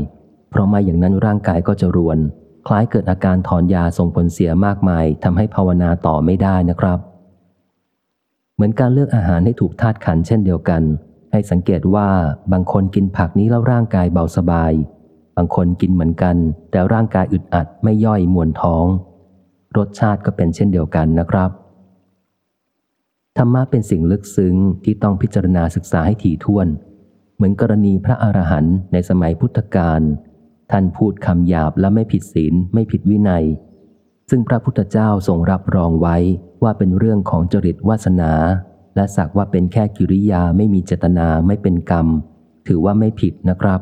เพราะไม่อย่างนั้นร่างกายก็จะรวน คล้ายเกิดอาการถอนยาส่งผลเสียมากมายทำให้ภาวนาต่อไม่ได้นะครับ มือนการเลือกอาหารให้ถูกธาตุขันเช่นเดียวกัน ให้สังเกตว่าบางคนกินผักนี้แล้วร่างกายเบาสบาย บางคนกินเหมือนกัน แต่ร่างกายอึดอัดไม่ย่อยมวนท้อง รสชาติก็เป็นเช่นเดียวกันนะครับธรรมะเป็นสิ่งลึกซึ้งที่ต้องพิจารณาศึกษาให้ถี่ถ้วน เหมือนกรณีพระอรหันต์ในสมัยพุทธกาลท่านพูดคำหยาบและไม่ผิดศีลไม่ผิดวินัย ซึ่งพระพุทธเจ้าทรงรับรองไว้ ว่าเป็นเรื่องของจริตวาสนา และสักว่าเป็นแค่กิริยาไม่มีเจตนาไม่เป็นกรรม ถือว่าไม่ผิดนะครับ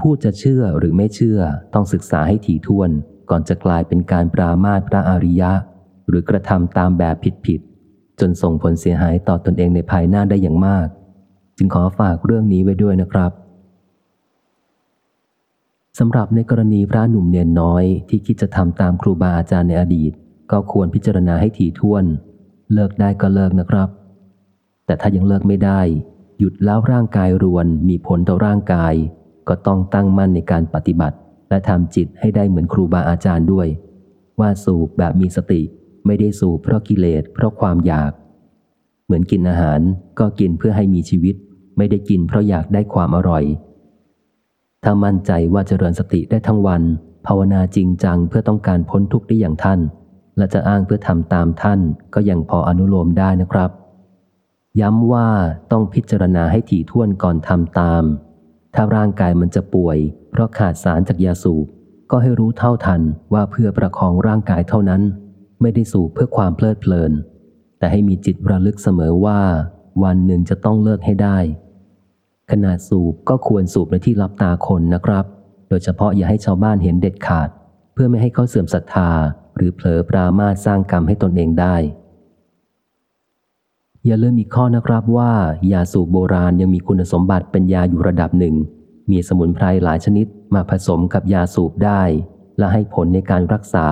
ผู้จะเชื่อหรือไม่เชื่อต้องศึกษาให้ถี่ถ้วน ก่อนจะกลายเป็นการปรามาสพระอริยะ หรือกระทำตามแบบผิดๆจนส่งผลเสียหายต่อตอนเองในภายหน้าได้อย่างมาก จึงขอฝากเรื่องนี้ไว้ด้วยนะครับสำหรับในกรณีพระหนุ่มเนียนน้อยที่คิดจะทำตามครูบาอาจารย์ในอดีต ก็ควรพิจารณาให้ถี่ถ้วน เลิกได้ก็เลิกนะครับ แต่ถ้ายังเลิกไม่ได้ หยุดแล้วร่างกายรวนมีผลต่อร่างกาย ก็ต้องตั้งมั่นในการปฏิบัติ และทำจิตให้ได้เหมือนครูบาอาจารย์ด้วย ว่าสูบแบบมีสติไม่ได้สูบเพราะกิเลสเพราะความอยาก เหมือนกินอาหารก็กินเพื่อให้มีชีวิต ไม่ได้กินเพราะอยากได้ความอร่อย ถ้ามั่นใจว่าเจริญสติได้ทั้งวัน ภาวนาจริงจังเพื่อต้องการพ้นทุกข์ได้อย่างท่าน และจะอ้างเพื่อทำตามท่านก็ยังพออนุโลมได้นะครับ ย้ำว่าต้องพิจารณาให้ถี่ถ้วนก่อนทำตาม ถ้าร่างกายมันจะป่วย เพราะขาดสารจากยาสูบก็ให้รู้เท่าทันว่าเพื่อประคองร่างกายเท่านั้น ไม่ได้สูบเพื่อความเพลิดเพลิน แต่ให้มีจิตระลึกเสมอว่า วันหนึ่งจะต้องเลิกให้ได้ ขนาดสูบก็ควรสูบในที่รับตาคนนะครับ โดยเฉพาะอย่าให้ชาวบ้านเห็นเด็ดขาด เพื่อไม่ให้เขาเสื่อมศรัทธา หรือเผลอปรามาสสร้างกรรมให้ตนเองได้ อย่าลืมอีกข้อนะครับว่ายาสูบโบราณยังมีคุณสมบัติเป็นยาอยู่ระดับหนึ่ง มีสมุนไพรหลายชนิดมาผสมกับยาสูบได้ และให้ผลในการรักษา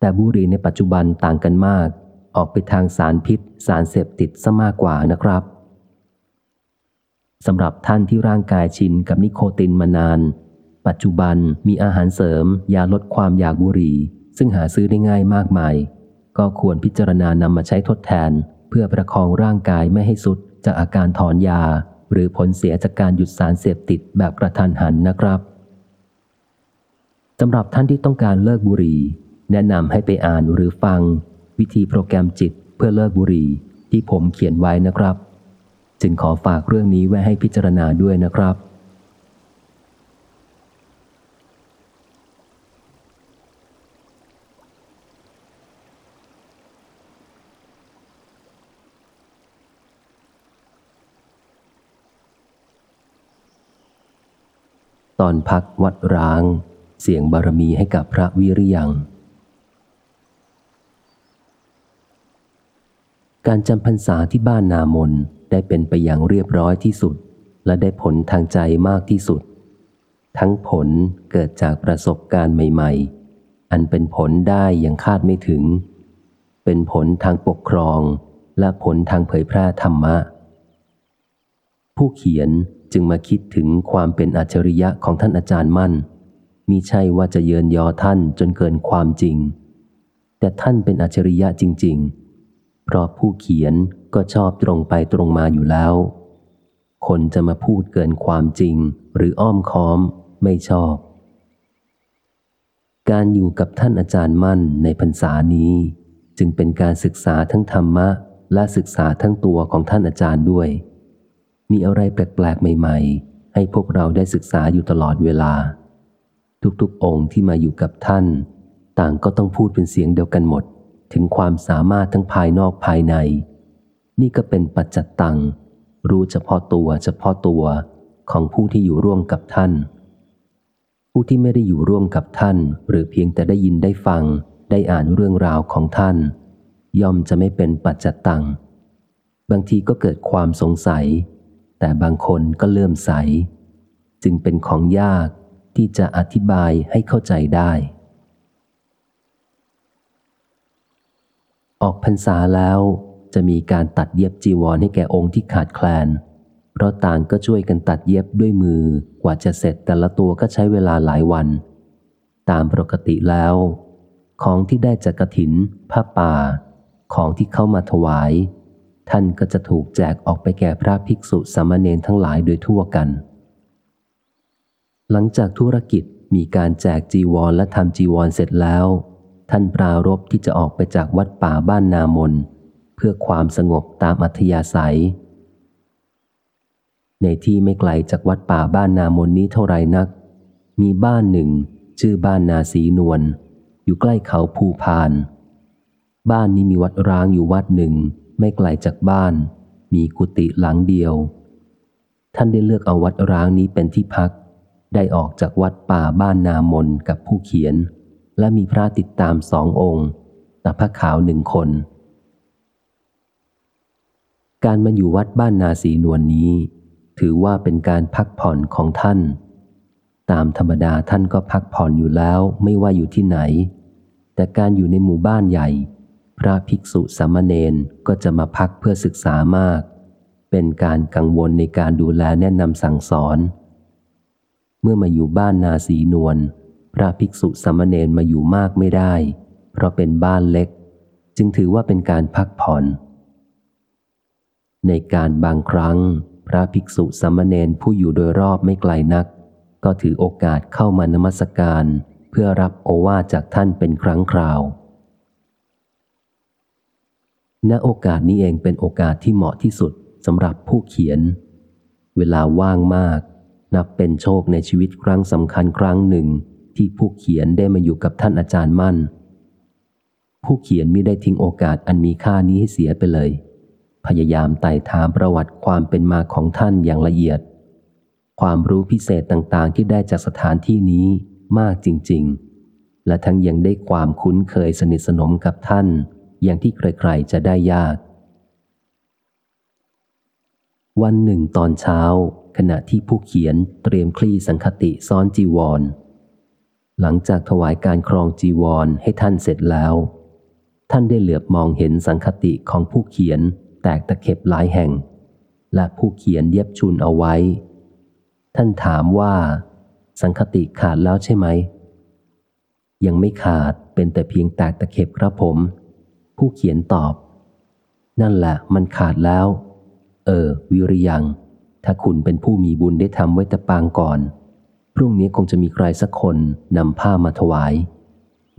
แต่บุหรี่ในปัจจุบันต่างกันมาก ออกไปทางสารพิษ สารเสพติดซะมากกว่านะครับสำหรับท่านที่ร่างกายชินกับนิโคตินมานาน ปัจจุบันมีอาหารเสริม ยาลดความอยากบุหรี่ ซึ่งหาซื้อได้ง่ายมากมาย ก็ควรพิจารณานำมาใช้ทดแทน เพื่อประคองร่างกายไม่ให้สุดจากอาการถอนยา หรือผลเสียจากการหยุดสารเสพติดแบบกระทันหันนะครับสำหรับท่านที่ต้องการเลิกบุหรี่ แนะนำให้ไปอ่านหรือฟัง วิธีโปรแกรมจิตเพื่อเลิกบุหรี่ที่ผมเขียนไว้นะครับ จึงขอฝากเรื่องนี้ไว้ให้พิจารณาด้วยนะครับ ตอนพักวัดร้าง เสียงบารมีให้กับพระวิริยัง การจำพรรษาที่บ้านนามนได้เป็นไปอย่างเรียบร้อยที่สุด และได้ผลทางใจมากที่สุด ทั้งผลเกิดจากประสบการณ์ใหม่ ๆ อันเป็นผลได้อย่างคาดไม่ถึง เป็นผลทางปกครองและผลทางเผยแพร่ธรรมะ ผู้เขียน จึงมาคิดถึงความเป็นอัจฉริยะของท่านอาจารย์มั่น มิใช่ว่าจะเยินยอท่านจนเกินความจริง แต่ท่านเป็นอัจฉริยะจริง ๆ เพราะผู้เขียนก็ชอบตรงไปตรงมาอยู่แล้ว คนจะมาพูดเกินความจริงหรืออ้อมค้อมไม่ชอบ การอยู่กับท่านอาจารย์มั่นในพรรษานี้ จึงเป็นการศึกษาทั้งธรรมะและศึกษาทั้งตัวของท่านอาจารย์ด้วย มีอะไรแปลกๆ ใหม่ ๆ ให้พวกเราได้ศึกษาอยู่ตลอดเวลา ทุกๆ องค์ที่มาอยู่กับท่าน ต่างก็ต้องพูดเป็นเสียงเดียวกันหมด ถึงความสามารถทั้งภายนอกภายใน นี่ก็เป็นปัจจัตตัง รู้เฉพาะตัวเฉพาะตัวของผู้ที่อยู่ร่วมกับท่าน ผู้ที่ไม่ได้อยู่ร่วมกับท่าน หรือเพียงแต่ได้ยินได้ฟังได้อ่านเรื่องราวของท่าน ย่อมจะไม่เป็นปัจจัตตัง บางทีก็เกิดความสงสัย แต่บางคนก็เลื่อมใส จึงเป็นของยากที่จะอธิบายให้เข้าใจได้ ออกพรรษาแล้วจะมีการตัดเย็บจีวรให้แก่องค์ที่ขาดแคลน เพราะต่างก็ช่วยกันตัดเย็บด้วยมือกว่าจะเสร็จแต่ละตัวก็ใช้เวลาหลายวัน ตามปกติแล้ว ของที่ได้จากกระถินผ้าป่า ของที่เข้ามาถวาย ท่านก็จะถูกแจกออกไปแก่พระภิกษุสามเณรทั้งหลายโดยทั่วกัน หลังจากธุรกิจมีการแจกจีวรและทำจีวรเสร็จแล้ว ท่านปรารบที่จะออกไปจากวัดป่าบ้านนามน เพื่อความสงบตามอัธยาศัย ในที่ไม่ไกลจากวัดป่าบ้านนามนนี้เท่าไรนัก มีบ้านหนึ่ง ชื่อบ้านนาสีนวลอยู่ใกล้เขาภูพาน บ้านนี้มีวัดร้างอยู่วัดหนึ่ง ไม่ไกลจากบ้าน มีกุฏิหลังเดียว ท่านได้เลือกเอาวัดร้างนี้เป็นที่พัก ได้ออกจากวัดป่าบ้านนามนกับผู้เขียน และมีพระติดตามสององค์ต่พระขาวหนึ่งคน การมาอยู่วัดบ้านนาสีนวลนนี้ ถือว่าเป็นการพักผ่อนของท่าน ตามธรรมดาท่านก็พักผ่อนอยู่แล้วไม่ว่าอยู่ที่ไหน แต่การอยู่ในหมู่บ้านใหญ่ พระภิกษุสามเณรก็จะมาพักเพื่อศึกษามาก เป็นการกังวลในการดูแลแนะนำสั่งสอน เมื่อมาอยู่บ้านนาสีนวลพระภิกษุสามเณรมาอยู่มากไม่ได้ เพราะเป็นบ้านเล็ก จึงถือว่าเป็นการพักผ่อน ในการบางครั้ง พระภิกษุสามเณรผู้อยู่โดยรอบไม่ไกลนัก ก็ถือโอกาสเข้ามานมัสการ เพื่อรับโอวาจากท่านเป็นครั้งคราว ณโอกาสนี้เองเป็นโอกาสที่เหมาะที่สุดสำหรับผู้เขียน เวลาว่างมาก นับเป็นโชคในชีวิตครั้งสำคัญครั้งหนึ่ง ที่ผู้เขียนได้มาอยู่กับท่านอาจารย์มั่น ผู้เขียนไม่ได้ทิ้งโอกาสอันมีค่านี้ให้เสียไปเลย พยายามไต่ถามประวัติความเป็นมาของท่านอย่างละเอียด ความรู้พิเศษต่างๆ ที่ได้จากสถานที่นี้มากจริง ๆ และทั้งยังได้ความคุ้นเคยสนิทสนมกับท่าน อย่างที่ใครๆจะได้ยาก วันหนึ่งตอนเช้า ขณะที่ผู้เขียนเตรียมคลี่สังคติซ้อนจีวร หลังจากถวายการครองจีวรให้ท่านเสร็จแล้ว ท่านได้เหลือบมองเห็นสังคติของผู้เขียนแตกตะเข็บหลายแห่ง และผู้เขียนเย็บชุนเอาไว้ ท่านถามว่า สังคติขาดแล้วใช่ไหม ยังไม่ขาดเป็นแต่เพียงแตกตะเข็บครับผม ผู้เขียนตอบ นั่นแหละมันขาดแล้ว เออ วิริยัง ถ้าคุณเป็นผู้มีบุญได้ทำไว้แต่ปางก่อน พรุ่งนี้คงจะมีใครสักคนนำผ้ามาถวาย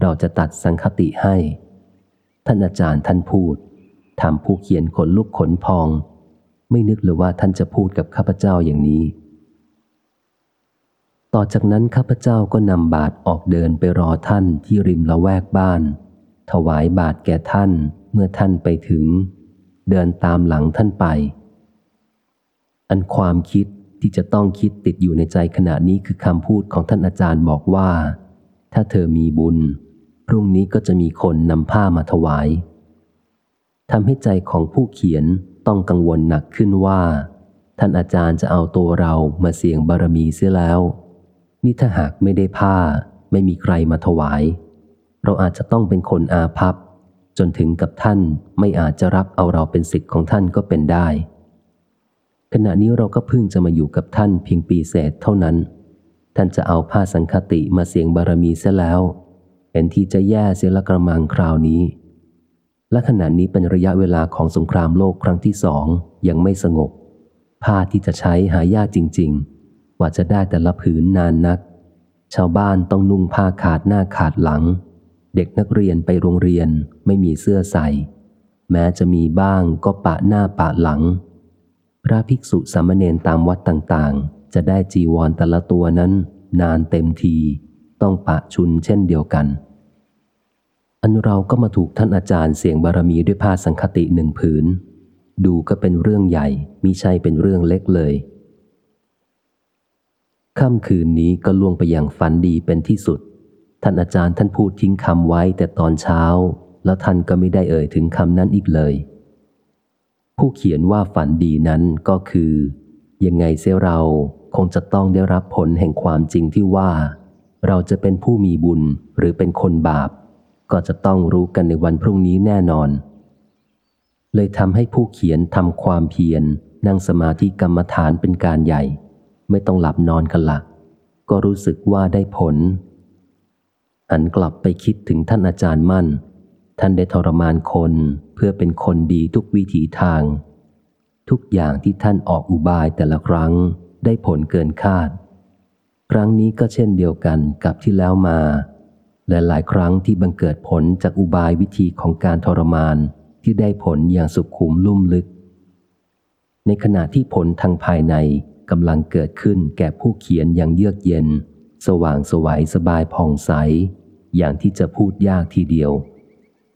เราจะตัดสังคติให้ ท่านอาจารย์ท่านพูดทำผู้เขียนขนลุกขนพอง ไม่นึกเลยว่าท่านจะพูดกับข้าพเจ้าอย่างนี้ ต่อจากนั้นข้าพเจ้าก็นำบาทออกเดินไปรอท่านที่ริมละแวกบ้าน ถวายบาทแก่ท่านเมื่อท่านไปถึง เดินตามหลังท่านไป อันความคิดที่จะต้องคิดติดอยู่ในใจขณะนี้คือคำพูดของท่านอาจารย์บอกว่า ถ้าเธอมีบุญ พรุ่งนี้ก็จะมีคนนำผ้ามาถวายทำให้ใจของผู้เขียนต้องกังวลหนักขึ้นว่า ท่านอาจารย์จะเอาตัวเรามาเสี่ยงบารมีเสียแล้ว นี่ถ้าหากไม่ได้ผ้าไม่มีใครมาถวาย เราอาจจะต้องเป็นคนอาภัพ จนถึงกับท่านไม่อาจจะรับเอาเราเป็นสิทธิ์ของท่านก็เป็นได้ ขณะนี้เราก็เพิ่งจะมาอยู่กับท่านเพียงปีเศษเท่านั้น ท่านจะเอาผ้าสังคติมาเสี่ยงบารมีเสียแล้วเห็นที่จะแย่เสียละกระมังคราวนี้ และขณะนี้เป็นระยะเวลาของสงครามโลกครั้งที่สองยังไม่สงบ ผ้าที่จะใช้หายากจริงๆว่าจะได้แต่ละผืนนานนัก ชาวบ้านต้องนุ่งผ้าขาดหน้าขาดหลัง เด็กนักเรียนไปโรงเรียนไม่มีเสื้อใส่ แม้จะมีบ้างก็ปะหน้าปะหลัง พระภิกษุสามเณรตามวัดต่างๆ จะได้จีวรแต่ละตัวนั้น นานเต็มที ต้องปะชุนเช่นเดียวกัน อันเราก็มาถูกท่านอาจารย์เสียงบารมีด้วยผ้าสังคติหนึ่งผืน ดูก็เป็นเรื่องใหญ่มิใช่เป็นเรื่องเล็กเลยค่ำคืนนี้ก็ล่วงไปอย่างฝันดีเป็นที่สุด ท่านอาจารย์ท่านพูดทิ้งคำไว้แต่ตอนเช้า แล้วท่านก็ไม่ได้เอ่ยถึงคำนั้นอีกเลย ผู้เขียนว่าฝันดีนั้นก็คือ ยังไงเสียเราคงจะต้องได้รับผลแห่งความจริงที่ว่า เราจะเป็นผู้มีบุญหรือเป็นคนบาป ก็จะต้องรู้กันในวันพรุ่งนี้แน่นอน เลยทำให้ผู้เขียนทำความเพียรนั่งสมาธิกรรมฐานเป็นการใหญ่ ไม่ต้องหลับนอนกันละก็รู้สึกว่าได้ผล หันกลับไปคิดถึงท่านอาจารย์มั่น ท่านได้ทรมานคนเพื่อเป็นคนดีทุกวิถีทาง ทุกอย่างที่ท่านออกอุบายแต่ละครั้งได้ผลเกินคาด ครั้งนี้ก็เช่นเดียวกันกับที่แล้วมา และหลายครั้งที่บังเกิดผลจากอุบายวิธีของการทรมานที่ได้ผลอย่างสุขุมลุ่มลึก ในขณะที่ผลทางภายในกำลังเกิดขึ้นแก่ผู้เขียนอย่างเยือกเย็น สว่างสวัยสบายผ่องใส อย่างที่จะพูดยากทีเดียว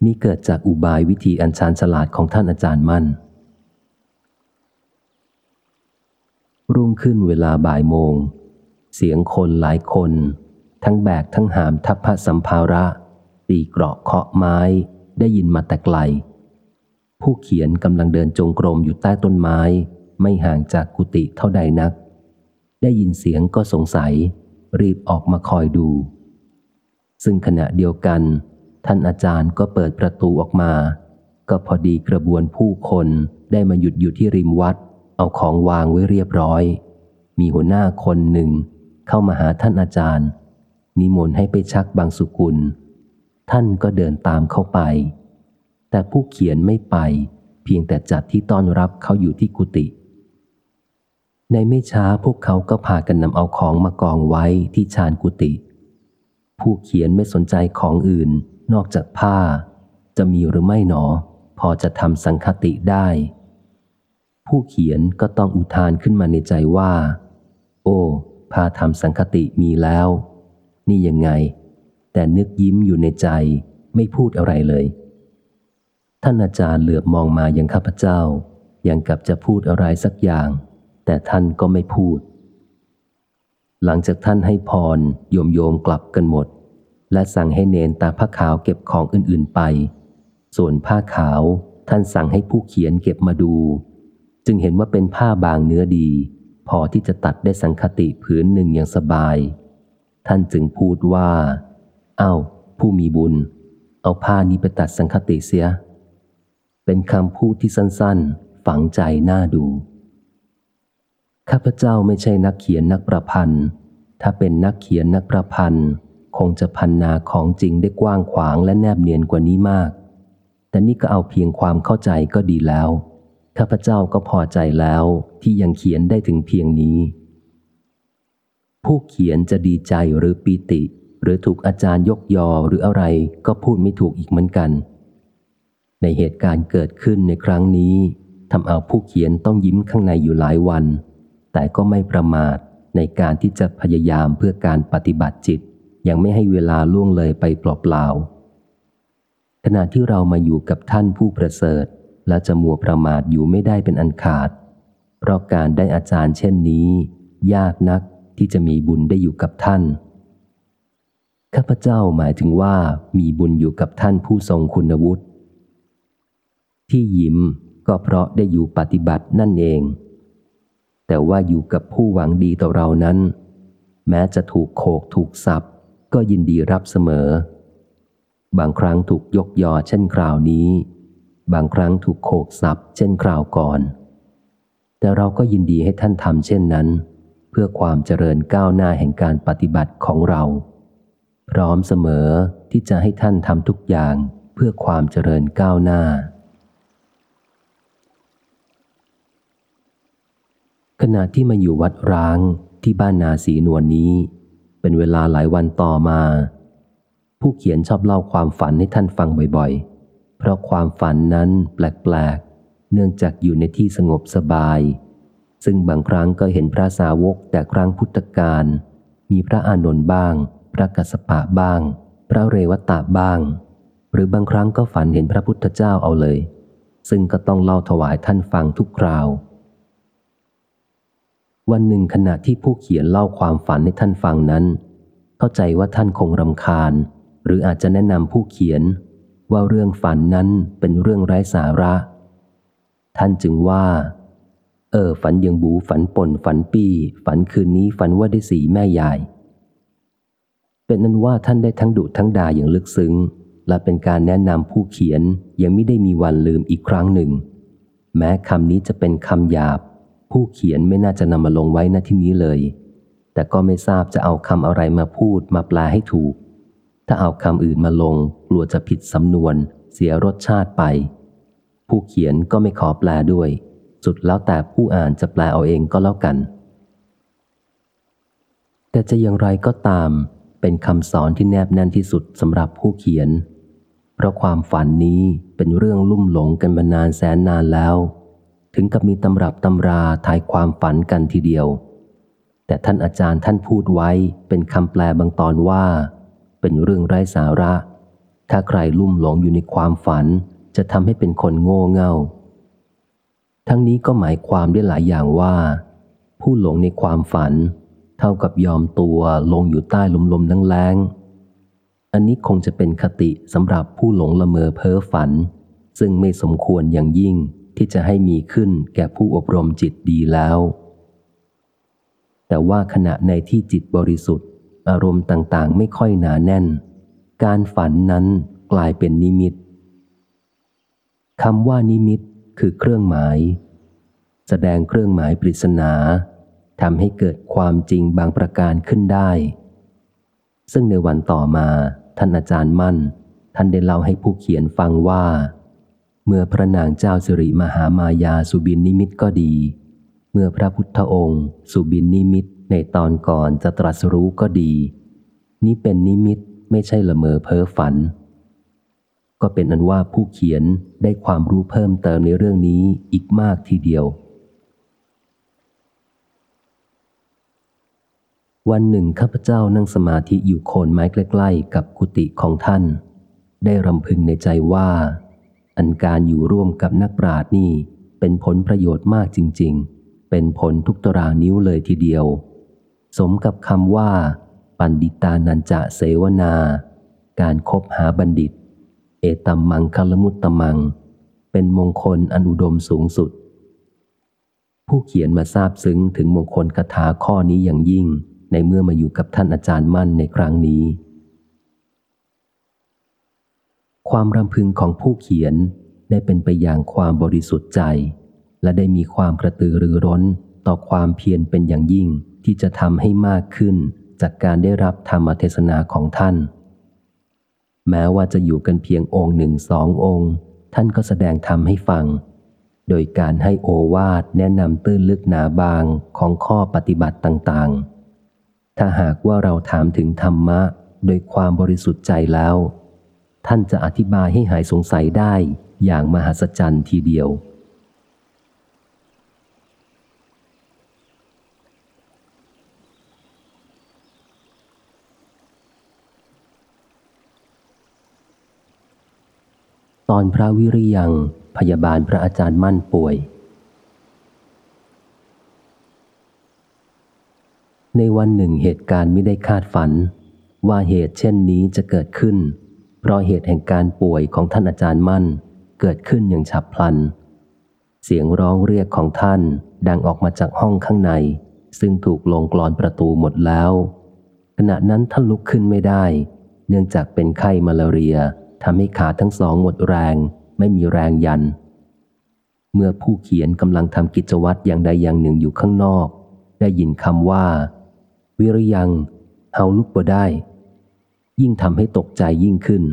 นี่เกิดจากอุบายวิธีอันชาญฉลาดของท่านอาจารย์มั่น รุ่งขึ้นเวลาบ่ายโมง เสียงคนหลายคน ทั้งแบกทั้งหามทัพพระสัมภาระตีเกราะเคาะไม้ได้ยินมาแต่ไกล ผู้เขียนกำลังเดินจงกรมอยู่ใต้ต้นไม้ ไม่ห่างจากกุฏิเท่าใดนัก ได้ยินเสียงก็สงสัย รีบออกมาคอยดู ซึ่งขณะเดียวกัน ท่านอาจารย์ก็เปิดประตูออกมา ก็พอดีกระบวนผู้คนได้มาหยุดอยู่ที่ริมวัด เอาของวางไว้เรียบร้อย มีหัวหน้าคนหนึ่ง เข้ามาหาท่านอาจารย์ นิมนต์ให้ไปชักบางสุกุล ท่านก็เดินตามเข้าไป แต่ผู้เขียนไม่ไป เพียงแต่จัดที่ต้อนรับเขาอยู่ที่กุฏิในไม่ช้าพวกเขาก็พากันนำเอาของมากองไว้ที่ชานกุฏิ ผู้เขียนไม่สนใจของอื่นนอกจากผ้า จะมีหรือไม่หนอ พอจะทำสังคติได้ ผู้เขียนก็ต้องอุทานขึ้นมาในใจว่า โอ้พาทำสังคติมีแล้ว นี่ยังไง แต่นึกยิ้มอยู่ในใจไม่พูดอะไรเลย ท่านอาจารย์เหลือบมองมายังข้าพเจ้ายังกับจะพูดอะไรสักอย่าง แต่ท่านก็ไม่พูด หลังจากท่านให้พรโยมโยมกลับกันหมด และสั่งให้เนนตาผ้าขาวเก็บของอื่น ๆไป ส่วนผ้าขาวท่านสั่งให้ผู้เขียนเก็บมาดู จึงเห็นว่าเป็นผ้าบางเนื้อดี พอที่จะตัดได้สังคติผืนหนึ่งอย่างสบาย ท่านจึงพูดว่า เอา้า ผู้มีบุญ เอาผ้านี้ไปตัดสังคติเสีย เป็นคำพูดที่สั้นๆ ฝังใจน่าดู ข้าพเจ้าไม่ใช่นักเขียนนักประพันธ์ ถ้าเป็นนักเขียนนักประพันธ์ คงจะพันนาของจริงได้กว้างขวางและแนบเนียนกว่านี้มาก แต่นี่ก็เอาเพียงความเข้าใจก็ดีแล้ว ข้าพเจ้าก็พอใจแล้วที่ยังเขียนได้ถึงเพียงนี้ ผู้เขียนจะดีใจหรือปีติ หรือถูกอาจารย์ยกยอหรืออะไรก็พูดไม่ถูกอีกเหมือนกัน ในเหตุการณ์เกิดขึ้นในครั้งนี้ทำเอาผู้เขียนต้องยิ้มข้างในอยู่หลายวัน แต่ก็ไม่ประมาทในการที่จะพยายามเพื่อการปฏิบัติจิต ยังไม่ให้เวลาล่วงเลยไปเปล่าๆขณะที่เรามาอยู่กับท่านผู้ประเสริฐ และจะมัวประมาทอยู่ไม่ได้เป็นอันขาด เพราะการได้อาจารย์เช่นนี้ ยากนักที่จะมีบุญได้อยู่กับท่านข้าพเจ้าหมายถึงว่ามีบุญอยู่กับท่านผู้ทรงคุณวุฒิที่ยิ้มก็เพราะได้อยู่ปฏิบัตินั่นเอง แต่ว่าอยู่กับผู้หวังดีต่อเรานั้น แม้จะถูกโขกถูกสับก็ยินดีรับเสมอ บางครั้งถูกยกยอเช่นคราวนี้ บางครั้งถูกโขกสับเช่นคราวก่อน แต่เราก็ยินดีให้ท่านทำเช่นนั้น เพื่อความเจริญก้าวหน้าแห่งการปฏิบัติของเรา พร้อมเสมอที่จะให้ท่านทำทุกอย่างเพื่อความเจริญก้าวหน้า ขณะที่มาอยู่วัดร้างที่บ้านนาสีนวลนนี้ เป็นเวลาหลายวันต่อมา ผู้เขียนชอบเล่าความฝันให้ท่านฟังบ่อยๆ เพราะความฝันนั้นแปลกๆ เนื่องจากอยู่ในที่สงบสบาย ซึ่งบางครั้งก็เห็นพระสาวกแต่ครั้งพุทธกาลมีพระอานนท์บ้าง พระกัสปะบ้าง พระเรวตะบ้าง หรือบางครั้งก็ฝันเห็นพระพุทธเจ้าเอาเลย ซึ่งก็ต้องเล่าถวายท่านฟังทุกคราว วันหนึ่งขณะที่ผู้เขียนเล่าความฝันให้ท่านฟังนั้น เข้าใจว่าท่านคงรำคาญ หรืออาจจะแนะนำผู้เขียน ว่าเรื่องฝันนั้นเป็นเรื่องไร้สาระ ท่านจึงว่า เออ ฝันยังบูฝันป่นฝันปี ฝันคืนนี้ฝันว่าได้สีแม่ยาย เป็นนั้นว่าท่านได้ทั้งดุทั้งด่าอย่างลึกซึ้ง และเป็นการแนะนำผู้เขียนยังไม่ได้มีวันลืมอีกครั้งหนึ่ง แม้คำนี้จะเป็นคำหยาบ ผู้เขียนไม่น่าจะนำมาลงไว้ณที่นี้เลย แต่ก็ไม่ทราบจะเอาคำอะไรมาพูดมาแปลให้ถูก ถ้าเอาคำอื่นมาลง กลัวจะผิดสำนวน เสียรสชาติไป ผู้เขียนก็ไม่ขอแปลด้วย สุดแล้วแต่ผู้อ่านจะแปลเอาเองก็แล้วกัน แต่จะอย่างไรก็ตาม เป็นคำสอนที่แนบแน่นที่สุดสำหรับผู้เขียน เพราะความฝันนี้เป็นเรื่องลุ่มหลงกันมานานแสนนานแล้ว ถึงกับมีตำรับตำราทายความฝันกันทีเดียว แต่ท่านอาจารย์ท่านพูดไว้เป็นคำแปลบางตอนว่า เป็นเรื่องไร้สาระ ถ้าใครลุ่มหลงอยู่ในความฝัน จะทำให้เป็นคนโง่เง่า ทั้งนี้ก็หมายความได้หลายอย่างว่า ผู้หลงในความฝัน เท่ากับยอมตัวลงอยู่ใต้ลมลมแรงอันนี้คงจะเป็นคติสำหรับผู้หลงละเมอเพ้อฝัน ซึ่งไม่สมควรอย่างยิ่ง ที่จะให้มีขึ้นแก่ผู้อบรมจิตดีแล้ว แต่ว่าขณะในที่จิตบริสุทธิ์ อารมณ์ต่างๆ ไม่ค่อยหนาแน่น การฝันนั้นกลายเป็นนิมิตคำว่านิมิตคือเครื่องหมาย แสดงเครื่องหมายปริศนาทำให้เกิดความจริงบางประการขึ้นได้ ซึ่งในวันต่อมาท่านอาจารย์มั่น ท่านได้เล่าให้ผู้เขียนฟังว่า เมื่อพระนางเจ้าสิริมหามายาสุบินนิมิตก็ดี เมื่อพระพุทธองค์ สุบินนิมิตในตอนก่อนจะตรัสรู้ก็ดี นี้เป็นนิมิตไม่ใช่ละเมอเพ้อฝัน ก็เป็นอันว่าผู้เขียนได้ความรู้เพิ่มเติมในเรื่องนี้อีกมากทีเดียว วันหนึ่งข้าพเจ้านั่งสมาธิอยู่โคนไม้ใกล้ๆ กับกุฏิของท่าน ได้รำพึงในใจว่า อันการอยู่ร่วมกับนักปราชญ์นี่เป็นผลประโยชน์มากจริง ๆ เป็นผลทุกตารางนิ้วเลยทีเดียว สมกับคำว่า ปันดิตานันจะเสวนา การคบหาบัณฑิต เอตัมมังคลมุตตมัง เป็นมงคลอันอุดมสูงสุด ผู้เขียนมาทราบซึ้งถึงมงคลคาถาข้อนี้อย่างยิ่ง ในเมื่อมาอยู่กับท่านอาจารย์มั่นในครั้งนี้ ความรำพึงของผู้เขียนได้เป็นไปอย่างความบริสุทธิ์ใจ และได้มีความกระตือรือร้นต่อความเพียรเป็นอย่างยิ่งที่จะทำให้มากขึ้นจากการได้รับธรรมเทศนาของท่าน แม้ว่าจะอยู่กันเพียงองค์หนึ่งสององค์ ท่านก็แสดงธรรมให้ฟัง โดยการให้โอวาทแนะนำตื้นลึกหนาบางของข้อปฏิบัติต่างๆ ถ้าหากว่าเราถามถึงธรรมะ โดยความบริสุทธิ์ใจแล้ว ท่านจะอธิบายให้หายสงสัยได้อย่างมหัศจรรย์ทีเดียว ตอนพระวิริยังพยาบาลพระอาจารย์มั่นป่วย ในวันหนึ่งเหตุการณ์ไม่ได้คาดฝัน ว่าเหตุเช่นนี้จะเกิดขึ้น เพราะเหตุแห่งการป่วยของท่านอาจารย์มั่น เกิดขึ้นอย่างฉับพลัน เสียงร้องเรียกของท่านดังออกมาจากห้องข้างใน ซึ่งถูกลงกรอนประตูหมดแล้ว ขณะนั้นท่านลุกขึ้นไม่ได้ เนื่องจากเป็นไข้มาลาเรียทำให้ขาทั้งสองหมดแรง ไม่มีแรงยัน เมื่อผู้เขียนกำลังทำกิจวัตรอย่างใดอย่างหนึ่งอยู่ข้างนอก ได้ยินคำว่า วิริยัง เฮาลุกบ่ได้ ยิ่งทำให้ตกใจยิ่งขึ้น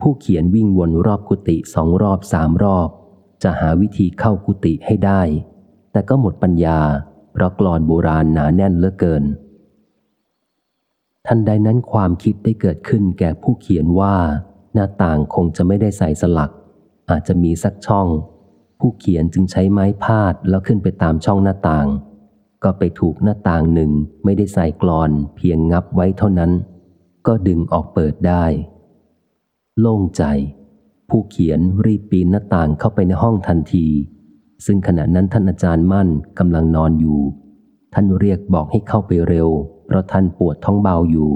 ผู้เขียนวิ่งวนรอบกุฏิสองรอบสามรอบ จะหาวิธีเข้ากุฏิให้ได้ แต่ก็หมดปัญญา เพราะกรอนโบราณหนาแน่นเหลือเกิน ทันใดนั้นความคิดได้เกิดขึ้นแก่ผู้เขียนว่า หน้าต่างคงจะไม่ได้ใส่สลัก อาจจะมีสักช่อง ผู้เขียนจึงใช้ไม้พาดแล้วขึ้นไปตามช่องหน้าต่าง ก็ไปถูกหน้าต่างหนึ่งไม่ได้ใส่กรอนเพียงงับไว้เท่านั้น ก็ดึงออกเปิดได้ โล่งใจ ผู้เขียนรีบปีนหน้าต่างเข้าไปในห้องทันที ซึ่งขณะนั้นท่านอาจารย์มั่นกำลังนอนอยู่ ท่านเรียกบอกให้เข้าไปเร็ว เพราะท่านปวดท้องเบาอยู่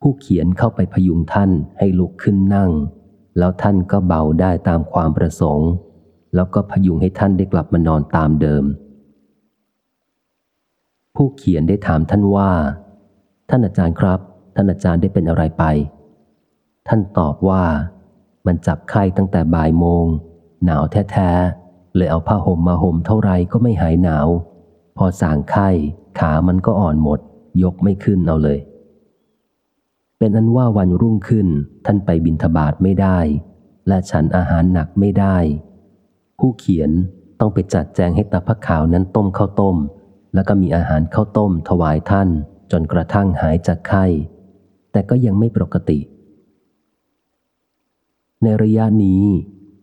ผู้เขียนเข้าไปพยุงท่านให้ลุกขึ้นนั่ง แล้วท่านก็เบาได้ตามความประสงค์ แล้วก็พยุงให้ท่านได้กลับมานอนตามเดิม ผู้เขียนได้ถามท่านว่า ท่านอาจารย์ครับ ท่านอาจารย์ได้เป็นอะไรไป ท่านตอบว่า มันจับไข้ตั้งแต่บ่ายโมง หนาวแท้ๆ เลยเอาผ้าห่มมาห่มเท่าไรก็ไม่หายหนาว พอสางไข้ขามันก็อ่อนหมด ยกไม่ขึ้นเอาเลย เป็นอันว่าวันรุ่งขึ้นท่านไปบินทบาทไม่ได้ และฉันอาหารหนักไม่ได้ ผู้เขียนต้องไปจัดแจงให้ตาพระขาวนั้นต้มข้าวต้ม แล้วก็มีอาหารข้าวต้มถวายท่านจนกระทั่งหายจากไข้ แต่ก็ยังไม่ปกติ ในระยะนี้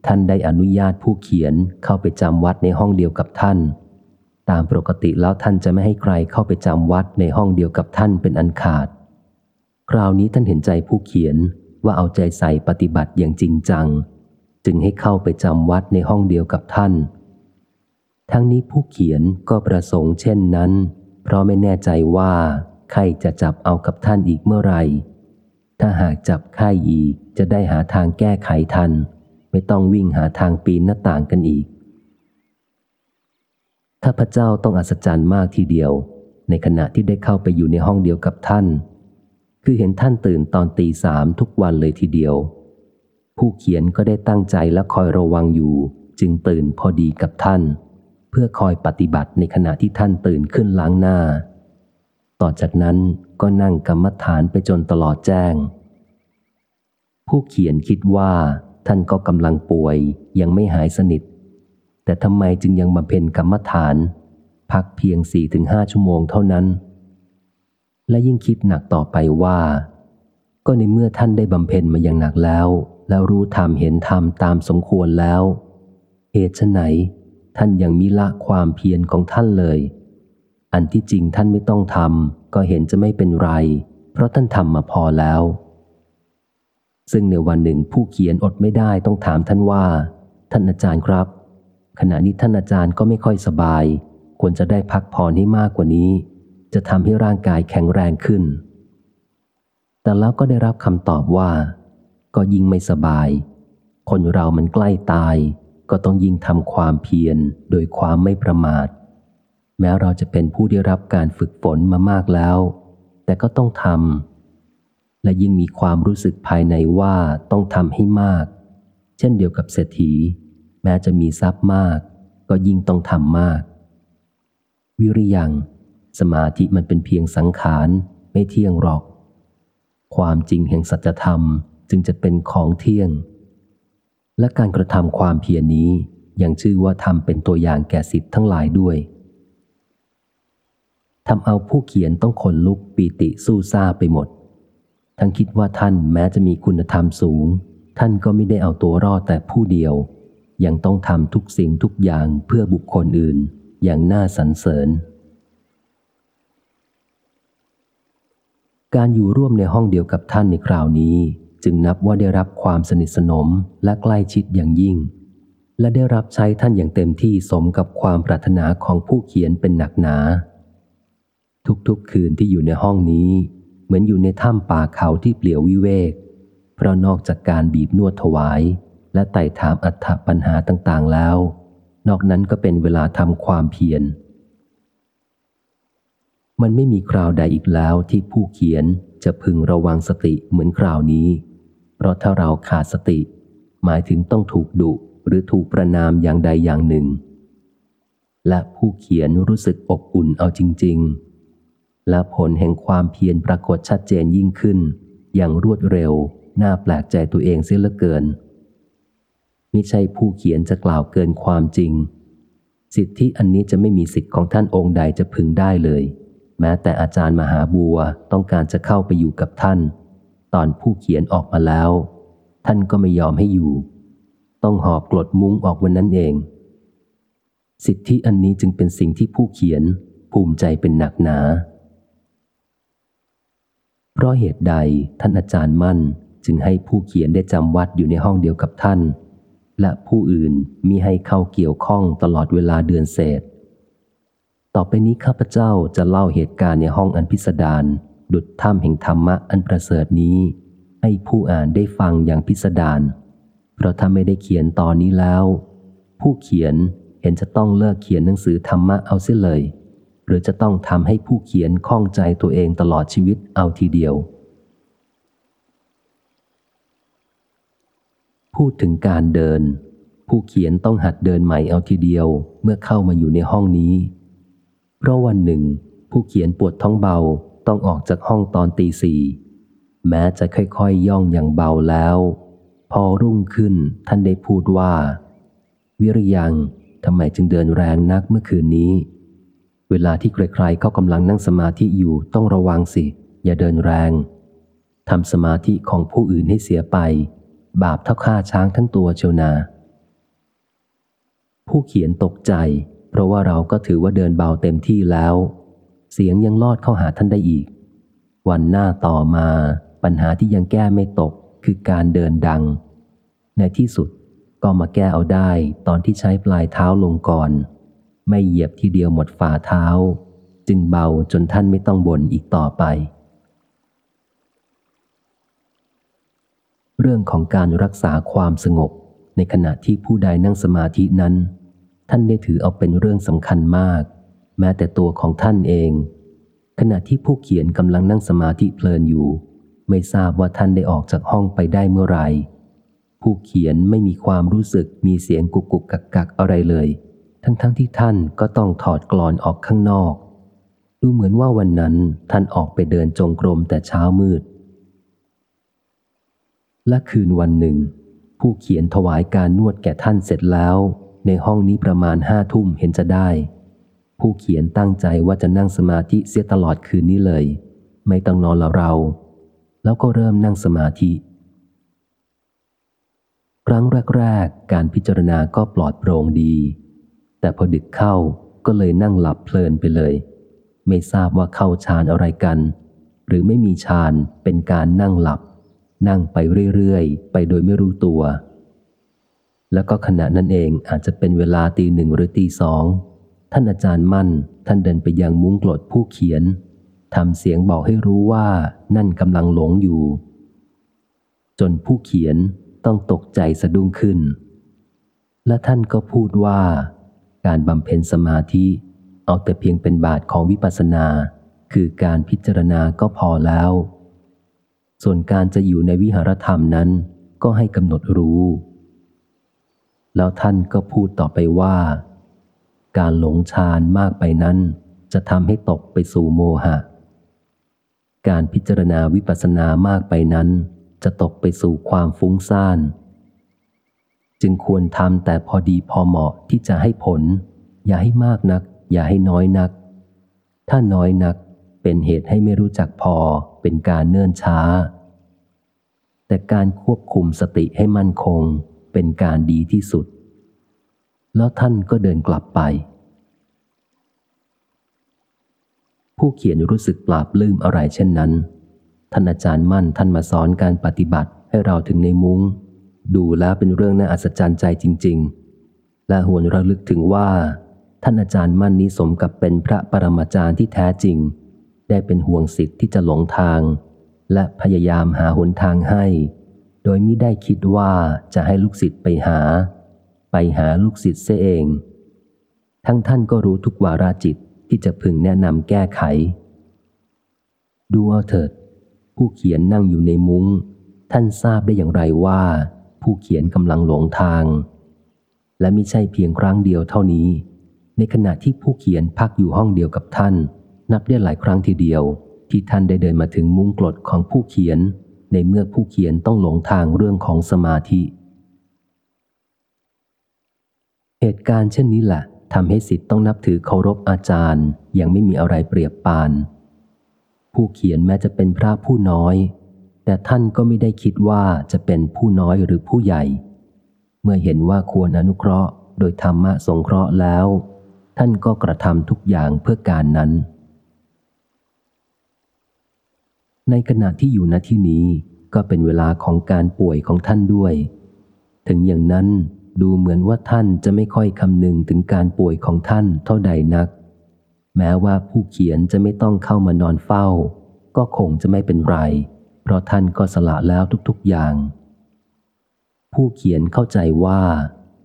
ท่านได้อนุญาตผู้เขียนเข้าไปจำวัดในห้องเดียวกับท่าน ตามปกติแล้วท่านจะไม่ให้ใครเข้าไปจำวัดในห้องเดียวกับท่านเป็นอันขาด คราวนี้ท่านเห็นใจผู้เขียนว่าเอาใจใส่ปฏิบัติอย่างจริงจัง จึงให้เข้าไปจำวัดในห้องเดียวกับท่าน ทั้งนี้ผู้เขียนก็ประสงค์เช่นนั้น เพราะไม่แน่ใจว่า ใครจะจับเอากับท่านอีกเมื่อไหร่ ถ้าหากจับไข้อีกจะได้หาทางแก้ไขทัน ไม่ต้องวิ่งหาทางปีนหน้าต่างกันอีก ข้าพเจ้าต้องอัศจรรย์มากทีเดียว ในขณะที่ได้เข้าไปอยู่ในห้องเดียวกับท่าน คือเห็นท่านตื่นตอนตีสามทุกวันเลยทีเดียว ผู้เขียนก็ได้ตั้งใจและคอยระวังอยู่ จึงตื่นพอดีกับท่าน เพื่อคอยปฏิบัติในขณะที่ท่านตื่นขึ้นล้างหน้า ต่อจากนั้นก็นั่งกรรมฐานไปจนตลอดแจ้ง ผู้เขียนคิดว่าท่านก็กำลังป่วยยังไม่หายสนิท แต่ทำไมจึงยังบำเพ็ญกรรมฐาน พักเพียงสี่ถึงห้าชั่วโมงเท่านั้น และยิ่งคิดหนักต่อไปว่า ก็ในเมื่อท่านได้บำเพ็ญมาอย่างหนักแล้ว แล้วรู้ธรรมเห็นธรรมตามสมควรแล้วเหตุไหน ท่านยังมิละความเพียรของท่านเลย อันที่จริงท่านไม่ต้องทำก็เห็นจะไม่เป็นไร เพราะท่านทำมาพอแล้ว ซึ่งในวันหนึ่งผู้เขียนอดไม่ได้ต้องถามท่านว่า ท่านอาจารย์ครับ ขณะนี้ท่านอาจารย์ก็ไม่ค่อยสบาย ควรจะได้พักผ่อนให้มากกว่านี้ จะทำให้ร่างกายแข็งแรงขึ้น แต่แล้วก็ได้รับคำตอบว่า ก็ยิ่งไม่สบาย คนเรามันใกล้ตาย ก็ต้องยิ่งทำความเพียรโดยความไม่ประมาท แม้เราจะเป็นผู้ได้รับการฝึกฝนมามากแล้ว แต่ก็ต้องทำและยิ่งมีความรู้สึกภายในว่าต้องทำให้มาก เช่นเดียวกับเศรษฐี แม้จะมีทรัพย์มาก ก็ยิ่งต้องทำมาก วิริยัง สมาธิมันเป็นเพียงสังขารไม่เที่ยงหรอก ความจริงแห่งสัจธรรมจึงจะเป็นของเที่ยง และการกระทำความเพียรนี้ยังชื่อว่าทำเป็นตัวอย่างแก่สิทธิ์ทั้งหลายด้วย ทำเอาผู้เขียนต้องขนลุกปีติสู้ซาไปหมด ทั้งคิดว่าท่านแม้จะมีคุณธรรมสูง ท่านก็ไม่ได้เอาตัวรอดแต่ผู้เดียว ยังต้องทำทุกสิ่งทุกอย่างเพื่อบุคคลอื่น อย่างน่าสรรเสริญ การอยู่ร่วมในห้องเดียวกับท่านในคราวนี้ จึงนับว่าได้รับความสนิทสนมและใกล้ชิดอย่างยิ่ง และได้รับใช้ท่านอย่างเต็มที่สมกับความปรารถนาของผู้เขียนเป็นหนักหนา ทุกๆ คืนที่อยู่ในห้องนี้ เหมือนอยู่ในถ้ำป่าเขาที่เปลี่ยววิเวก เพราะนอกจากการบีบนวดถวาย และไต่ถามอัถปัญหาต่างๆแล้ว นอกนั้นก็เป็นเวลาทำความเพียรมันไม่มีคราวใดอีกแล้วที่ผู้เขียนจะพึงระวังสติเหมือนคราวนี้ เพราะถ้าเราขาดสติ หมายถึงต้องถูกดุหรือถูกประนามอย่างใดอย่างหนึ่ง และผู้เขียนรู้สึกอบอุ่นเอาจริง ๆ และผลแห่งความเพียรปรากฏชัดเจนยิ่งขึ้น อย่างรวดเร็ว น่าแปลกใจตัวเองเสียเหลือเกิน มิใช่ผู้เขียนจะกล่าวเกินความจริง สิทธิอันนี้จะไม่มีสิทธิของท่านองค์ใดจะพึงได้เลย แม้แต่อาจารย์มหาบัวต้องการจะเข้าไปอยู่กับท่าน ตอนผู้เขียนออกมาแล้ว ท่านก็ไม่ยอมให้อยู่ ต้องหอบกลดมุ้งออกวันนั้นเอง สิทธิอันนี้จึงเป็นสิ่งที่ผู้เขียนภูมิใจเป็นหนักหนา เพราะเหตุใดท่านอาจารย์มั่นจึงให้ผู้เขียนได้จำวัดอยู่ในห้องเดียวกับท่าน และผู้อื่นมิให้เข้าเกี่ยวข้องตลอดเวลาเดือนเศษ ต่อไปนี้ข้าพเจ้าจะเล่าเหตุการณ์ในห้องอันพิสดารดุดถ้ำแห่งธรรมะอันประเสริฐนี้ ให้ผู้อ่านได้ฟังอย่างพิสดารเพราะถ้าไม่ได้เขียนตอนนี้แล้ว ผู้เขียนเห็นจะต้องเลิกเขียนหนังสือธรรมะเอาเสียเลย หรือจะต้องทำให้ผู้เขียนข้องใจตัวเองตลอดชีวิตเอาทีเดียว พูดถึงการเดิน ผู้เขียนต้องหัดเดินใหม่เอาทีเดียวเมื่อเข้ามาอยู่ในห้องนี้ เพราะวันหนึ่ง ผู้เขียนปวดท้องเบาต้องออกจากห้องตอนตีสี่แม้จะค่อยๆยย่องอย่างเบาแล้ว พอรุ่งขึ้นท่านได้พูดว่า วิริยังทำไมจึงเดินแรงนักเมื่อคืนนี้ เวลาที่ใครๆเขากำลังนั่งสมาธิอยู่ต้องระวังสิ อย่าเดินแรงทำสมาธิของผู้อื่นให้เสียไป บาปเท่าฆ่าช้างทั้งตัวเชียวนา ผู้เขียนตกใจ เพราะว่าเราก็ถือว่าเดินเบาเต็มที่แล้ว เสียงยังลอดเข้าหาท่านได้อีก วันหน้าต่อมาปัญหาที่ยังแก้ไม่ตกคือการเดินดัง ในที่สุดก็มาแก้เอาได้ตอนที่ใช้ปลายเท้าลงก่อน ไม่เหยียบทีเดียวหมดฝ่าเท้า จึงเบาจนท่านไม่ต้องบ่นอีกต่อไป เรื่องของการรักษาความสงบในขณะที่ผู้ใดนั่งสมาธินั้น ท่านได้ถือเอาเป็นเรื่องสำคัญมาก แม้แต่ตัวของท่านเอง ขณะที่ผู้เขียนกำลังนั่งสมาธิเพลินอยู่ ไม่ทราบว่าท่านได้ออกจากห้องไปได้เมื่อไหร่ผู้เขียนไม่มีความรู้สึกมีเสียงกุกกุกกักกักอะไรเลย ทั้งๆทที่ท่านก็ต้องถอดกรอนออกข้างนอก ดูเหมือนว่าวันนั้นท่านออกไปเดินจงกรมแต่เช้ามืด และคืนวันหนึ่ง ผู้เขียนถวายการนวดแก่ท่านเสร็จแล้ว ในห้องนี้ประมาณห้าทุ่มเห็นจะได้ ผู้เขียนตั้งใจว่าจะนั่งสมาธิเสียตลอดคืนนี้เลย ไม่ต้องนอนละเรา แล้วก็เริ่มนั่งสมาธิครั้งแรก ๆ การพิจารณาก็ปลอดโปร่งดี แต่พอดึกเข้าก็เลยนั่งหลับเพลินไปเลย ไม่ทราบว่าเข้าฌานอะไรกัน หรือไม่มีฌานเป็นการนั่งหลับ นั่งไปเรื่อยๆ ไปโดยไม่รู้ตัว แล้วก็ขณะนั้นเองอาจจะเป็นเวลาตีหนึ่งหรือตีสองท่านอาจารย์มั่น ท่านเดินไปยังมุ้งกลดผู้เขียนทำเสียงบอกให้รู้ว่านั่นกำลังหลงอยู่ จนผู้เขียนต้องตกใจสะดุ้งขึ้น และท่านก็พูดว่า การบำเพ็ญสมาธิ เอาแต่เพียงเป็นบาทของวิปัสสนา คือการพิจารณาก็พอแล้ว ส่วนการจะอยู่ในวิหารธรรมนั้น ก็ให้กำหนดรู้ แล้วท่านก็พูดต่อไปว่า การหลงฌานมากไปนั้น จะทำให้ตกไปสู่โมหะ การพิจารณาวิปัสสนามากไปนั้น จะตกไปสู่ความฟุ้งซ่าน จึงควรทำแต่พอดีพอเหมาะที่จะให้ผล อย่าให้มากนัก อย่าให้น้อยนัก ถ้าน้อยนักเป็นเหตุให้ไม่รู้จักพอเป็นการเนื่นช้า แต่การควบคุมสติให้มั่นคงเป็นการดีที่สุด แล้วท่านก็เดินกลับไป ผู้เขียนรู้สึกปราบลืมอะไรเช่นนั้นท่านอาจารย์มั่นท่านมาสอนการปฏิบัติให้เราถึงในมุง้ง ดูแล้วเป็นเรื่องน่าอัศจรรย์ใจจริง ๆ และหวนระลึกถึงว่า ท่านอาจารย์มั่นนี้สมกับเป็นพระปรมาจารย์ที่แท้จริง ได้เป็นห่วงสิทธิ์ที่จะหลงทาง และพยายามหาหนทางให้ โดยมิได้คิดว่าจะให้ลูกศิษย์ไปหา ไปหาลูกศิษย์เสียเอง ทั้งท่านก็รู้ทุกวาราจิตที่จะพึงแนะนำแก้ไข ดูเอาเถิด ผู้เขียนนั่งอยู่ในมุง้ง ท่านทราบได้อย่างไรว่า ผู้เขียนกำลังหลงทาง และม่ใช่เพียงครั้งเดียวเท่านี้ ในขณะที่ผู้เขียนพักอยู่ห้องเดียวกับท่าน นับได้หลายครั้งทีเดียว ที่ท่านได้เดินมาถึงมุ้งกลดของผู้เขียน ในเมื่อผู้เขียนต้องหลงทางเรื่องของสมาธิ เหตุการณ์เช่นนี้แหละทำให้สิทธิ์ต้องนับถือเคารพอาจารย์ยังไม่มีอะไรเปรียบปาน ผู้เขียนแม้จะเป็นพระผู้น้อย แต่ท่านก็ไม่ได้คิดว่าจะเป็นผู้น้อยหรือผู้ใหญ่ เมื่อเห็นว่าควรอนุเคราะห์ โดยธรรมะสงเคราะห์แล้ว ท่านก็กระทำทุกอย่างเพื่อการนั้น ในขณะที่อยู่ณที่นี้ก็เป็นเวลาของการป่วยของท่านด้วย ถึงอย่างนั้นดูเหมือนว่าท่านจะไม่ค่อยคำนึงถึงการป่วยของท่านเท่าใดนัก แม้ว่าผู้เขียนจะไม่ต้องเข้ามานอนเฝ้า ก็คงจะไม่เป็นไร เพราะท่านก็สละแล้วทุกๆอย่าง ผู้เขียนเข้าใจว่า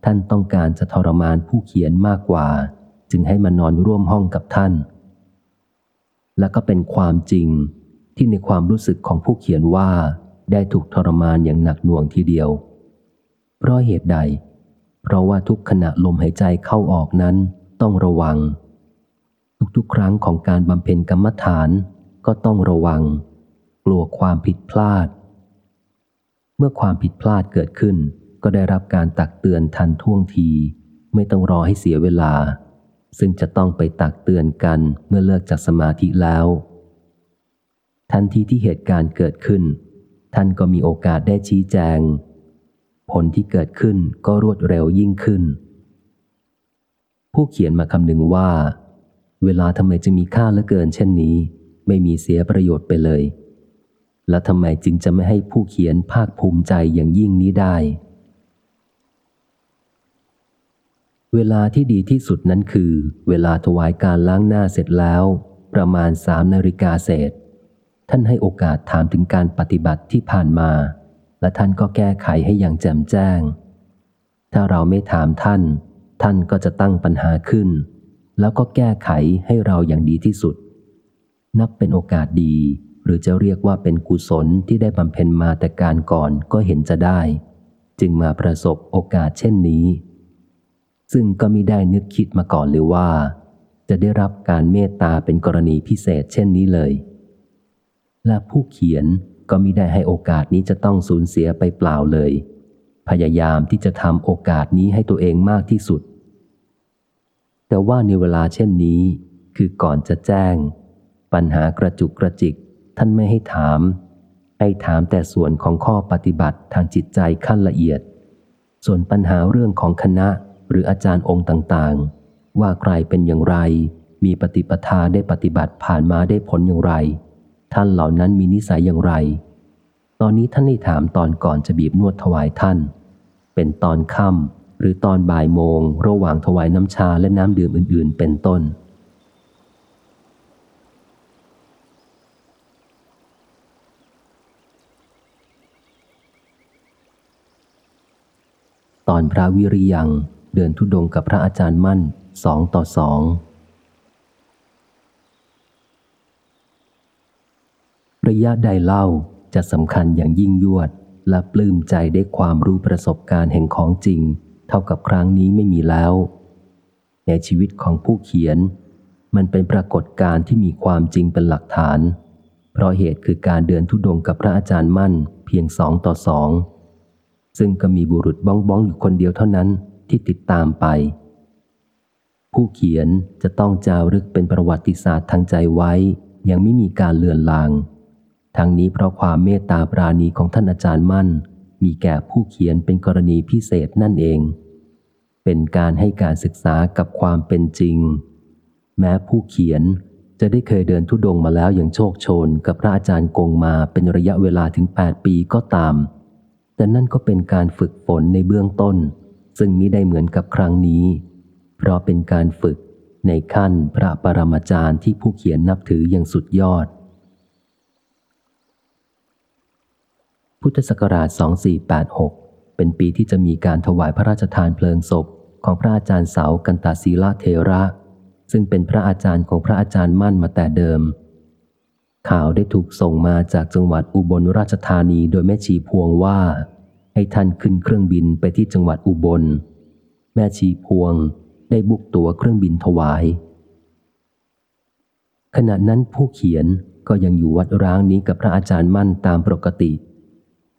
ท่านต้องการจะทรมานผู้เขียนมากกว่า จึงให้มานอนร่วมห้องกับท่าน และก็เป็นความจริงที่ในความรู้สึกของผู้เขียนว่าได้ถูกทรมานอย่างหนักหน่วงทีเดียว เพราะเหตุใด เพราะว่าทุกขณะลมหายใจเข้าออกนั้นต้องระวัง ทุกๆ ครั้งของการบำเพ็ญกรรมฐานก็ต้องระวัง กลัวความผิดพลาด เมื่อความผิดพลาดเกิดขึ้น ก็ได้รับการตักเตือนทันท่วงที ไม่ต้องรอให้เสียเวลา ซึ่งจะต้องไปตักเตือนกันเมื่อเลิกจากสมาธิแล้ว ทันทีที่เหตุการณ์เกิดขึ้น ท่านก็มีโอกาสได้ชี้แจง ผลที่เกิดขึ้นก็รวดเร็วยิ่งขึ้น ผู้เขียนมาคำนึงว่า เวลาทำไมจึงมีค่าเหลือเกินเช่นนี้ ไม่มีเสียประโยชน์ไปเลย และทำไมจึงจะไม่ให้ผู้เขียนภาคภูมิใจอย่างยิ่งนี้ได้ เวลาที่ดีที่สุดนั้นคือ เวลาถวายการล้างหน้าเสร็จแล้ว ประมาณสามนาฬิกาเศษ ท่านให้โอกาสถามถึงการปฏิบัติที่ผ่านมา และท่านก็แก้ไขให้อย่างแจ่มแจ้ง ถ้าเราไม่ถามท่าน ท่านก็จะตั้งปัญหาขึ้น แล้วก็แก้ไขให้เราอย่างดีที่สุด นับเป็นโอกาสดี หรือจะเรียกว่าเป็นกุศลที่ได้บำเพ็ญมาแต่การก่อนก็เห็นจะได้ จึงมาประสบโอกาสเช่นนี้ ซึ่งก็มิได้นึกคิดมาก่อนเลยว่า จะได้รับการเมตตาเป็นกรณีพิเศษเช่นนี้เลย และผู้เขียนก็มิได้ให้โอกาสนี้จะต้องสูญเสียไปเปล่าเลย พยายามที่จะทำโอกาสนี้ให้ตัวเองมากที่สุด แต่ว่าในเวลาเช่นนี้ คือก่อนจะแจ้ง ปัญหากระจุกกระจิก ท่านไม่ให้ถาม ให้ถามแต่ส่วนของข้อปฏิบัติทางจิตใจขั้นละเอียด ส่วนปัญหาเรื่องของคณะหรืออาจารย์องค์ต่างๆ ว่าใครเป็นอย่างไร มีปฏิปทาได้ปฏิบัติผ่านมาได้ผลอย่างไร ท่านเหล่านั้นมีนิสัยอย่างไร ตอนนี้ท่านได้ถามตอนก่อนจะบีบนวดถวายท่าน เป็นตอนค่ำหรือตอนบ่ายโมง ระหว่างถวายน้ำชาและน้ำดื่มอื่น ๆ เป็นต้น ตอนพระวิริยังเดินทุดงกับพระอาจารย์มั่นสองต่อสองระยะใดเล่าจะสำคัญอย่างยิ่งยวด และปลื้มใจได้ความรู้ประสบการณ์แห่งของจริง เท่ากับครั้งนี้ไม่มีแล้ว ในชีวิตของผู้เขียน มันเป็นปรากฏการณ์ที่มีความจริงเป็นหลักฐาน เพราะเหตุคือการเดินทุดงกับพระอาจารย์มั่นเพียงสองต่อสอง ซึ่งก็มีบุรุษบ้องบ้องอยู่คนเดียวเท่านั้นที่ติดตามไป ผู้เขียนจะต้องจารึกเป็นประวัติศาสตร์ทางใจไว้ ยังไม่มีการเลือนลาง ทั้งนี้เพราะความเมตตาปราณีของท่านอาจารย์มั่น มีแก่ผู้เขียนเป็นกรณีพิเศษนั่นเอง เป็นการให้การศึกษากับความเป็นจริง แม้ผู้เขียนจะได้เคยเดินทุดงมาแล้วอย่างโชคโชน กับพระอาจารย์กงมาเป็นระยะเวลาถึง 8 ปีก็ตาม แต่นั่นก็เป็นการฝึกฝนในเบื้องต้น ซึ่งมิได้เหมือนกับครั้งนี้ เพราะเป็นการฝึกในขั้นพระปรมาจารย์ที่ผู้เขียนนับถืออย่างสุดยอด พุทธศักราช 2486 เป็นปีที่จะมีการถวายพระราชทานเพลิงศพของพระอาจารย์เสากันตาศีลาเทระ ซึ่งเป็นพระอาจารย์ของพระอาจารย์มั่นมาแต่เดิม ข่าวได้ถูกส่งมาจากจังหวัดอุบลราชธานีโดยแม่ชีพวงว่า ให้ท่านขึ้นเครื่องบินไปที่จังหวัดอุบล แม่ชีพวงได้บุกตั๋วเครื่องบินถวาย ขณะนั้นผู้เขียนก็ยังอยู่วัดร้างนี้กับพระอาจารย์มั่นตามปกติ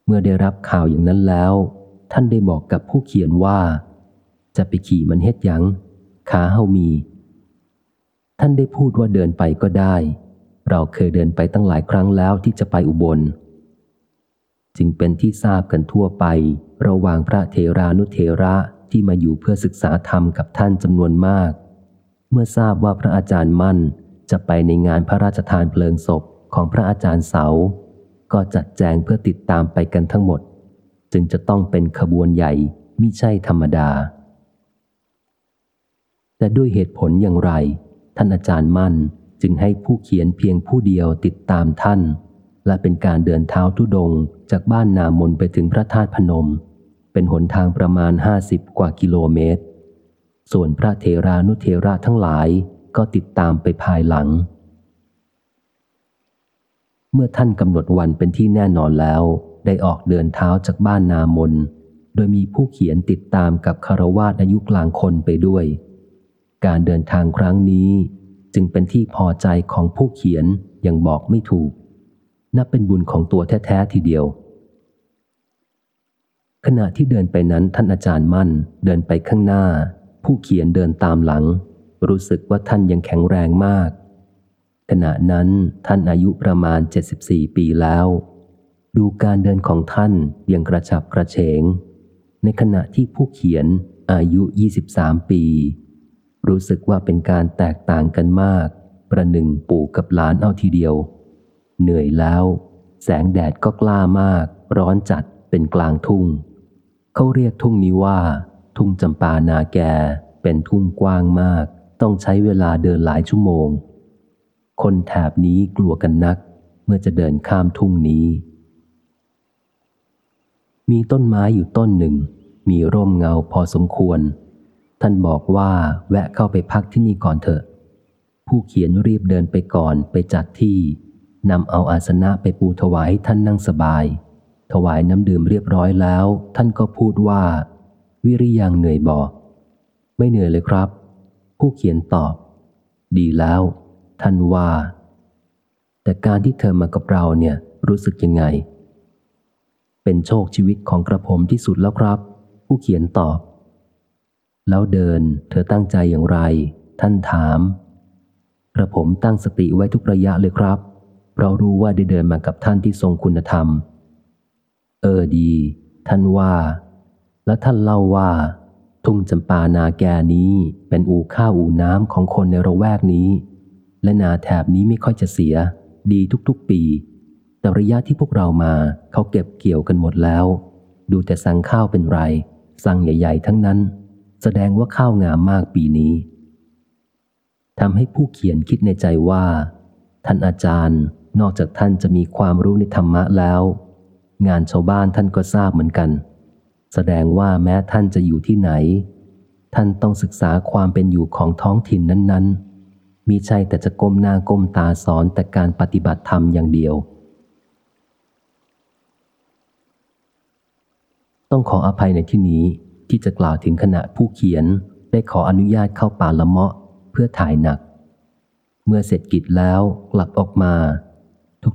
เมื่อได้รับข่าวอย่างนั้นแล้ว ท่านได้บอกกับผู้เขียนว่า จะไปขี่มันเฮ็ดยังขาเฮามี ท่านได้พูดว่าเดินไปก็ได้ เราเคยเดินไปตั้งหลายครั้งแล้วที่จะไปอุบล จึงเป็นที่ทราบกันทั่วไป ระหว่างพระเทรานุเทระที่มาอยู่เพื่อศึกษาธรรมกับท่านจำนวนมาก เมื่อทราบว่าพระอาจารย์มั่นจะไปในงานพระราชทานเพลิงศพของพระอาจารย์เสา ก็จัดแจงเพื่อติดตามไปกันทั้งหมด จึงจะต้องเป็นขบวนใหญ่มิใช่ธรรมดา แต่ด้วยเหตุผลอย่างไร ท่านอาจารย์มั่น จึงให้ผู้เขียนเพียงผู้เดียวติดตามท่าน และเป็นการเดินเท้าทุดงจากบ้านนามนไปถึงพระธาตุพนม เป็นหนทางประมาณห้าสิบกว่ากิโลเมตร ส่วนพระเทรานุเทระทั้งหลายก็ติดตามไปภายหลัง เมื่อท่านกำหนดวันเป็นที่แน่นอนแล้ว ได้ออกเดินเท้าจากบ้านนามน โดยมีผู้เขียนติดตามกับคารวาสอายุกลางคนไปด้วย การเดินทางครั้งนี้ จึงเป็นที่พอใจของผู้เขียนยังบอกไม่ถูก นับเป็นบุญของตัวแท้ ๆ ทีเดียว ขณะที่เดินไปนั้นท่านอาจารย์มั่นเดินไปข้างหน้า ผู้เขียนเดินตามหลัง รู้สึกว่าท่านยังแข็งแรงมาก ขณะนั้นท่านอายุประมาณ 74 ปีแล้ว ดูการเดินของท่านยังกระฉับกระเฉง ในขณะที่ผู้เขียนอายุ 23 ปี รู้สึกว่าเป็นการแตกต่างกันมาก ประหนึ่งปู่กับหลานเอาทีเดียว เหนื่อยแล้ว แสงแดดก็กล้ามาก ร้อนจัดเป็นกลางทุ่ง เขาเรียกทุ่งนี้ว่า ทุ่งจำปานาแก เป็นทุ่งกว้างมาก ต้องใช้เวลาเดินหลายชั่วโมง คนแถบนี้กลัวกันนัก เมื่อจะเดินข้ามทุ่งนี้ มีต้นไม้อยู่ต้นหนึ่ง มีร่มเงาพอสมควร ท่านบอกว่าแวะเข้าไปพักที่นี่ก่อนเถอะ ผู้เขียนรีบเดินไปก่อนไปจัดที่นำเอาอาสนะไปปูถวายให้ท่านนั่งสบาย ถวายน้ำดื่มเรียบร้อยแล้ว ท่านก็พูดว่า วิริยังเหนื่อยบอไม่เหนื่อยเลยครับ ผู้เขียนตอบ ดีแล้ว ท่านว่า แต่การที่เธอมากับเราเนี่ยรู้สึกยังไง เป็นโชคชีวิตของกระผมที่สุดแล้วครับ ผู้เขียนตอบ แล้วเดิน เธอตั้งใจอย่างไร ท่านถาม กระผมตั้งสติไว้ทุกระยะเลยครับ เรารู้ว่าได้เดินมากับท่านที่ทรงคุณธรรม เออดี ท่านว่า แล้วท่านเล่าว่า ทุ่งจำปานาแกนี้เป็นอู่ข้าวอู่น้ำของคนในระแวกนี้ และนาแถบนี้ไม่ค่อยจะเสีย ดีทุกๆปี แต่ระยะที่พวกเรามาเขาเก็บเกี่ยวกันหมดแล้ว ดูแต่สั่งข้าวเป็นไร สั่งใหญ่ ๆ ทั้งนั้น แสดงว่าข้าวงามมากปีนี้ทำให้ผู้เขียนคิดในใจว่า ท่านอาจารย์นอกจากท่านจะมีความรู้ในธรรมะแล้ว งานชาวบ้านท่านก็ทราบเหมือนกัน แสดงว่าแม้ท่านจะอยู่ที่ไหน ท่านต้องศึกษาความเป็นอยู่ของท้องถิ่นนั้น ๆ มีใช่แต่จะก้มหน้าก้มตาสอนแต่การปฏิบัติธรรมอย่างเดียว ต้องขออภัยในที่นี้ ที่จะกล่าวถึงขณะผู้เขียนได้ขออนุญาตเข้าป่าละเมาะเพื่อถ่ายหนัก เมื่อเสร็จกิจแล้วกลับออกมา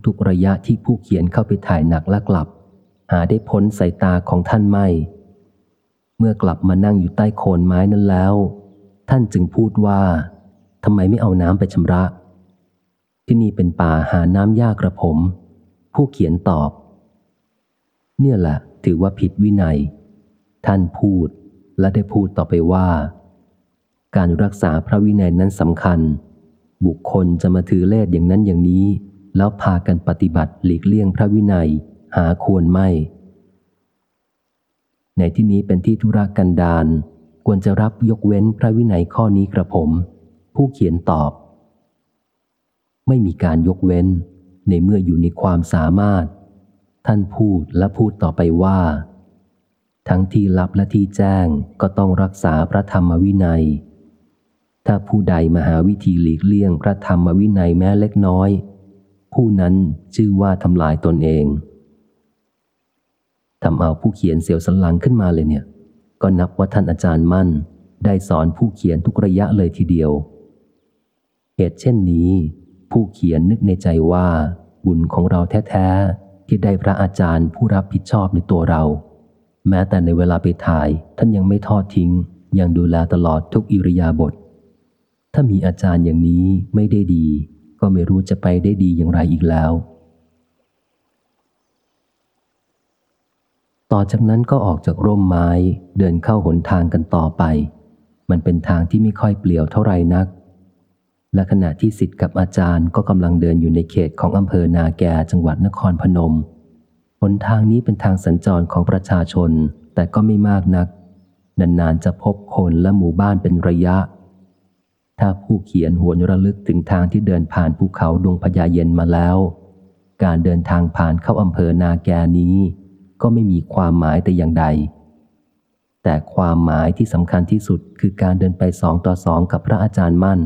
ทุกๆระยะที่ผู้เขียนเข้าไปถ่ายหนักและกลับ หาได้พ้นสายตาของท่านไม่ เมื่อกลับมานั่งอยู่ใต้โคนไม้นั้นแล้ว ท่านจึงพูดว่าทำไมไม่เอาน้ำไปชำระ ที่นี่เป็นป่าหาน้ำยากกระผม ผู้เขียนตอบ เนี่ยแหละถือว่าผิดวินัย ท่านพูดและได้พูดต่อไปว่า การรักษาพระวินัยนั้นสำคัญ บุคคลจะมาถือเลสอย่างนั้นอย่างนี้ แล้วพากันปฏิบัติหลีกเลี่ยงพระวินัยหาควรไม่ ในที่นี้เป็นที่ธุระกันดารควรจะรับยกเว้นพระวินัยข้อนี้กระผม ผู้เขียนตอบ ไม่มีการยกเว้นในเมื่ออยู่ในความสามารถ ท่านพูดและพูดต่อไปว่า ทั้งที่ลับและที่แจ้งก็ต้องรักษาพระธรรมวินัย ถ้าผู้ใดมาหาวิธีหลีกเลี่ยงพระธรรมวินัยแม้เล็กน้อย ผู้นั้นชื่อว่าทำลายตนเองทำเอาผู้เขียนเสียวสันหลังขึ้นมาเลยเนี่ย ก็นับว่าท่านอาจารย์มั่น ได้สอนผู้เขียนทุกระยะเลยทีเดียว เหตุเช่นนี้ ผู้เขียนนึกในใจว่า บุญของเราแท้ ๆ ที่ได้พระอาจารย์ผู้รับผิดชอบในตัวเรา แม้แต่ในเวลาไปถ่ายท่านยังไม่ทอดทิ้ง ยังดูแลตลอดทุกอิริยาบถถ้ามีอาจารย์อย่างนี้ไม่ได้ดี ก็ไม่รู้จะไปได้ดีอย่างไรอีกแล้ว ต่อจากนั้นก็ออกจากร่มไม้เดินเข้าหนทางกันต่อไป มันเป็นทางที่ไม่ค่อยเปลี่ยวเท่าไรนัก และขณะที่สิทธิ์กับอาจารย์ก็กำลังเดินอยู่ในเขตของอำเภอนาแกจังหวัดนครพนม นทางนี้เป็นทางสัญจรของประชาชนแต่ก็ไม่มากนัก นานๆจะพบคนและหมู่บ้านเป็นระยะ ถ้าผู้เขียนหวนระลึกถึงทางที่เดินผ่านภูเขาดงพญาเย็นมาแล้ว การเดินทางผ่านเข้าอำเภอนาแกนี้ ก็ไม่มีความหมายแต่อย่างใด แต่ความหมายที่สำคัญที่สุดคือการเดินไปสองต่อสองกับพระอาจารย์มั่น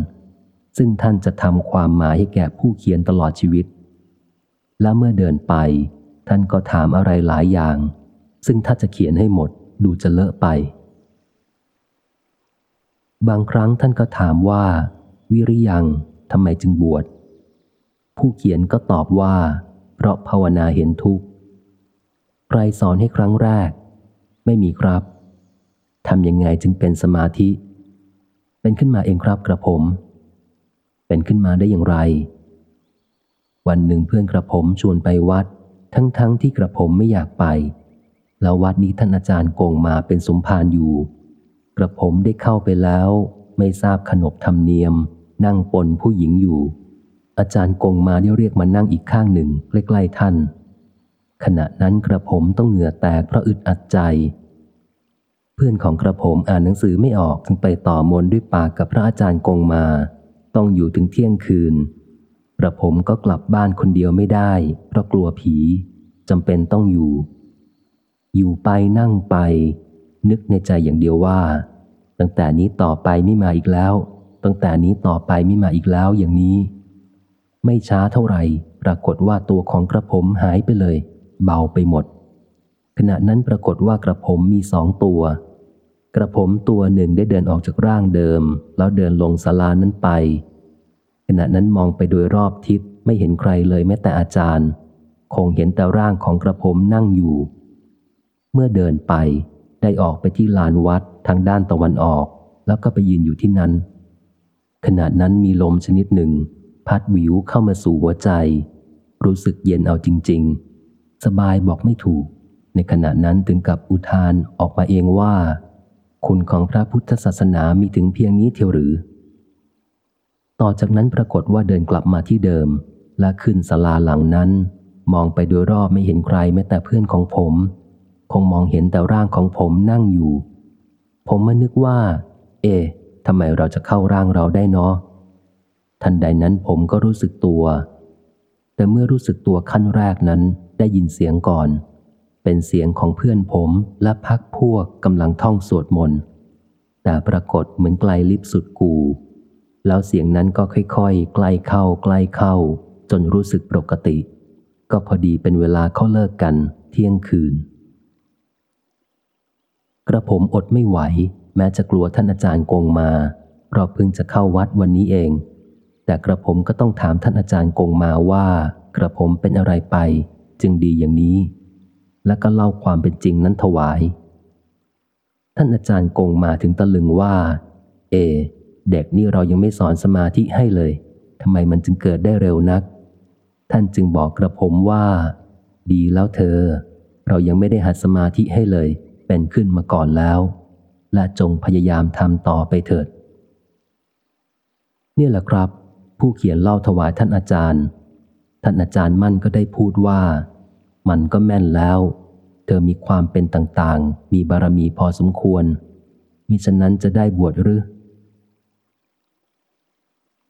ซึ่งท่านจะทำความหมายให้แก่ผู้เขียนตลอดชีวิต และเมื่อเดินไป ท่านก็ถามอะไรหลายอย่าง ซึ่งถ้าจะเขียนให้หมดดูจะเลอะไป บางครั้งท่านก็ถามว่า วิริยังทำไมจึงบวช ผู้เขียนก็ตอบว่า เพราะภาวนาเห็นทุกข์ใครสอนให้ครั้งแรก ไม่มีครับทำยังไงจึงเป็นสมาธิ เป็นขึ้นมาเองครับกระผม เป็นขึ้นมาได้อย่างไร วันหนึ่งเพื่อนกระผมชวนไปวัด ทั้งๆทที่กระผมไม่อยากไป แล้ววัดนี้ท่านอาจารย์โกงมาเป็นสมภารอยู่ กระผมได้เข้าไปแล้ว ไม่ทราบขนบธรรมเนียม นั่งปนผู้หญิงอยู่ อาจารย์โกงมาได้เรียกมานั่งอีกข้างหนึ่งใกล้ๆท่าน ขณะนั้นกระผมต้องเหงื่อแตกเพราะอึดอัดใจ เพื่อนของกระผมอ่านหนังสือไม่ออกจึงไปต่อมนด้วยปากกับพระอาจารย์กงมา ต้องอยู่ถึงเที่ยงคืน กระผมก็กลับบ้านคนเดียวไม่ได้ เพราะกลัวผีจำเป็นต้องอยู่ อยู่ไปนั่งไป นึกในใจอย่างเดียวว่า ตั้งแต่นี้ต่อไปไม่มาอีกแล้ว ตั้งแต่นี้ต่อไปไม่มาอีกแล้วอย่างนี้ ไม่ช้าเท่าไหร่ ปรากฏว่าตัวของกระผมหายไปเลย เบาไปหมด ขณะนั้นปรากฏว่ากระผมมีสองตัว กระผมตัวหนึ่งได้เดินออกจากร่างเดิม แล้วเดินลงศาลานั้นไป ขณะนั้นมองไปโดยรอบทิศไม่เห็นใครเลยแม้แต่อาจารย์ คงเห็นแต่ร่างของกระผมนั่งอยู่ เมื่อเดินไปได้ออกไปที่ลานวัดทางด้านตะวันออก แล้วก็ไปยืนอยู่ที่นั้น ขณะนั้นมีลมชนิดหนึ่ง พัดวิวเข้ามาสู่หัวใจ รู้สึกเย็นเอาจริง ๆ สบายบอกไม่ถูก ในขณะนั้นถึงกับอุทานออกมาเองว่า คุณของพระพุทธศาสนามีถึงเพียงนี้เทียวหรือ ต่อจากนั้นปรากฏว่าเดินกลับมาที่เดิม และขึ้นศาลาหลังนั้น มองไปโดยรอบไม่เห็นใครแม้แต่เพื่อนของผม คงมองเห็นแต่ร่างของผมนั่งอยู่ ผมมานึกว่า เอ๊ะทำไมเราจะเข้าร่างเราได้เนาะทันใดนั้นผมก็รู้สึกตัว แต่เมื่อรู้สึกตัวขั้นแรกนั้นได้ยินเสียงก่อน เป็นเสียงของเพื่อนผมและพักพวกกำลังท่องสวดมนต์แต่ปรากฏเหมือนไกลลิบสุดกู แล้วเสียงนั้นก็ค่อยๆ ใกล้เข้าใกล้เข้า จนรู้สึกปกติ ก็พอดีเป็นเวลาเขาเลิกกัน เที่ยงคืน กระผมอดไม่ไหว แม้จะกลัวท่านอาจารย์กงมาเพราะเพิ่งจะเข้าวัดวันนี้เอง แต่กระผมก็ต้องถามท่านอาจารย์กงมาว่า กระผมเป็นอะไรไป จึงดีอย่างนี้ และก็เล่าความเป็นจริงนั้นถวาย ท่านอาจารย์กงมาถึงตะลึงว่า เอ เด็กนี่เรายังไม่สอนสมาธิให้เลยทำไมมันจึงเกิดได้เร็วนัก ท่านจึงบอกกระผมว่า ดีแล้วเธอ เรายังไม่ได้หัดสมาธิให้เลย เป็นขึ้นมาก่อนแล้ว และจงพยายามทำต่อไปเถิดนี่แหละครับ ผู้เขียนเล่าถวายท่านอาจารย์ ท่านอาจารย์มั่นก็ได้พูดว่า มันก็แม่นแล้ว เธอมีความเป็นต่างๆ มีบารมีพอสมควรมิฉะนั้นจะได้บวชหรือ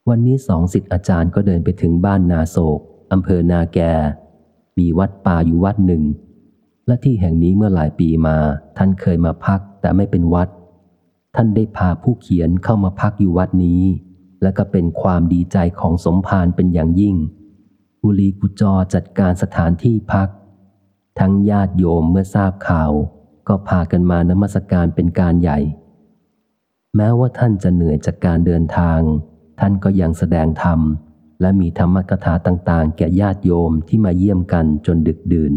วันนี้สองสิทธิอาจารย์ก็เดินไปถึงบ้านนาโศกอำเภอนาแก มีวัดป่าอยู่วัดหนึ่ง และที่แห่งนี้เมื่อหลายปีมา ท่านเคยมาพักแต่ไม่เป็นวัด ท่านได้พาผู้เขียนเข้ามาพักอยู่วัดนี้ และก็เป็นความดีใจของสมภารเป็นอย่างยิ่งกุลีกุจอจัดการสถานที่พัก ทั้งญาติโยมเมื่อทราบข่าว ก็พากันมานมัสการเป็นการใหญ่ แม้ว่าท่านจะเหนื่อยจากการเดินทาง ท่านก็ยังแสดงธรรม และมีธรรมกถาต่าง ๆ แก่ญาติโยมที่มาเยี่ยมกันจนดึกดื่น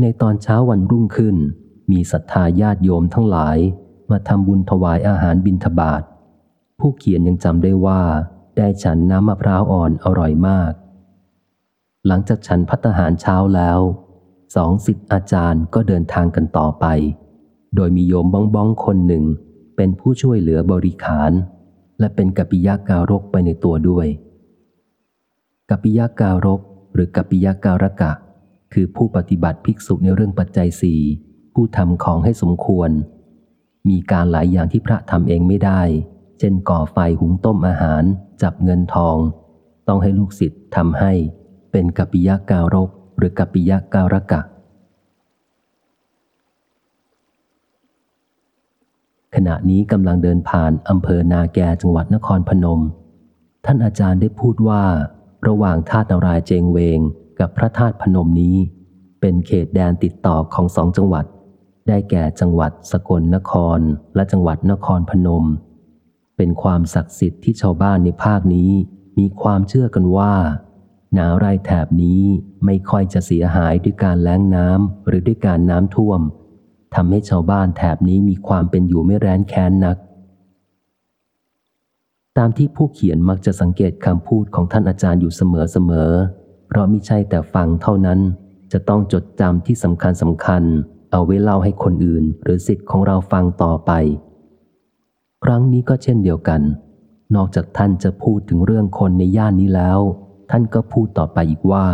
ในตอนเช้าวันรุ่งขึ้น มีศรัทธาญาติโยมทั้งหลายมาทำบุญถวายอาหารบิณฑบาต ผู้เขียนยังจำได้ว่า ได้ฉันน้ำมะพร้าวอ่อนอร่อยมาก หลังจากฉันพัตหารเช้าแล้ว สองสิทธิอาจารย์ก็เดินทางกันต่อไป โดยมีโยมบ้องบ้องคนหนึ่ง เป็นผู้ช่วยเหลือบริขาร และเป็นกัปปิยาการกไปในตัวด้วย กัปปิยาการกหรือกัปปิยาการกะ คือผู้ปฏิบัติภิกษุในเรื่องปัจจัยสี่ผู้ทำของให้สมควร มีการหลายอย่างที่พระทำเองไม่ได้ เช่นก่อไฟหุงต้มอาหาร จับเงินทอง ต้องให้ลูกศิษย์ทำให้ เป็นกัปปิยาการกหรือกัปปิยาการกะ ขณะนี้กำลังเดินผ่านอำเภอนาแกจังหวัดนครพนม ท่านอาจารย์ได้พูดว่า ระหว่างธาตุนารายเจงเวงกับพระธาตุพนมนี้ เป็นเขตแดนติดต่อของสองจังหวัด ได้แก่จังหวัดสกลนครและจังหวัดนครพนม เป็นความศักดิ์สิทธิ์ที่ชาวบ้านในภาคนี้ มีความเชื่อกันว่า หนาไรแถบนี้ไม่ค่อยจะเสียหายด้วยการแล้งน้ำหรือด้วยการน้ำท่วม ทำให้ชาวบ้านแถบนี้มีความเป็นอยู่ไม่แร้นแค้นนัก ตามที่ผู้เขียนมักจะสังเกตคำพูดของท่านอาจารย์อยู่เสมอๆ เพราะมิใช่แต่ฟังเท่านั้น จะต้องจดจำที่สำคัญสำคัญ เอาไว้เล่าให้คนอื่น หรือสิทธิ์ของเราฟังต่อไป ครั้งนี้ก็เช่นเดียวกัน นอกจากท่านจะพูดถึงเรื่องคนในย่านนี้แล้ว ท่านก็พูดต่อไปอีกว่า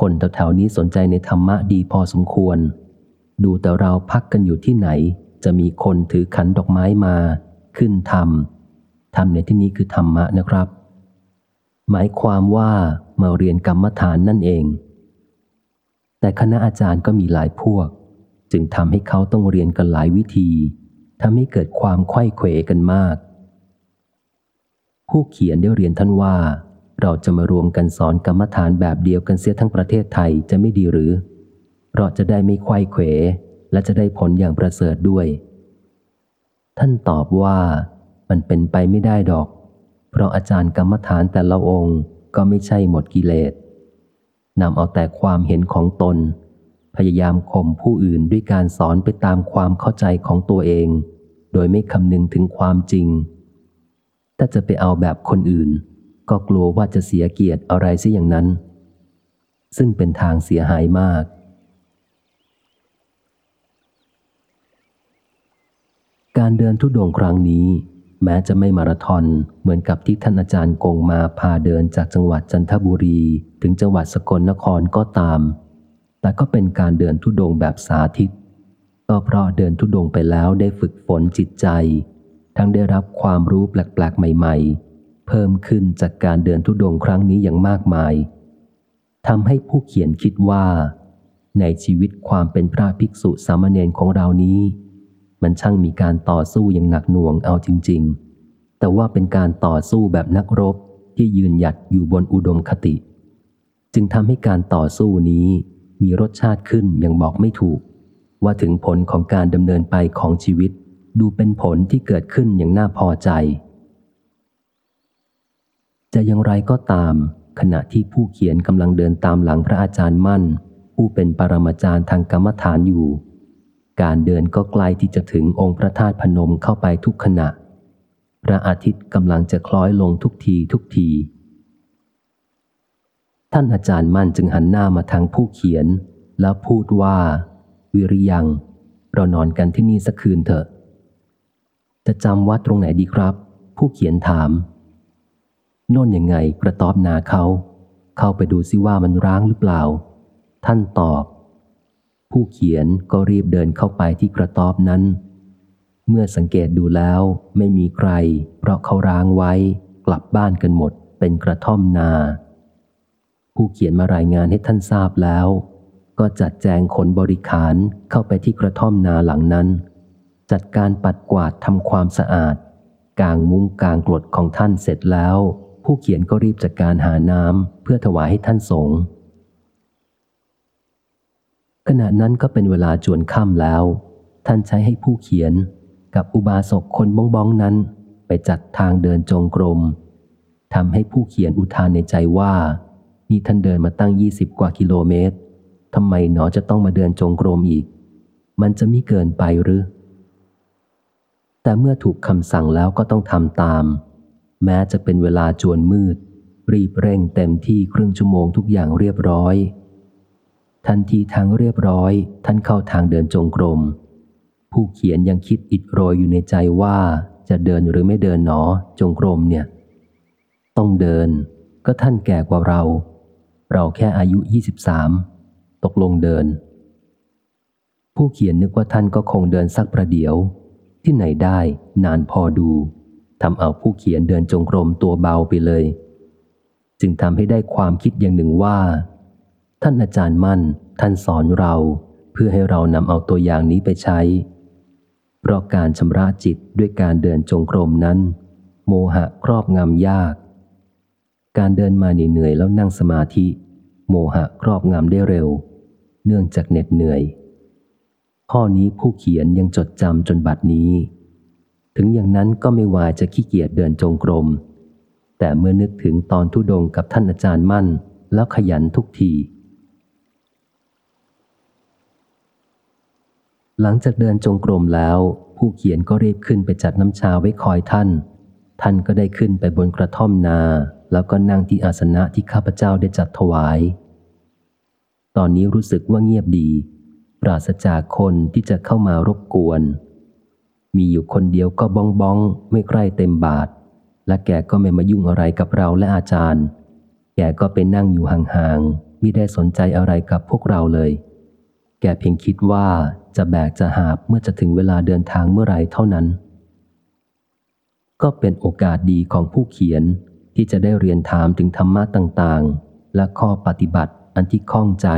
คนแถวๆนี้สนใจในธรรมะดีพอสมควร ดูแต่เราพักกันอยู่ที่ไหน จะมีคนถือขันดอกไม้มา ขึ้นทำทำในที่นี้คือธรรมะนะครับ หมายความว่ามาเรียนกรรมฐานนั่นเอง แต่คณะอาจารย์ก็มีหลายพวก จึงทำให้เขาต้องเรียนกันหลายวิธีทำให้เกิดความไข้เขวกันมาก ผู้เขียนได้เรียนท่านว่า เราจะมารวมกันสอนกรรมฐานแบบเดียวกันเสียทั้งประเทศไทยจะไม่ดีหรือ เราจะได้ไม่ไข้เขว และจะได้ผลอย่างประเสริฐด้วย ท่านตอบว่ามันเป็นไปไม่ได้ดอก เพราะอาจารย์กรรมฐานแต่ละองค์ก็ไม่ใช่หมดกิเลสนำเอาแต่ความเห็นของตน พยายามข่มผู้อื่นด้วยการสอนไปตามความเข้าใจของตัวเอง โดยไม่คำนึงถึงความจริง ถ้าจะไปเอาแบบคนอื่น ก็กลัวว่าจะเสียเกียรติอะไรสิอย่างนั้น ซึ่งเป็นทางเสียหายมาก การเดินทุดงครั้งนี้ แม้จะไม่มาราธอนเหมือนกับที่ท่านอาจารย์กงมาพาเดินจากจังหวัดจันทบุรี ถึงจังหวัดสกลนครก็ตาม แต่ก็เป็นการเดินทุดงแบบสาธิต ก็เพราะเดินทุดงไปแล้วได้ฝึกฝนจิตใจ ทั้งได้รับความรู้แปลกๆ ใหม่ ๆ เพิ่มขึ้นจากการเดินทุดงครั้งนี้อย่างมากมายทำให้ผู้เขียนคิดว่า ในชีวิตความเป็นพระภิกษุสามเณรของเรานี้ มันช่างมีการต่อสู้อย่างหนักหน่วงเอาจริง ๆ แต่ว่าเป็นการต่อสู้แบบนักรบที่ยืนหยัดอยู่บนอุดมคติ จึงทำให้การต่อสู้นี้มีรสชาติขึ้นอย่างบอกไม่ถูก ว่าถึงผลของการดำเนินไปของชีวิต ดูเป็นผลที่เกิดขึ้นอย่างน่าพอใจ จะอย่างไรก็ตาม ขณะที่ผู้เขียนกำลังเดินตามหลังพระอาจารย์มั่น ผู้เป็นปรมาจารย์ทางกรรมฐานอยู่ การเดินก็ใกล้ที่จะถึงองค์พระธาตุพนมเข้าไปทุกขณะ พระอาทิตย์กำลังจะคล้อยลงทุกทีทุกที ท่านอาจารย์มั่นจึงหันหน้ามาทางผู้เขียน แล้วพูดว่า วิริยัง เรานอนกันที่นี่สักคืนเถอะ จะจำวัดตรงไหนดีครับ ผู้เขียนถาม โน่นยังไงกระตอบนาเขา เข้าไปดูซิว่ามันร้างหรือเปล่า ท่านตอบ ผู้เขียนก็รีบเดินเข้าไปที่กระตอบนั้น เมื่อสังเกตดูแล้วไม่มีใคร เพราะเขาร้างไว้ กลับบ้านกันหมดเป็นกระท่อมนา ผู้เขียนมารายงานให้ท่านทราบแล้ว ก็จัดแจงขนบริขารเข้าไปที่กระท่อมนาหลังนั้น จัดการปัดกวาดทำความสะอาด กางมุ้งกางกรดของท่านเสร็จแล้ว ผู้เขียนก็รีบจัดการหาน้ำเพื่อถวายให้ท่านสงฆ์ ขณะนั้นก็เป็นเวลาจวนค่ำแล้ว ท่านใช้ให้ผู้เขียนกับอุบาสกคนบ้องบ้องนั้น ไปจัดทางเดินจงกรมทำให้ผู้เขียนอุทานในใจว่า นี่ท่านเดินมาตั้งยี่สิบกว่ากิโลเมตรทำไมหนอจะต้องมาเดินจงกรมอีก มันจะไม่เกินไปหรือ แต่เมื่อถูกคำสั่งแล้วก็ต้องทำตาม แม้จะเป็นเวลาจวนมืด รีบเร่งเต็มที่ครึ่งชั่วโมงทุกอย่างเรียบร้อย ทันทีทางเรียบร้อย ท่านเข้าทางเดินจงกรม ผู้เขียนยังคิดอิดโรยอยู่ในใจว่าจะเดินหรือไม่เดินหนอจงกรมเนี่ย ต้องเดิน ก็ท่านแก่กว่าเรา เราแค่อายุ 23 ตกลงเดิน ผู้เขียนนึกว่าท่านก็คงเดินสักประเดี๋ยว ที่ไหนได้นานพอดูทำเอาผู้เขียนเดินจงกรมตัวเบาไปเลย จึงทำให้ได้ความคิดอย่างหนึ่งว่า ท่านอาจารย์มั่น ท่านสอนเราเพื่อให้เรานำเอาตัวอย่างนี้ไปใช้ เพราะการชำระจิตด้วยการเดินจงกรมนั้น โมหะครอบงำยาก การเดินมาเหนื่อยแล้วนั่งสมาธิ โมหะครอบงำได้เร็ว เนื่องจากเหน็ดเหนื่อย ข้อนี้ผู้เขียนยังจดจำจนบัดนี้ ถึงอย่างนั้นก็ไม่วายจะขี้เกียจเดินจงกรมแต่เมื่อนึกถึงตอนทุดงกับท่านอาจารย์มั่น แล้วขยันทุกที หลังจากเดินจงกรมแล้ว ผู้เขียนก็รีบขึ้นไปจัดน้ำชาไว้คอยท่าน ท่านก็ได้ขึ้นไปบนกระท่อมนา แล้วก็นั่งที่อาสนะที่ข้าพเจ้าได้จัดถวาย ตอนนี้รู้สึกว่าเงียบดี ปราศจากคนที่จะเข้ามารบกวน มีอยู่คนเดียวก็บ้องบ้องไม่ใกล้เต็มบาท และแกก็ไม่มายุ่งอะไรกับเราและอาจารย์ แกก็ไปนั่งอยู่ห่างๆไม่ได้สนใจอะไรกับพวกเราเลย แกเพียงคิดว่า จะแบกจะหาบเมื่อจะถึงเวลาเดินทางเมื่อไรเท่านั้น ก็เป็นโอกาสดีของผู้เขียนที่จะได้เรียนถามถึงธรรมะต่างๆ และข้อปฏิบัติอันที่ข้องใจ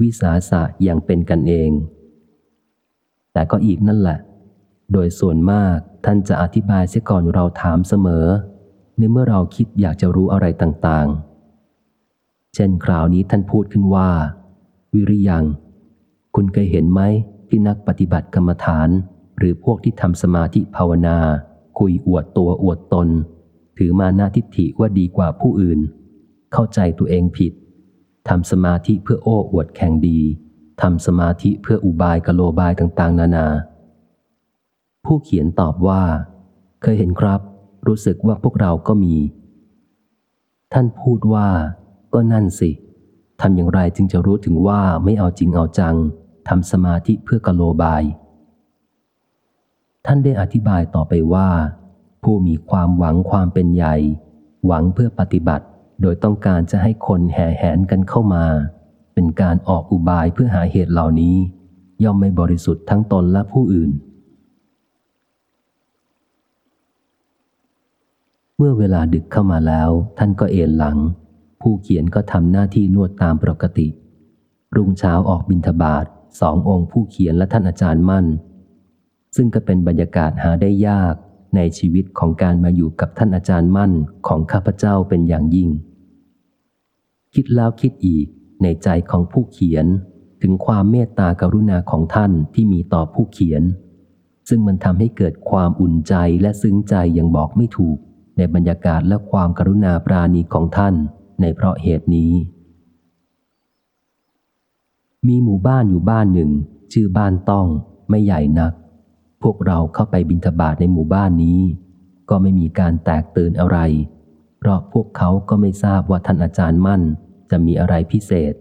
วิสาสะอย่างเป็นกันเอง แต่ก็อีกนั่นแหละ โดยส่วนมากท่านจะอธิบายเสียก่อนเราถามเสมอ ในเมื่อเราคิดอยากจะรู้อะไรต่างๆ เช่นคราวนี้ท่านพูดขึ้นว่า วิริยัง คุณเคยเห็นไหม ที่นักปฏิบัติกรรมฐาน หรือพวกที่ทำสมาธิภาวนา คุยอวดตัวอวดตน ถือมานาทิฏฐิว่าดีกว่าผู้อื่น เข้าใจตัวเองผิดทำสมาธิเพื่อโอ้อวดแข่งดีทำสมาธิเพื่ออุบายกะโลบายต่างๆ นานา ผู้เขียนตอบว่า เคยเห็นครับ รู้สึกว่าพวกเราก็มี ท่านพูดว่า ก็นั่นสิทำอย่างไรจึงจะรู้ถึงว่าไม่เอาจริงเอาจัง ทำสมาธิเพื่อกโลบาย ท่านได้อธิบายต่อไปว่า ผู้มีความหวังความเป็นใหญ่ หวังเพื่อปฏิบัติ โดยต้องการจะให้คนแห่แหนกันเข้ามา เป็นการออกอุบายเพื่อหาเหตุเหล่านี้ ย่อมไม่บริสุทธิ์ทั้งตนและผู้อื่น เมื่อเวลาดึกเข้ามาแล้วท่านก็เอนหลัง ผู้เขียนก็ทำหน้าที่นวดตามปกติ รุ่งเช้าออกบินทบาท สององค์ผู้เขียนและท่านอาจารย์มั่น ซึ่งก็เป็นบรรยากาศหาได้ยากในชีวิตของการมาอยู่กับท่านอาจารย์มั่นของข้าพเจ้าเป็นอย่างยิ่ง คิดแล้วคิดอีกในใจของผู้เขียนถึงความเมตตากรุณาของท่านที่มีต่อผู้เขียน ซึ่งมันทำให้เกิดความอุ่นใจและซึ้งใจอย่างบอกไม่ถูกในบรรยากาศและความกรุณาปราณีของท่านในเพราะเหตุนี้ มีหมู่บ้านอยู่บ้านหนึ่ง ชื่อบ้านต้องไม่ใหญ่นัก พวกเราเข้าไปบินทบาทในหมู่บ้านนี้ ก็ไม่มีการแตกตื่นอะไร เพราะพวกเขาก็ไม่ทราบว่าท่านอาจารย์มั่นจะมีอะไรพิเศษ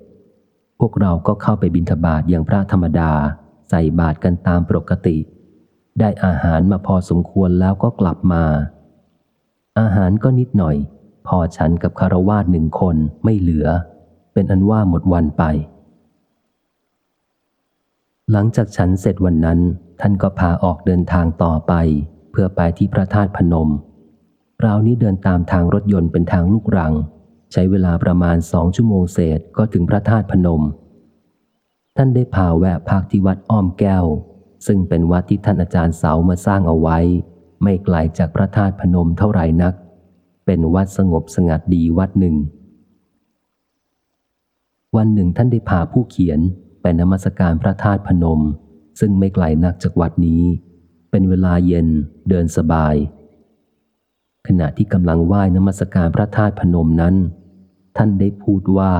พวกเราก็เข้าไปบินทบาทอย่างพระธรรมดา ใส่บาตรกันตามปกติ ได้อาหารมาพอสมควรแล้วก็กลับมา อาหารก็นิดหน่อย พอฉันกับคารวาสหนึ่งคนไม่เหลือ เป็นอันว่าหมดวันไป หลังจากฉันเสร็จวันนั้น ท่านก็พาออกเดินทางต่อไป เพื่อไปที่พระธาตุพนมราวนี้เดินตามทางรถยนต์เป็นทางลูกรัง ใช้เวลาประมาณสองชั่วโมงเศษก็ถึงพระธาตุพนม ท่านได้พาแวะพักที่วัดอ้อมแก้ว ซึ่งเป็นวัดที่ท่านอาจารย์เสามาสร้างเอาไว้ ไม่ไกลจากพระธาตุพนมเท่าไหร่นัก เป็นวัดสงบสงัดดีวัดหนึ่ง วันหนึ่งท่านได้พาผู้เขียน ไปนมัสการพระธาตุพนม ซึ่งไม่ไกลนักจากวัดนี้ เป็นเวลาเย็นเดินสบาย ขณะที่กำลังไหว้นมัสการพระธาตุพนมนั้น ท่านได้พูดว่า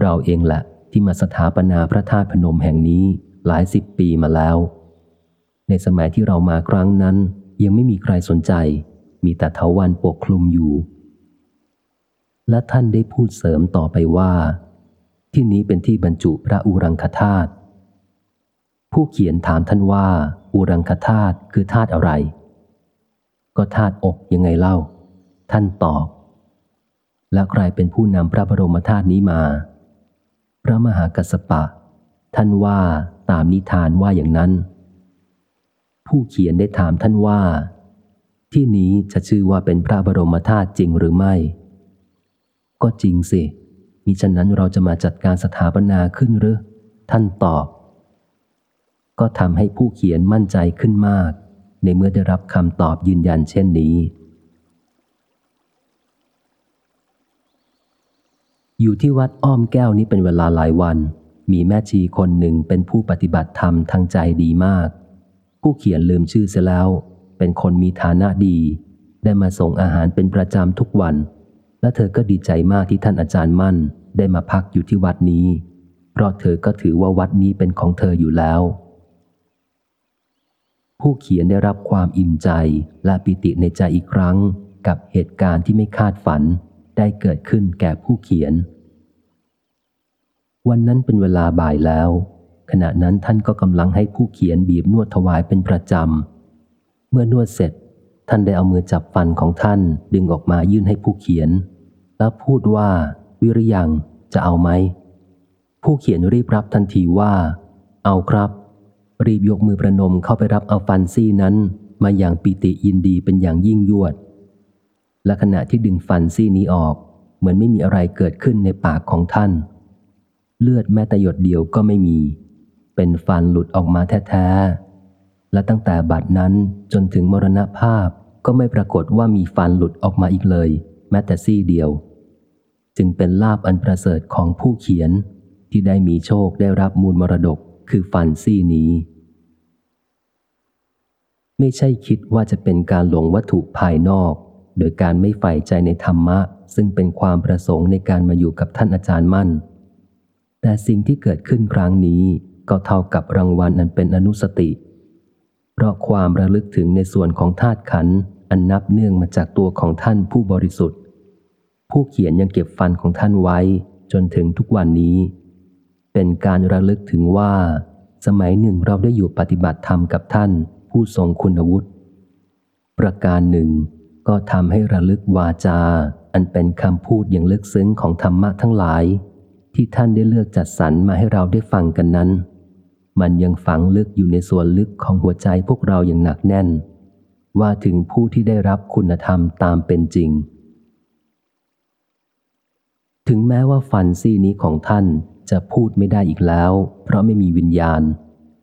เราเองแหละที่มาสถาปนาพระธาตุพนมแห่งนี้หลายสิบปีมาแล้ว ในสมัยที่เรามาครั้งนั้นยังไม่มีใครสนใจ มีแต่เถาวันปกคลุมอยู่ และท่านได้พูดเสริมต่อไปว่า ที่นี้เป็นที่บรรจุพระอุรังคธาตุผู้เขียนถามท่านว่า อุรังคธาตุคือธาตุอะไร ก็ธาตุอกยังไงเล่า ท่านตอบ แล้วใครเป็นผู้นำพระบรมธาตุนี้มา พระมหากัสสปะ ท่านว่าตามนิทานว่าอย่างนั้น ผู้เขียนได้ถามท่านว่า ที่นี้จะชื่อว่าเป็นพระบรมธาตุจริงหรือไม่ ก็จริงสิ มิฉะนั้นเราจะมาจัดการสถาปนาขึ้นหรือ ท่านตอบ ก็ทำให้ผู้เขียนมั่นใจขึ้นมาก ในเมื่อได้รับคำตอบยืนยันเช่นนี้อยู่ที่วัดอ้อมแก้วนี้เป็นเวลาหลายวัน มีแม่ชีคนหนึ่งเป็นผู้ปฏิบัติธรรมทางใจดีมาก ผู้เขียนลืมชื่อเสียแล้ว เป็นคนมีฐานะดี ได้มาส่งอาหารเป็นประจำทุกวัน และเธอก็ดีใจมากที่ท่านอาจารย์มั่นได้มาพักอยู่ที่วัดนี้ เพราะเธอก็ถือว่าวัดนี้เป็นของเธออยู่แล้ว ผู้เขียนได้รับความอิ่มใจและปิติในใจอีกครั้ง กับเหตุการณ์ที่ไม่คาดฝันได้เกิดขึ้นแก่ผู้เขียน วันนั้นเป็นเวลาบ่ายแล้ว ขณะนั้นท่านก็กำลังให้ผู้เขียนบีบนวดถวายเป็นประจำ เมื่อนวดเสร็จ ท่านได้เอามือจับฟันของท่านดึงออกมายื่นให้ผู้เขียน แล้วพูดว่า วิริยังจะเอาไหม ผู้เขียนรีบรับทันทีว่า เอาครับ รีบยกมือประนมเข้าไปรับเอาฟันซี่นั้นมาอย่างปิติยินดีเป็นอย่างยิ่งยวด และขณะที่ดึงฟันซี่นี้ออก เหมือนไม่มีอะไรเกิดขึ้นในปากของท่าน เลือดแม้แต่หยดเดียวก็ไม่มี เป็นฟันหลุดออกมาแท้ๆ และตั้งแต่บัดนั้นจนถึงมรณภาพก็ไม่ปรากฏว่ามีฟันหลุดออกมาอีกเลย แม้แต่ซี่เดียว จึงเป็นลาบอันประเสริฐของผู้เขียน ที่ได้มีโชคได้รับมูลมรดกคือฟันซี่นี้ ไม่ใช่คิดว่าจะเป็นการหลงวัตถุภายนอก โดยการไม่ใฝ่ใจในธรรมะ ซึ่งเป็นความประสงค์ในการมาอยู่กับท่านอาจารย์มั่น แต่สิ่งที่เกิดขึ้นครั้งนี้ ก็เท่ากับรางวัลอันเป็นอนุสติ เพราะความระลึกถึงในส่วนของธาตุขันอันนับเนื่องมาจากตัวของท่านผู้บริสุทธิ์ ผู้เขียนยังเก็บฟันของท่านไว้จนถึงทุกวันนี้ เป็นการระลึกถึงว่า สมัยหนึ่งเราได้อยู่ปฏิบัติธรรมกับท่าน ผู้ทรงคุณวุฒิประการหนึ่ง ก็ทำให้ระลึกวาจา อันเป็นคำพูดอย่างลึกซึ้งของธรรมะทั้งหลาย ที่ท่านได้เลือกจัดสรรมาให้เราได้ฟังกันนั้น มันยังฝังลึกอยู่ในส่วนลึกของหัวใจพวกเราอย่างหนักแน่น ว่าถึงผู้ที่ได้รับคุณธรรมตามเป็นจริง ถึงแม้ว่าฟันซี่นี้ของท่านจะพูดไม่ได้อีกแล้ว เพราะไม่มีวิญญาณ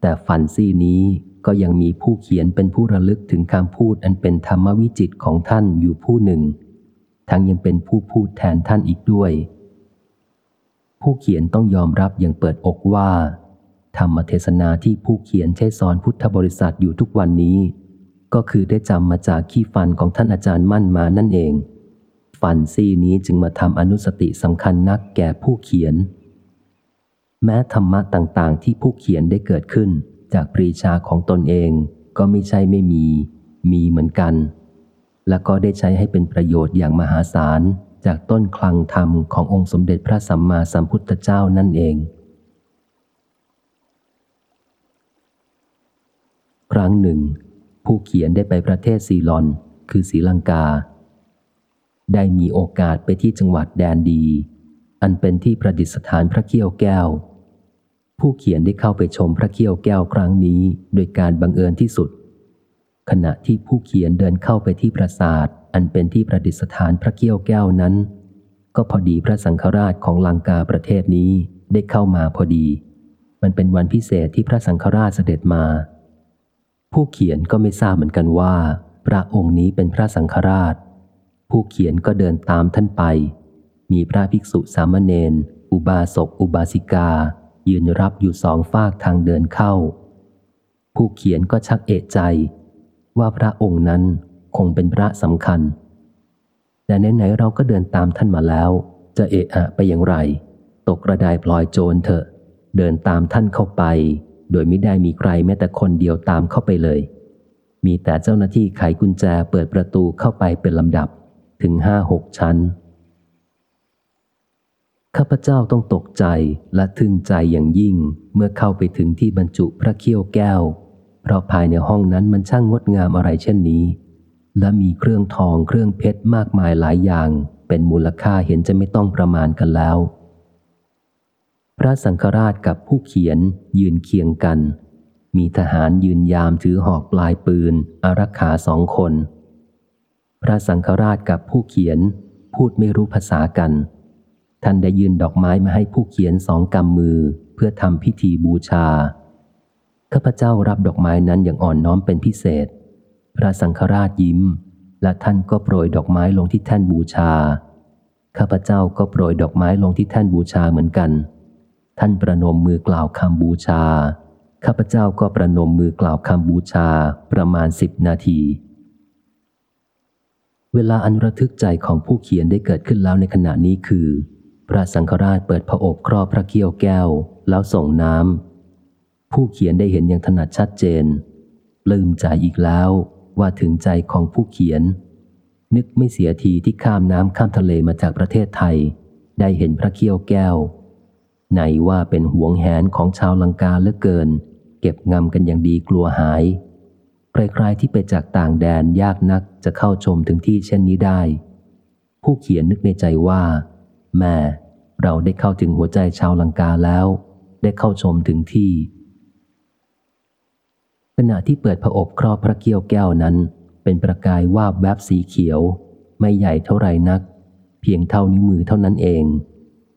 แต่ฟันซี่นี้ก็ยังมีผู้เขียนเป็นผู้ระลึกถึงคำพูดอันเป็นธรรมวิจิตของท่านอยู่ผู้หนึ่ง ทั้งยังเป็นผู้พูดแทนท่านอีกด้วย ผู้เขียนต้องยอมรับอย่างเปิดอกว่า ธรรมเทศนาที่ผู้เขียนใช้สอนพุทธบริษัทอยู่ทุกวันนี้ ก็คือได้จำมาจากขี้ฟันของท่านอาจารย์มั่นมานั่นเอง ฟันซี่นี้จึงมาทำอนุสติสำคัญนักแก่ผู้เขียน แม้ธรรมะต่างๆ ที่ผู้เขียนได้เกิดขึ้น จากปรีชาของตนเองก็ไม่ใช่ไม่มี มีเหมือนกัน และก็ได้ใช้ให้เป็นประโยชน์อย่างมหาศาลจากต้นคลังธรรมขององค์สมเด็จพระสัมมาสัมพุทธเจ้านั่นเอง ครั้งหนึ่ง ผู้เขียนได้ไปประเทศซีลอน คือศรีลังกา ได้มีโอกาสไปที่จังหวัดแดนดี อันเป็นที่ประดิษฐานพระเขี้ยวแก้ว ผู้เขียนได้เข้าไปชมพระเขี้ยวแก้วครั้งนี้โดยการบังเอิญที่สุด ขณะที่ผู้เขียนเดินเข้าไปที่ปราสาท อันเป็นที่ประดิษฐานพระเขี้ยวแก้วนั้น ก็พอดีพระสังฆราชของลังกาประเทศนี้ได้เข้ามาพอดี มันเป็นวันพิเศษที่พระสังฆราชเสด็จมา ผู้เขียนก็ไม่ทราบเหมือนกันว่า พระองค์นี้เป็นพระสังฆราช ผู้เขียนก็เดินตามท่านไป มีพระภิกษุสามเณรอุบาสกอุบาสิกา ยืนรับอยู่สองฝากทางเดินเข้า ผู้เขียนก็ชักเอะใจ ว่าพระองค์นั้นคงเป็นพระสำคัญ แต่ไหนๆเราก็เดินตามท่านมาแล้ว จะเอะอะไปอย่างไร ตกกระไดพลอยโจรเถอะ เดินตามท่านเข้าไป โดยไม่ได้มีใครแม้แต่คนเดียวตามเข้าไปเลย มีแต่เจ้าหน้าที่ไขกุญแจเปิดประตูเข้าไปเป็นลำดับ ถึงห้าหกชั้น ข้าพเจ้าต้องตกใจและทึ่งใจอย่างยิ่งเมื่อเข้าไปถึงที่บรรจุพระเขี้ยวแก้ว เพราะภายในห้องนั้นมันช่างงดงามอะไรเช่นนี้ และมีเครื่องทองเครื่องเพชรมากมายหลายอย่าง เป็นมูลค่าเห็นจะไม่ต้องประมาณกันแล้ว พระสังฆราชกับผู้เขียนยืนเคียงกันมีทหารยืนยามถือหอกปลายปืนอารักขาสองคน พระสังฆราชกับผู้เขียน พูดไม่รู้ภาษากัน ท่านได้ยื่นดอกไม้มาให้ผู้เขียนสองกำมือเพื่อทำพิธีบูชาข้าพเจ้ารับดอกไม้นั้นอย่างอ่อนน้อมเป็นพิเศษ พระสังฆราชยิ้ม และท่านก็โปรยดอกไม้ลงที่แท่นบูชาข้าพเจ้าก็โปรยดอกไม้ลงที่แท่นบูชาเหมือนกัน ท่านประนมมือกล่าวคำบูชาข้าพเจ้าก็ประนมมือกล่าวคำบูชาประมาณสิบนาที เวลาอันระทึกใจของผู้เขียนได้เกิดขึ้นแล้วในขณะนี้คือ พระสังฆราชเปิดพระโอบครอบพระเกี้ยวแก้ว แล้วส่งน้ำผู้เขียนได้เห็นอย่างถนัดชัดเจน ลืมใจอีกแล้วว่าถึงใจของผู้เขียน นึกไม่เสียทีที่ข้ามน้ำข้ามทะเลมาจากประเทศไทย ได้เห็นพระเกี้ยวแก้ว ไหนว่าเป็นห่วงแหนของชาวลังกาเหลือเกิน เก็บงำกันอย่างดีกลัวหาย ใครๆที่ไปจากต่างแดนยากนักจะเข้าชมถึงที่เช่นนี้ได้ ผู้เขียนนึกในใจว่าแม่เราได้เข้าถึงหัวใจชาวลังกาแล้ว ได้เข้าชมถึงที่ ขณะที่เปิดพระอบครอบพระเกี้ยวแก้วนั้น เป็นประกายวาบแวบสีเขียว ไม่ใหญ่เท่าไรนัก เพียงเท่านิ้วมือเท่านั้นเอง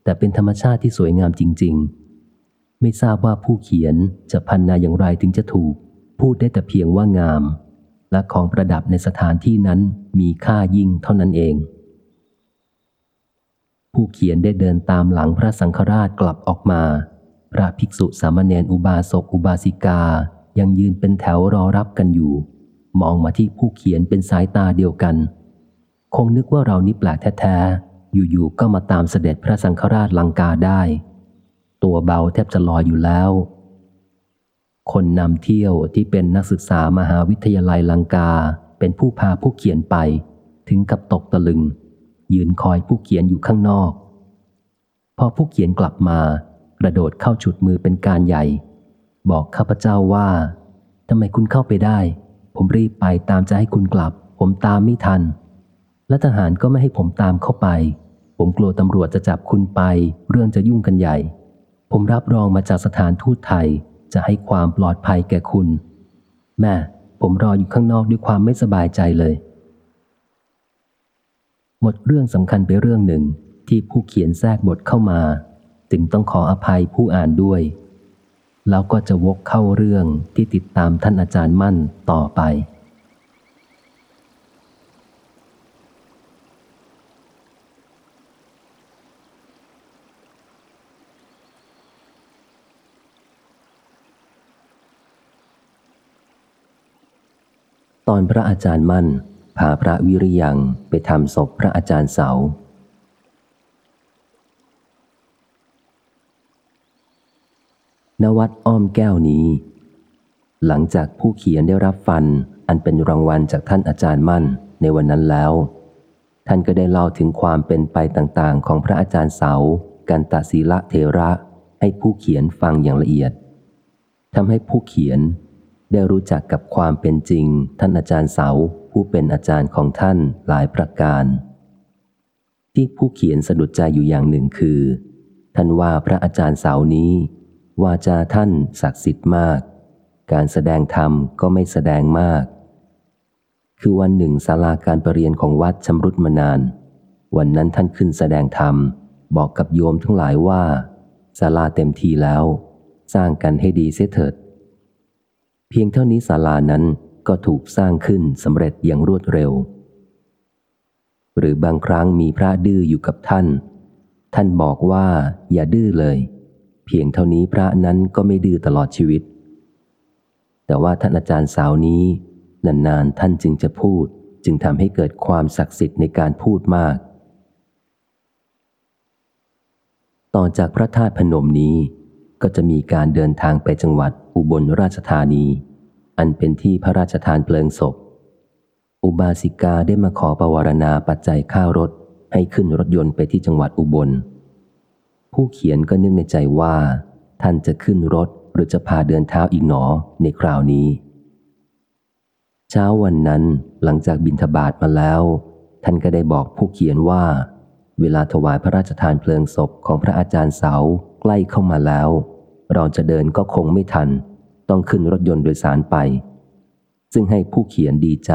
แต่เป็นธรรมชาติที่สวยงามจริง ๆ ไม่ทราบว่าผู้เขียนจะพันนาอย่างไรถึงจะถูก พูดได้แต่เพียงว่างาม และของประดับในสถานที่นั้นมีค่ายิ่งเท่านั้นเอง ผู้เขียนได้เดินตามหลังพระสังฆราชกลับออกมา พระภิกษุสามเณรอุบาสกอุบาสิกายังยืนเป็นแถวรอรับกันอยู่ มองมาที่ผู้เขียนเป็นสายตาเดียวกัน คงนึกว่าเรานี่แปลกแท้ๆ อยู่ๆก็มาตามเสด็จพระสังฆราชลังกาได้ ตัวเบาแทบจะลอยอยู่แล้ว คนนำเที่ยวที่เป็นนักศึกษามหาวิทยาลัยลังกา เป็นผู้พาผู้เขียนไป ถึงกับตกตะลึง ยืนคอยผู้เขียนอยู่ข้างนอก พอผู้เขียนกลับมากระโดดเข้าฉุดมือเป็นการใหญ่ บอกข้าพเจ้าว่าทำไมคุณเข้าไปได้ ผมรีบไปตามจะให้คุณกลับ ผมตามไม่ทัน และทหารก็ไม่ให้ผมตามเข้าไป ผมกลัวตำรวจจะจับคุณไป เรื่องจะยุ่งกันใหญ่ ผมรับรองมาจากสถานทูตไทย จะให้ความปลอดภัยแก่คุณ แม่ ผมรออยู่ข้างนอกด้วยความไม่สบายใจเลย หมดเรื่องสำคัญไปเรื่องหนึ่งที่ผู้เขียนแทรกบทเข้ามา จึงต้องขออภัยผู้อ่านด้วย แล้วก็จะวกเข้าเรื่องที่ติดตามท่านอาจารย์มั่นต่อไป ตอนพระอาจารย์มั่นพาพระวิริยังไปทำศพพระอาจารย์เสา ณ วัดอ้อมแก้วนี้ หลังจากผู้เขียนได้รับฟันอันเป็นรางวัลจากท่านอาจารย์มั่นในวันนั้นแล้ว ท่านก็ได้เล่าถึงความเป็นไปต่างๆ ของพระอาจารย์เสา กันตศีละเทระให้ผู้เขียนฟังอย่างละเอียดทำให้ผู้เขียน ได้รู้จักกับความเป็นจริง ท่านอาจารย์เสาผู้เป็นอาจารย์ของท่านหลายประการ ที่ผู้เขียนสะดุดใจอยู่อย่างหนึ่งคือ ท่านว่าพระอาจารย์เสานี้ วาจาท่านศักดิ์สิทธิ์มาก การแสดงธรรมก็ไม่แสดงมาก คือวันหนึ่งศาลาการประเรียนของวัดชำรุดมานาน วันนั้นท่านขึ้นแสดงธรรมบอกกับโยมทั้งหลายว่าศาลาเต็มทีแล้ว สร้างกันให้ดีเสียเถิด พียงเท่านี้ศาลานั้นก็ถูกสร้างขึ้นสำเร็จอย่างรวดเร็ว หรือบางครั้งมีพระดื้ออยู่กับท่าน ท่านบอกว่าอย่าดื้อเลย เพียงเท่านี้พระนั้นก็ไม่ดื้อตลอดชีวิต แต่ว่าท่านอาจารย์สาวนี้ นานๆท่านจึงจะพูดจึงทำให้เกิดความศักดิ์สิทธิ์ในการพูดมาก ต่อจากพระธาตุพนมนี้ก็จะมีการเดินทางไปจังหวัด อุบลราชธานี อันเป็นที่พระราชทานเพลิงศพ อุบาสิกาได้มาขอประวารณาปัจจัยค่ารถให้ขึ้นรถยนต์ไปที่จังหวัดอุบล ผู้เขียนก็นึกในใจว่า ท่านจะขึ้นรถหรือจะพาเดินเท้าอีกหนอในคราวนี้ เช้าวันนั้นหลังจากบินทบาทมาแล้ว ท่านก็ได้บอกผู้เขียนว่า เวลาถวายพระราชทานเพลิงศพของพระอาจารย์เสาใกล้เข้ามาแล้ว เราจะเดินก็คงไม่ทัน ต้องขึ้นรถยนต์โดยสารไป ซึ่งให้ผู้เขียนดีใจ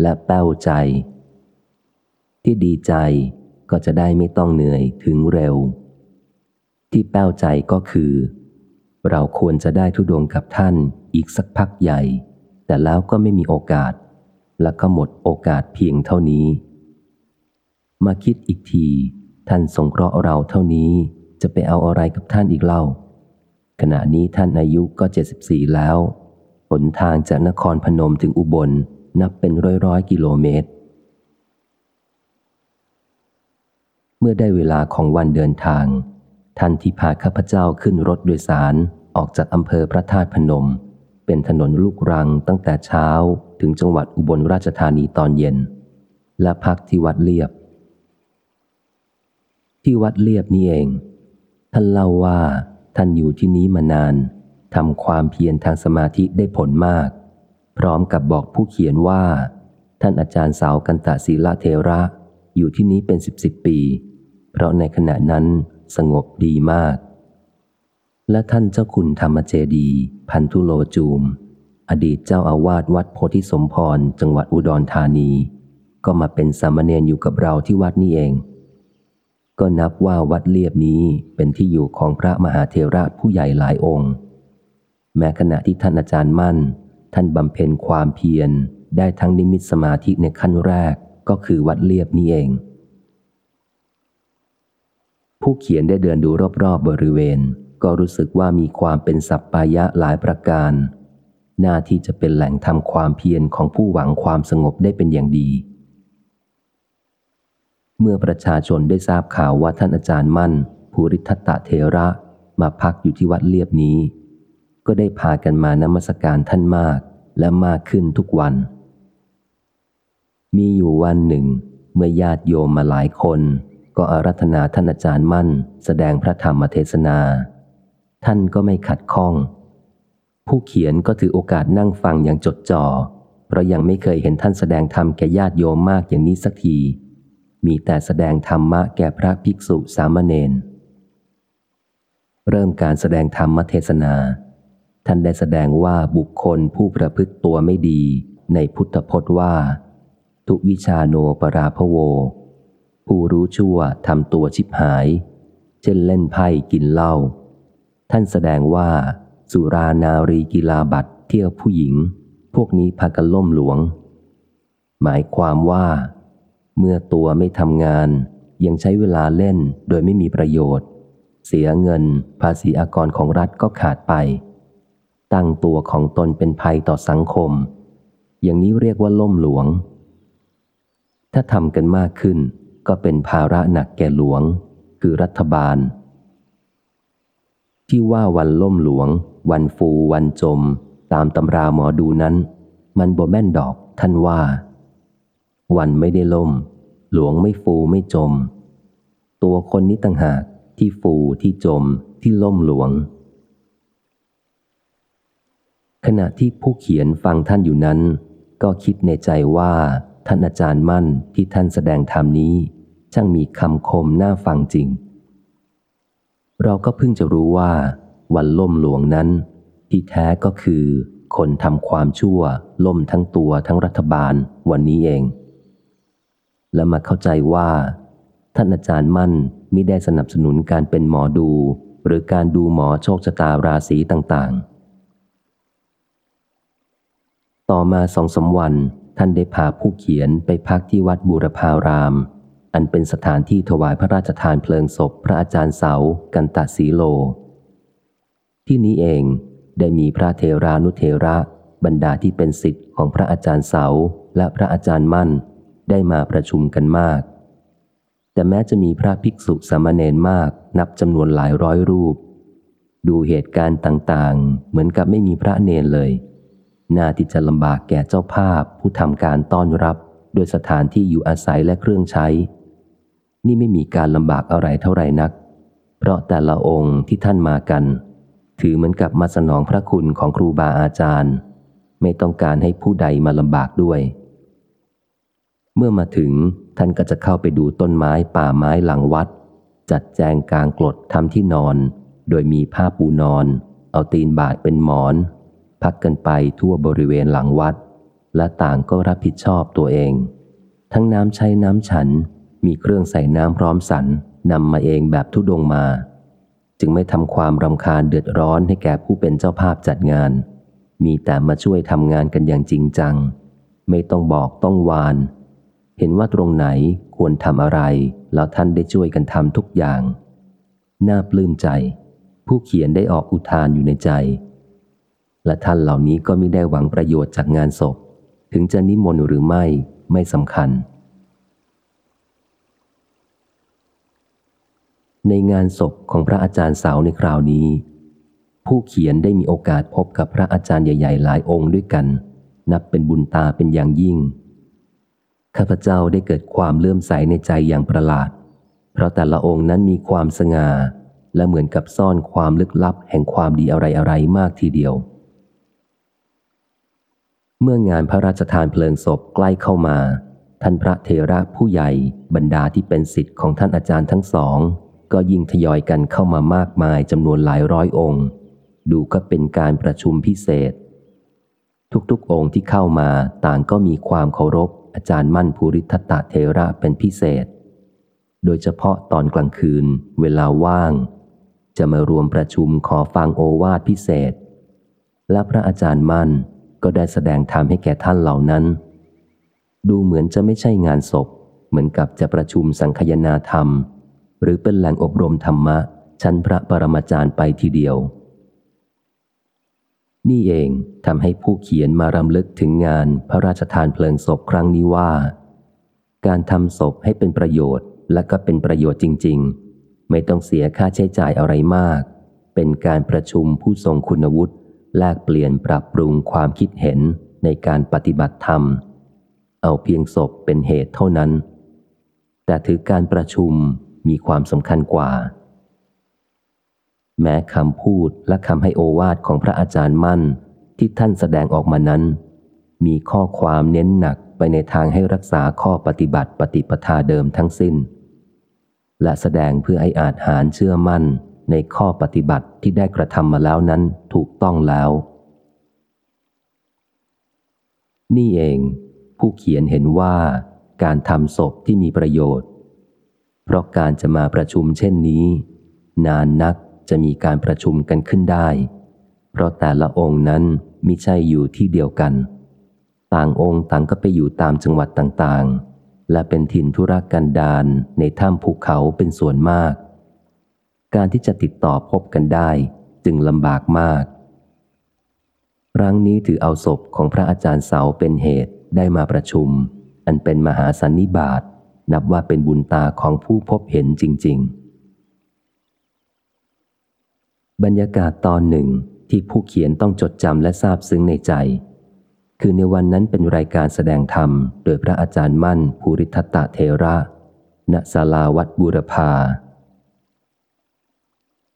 และแป้วใจ ที่ดีใจก็จะได้ไม่ต้องเหนื่อยถึงเร็ว ที่แป้วใจก็คือ เราควรจะได้ทุดงกับท่านอีกสักพักใหญ่ แต่แล้วก็ไม่มีโอกาส และก็หมดโอกาสเพียงเท่านี้ มาคิดอีกที ท่านสงเคราะห์เราเท่านี้จะไปเอาอะไรกับท่านอีกเล่า ขณะนี้ท่านอายุก็ 74 แล้ว หนทางจากนครพนมถึงอุบลนับเป็นร้อยร้อยกิโลเมตร เมื่อได้เวลาของวันเดินทาง ท่านที่พาข้าพเจ้าขึ้นรถโดยสารออกจากอำเภอพระธาตุพนม เป็นถนนลูกรังตั้งแต่เช้าถึงจังหวัดอุบลราชธานีตอนเย็น และพักที่วัดเลียบ ที่วัดเลียบนี่เอง ท่านเล่าว่า ท่านอยู่ที่นี้มานานทำความเพียรทางสมาธิได้ผลมาก พร้อมกับบอกผู้เขียนว่า ท่านอาจารย์สาวกันตะศีละเทระ อยู่ที่นี้เป็นสิบสิบปี เพราะในขณะนั้นสงบดีมาก และท่านเจ้าคุณธรรมเจดีพันธุโลจูม อดีตเจ้าอาวาสวัดโพธิสมพรจังหวัดอุดรธานี ก็มาเป็นสามเณรอยู่กับเราที่วัดนี้เอง ก็นับว่าวัดเลียบนี้เป็นที่อยู่ของพระมหาเทระผู้ใหญ่หลายองค์ แม้ขณะที่ท่านอาจารย์มั่น ท่านบำเพ็ญความเพียรได้ทั้งนิมิตสมาธิในขั้นแรกก็คือวัดเลียบนี้เอง ผู้เขียนได้เดินดูรอบๆบบริเวณ ก็รู้สึกว่ามีความเป็นสัปปายะหลายประการ หน้าที่จะเป็นแหล่งทำความเพียรของผู้หวังความสงบได้เป็นอย่างดี เมื่อประชาชนได้ทราบข่าวว่าท่านอาจารย์มั่น ภูริทัตตะเทระมาพักอยู่ที่วัดเลียบนี้ ก็ได้พากันมานมัสการท่านมากและมากขึ้นทุกวัน มีอยู่วันหนึ่ง เมื่อญาติโยมมาหลายคน ก็อารัธนาท่านอาจารย์มั่น แสดงพระธรรมเทศนา ท่านก็ไม่ขัดข้อง ผู้เขียนก็ถือโอกาสนั่งฟังอย่างจดจ่อเพราะยังไม่เคยเห็นท่านแสดงธรรมแก่ญาติโยมมากอย่างนี้สักที มีแต่แสดงธรรมะแก่พระภิกษุสามเณร เริ่มการแสดงธรรมเทศนา ท่านได้แสดงว่าบุคคลผู้ประพฤติตัวไม่ดีในพุทธพจน์ว่า ทุวิชาโนปราพโว ผู้รู้ชั่วทำตัวชิบหาย เช่นเล่นไพ่กินเหล้า ท่านแสดงว่า สุรานารีกีฬาบัตรเที่ยวผู้หญิง พวกนี้พากันล่มหลวง หมายความว่า เมื่อตัวไม่ทำงาน ยังใช้เวลาเล่นโดยไม่มีประโยชน์ เสียเงิน ภาษีอากรของรัฐก็ขาดไป ตั้งตัวของตนเป็นภัยต่อสังคม อย่างนี้เรียกว่าล่มหลวง ถ้าทำกันมากขึ้น ก็เป็นภาระหนักแก่หลวง คือรัฐบาล ที่ว่าวันล่มหลวง วันฟู วันจม ตามตำราหมอดูนั้น มันบ่แม่นดอกท่านว่า วันไม่ได้ล่ม หลวงไม่ฟูไม่จม ตัวคนนี้ต่างหากที่ฟูที่จมที่ล่มหลวง ขณะที่ผู้เขียนฟังท่านอยู่นั้น ก็คิดในใจว่าท่านอาจารย์มั่นที่ท่านแสดงธรรมนี้ ช่างมีคำคมน่าฟังจริง เราก็เพิ่งจะรู้ว่า วันล่มหลวงนั้น ที่แท้ก็คือ คนทำความชั่วล่มทั้งตัวทั้งรัฐบาลวันนี้เอง และมาเข้าใจว่า ท่านอาจารย์มั่นมิได้สนับสนุนการเป็นหมอดู หรือการดูหมอโชคชะตาราศีต่างๆ ต่อมาสองสาวันท่านได้พาผู้เขียนไปพักที่วัดบูรพาราม อันเป็นสถานที่ถวายพระราชทานเพลิงศพพระอาจารย์เสา กันตะสีโล ที่นี้เองได้มีพระเทรานุเทระบรรดาที่เป็นสิทธิ์ของพระอาจารย์เสาและพระอาจารย์มั่น ได้มาประชุมกันมาก แต่แม้จะมีพระภิกษุสามเณรมากนับจำนวนหลายร้อยรูป ดูเหตุการณ์ต่างๆ เหมือนกับไม่มีพระเนรเลย น่าที่จะลำบากแก่เจ้าภาพผู้ทำการต้อนรับโดยสถานที่อยู่อาศัยและเครื่องใช้ นี่ไม่มีการลำบากอะไรเท่าไหร่นัก เพราะแต่ละองค์ที่ท่านมากัน ถือเหมือนกับมาสนองพระคุณของครูบาอาจารย์ ไม่ต้องการให้ผู้ใดมาลำบากด้วย เมื่อมาถึงท่านก็จะเข้าไปดูต้นไม้ป่าไม้หลังวัด จัดแจงกลางกรดทำที่นอน โดยมีผ้าปูนอน เอาตีนบาดเป็นหมอน พักกันไปทั่วบริเวณหลังวัด และต่างก็รับผิดชอบตัวเอง ทั้งน้ำใช้น้ำฉัน มีเครื่องใส่น้ำพร้อมสันนำมาเองแบบทุดงมา จึงไม่ทำความรำคาญเดือดร้อนให้แก่ผู้เป็นเจ้าภาพจัดงาน มีแต่มาช่วยทำงานกันอย่างจริงจัง ไม่ต้องบอกต้องวาน เห็นว่าตรงไหนควรทำอะไร แล้วท่านได้ช่วยกันทำทุกอย่าง น่าปลื้มใจ ผู้เขียนได้ออกอุทานอยู่ในใจ และท่านเหล่านี้ก็ไม่ได้หวังประโยชน์จากงานศพ ถึงจะนิมนต์หรือไม่ไม่สำคัญ ในงานศพของพระอาจารย์สาวในคราวนี้ ผู้เขียนได้มีโอกาสพบกับพระอาจารย์ใหญ่ ๆ หลายองค์ด้วยกัน นับเป็นบุญตาเป็นอย่างยิ่ง ข้าพเจ้าได้เกิดความเลื่อมใสในใจอย่างประหลาด เพราะแต่ละองค์นั้นมีความสง่า และเหมือนกับซ่อนความลึกลับแห่งความดีอะไรๆมากทีเดียว เมื่องานพระราชทานเพลิงศพใกล้เข้ามา ท่านพระเทระผู้ใหญ่บรรดาที่เป็นสิทธิ์ของท่านอาจารย์ทั้งสอง ก็ยิ่งทยอยกันเข้ามามากมายจำนวนหลายร้อยองค์ ดูก็เป็นการประชุมพิเศษ ทุกๆองค์ที่เข้ามาต่างก็มีความเคารพ อาจารย์มั่นภูริทัตตเทระเป็นพิเศษ โดยเฉพาะตอนกลางคืนเวลาว่าง จะมารวมประชุมขอฟังโอวาทพิเศษ และพระอาจารย์มั่นก็ได้แสดงธรรมให้แก่ท่านเหล่านั้น ดูเหมือนจะไม่ใช่งานศพ เหมือนกับจะประชุมสังคยนาธรรม หรือเป็นแหล่งอบรมธรรมะ ชั้นพระปรมาจารย์ไปทีเดียว นี่เองทำให้ผู้เขียนมารำลึกถึงงานพระราชทานเพลิงศพครั้งนี้ว่า การทำศพให้เป็นประโยชน์และก็เป็นประโยชน์จริง ๆ ไม่ต้องเสียค่าใช้จ่ายอะไรมาก เป็นการประชุมผู้ทรงคุณวุฒิแลกเปลี่ยนปรับปรุงความคิดเห็นในการปฏิบัติธรรม เอาเพียงศพเป็นเหตุเท่านั้น แต่ถือการประชุมมีความสำคัญกว่า แม้คำพูดและคำให้โอวาทของพระอาจารย์มั่นที่ท่านแสดงออกมานั้น มีข้อความเน้นหนักไปในทางให้รักษาข้อปฏิบัติปฏิปทาเดิมทั้งสิ้น และแสดงเพื่อให้อาจหารเชื่อมั่นในข้อปฏิบัติที่ได้กระทำมาแล้วนั้นถูกต้องแล้ว นี่เอง ผู้เขียนเห็นว่าการทำศพที่มีประโยชน์ เพราะการจะมาประชุมเช่นนี้ นานนัก จะมีการประชุมกันขึ้นได้ เพราะแต่ละองค์นั้นมิใช่อยู่ที่เดียวกัน ต่างองค์ต่างก็ไปอยู่ตามจังหวัดต่างๆ และเป็นถิ่นธุรกันดารในถ้ำภูเขาเป็นส่วนมาก การที่จะติดต่อพบกันได้จึงลำบากมาก ครั้งนี้ถือเอาศพของพระอาจารย์เสาเป็นเหตุได้มาประชุม อันเป็นมหาสันนิบาตนับว่าเป็นบุญตาของผู้พบเห็นจริง ๆ บรรยากาศตอนหนึ่งที่ผู้เขียนต้องจดจำและทราบซึ้งในใจ คือในวันนั้นเป็นรายการแสดงธรรม โดยพระอาจารย์มั่นภูริทัตตะเทระ ณศาลาวัดบูรพา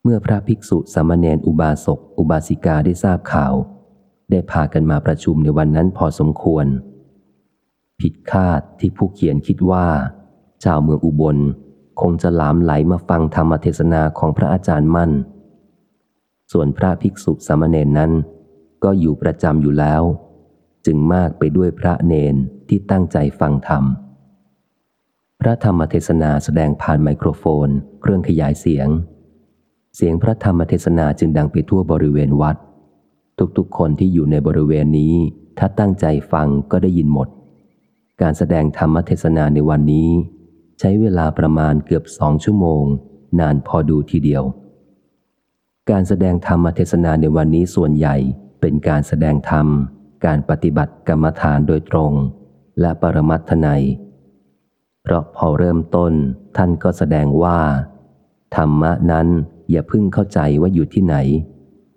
เมื่อพระภิกษุสามเณรอุบาสก อุบาสิกาได้ทราบข่าว ได้พากันมาประชุมในวันนั้นพอสมควร ผิดคาดที่ผู้เขียนคิดว่า ชาวเมืองอุบล คงจะหลามไหลมาฟังธรรมเทศนาของพระอาจารย์มั่น ส่วนพระภิกษุสามเณรนั้น ก็อยู่ประจำอยู่แล้ว จึงมากไปด้วยพระเนนที่ตั้งใจฟังธรรม พระธรรมเทศนาแสดงผ่านไมโครโฟน เครื่องขยายเสียง เสียงพระธรรมเทศนาจึงดังไปทั่วบริเวณวัด ทุกๆคนที่อยู่ในบริเวณนี้ ถ้าตั้งใจฟังก็ได้ยินหมด การแสดงธรรมเทศนาในวันนี้ ใช้เวลาประมาณเกือบสองชั่วโมง นานพอดูทีเดียว การแสดงธรรมเทศนาในวันนี้ส่วนใหญ่เป็นการแสดงธรรม การปฏิบัติกรรมฐานโดยตรง และปรมัตถนัย เพราะพอเริ่มต้นท่านก็แสดงว่า ธรรมะนั้นอย่าพิ่งเข้าใจว่าอยู่ที่ไหน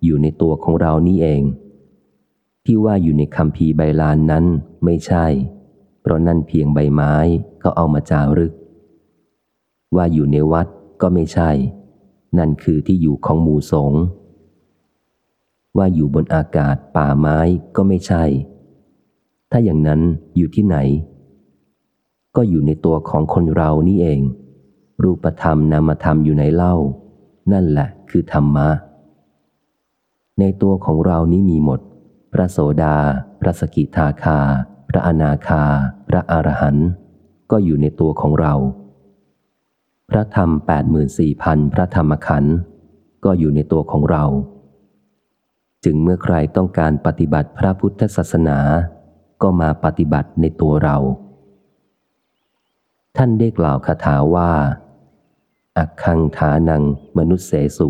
อยู่ในตัวของเรานี่เอง ที่ว่าอยู่ในคำพีใบลานนั้นไม่ใช่ เพราะนั่นเพียงใบไม้เขาเอามาจารึก ว่าอยู่ในวัดก็ไม่ใช่ นั่นคือที่อยู่ของหมู่สงว่าอยู่บนอากาศป่าไม้ก็ไม่ใช่ ถ้าอย่างนั้นอยู่ที่ไหน ก็อยู่ในตัวของคนเรานี่เอง รูปธรรมนามธรรมอยู่ในเล่า นั่นแหละคือธรรมะ ในตัวของเรานี้มีหมด พระโสดา พระสกิทาคา พระอนาคา พระอรหันต์ก็อยู่ในตัวของเรา พระธรรมแปดหมื่นสี่พันพระธรรมขันธ์ก็อยู่ในตัวของเรา จึงเมื่อใครต้องการปฏิบัติพระพุทธศาสนา ก็มาปฏิบัติในตัวเรา ท่านได้กล่าวคาถาว่า อักขังฐานัง มนุษย์เสสุ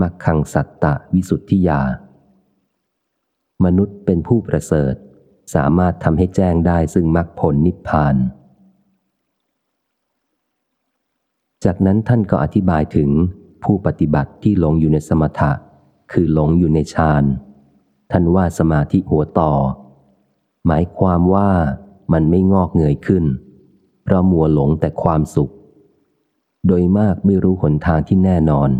มักขังสัตตะวิสุทธิยา มนุษย์เป็นผู้ประเสริฐ สามารถทำให้แจ้งได้ซึ่งมรรคผลนิพพาน จากนั้นท่านก็อธิบายถึงผู้ปฏิบัติที่หลงอยู่ในสมถะ คือหลงอยู่ในฌาน ท่านว่าสมาธิหัวต่อ หมายความว่ามันไม่งอกเงยขึ้น เพราะมัวหลงแต่ความสุข โดยมากไม่รู้หนทางที่แน่นอน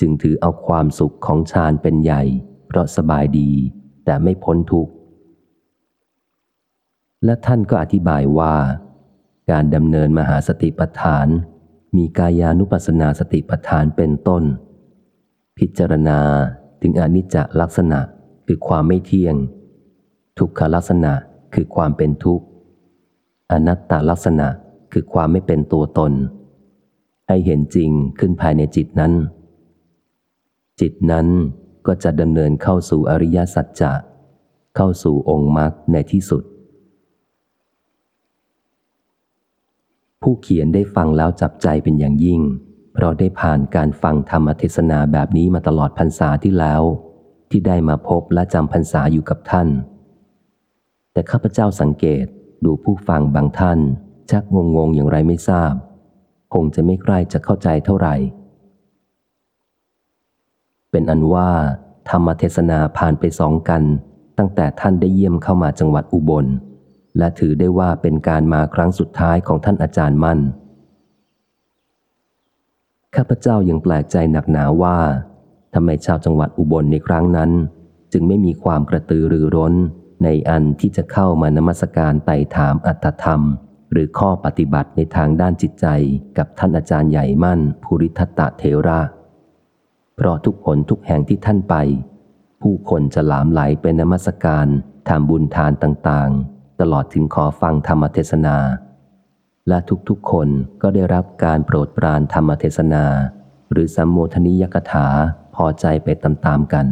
จึงถือเอาความสุขของฌานเป็นใหญ่ เพราะสบายดี แต่ไม่พ้นทุกข์ และท่านก็อธิบายว่า การดำเนินมหาสติปัฏฐาน มีกายานุปัสสนาสติปัฏฐานเป็นต้น พิจารณาถึงอนิจจลักษณะคือความไม่เที่ยง ทุกขลักษณะคือความเป็นทุกข์ อนัตตลักษณะคือความไม่เป็นตัวตน ให้เห็นจริงขึ้นภายในจิตนั้น จิตนั้นก็จะดำเนินเข้าสู่อริยสัจจะ เข้าสู่องค์มรรคในที่สุด ผู้เขียนได้ฟังแล้วจับใจเป็นอย่างยิ่ง เพราะได้ผ่านการฟังธรรมเทศนาแบบนี้มาตลอดพรรษาที่แล้ว ที่ได้มาพบและจำพรรษาอยู่กับท่าน แต่ข้าพเจ้าสังเกตดูผู้ฟังบางท่าน ชักงงงอย่างไรไม่ทราบ คงจะไม่ใกล้จะเข้าใจเท่าไหร่ เป็นอันว่าธรรมเทศนาผ่านไปสองกัน ตั้งแต่ท่านได้เยี่ยมเข้ามาจังหวัดอุบล และถือได้ว่าเป็นการมาครั้งสุดท้ายของท่านอาจารย์มั่น ข้าพเจ้ายังแปลกใจหนักหนาว่าทำไมชาวจังหวัดอุบลในครั้งนั้น จึงไม่มีความกระตือรือร้นในอันที่จะเข้ามานมัสการไต่ถามอัตธรรม หรือข้อปฏิบัติในทางด้านจิตใจกับท่านอาจารย์ใหญ่มั่น ภูริทัตตะเทระ เพราะทุกผลทุกแห่งที่ท่านไป ผู้คนจะหลามไหลเป็นนมัสการทำบุญทานต่างๆ ตลอดถึงขอฟังธรรมเทศนา และทุกๆคนก็ได้รับการโปรดปรานธรรมเทศนา หรือสัมโมทนิยกถาพอใจไปตามๆกัน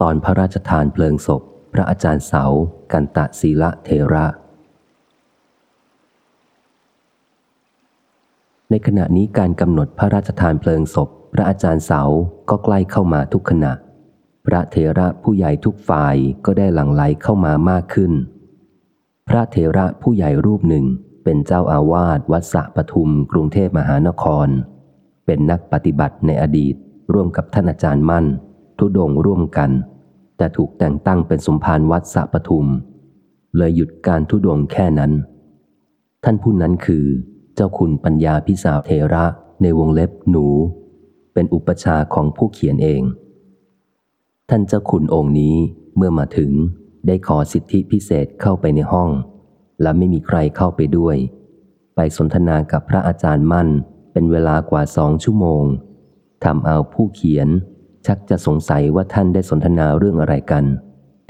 ตอนพระราชทานเพลิงศพ พระอาจารย์เสา กันตะศีละเทระ ในขณะนี้การกำหนดพระราชทานเพลิงศพ พระอาจารย์เสาก็ใกล้เข้ามาทุกขณะ พระเถระผู้ใหญ่ทุกฝ่ายก็ได้หลั่งไหลเข้ามามากขึ้น พระเถระผู้ใหญ่รูปหนึ่งเป็นเจ้าอาวาสวัดสะปทุมกรุงเทพมหานคร เป็นนักปฏิบัติในอดีต ร่วมกับท่านอาจารย์มั่น ทุดงร่วมกัน แต่ถูกแต่งตั้งเป็นสมภารวัดสะปทุม เลยหยุดการทุดงแค่นั้น ท่านผู้นั้นคือ เจ้าคุณปัญญาพิสาวเทระในวงเล็บหนู เป็นอุปชาของผู้เขียนเอง ท่านเจ้าคุณองค์นี้เมื่อมาถึงได้ขอสิทธิพิเศษเข้าไปในห้อง และไม่มีใครเข้าไปด้วย ไปสนทนากับพระอาจารย์มั่นเป็นเวลากว่าสองชั่วโมงทำเอาผู้เขียน ชักจะสงสัยว่าท่านได้สนทนาเรื่องอะไรกัน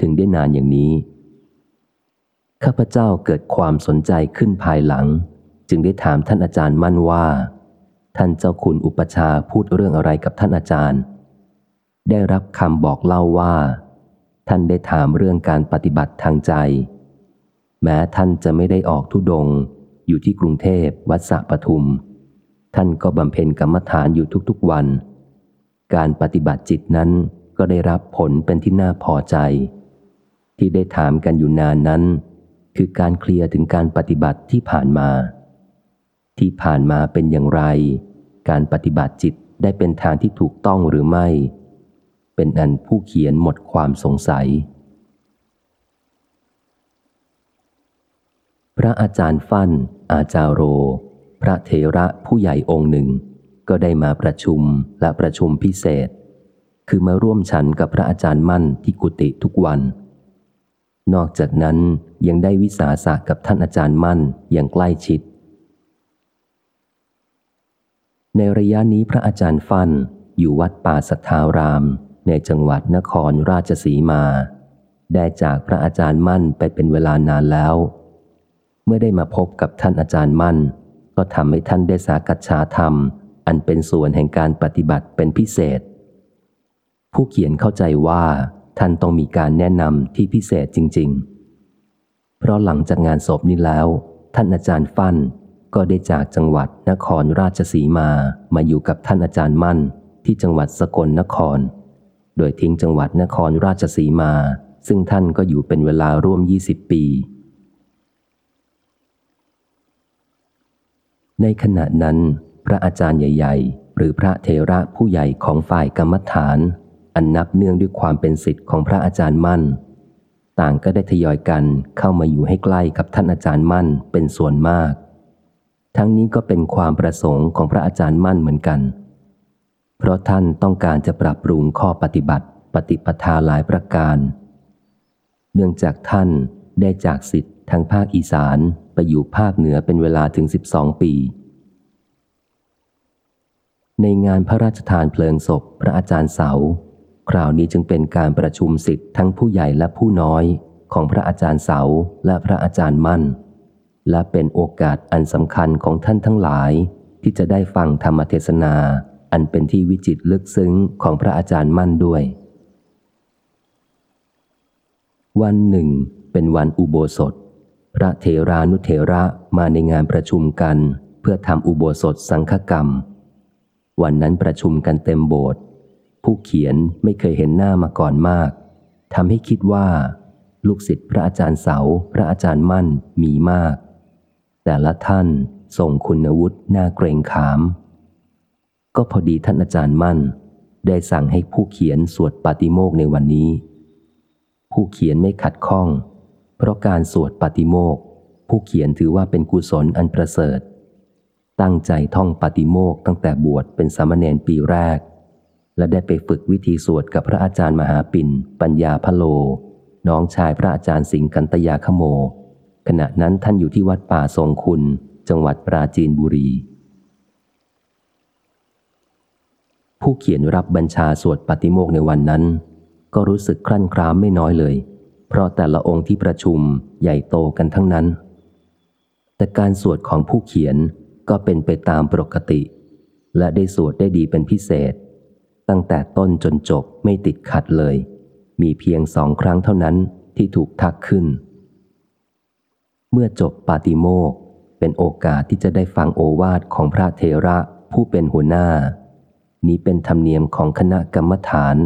ถึงได้นานอย่างนี้ ข้าพเจ้าเกิดความสนใจขึ้นภายหลัง จึงได้ถามท่านอาจารย์มั่นว่า ท่านเจ้าคุณอุปชาพูดเรื่องอะไรกับท่านอาจารย์ ได้รับคำบอกเล่าว่า ท่านได้ถามเรื่องการปฏิบัติทางใจ แม้ท่านจะไม่ได้ออกทุดง อยู่ที่กรุงเทพวัดสะปทุม ท่านก็บำเพ็ญกรรมฐานอยู่ทุกๆวัน การปฏิบัติจิตนั้นก็ได้รับผลเป็นที่น่าพอใจ ที่ได้ถามกันอยู่นานนั้น คือการเคลียร์ถึงการปฏิบัติที่ผ่านมา ที่ผ่านมาเป็นอย่างไร การปฏิบัติจิตได้เป็นทางที่ถูกต้องหรือไม่ เป็นอันผู้เขียนหมดความสงสัย พระอาจารย์ฟั่น อาจารโร พระเถระผู้ใหญ่องค์หนึ่ง ก็ได้มาประชุมและประชุมพิเศษ คือมาร่วมฉันกับพระอาจารย์มั่นที่กุฏิทุกวัน นอกจากนั้นยังได้วิสาสะกับท่านอาจารย์มั่นอย่างใกล้ชิด ในระยะนี้พระอาจารย์ฟั่นอยู่วัดป่าสัทธาราม ในจังหวัดนครราชสีมา ได้จากพระอาจารย์มั่นไปเป็นเวลานานแล้ว เมื่อได้มาพบกับท่านอาจารย์มั่น ก็ทำให้ท่านได้สากัจฉาธรรม อันเป็นส่วนแห่งการปฏิบัติเป็นพิเศษ ผู้เขียนเข้าใจว่าท่านต้องมีการแนะนำที่พิเศษจริง ๆ เพราะหลังจากงานศพนี้แล้ว ท่านอาจารย์ฟั่น ก็ได้จากจังหวัดนครราชสีมามาอยู่กับท่านอาจารย์มั่น ที่จังหวัดสกลนคร โดยทิ้งจังหวัดนครราชสีมา ซึ่งท่านก็อยู่เป็นเวลาร่วม 20 ปี ในขณะนั้น พระอาจารย์ใหญ่ ๆ หรือพระเทระผู้ใหญ่ของฝ่ายกรรมฐาน อันนับเนื่องด้วยความเป็นสิทธิ์ของพระอาจารย์มั่น ต่างก็ได้ทยอยกันเข้ามาอยู่ให้ใกล้กับท่านอาจารย์มั่นเป็นส่วนมาก ทั้งนี้ก็เป็นความประสงค์ของพระอาจารย์มั่นเหมือนกัน เพราะท่านต้องการจะปรับปรุงข้อปฏิบัติ ปฏิปทาหลายประการ เนื่องจากท่านได้จากสิทธิ์ทางภาคอีสานไปอยู่ภาคเหนือเป็นเวลาถึง 12 ปี ในงานพระราชทานเพลิงศพพระอาจารย์เสา คราวนี้จึงเป็นการประชุมสิทธิ์ทั้งผู้ใหญ่และผู้น้อยของพระอาจารย์เสาและพระอาจารย์มั่น และเป็นโอกาสอันสำคัญของท่านทั้งหลาย ที่จะได้ฟังธรรมเทศนา อันเป็นที่วิจิตลึกซึ้งของพระอาจารย์มั่นด้วย วันหนึ่ง เป็นวันอุโบสถ พระเทรานุเทระมาในงานประชุมกัน เพื่อทำอุโบสถสังฆกรรม วันนั้นประชุมกันเต็มโบสถ์ผู้เขียนไม่เคยเห็นหน้ามาก่อนมากทำให้คิดว่า ลูกศิษย์พระอาจารย์เสา พระอาจารย์มั่นมีมาก แต่ละท่านส่งคุณวุฒิน่าเกรงขาม ก็พอดีท่านอาจารย์มั่น ได้สั่งให้ผู้เขียนสวดปาติโมกในวันนี้ ผู้เขียนไม่ขัดข้อง เพราะการสวดปาติโมกผู้เขียนถือว่าเป็นกุศลอันประเสริฐ ตั้งใจท่องปาติโมกตั้งแต่บวชเป็นสามเณรปีแรก และได้ไปฝึกวิธีสวดกับพระอาจารย์มหาปิ่น ปัญญาพะโล น้องชายพระอาจารย์สิงห์กันตยาขโม ขณะนั้นท่านอยู่ที่วัดป่าทรงคุณ จังหวัดปราจีนบุรี ผู้เขียนรับบัญชาสวดปาติโมกในวันนั้น ก็รู้สึกครั่นครามไม่น้อยเลย เพราะแต่ละองค์ที่ประชุมใหญ่โตกันทั้งนั้น แต่การสวดของผู้เขียนก็เป็นไปตามปกติ และได้สวดได้ดีเป็นพิเศษ ตั้งแต่ต้นจนจบไม่ติดขัดเลย มีเพียงสองครั้งเท่านั้นที่ถูกทักขึ้น เมื่อจบปาติโมกเป็นโอกาสที่จะได้ฟังโอวาทของพระเทระผู้เป็นหัวหน้า นี้เป็นธรรมเนียมของคณะกรรมฐาน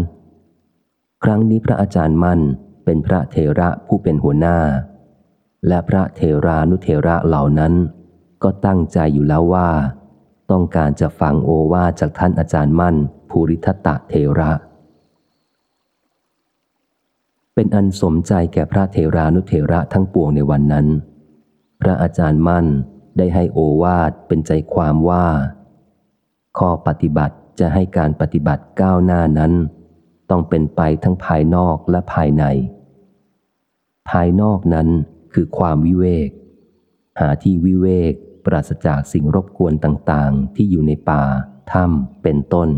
ครั้งนี้พระอาจารย์มั่นเป็นพระเทระผู้เป็นหัวหน้า และพระเทรานุเทระเหล่านั้น ก็ตั้งใจอยู่แล้วว่า ต้องการจะฟังโอวาทจากท่านอาจารย์มั่น ภูริทัตตะเทระ เป็นอันสมใจแก่พระเทรานุเทระทั้งปวงในวันนั้น พระอาจารย์มั่นได้ให้โอวาทเป็นใจความว่า ข้อปฏิบัติจะให้การปฏิบัติก้าวหน้านั้น ต้องเป็นไปทั้งภายนอกและภายใน ภายนอกนั้นคือความวิเวก หาที่วิเวกปราศจากสิ่งรบกวนต่างๆ ที่อยู่ในป่า ถ้ำเป็นต้น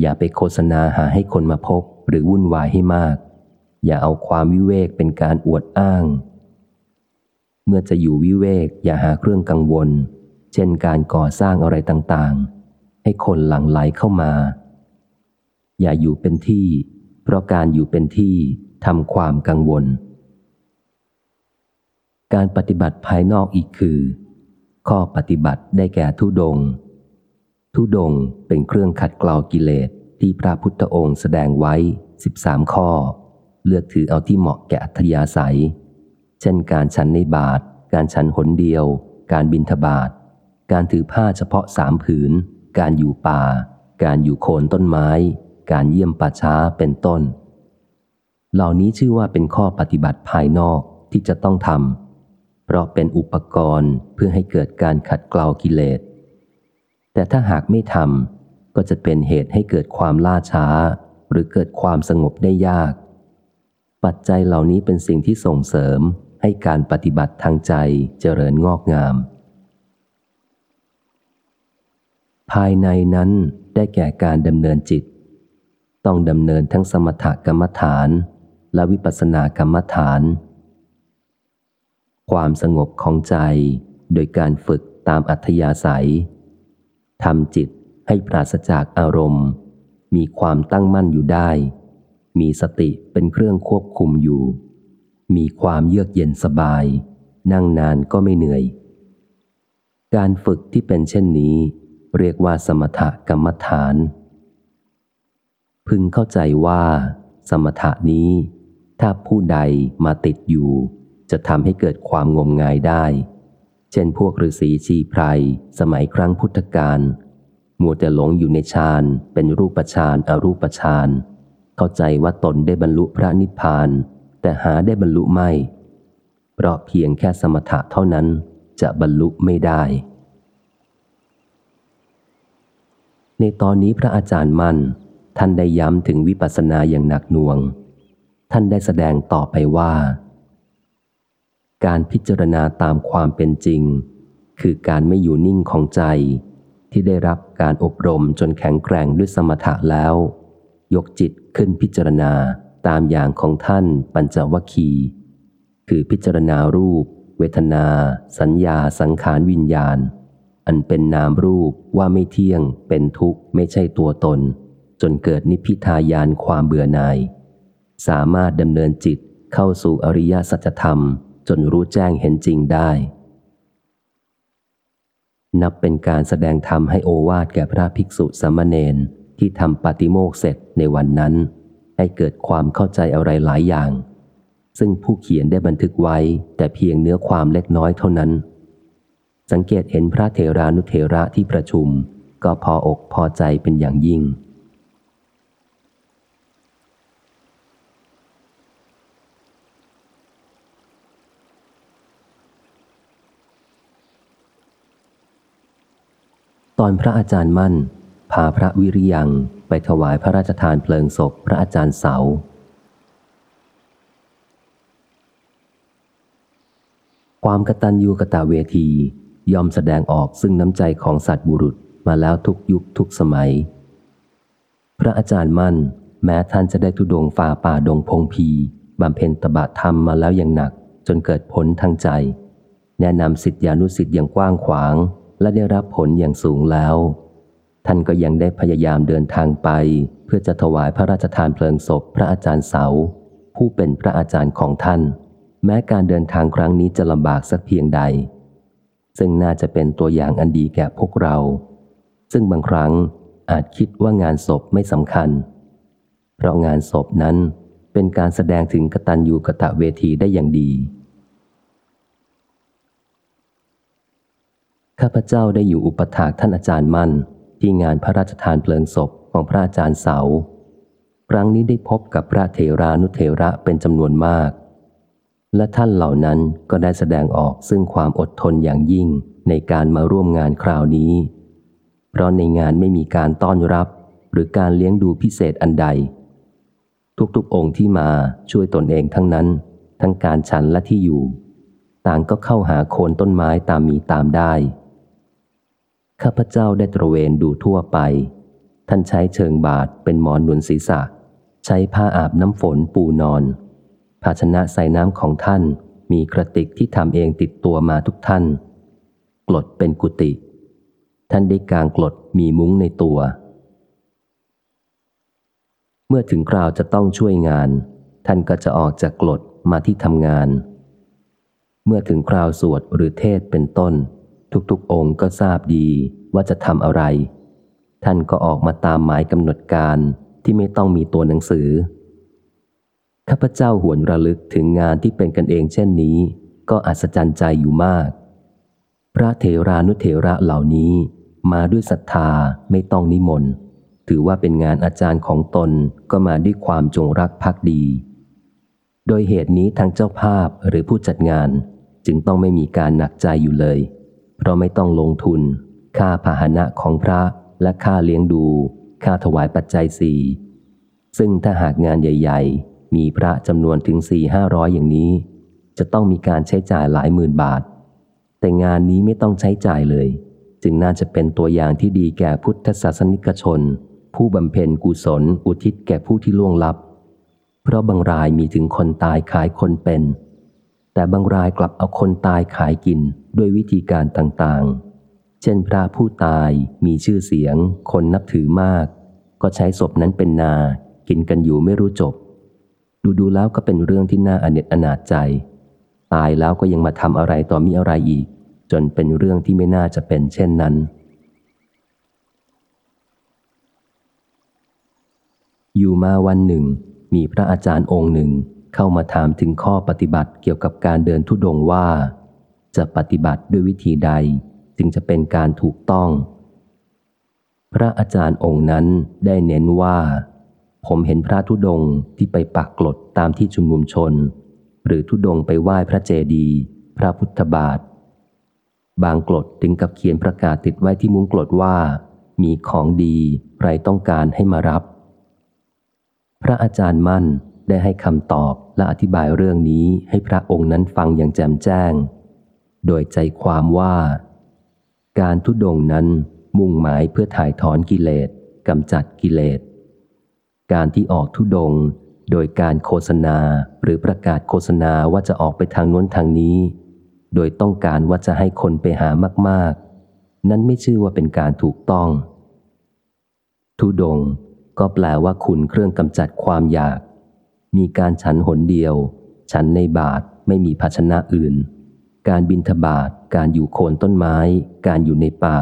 อย่าไปโฆษณาหาให้คนมาพบหรือวุ่นวายให้มาก อย่าเอาความวิเวกเป็นการอวดอ้าง เมื่อจะอยู่วิเวกอย่าหาเครื่องกังวล เช่นการก่อสร้างอะไรต่างๆ ให้คนหลั่งไหลเข้ามา อย่าอยู่เป็นที่ เพราะการอยู่เป็นที่ทำความกังวล การปฏิบัติภายนอกอีกคือ ข้อปฏิบัติได้แก่ทุดง ทุดงเป็นเครื่องขัดเกลากิเลสที่พระพุทธองค์แสดงไว้ 13 ข้อ เลือกถือเอาที่เหมาะแก่อัธยาศัย เช่นการฉันในบาท การฉันหนเดียว การบินทบาท การถือผ้าเฉพาะสามผืน การอยู่ป่า การอยู่โคนต้นไม้ การเยี่ยมป่าช้าเป็นต้น เหล่านี้ชื่อว่าเป็นข้อปฏิบัติภายนอกที่จะต้องทำเพราะเป็นอุปกรณ์เพื่อให้เกิดการขัดเกลากิเลส แต่ถ้าหากไม่ทำก็จะเป็นเหตุให้เกิดความล่าช้า หรือเกิดความสงบได้ยาก ปัจจัยเหล่านี้เป็นสิ่งที่ส่งเสริม ให้การปฏิบัติทางใจเจริญงอกงาม ภายในนั้นได้แก่การดำเนินจิต ต้องดำเนินทั้งสมถกรรมฐาน และวิปัสสนากรรมฐาน ความสงบของใจโดยการฝึกตามอัธยาศัยทำจิตให้ปราศจากอารมณ์ มีความตั้งมั่นอยู่ได้ มีสติเป็นเครื่องควบคุมอยู่ มีความเยือกเย็นสบาย นั่งนานก็ไม่เหนื่อย การฝึกที่เป็นเช่นนี้ เรียกว่าสมถกรรมฐาน พึงเข้าใจว่า สมถะนี้ ถ้าผู้ใดมาติดอยู่ จะทำให้เกิดความงมงายได้ เช่นพวกฤาษีชีไพรสมัยครั้งพุทธกาลมัวแต่หลงอยู่ในฌานเป็นรูปฌานอรูปฌานเข้าใจว่าตนได้บรรลุพระนิพพาน แต่หาได้บรรลุไม่ เพราะเพียงแค่สมถะเท่านั้นจะบรรลุไม่ได้ ในตอนนี้พระอาจารย์มั่น ท่านได้ย้ำถึงวิปัสสนาอย่างหนักหน่วง ท่านได้แสดงต่อไปว่า การพิจารณาตามความเป็นจริง คือการไม่อยู่นิ่งของใจ ที่ได้รับการอบรมจนแข็งแกร่งด้วยสมถะแล้ว ยกจิตขึ้นพิจารณา ตามอย่างของท่านปัญจวัคคีคือพิจารณารูป เวทนา สัญญาสังขารวิญญาณ อันเป็นนามรูปว่าไม่เที่ยง เป็นทุกข์ไม่ใช่ตัวตน จนเกิดนิพพิทายานความเบื่อหน่าย สามารถดำเนินจิตเข้าสู่อริยสัจธรรม จนรู้แจ้งเห็นจริงได้ นับเป็นการแสดงธรรมให้โอวาทแก่พระภิกษุสามเณรที่ทำปฏิโมกเสร็จในวันนั้น ให้เกิดความเข้าใจอะไรหลายอย่าง ซึ่งผู้เขียนได้บันทึกไว้แต่เพียงเนื้อความเล็กน้อยเท่านั้น สังเกตเห็นพระเถรานุเถระที่ประชุม ก็พออกพอใจเป็นอย่างยิ่ง ตอนพระอาจารย์มั่น พาพระวิริยัง ไปถวายพระราชทานเพลิงศพพระอาจารย์เสา ความกตัญญูกะตะเวทียอมแสดงออกซึ่งน้ำใจของสัตว์บุรุษมาแล้วทุกยุคทุกสมัย พระอาจารย์มั่น แม้ท่านจะได้ทุดงฝ่าป่าดงพงพีบำเพ็ญตบะธรรมมาแล้วอย่างหนัก จนเกิดผลทางใจ แนะนำสิทธิานุสิทธิ์อย่างกว้างขวาง และได้รับผลอย่างสูงแล้ว ท่านก็ยังได้พยายามเดินทางไป เพื่อจะถวายพระราชทานเพลิงศพพระอาจารย์เสา ผู้เป็นพระอาจารย์ของท่าน แม้การเดินทางครั้งนี้จะลำบากสักเพียงใด ซึ่งน่าจะเป็นตัวอย่างอันดีแก่พวกเรา ซึ่งบางครั้งอาจคิดว่างานศพไม่สำคัญ เพราะงานศพนั้นเป็นการแสดงถึงกตัญญูกะตะเวทีได้อย่างดี ข้าพเจ้าได้อยู่อุปถากท่านอาจารย์มั่น ที่งานพระราชทานเพลิงศพของพระอาจารย์เสา ครั้งนี้ได้พบกับพระเถรานุเถระเป็นจำนวนมาก และท่านเหล่านั้นก็ได้แสดงออกซึ่งความอดทนอย่างยิ่งในการมาร่วมงานคราวนี้ เพราะในงานไม่มีการต้อนรับ หรือการเลี้ยงดูพิเศษอันใด ทุกๆองค์ที่มาช่วยตนเองทั้งนั้น ทั้งการฉันและที่อยู่ ต่างก็เข้าหาโคนต้นไม้ตามมีตามได้ ข้าพเจ้าได้ตระเวนดูทั่วไป ท่านใช้เชิงบาทเป็นหมอนหนุนศีรษะ ใช้ผ้าอาบน้ำฝนปูนอน ภาชนะใส่น้ำของท่านมีกระติกที่ทำเองติดตัวมาทุกท่านกรดเป็นกุฏิท่านได้กางกรดมีมุ้งในตัว เมื่อถึงคราวจะต้องช่วยงาน ท่านก็จะออกจากกรดมาที่ทำงาน เมื่อถึงคราวสวดหรือเทศเป็นต้น ทุกๆองค์ก็ทราบดีว่าจะทำอะไร ท่านก็ออกมาตามหมายกำหนดการที่ไม่ต้องมีตัวหนังสือ ข้าพเจ้าหวนระลึกถึงงานที่เป็นกันเองเช่นนี้ ก็อัศจรรย์ใจอยู่มาก พระเถรานุเถระเหล่านี้มาด้วยศรัทธาไม่ต้องนิมนต์ ถือว่าเป็นงานอาจารย์ของตนก็มาด้วยความจงรักภักดี โดยเหตุนี้ทางเจ้าภาพหรือผู้จัดงานจึงต้องไม่มีการหนักใจอยู่เลย เพราะไม่ต้องลงทุน ค่าพาหนะของพระและค่าเลี้ยงดู ค่าถวายปัจจัยสี่ซึ่งถ้าหากงานใหญ่ ๆ มีพระจำนวนถึงสี่ห้าร้อยอย่างนี้ จะต้องมีการใช้จ่ายหลายหมื่นบาท แต่งานนี้ไม่ต้องใช้จ่ายเลย จึงน่าจะเป็นตัวอย่างที่ดีแก่พุทธศาสนิกชน ผู้บำเพ็ญกุศล อุทิศแก่ผู้ที่ล่วงลับ เพราะบางรายมีถึงคนตายขายคนเป็น แต่บางรายกลับเอาคนตายขายกิน ด้วยวิธีการต่างๆ เช่นพระผู้ตายมีชื่อเสียง คนนับถือมาก ก็ใช้ศพนั้นเป็นนา กินกันอยู่ไม่รู้จบ ดูดูแล้วก็เป็นเรื่องที่น่าอเนจอนาจใจ ตายแล้วก็ยังมาทำอะไรต่อมีอะไรอีก จนเป็นเรื่องที่ไม่น่าจะเป็นเช่นนั้น อยู่มาวันหนึ่ง มีพระอาจารย์องค์หนึ่งเข้ามาถามถึงข้อปฏิบัติเกี่ยวกับการเดินทุดงว่า จะปฏิบัติด้วยวิธีใดจึงจะเป็นการถูกต้อง พระอาจารย์องค์นั้นได้เน้นว่า ผมเห็นพระทุดงที่ไปปักกลดตามที่ชุมนุมชน หรือทุดงไปไหว้พระเจดีย์พระพุทธบาท บางกลดถึงกับเขียนประกาศติดไว้ที่มุ้งกลดว่า มีของดีใครต้องการให้มารับ พระอาจารย์มั่นได้ให้คำตอบและอธิบายเรื่องนี้ให้พระองค์นั้นฟังอย่างแจ่มแจ้ง โดยใจความว่า การทุดงนั้นมุ่งหมายเพื่อถ่ายถอนกิเลสกำจัดกิเลส การที่ออกทุดงโดยการโฆษณาหรือประกาศโฆษณาว่าจะออกไปทางน้นทางนี้ โดยต้องการว่าจะให้คนไปหามาก ๆ นั้นไม่ชื่อว่าเป็นการถูกต้อง ทุดงก็แปลว่าคุณเครื่องกำจัดความอยาก มีการฉันหนเดียว ฉันในบาทไม่มีภาชนะอื่น การบินทบาทการอยู่โคนต้นไม้ การอยู่ในป่า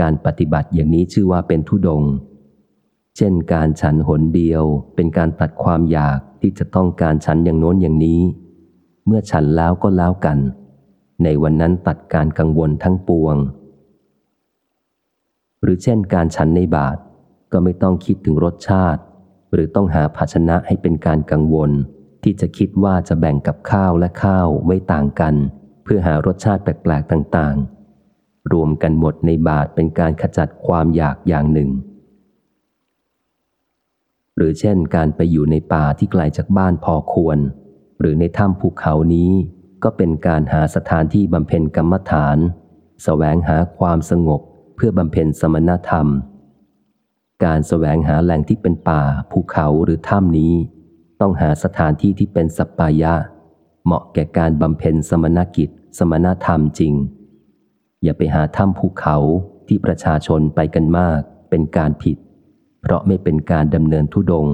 การปฏิบัติอย่างนี้ชื่อว่าเป็นทุดง เช่น การฉันหนเดียว เป็นการตัดความอยากที่จะต้องการฉันอย่างโน้นอย่างนี้ เมื่อฉันแล้วก็แล้วกัน ในวันนั้นตัดการกังวลทั้งปวง หรือเช่น การฉันในบาทก็ไม่ต้องคิดถึงรสชาติ หรือต้องหาภาชนะให้เป็นการกังวล ที่จะคิดว่าจะแบ่งกับข้าวและข้าวไว้ต่างกัน พื่อหารสชาติแปลกๆต่างๆ รวมกันหมดในบาทเป็นการขจัดความอยากอย่างหนึ่ง หรือเช่นการไปอยู่ในป่าที่ไกลจากบ้านพอควร หรือในถ้ำภูเขานี้ก็เป็นการหาสถานที่บำเพ็ญกรรมฐานสแสวงหาความสงบเพื่อบำเพ็ญสมณธรรม การสแสวงหาแหล่งที่เป็นป่าภูเขาหรือถ้ำนี้ ต้องหาสถานที่ที่เป็นสัปปายะ เหมาะแก่การบำเพ็ญสมณกิจ สมณธรรมจริง อย่าไปหาถ้ำภูเขาที่ประชาชนไปกันมากเป็นการผิด เพราะไม่เป็นการดำเนินทุดง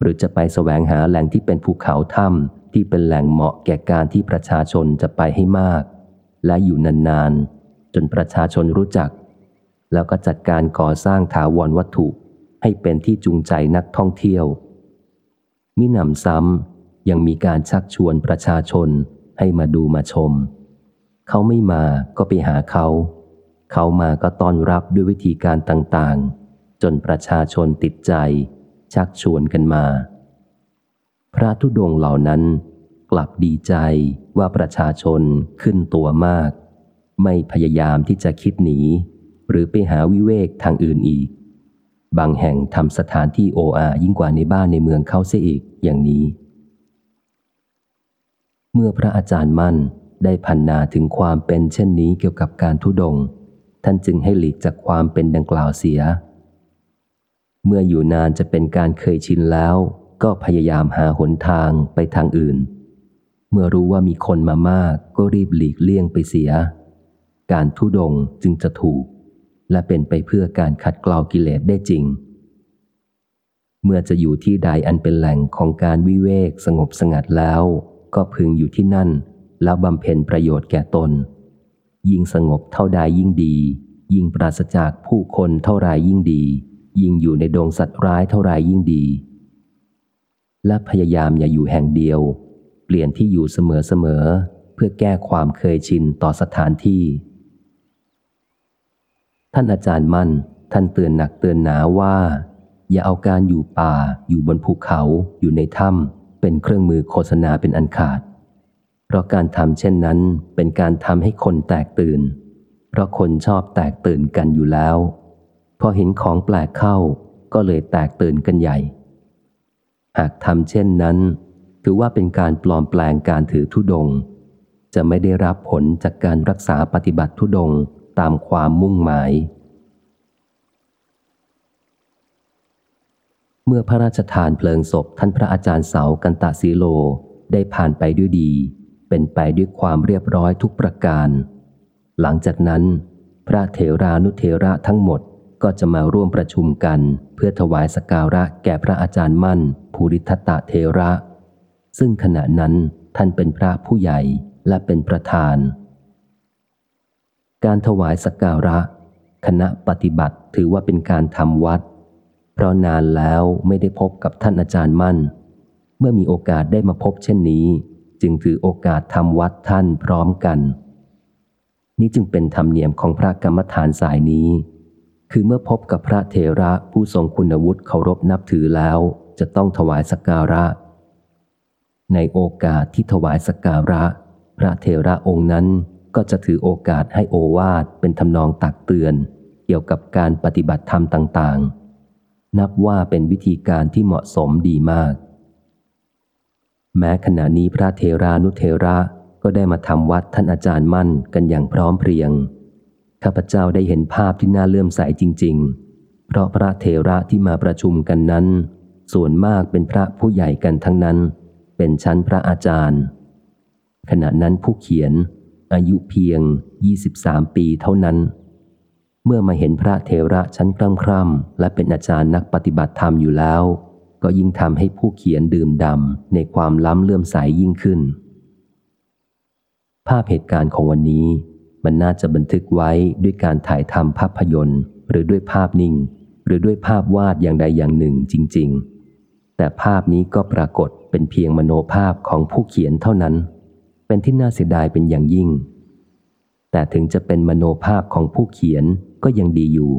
หรือจะไปสแสวงหาแหล่งที่เป็นภูเขาถ้ำที่เป็นแหล่งเหมาะแก่การที่ประชาชนจะไปให้มาก และอยู่นานๆ จนประชาชนรู้จัก แล้วก็จัดการก่อสร้างถาวรวัตถุให้เป็นที่จูงใจนักท่องเที่ยวมิหนำซ้ำยังมีการชักชวนประชาชน ให้มาดูมาชม เขาไม่มาก็ไปหาเขา เขามาก็ต้อนรับด้วยวิธีการต่างๆ จนประชาชนติดใจ ชักชวนกันมา พระธุดงเหล่านั้นกลับดีใจว่าประชาชนขึ้นตัวมาก ไม่พยายามที่จะคิดหนี หรือไปหาวิเวกทางอื่นอีก บางแห่งทำสถานที่โออายิ่งกว่าในบ้านในเมืองเขาเสียอีกอย่างนี้ เมื่อพระอาจารย์มั่นได้พันนาถึงความเป็นเช่นนี้เกี่ยวกับการทุดง ท่านจึงให้หลีกจากความเป็นดังกล่าวเสีย เมื่ออยู่นานจะเป็นการเคยชินแล้ว ก็พยายามหาหนทางไปทางอื่น เมื่อรู้ว่ามีคนมามากก็รีบหลีกเลี่ยงไปเสีย การทุดงจึงจะถูก และเป็นไปเพื่อการขัดเกลากิเลสได้จริง เมื่อจะอยู่ที่ใดอันเป็นแหล่งของการวิเวกสงบสงัดแล้ว ก็พึงอยู่ที่นั่น แล้วบำเพ็ญประโยชน์แก่ตน ยิ่งสงบเท่าใดยิ่งดี ยิ่งปราศจากผู้คนเท่าไรยิ่งดี ยิ่งอยู่ในดงสัตว์ร้ายเท่าไรยิ่งดี และพยายามอย่าอยู่แห่งเดียว เปลี่ยนที่อยู่เสมอๆเพื่อแก้ความเคยชินต่อสถานที่ ท่านอาจารย์มั่นท่านเตือนหนักเตือนหนาว่า อย่าเอาการอยู่ป่าอยู่บนภูเขาอยู่ในถ้ำ เป็นเครื่องมือโฆษณาเป็นอันขาด เพราะการทำเช่นนั้นเป็นการทำให้คนแตกตื่น เพราะคนชอบแตกตื่นกันอยู่แล้ว พอเห็นของแปลกเข้าก็เลยแตกตื่นกันใหญ่ หากทำเช่นนั้น ถือว่าเป็นการปลอมแปลงการถือธุดง จะไม่ได้รับผลจากการรักษาปฏิบัติธุดงตามความมุ่งหมาย เมื่อพระราชทานเพลิงศพท่านพระอาจารย์เสากันตะสีโลได้ผ่านไปด้วยดี เป็นไปด้วยความเรียบร้อยทุกประการ หลังจากนั้น พระเถรานุเถระทั้งหมดก็จะมาร่วมประชุมกัน เพื่อถวายสกการะแก่พระอาจารย์มั่น ภูริทัตะเทระ ซึ่งขณะนั้นท่านเป็นพระผู้ใหญ่และเป็นประธาน การถวายสกการะ คณะปฏิบัติถือว่าเป็นการทำวัด ราะนานแล้วไม่ได้พบกับท่านอาจารย์มั่น เมื่อมีโอกาสได้มาพบเช่นนี้ จึงถือโอกาสทำวัดท่านพร้อมกัน นี่จึงเป็นธรรมเนียมของพระกรรมฐานสายนี้ คือเมื่อพบกับพระเทระผู้ทรงคุณวุฒิเคารพนับถือแล้ว จะต้องถวายสักการะ ในโอกาสที่ถวายสักการะ พระเทระองค์นั้นก็จะถือโอกาสให้โอวาทเป็นทำนองตักเตือน เกี่ยวกับการปฏิบัติธรรมต่างๆ นับว่าเป็นวิธีการที่เหมาะสมดีมาก แม้ขณะนี้พระเทรานุเทระก็ได้มาทำวัดท่านอาจารย์มั่นกันอย่างพร้อมเพรียง ข้าพเจ้าได้เห็นภาพที่น่าเลื่อมใสจริง ๆ เพราะพระเทระที่มาประชุมกันนั้น ส่วนมากเป็นพระผู้ใหญ่กันทั้งนั้น เป็นชั้นพระอาจารย์ ขณะนั้นผู้เขียน อายุเพียง 23 ปีเท่านั้น เมื่อมาเห็นพระเทระชั้นคร่ำคร่ำและเป็นอาจารย์นักปฏิบัติธรรมอยู่แล้ว ก็ยิ่งทำให้ผู้เขียนดื่มดำในความล้ำเลื่อมใสยยิ่งขึ้น ภาพเหตุการณ์ของวันนี้มันน่าจะบันทึกไว้ด้วยการถ่ายทำภาพยนตร์ หรือด้วยภาพนิ่ง หรือด้วยภาพวาดอย่างใดอย่างหนึ่งจริง ๆ แต่ภาพนี้ก็ปรากฏเป็นเพียงมโนภาพของผู้เขียนเท่านั้น เป็นที่น่าเสียดายเป็นอย่างยิ่ง แต่ถึงจะเป็นมโนภาพของผู้เขียน ก็ยังดีอยู่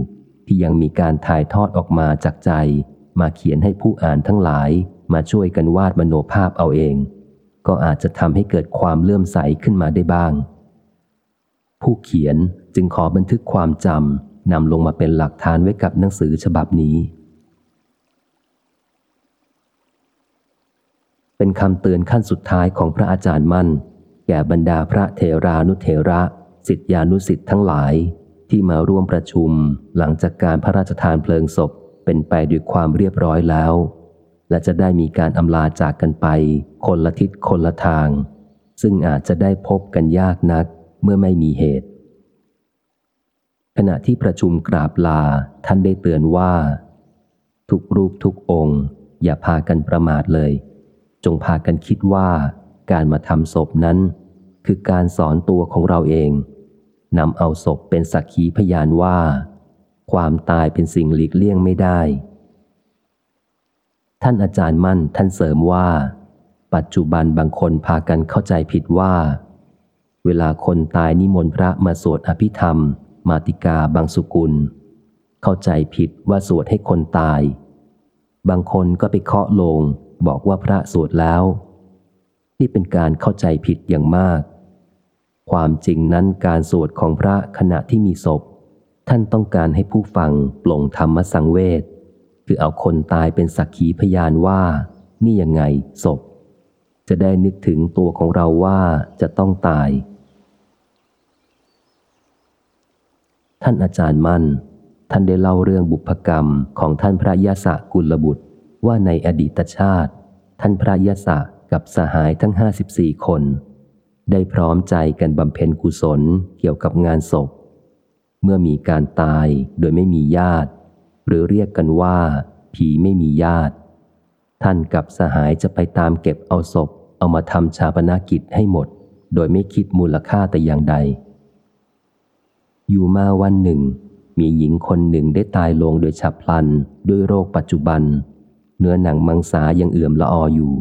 ที่ยังมีการถ่ายทอดออกมาจากใจ มาเขียนให้ผู้อ่านทั้งหลาย มาช่วยกันวาดมโนภาพเอาเอง ก็อาจจะทำให้เกิดความเลื่อมใสขึ้นมาได้บ้าง ผู้เขียนจึงขอบันทึกความจำนำลงมาเป็นหลักฐานไว้กับหนังสือฉบับนี้ เป็นคำเตือนขั้นสุดท้ายของพระอาจารย์มั่น แก่บรรดาพระเทรานุเทระสิทธิานุสิทธ์ทั้งหลาย ที่มาร่วมประชุมหลังจากการพระราชทานเพลิงศพเป็นไปด้วยความเรียบร้อยแล้ว และจะได้มีการอำลาจากกันไป คนละทิศคนละทาง ซึ่งอาจจะได้พบกันยากนักเมื่อไม่มีเหตุ ขณะที่ประชุมกราบลาท่านได้เตือนว่า ทุกรูปทุกองค์ อย่าพากันประมาทเลย จงพากันคิดว่า การมาทำศพนั้น คือการสอนตัวของเราเอง นำเอาศพเป็นสักขีพยานว่า ความตายเป็นสิ่งหลีกเลี่ยงไม่ได้ ท่านอาจารย์มั่นท่านเสริมว่า ปัจจุบันบางคนพากันเข้าใจผิดว่า เวลาคนตายนิมนต์พระมาสวดอภิธรรม มาติกาบางสุกุล เข้าใจผิดว่าสวดให้คนตาย บางคนก็ไปเคาะโลงบอกว่าพระสวดแล้ว นี่เป็นการเข้าใจผิดอย่างมาก ความจริงนั้นการสวดของพระขณะที่มีศพ ท่านต้องการให้ผู้ฟังปลงธรรมสังเวชคือเอาคนตายเป็นสักขีพยานว่า นี่ยังไงศพ จะได้นึกถึงตัวของเราว่าจะต้องตาย ท่านอาจารย์มั่น ท่านได้เล่าเรื่องบุพกรรมของท่านพระยาศกุลบุตรว่าในอดีตชาติ ท่านพระยาศกับสหายทั้งห้าสิบสี่คน ได้พร้อมใจกันบำเพ็ญกุศลเกี่ยวกับงานศพ เมื่อมีการตายโดยไม่มีญาติ หรือเรียกกันว่า ผีไม่มีญาติ ท่านกับสหายจะไปตามเก็บเอาศพ เอามาทำชาปนากิจให้หมด โดยไม่คิดมูลค่าแต่อย่างใด อยู่มาวันหนึ่ง มีหญิงคนหนึ่งได้ตายลงโดยฉับพลันด้วยโรคปัจจุบัน เนื้อหนังมังสายังเอื่อมละอออยู่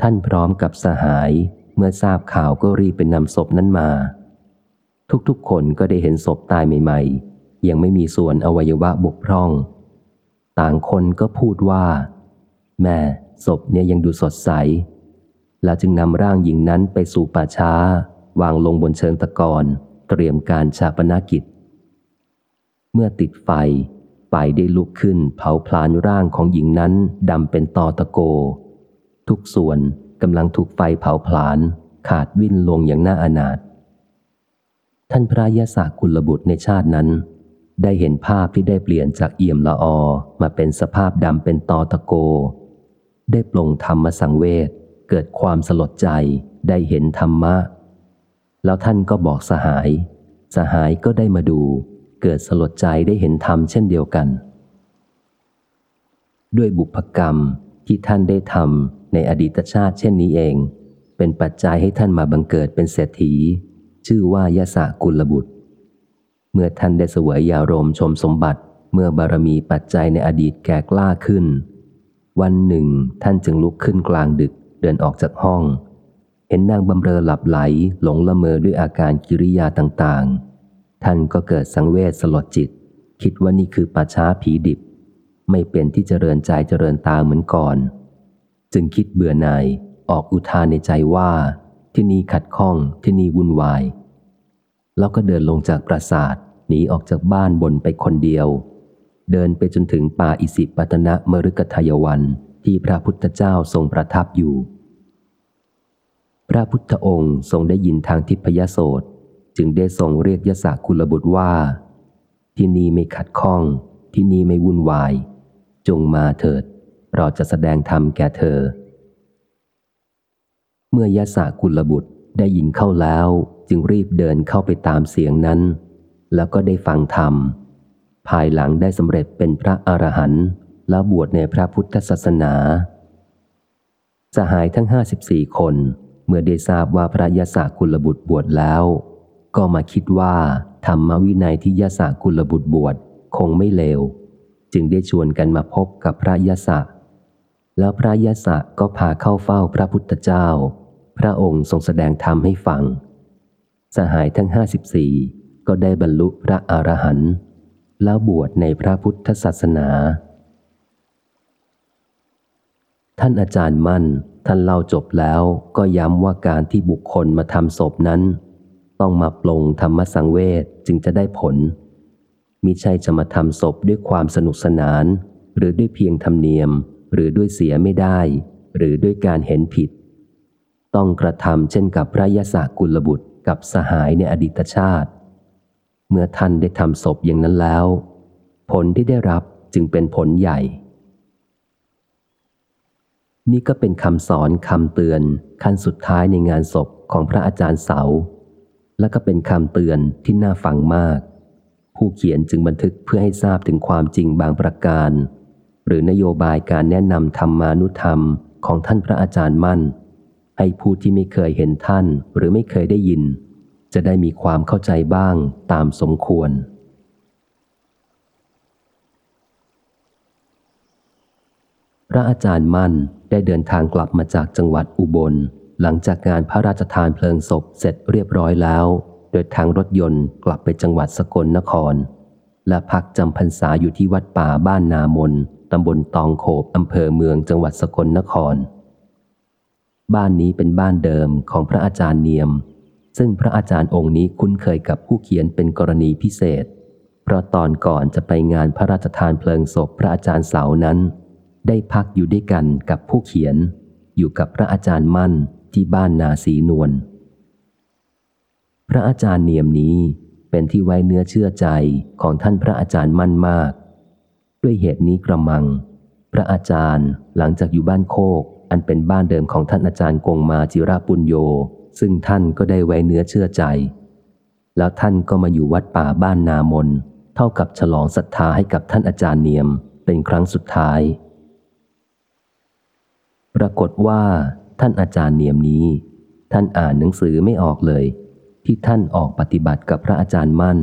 ท่านพร้อมกับสหาย เมื่อทราบข่าวก็รีบไปนำศพนั้นมา ทุกๆ คนก็ได้เห็นศพตายใหม่ ๆ ยังไม่มีส่วนอวัยวะบกพร่อง ต่างคนก็พูดว่า แม่ศพเนี่ยยังดูสดใส แล้วจึงนำร่างหญิงนั้นไปสู่ป่าช้า วางลงบนเชิงตะกอนเตรียมการชาปนากิจ เมื่อติดไฟ ไฟได้ลุกขึ้นเผาพลานร่างของหญิงนั้นดำเป็นตอตะโก ทุกส่วน กำลังถูกไฟเผาผลาญขาดวิ่นลงอย่างน่าอนาถท่านพระยาศากุลบุตรในชาตินั้น ได้เห็นภาพที่ได้เปลี่ยนจากเอี่ยมละออมาเป็นสภาพดำเป็นตอตะโก ได้ปลงธรรมสังเวชเกิดความสลดใจได้เห็นธรรมะ แล้วท่านก็บอกสหาย สหายก็ได้มาดู เกิดสลดใจได้เห็นธรรมเช่นเดียวกัน ด้วยบุพกรรม ที่ท่านได้ทำในอดีตชาติเช่นนี้เอง เป็นปัจจัยให้ท่านมาบังเกิดเป็นเศรษฐี ชื่อว่ายะสะกุลบุตร เมื่อท่านได้เสวยยารมชมสมบัติเมื่อบารมีปัจจัยในอดีตแก่กล้าขึ้น วันหนึ่งท่านจึงลุกขึ้นกลางดึกเดินออกจากห้อง เห็นนางบำเรอหลับไหลหลงละเมอด้วยอาการกิริยาต่างๆ ท่านก็เกิดสังเวชสลดจิต คิดว่านี่คือป่าช้าผีดิบ ไม่เป็นที่เจริญใจเจริญตาเหมือนก่อน จึงคิดเบื่อหน่ายออกอุทานในใจว่า ที่นี่ขัดข้องที่นี่วุ่นวาย แล้วก็เดินลงจากปราสาทหนีออกจากบ้านบนไปคนเดียว เดินไปจนถึงป่าอิสิปตนะมฤกทายวันที่พระพุทธเจ้าทรงประทับอยู่ พระพุทธองค์ทรงได้ยินทางทิพยโสตจึงได้ทรงเรียกยศกุลบุตรว่า ที่นี่ไม่ขัดข้อง ที่นี่ไม่วุ่นวาย จงมาเถิด เราจะแสดงธรรมแก่เธอ เมื่อยศกุลบุตรได้ยินเข้าแล้วจึงรีบเดินเข้าไปตามเสียงนั้น แล้วก็ได้ฟังธรรม ภายหลังได้สำเร็จเป็นพระอรหันต์แล้วบวชในพระพุทธศาสนา สหายทั้งห้าสิบสี่คน เมื่อได้ทราบว่าพระยศกุลบุตรบวชแล้ว ก็มาคิดว่าธรรมวินัยที่ยศกุลบุตรบวชคงไม่เลว จึงได้ชวนกันมาพบกับพระยศแล้วพระยศก็พาเข้าเฝ้าพระพุทธเจ้า พระองค์ทรงแสดงธรรมให้ฟัง สหายทั้งห้าสิบสี่ก็ได้บรรลุพระอรหันต์แล้วบวชในพระพุทธศาสนา ท่านอาจารย์มั่น ท่านเล่าจบแล้วก็ย้ำว่าการที่บุคคลมาทำศพนั้น ต้องมาปลงธรรมสังเวชจึงจะได้ผล มิใช่จะมาทำศพด้วยความสนุกสนาน หรือด้วยเพียงธรรมเนียม หรือด้วยเสียไม่ได้ หรือด้วยการเห็นผิด ต้องกระทำเช่นกับพระยศกุลบุตรกับสหายในอดีตชาติ เมื่อท่านได้ทำศพอย่างนั้นแล้ว ผลที่ได้รับจึงเป็นผลใหญ่ นี่ก็เป็นคำสอนคำเตือนขั้นสุดท้ายในงานศพของพระอาจารย์เสา และก็เป็นคำเตือนที่น่าฟังมาก ผู้เขียนจึงบันทึกเพื่อให้ทราบถึงความจริงบางประการ หรือนโยบายการแนะนำธรรมานุธรรมของท่านพระอาจารย์มั่น ให้ผู้ที่ไม่เคยเห็นท่านหรือไม่เคยได้ยิน จะได้มีความเข้าใจบ้างตามสมควร พระอาจารย์มั่นได้เดินทางกลับมาจากจังหวัดอุบล หลังจากงานพระราชทานเพลิงศพเสร็จเรียบร้อยแล้ว โดยทางรถยนต์กลับไปจังหวัดสกลนคร และพักจำพรรษาอยู่ที่วัดป่าบ้านนามนตำบลตองโขบอำเภอเมืองจังหวัดสกลนคร บ้านนี้เป็นบ้านเดิมของพระอาจารย์เนียม ซึ่งพระอาจารย์องค์นี้คุ้นเคยกับผู้เขียนเป็นกรณีพิเศษ เพราะตอนก่อนจะไปงานพระราชทานเพลิงศพพระอาจารย์เสานั้น ได้พักอยู่ด้วยกันกับผู้เขียน อยู่กับพระอาจารย์มั่นที่บ้านนาสีนวล พระอาจารย์เนียมนี้เป็นที่ไว้เนื้อเชื่อใจของท่านพระอาจารย์มั่นมาก ด้วยเหตุนี้กระมัง พระอาจารย์หลังจากอยู่บ้านโคก อันเป็นบ้านเดิมของท่านอาจารย์กงมาจิราปุญโย ซึ่งท่านก็ได้ไว้เนื้อเชื่อใจ แล้วท่านก็มาอยู่วัดป่าบ้านนามน เท่ากับฉลองศรัทธาให้กับท่านอาจารย์เนียมเป็นครั้งสุดท้าย ปรากฏว่า ท่านอาจารย์เนียมนี้ ท่านอ่านหนังสือไม่ออกเลย ที่ท่านออกปฏิบัติกับพระอาจารย์มั่น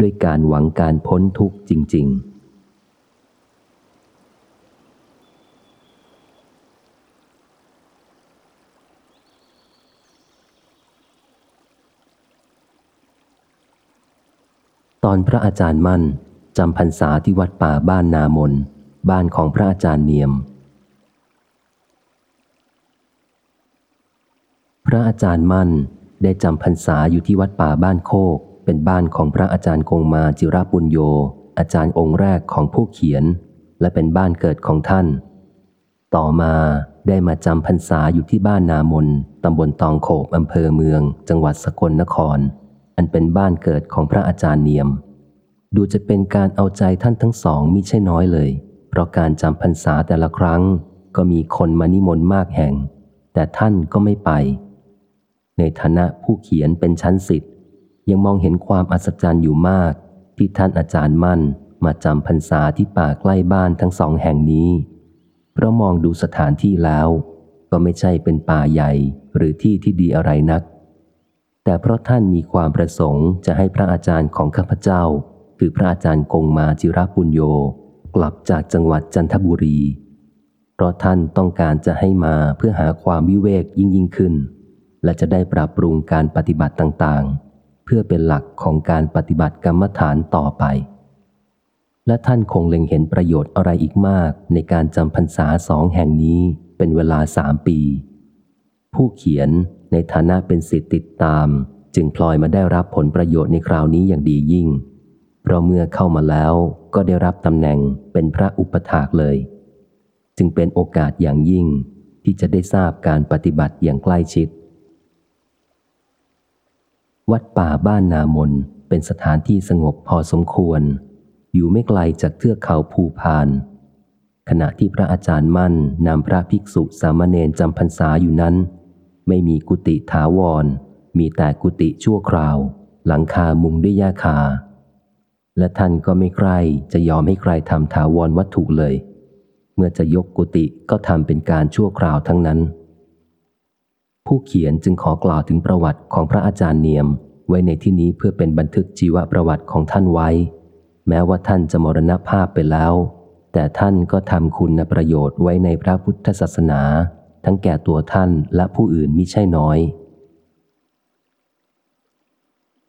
ด้วยการหวังการพ้นทุกข์จริงๆตอนพระอาจารย์มั่นจำพรรษาที่วัดป่าบ้านนามน บ้านของพระอาจารย์เนียม พระอาจารย์มั่น ได้จำพรรษาอยู่ที่วัดป่าบ้านโคก เป็นบ้านของพระอาจารย์คงมาจิราปุญโย อาจารย์องค์แรกของผู้เขียน และเป็นบ้านเกิดของท่าน ต่อมาได้มาจำพรรษาอยู่ที่บ้านนามนตำบลตองโขบอำเภอเมือง จังหวัดสกลนคร อันเป็นบ้านเกิดของพระอาจารย์เนียม ดูจะเป็นการเอาใจท่านทั้งสองมิใช่น้อยเลย เพราะการจำพรรษาแต่ละครั้ง ก็มีคนมานิมนต์มากแห่ง แต่ท่านก็ไม่ไป ในฐานะผู้เขียนเป็นชั้นสิทธิ์ ยังมองเห็นความอัศจรรย์อยู่มากที่ท่านอาจารย์มั่นมาจำพรรษาที่ป่าใกล้บ้านทั้งสองแห่งนี้ เพราะมองดูสถานที่แล้ว ก็ไม่ใช่เป็นป่าใหญ่หรือที่ที่ดีอะไรนัก แต่เพราะท่านมีความประสงค์จะให้พระอาจารย์ของข้าพเจ้า คือพระอาจารย์กงมาจิรปุญโย กลับจากจังหวัดจันทบุรี เพราะท่านต้องการจะให้มาเพื่อหาความวิเวกยิ่งยิ่งขึ้น และจะได้ปรับปรุงการปฏิบัติต่างๆ เพื่อเป็นหลักของการปฏิบัติกรรมฐานต่อไป และท่านคงเล็งเห็นประโยชน์อะไรอีกมากในการจำพรรษาสองแห่งนี้เป็นเวลาสามปี ผู้เขียนในฐานะเป็นสิทธิติดตาม จึงพลอยมาได้รับผลประโยชน์ในคราวนี้อย่างดียิ่ง เพราะเมื่อเข้ามาแล้วก็ได้รับตำแหน่งเป็นพระอุปถากเลย จึงเป็นโอกาสอย่างยิ่งที่จะได้ทราบการปฏิบัติอย่างใกล้ชิด วัดป่าบ้านนามนเป็นสถานที่สงบพอสมควร อยู่ไม่ไกลจากเทือกเขาภูพาน ขณะที่พระอาจารย์มั่นนำพระภิกษุสามเณรจำพรรษาอยู่นั้น ไม่มีกุฏิถาวร มีแต่กุฏิชั่วคราว หลังคามุงด้วยหญ้าคา และท่านก็ไม่ใครจะยอมให้ใครทำถาวรวัตถุเลย เมื่อจะยกกุฏิก็ทำเป็นการชั่วคราวทั้งนั้น ผู้เขียนจึงขอกล่าวถึงประวัติของพระอาจารย์เนียม ไว้ในที่นี้เพื่อเป็นบันทึกชีวประวัติของท่านไว้ แม้ว่าท่านจะมรณภาพไปแล้ว แต่ท่านก็ทำคุณประโยชน์ไว้ในพระพุทธศาสนา ทั้งแก่ตัวท่านและผู้อื่นมิใช่น้อย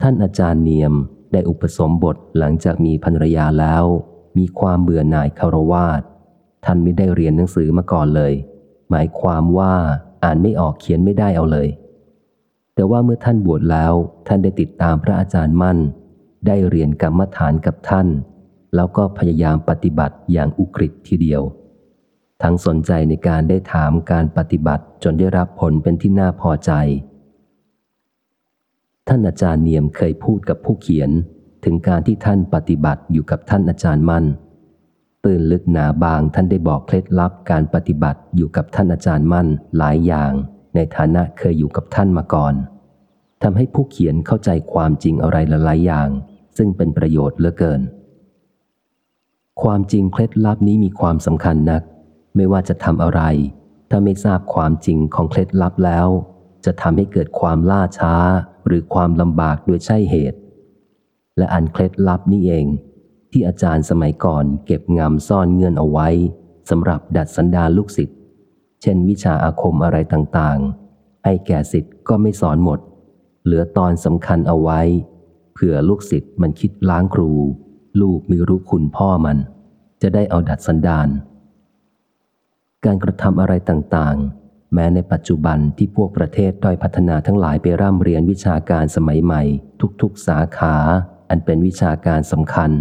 ท่านอาจารย์เนียมได้อุปสมบทหลังจากมีภรรยาแล้ว มีความเบื่อหน่ายคารวาสท่านไม่ได้เรียนหนังสือมาก่อนเลย หมายความว่า อ่านไม่ออกเขียนไม่ได้เอาเลย แต่ว่าเมื่อท่านบวชแล้วท่านได้ติดตามพระอาจารย์มั่น ได้เรียนกรรมฐานกับท่าน แล้วก็พยายามปฏิบัติอย่างอุกฤษทีเดียว ทั้งสนใจในการได้ถามการปฏิบัติจนได้รับผลเป็นที่น่าพอใจ ท่านอาจารย์เนียมเคยพูดกับผู้เขียน ถึงการที่ท่านปฏิบัติอยู่กับท่านอาจารย์มั่น ตื่นลึกหนาบางท่านได้บอกเคล็ดลับการปฏิบัติอยู่กับท่านอาจารย์มั่นหลายอย่าง ในฐานะเคยอยู่กับท่านมาก่อนทำให้ผู้เขียนเข้าใจความจริงอะไรหลายอย่าง ซึ่งเป็นประโยชน์เหลือเกิน ความจริงเคล็ดลับนี้มีความสำคัญนัก ไม่ว่าจะทำอะไร ถ้าไม่ทราบความจริงของเคล็ดลับแล้ว จะทำให้เกิดความล่าช้า หรือความลำบากโดยใช่เหตุ และอันเคล็ดลับนี้เอง ที่อาจารย์สมัยก่อนเก็บงำซ่อนเงื่อนเอาไว้สำหรับดัดสันดาลูกศิษย์ เช่นวิชาอาคมอะไรต่างๆ ให้แก่ศิษย์ก็ไม่สอนหมด เหลือตอนสำคัญเอาไว้ เผื่อลูกศิษย์มันคิดล้างครู ลูกไม่รู้คุณพ่อมัน จะได้เอาดัดสันดาน การกระทำอะไรต่างๆ แม้ในปัจจุบันที่พวกประเทศด้อยพัฒนาทั้งหลายไปร่ำเรียนวิชาการสมัยใหม่ ทุกๆสาขา อันเป็นวิชาการสำคัญ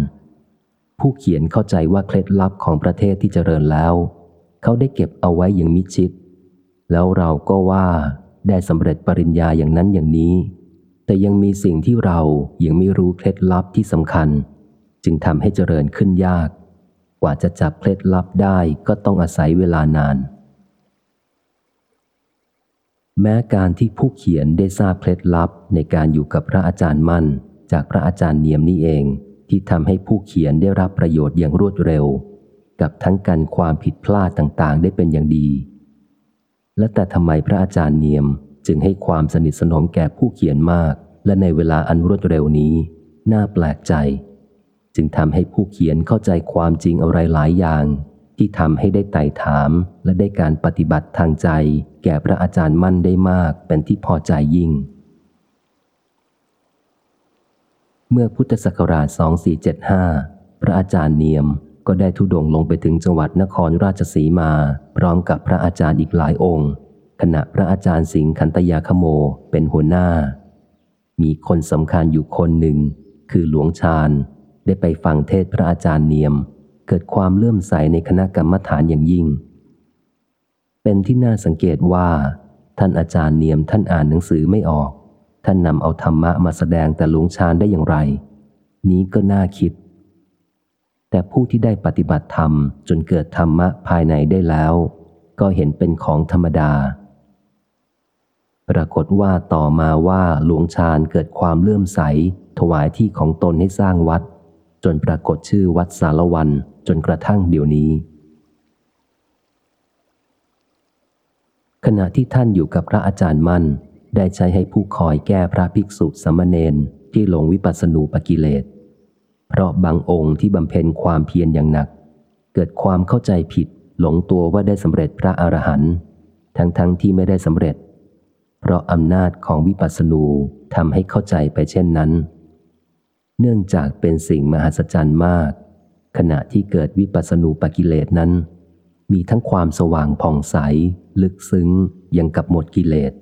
ผู้เขียนเข้าใจว่าเคล็ดลับของประเทศที่เจริญแล้ว เขาได้เก็บเอาไว้อย่างมิชิด แล้วเราก็ว่าได้สำเร็จปริญญาอย่างนั้นอย่างนี้ แต่ยังมีสิ่งที่เรายังไม่รู้เคล็ดลับที่สำคัญ จึงทำให้เจริญขึ้นยาก กว่าจะจับเคล็ดลับได้ก็ต้องอาศัยเวลานาน แม้การที่ผู้เขียนได้ทราบเคล็ดลับในการอยู่กับพระอาจารย์มั่น จากพระอาจารย์เนียมนี่เอง ที่ทำให้ผู้เขียนได้รับประโยชน์อย่างรวดเร็ว กับทั้งกันความผิดพลาดต่างๆ ได้เป็นอย่างดี และแต่ทำไมพระอาจารย์เนียมจึงให้ความสนิทสนมแก่ผู้เขียนมาก และในเวลาอันรวดเร็วนี้ น่าแปลกใจ จึงทำให้ผู้เขียนเข้าใจความจริงอะไรหลายอย่าง ที่ทำให้ได้ไต่ถามและได้การปฏิบัติทางใจ แก่พระอาจารย์มั่นได้มากเป็นที่พอใจยิ่ง เมื่อพุทธศักราช 2475 พระอาจารย์เนียมก็ได้ทุดงลงไปถึงจังหวัดนครราชสีมา พร้อมกับพระอาจารย์อีกหลายองค์ ขณะพระอาจารย์สิงห์คันตยาคโมเป็นหัวหน้า มีคนสำคัญอยู่คนหนึ่ง คือหลวงชาญได้ไปฟังเทศพระอาจารย์เนียม เกิดความเลื่อมใสในคณะกรรมฐานอย่างยิ่ง เป็นที่น่าสังเกตว่า ท่านอาจารย์เนียมท่านอ่านหนังสือไม่ออก ท่านนำเอาธรรมะมาแสดงแต่หลวงชาญได้อย่างไร นี้ก็น่าคิด แต่ผู้ที่ได้ปฏิบัติธรรมจนเกิดธรรมะภายในได้แล้ว ก็เห็นเป็นของธรรมดา ปรากฏว่าต่อมาว่าหลวงชาญเกิดความเลื่อมใส ถวายที่ของตนให้สร้างวัด จนปรากฏชื่อวัดสารวันจนกระทั่งเดี๋ยวนี้ขณะที่ท่านอยู่กับพระอาจารย์มั่น ได้ใช้ให้ผู้คอยแก้พระภิกษุสมณเณรที่หลงวิปัสสนูปกิเลส เพราะบางองค์ที่บำเพ็ญความเพียรอย่างหนัก เกิดความเข้าใจผิดหลงตัวว่าได้สำเร็จพระอรหันต์ทั้งๆทที่ไม่ได้สำเร็จ เพราะอำนาจของวิปัสสนูทำให้เข้าใจไปเช่นนั้น เนื่องจากเป็นสิ่งมหัศจรรย์มาก ขณะที่เกิดวิปัสสนูปกิเลสนั้น มีทั้งความสว่างผ่องใส ลึกซึ้งยังกับหมดกิเลส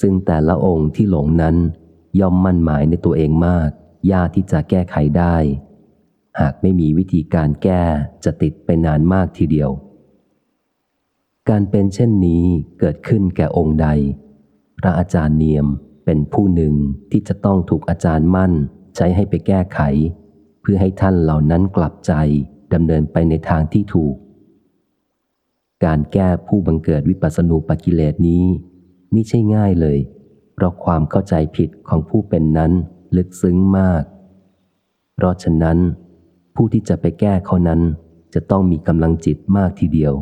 ซึ่งแต่ละองค์ที่หลงนั้น ย่อมมั่นหมายในตัวเองมาก ยากที่จะแก้ไขได้ หากไม่มีวิธีการแก้จะติดไปนานมากทีเดียว การเป็นเช่นนี้เกิดขึ้นแก่องค์ใด พระอาจารย์เนียมเป็นผู้หนึ่งที่จะต้องถูกอาจารย์มั่นใช้ให้ไปแก้ไข เพื่อให้ท่านเหล่านั้นกลับใจดำเนินไปในทางที่ถูก การแก้ผู้บังเกิดวิปัสสนูปกิเลสนี้ ม่ใช่ง่ายเลย เพราะความเข้าใจผิดของผู้เป็นนั้นลึกซึ้งมาก เพราะฉะนั้น ผู้ที่จะไปแก้เขานั้นจะต้องมีกำลังจิตมากทีเดียว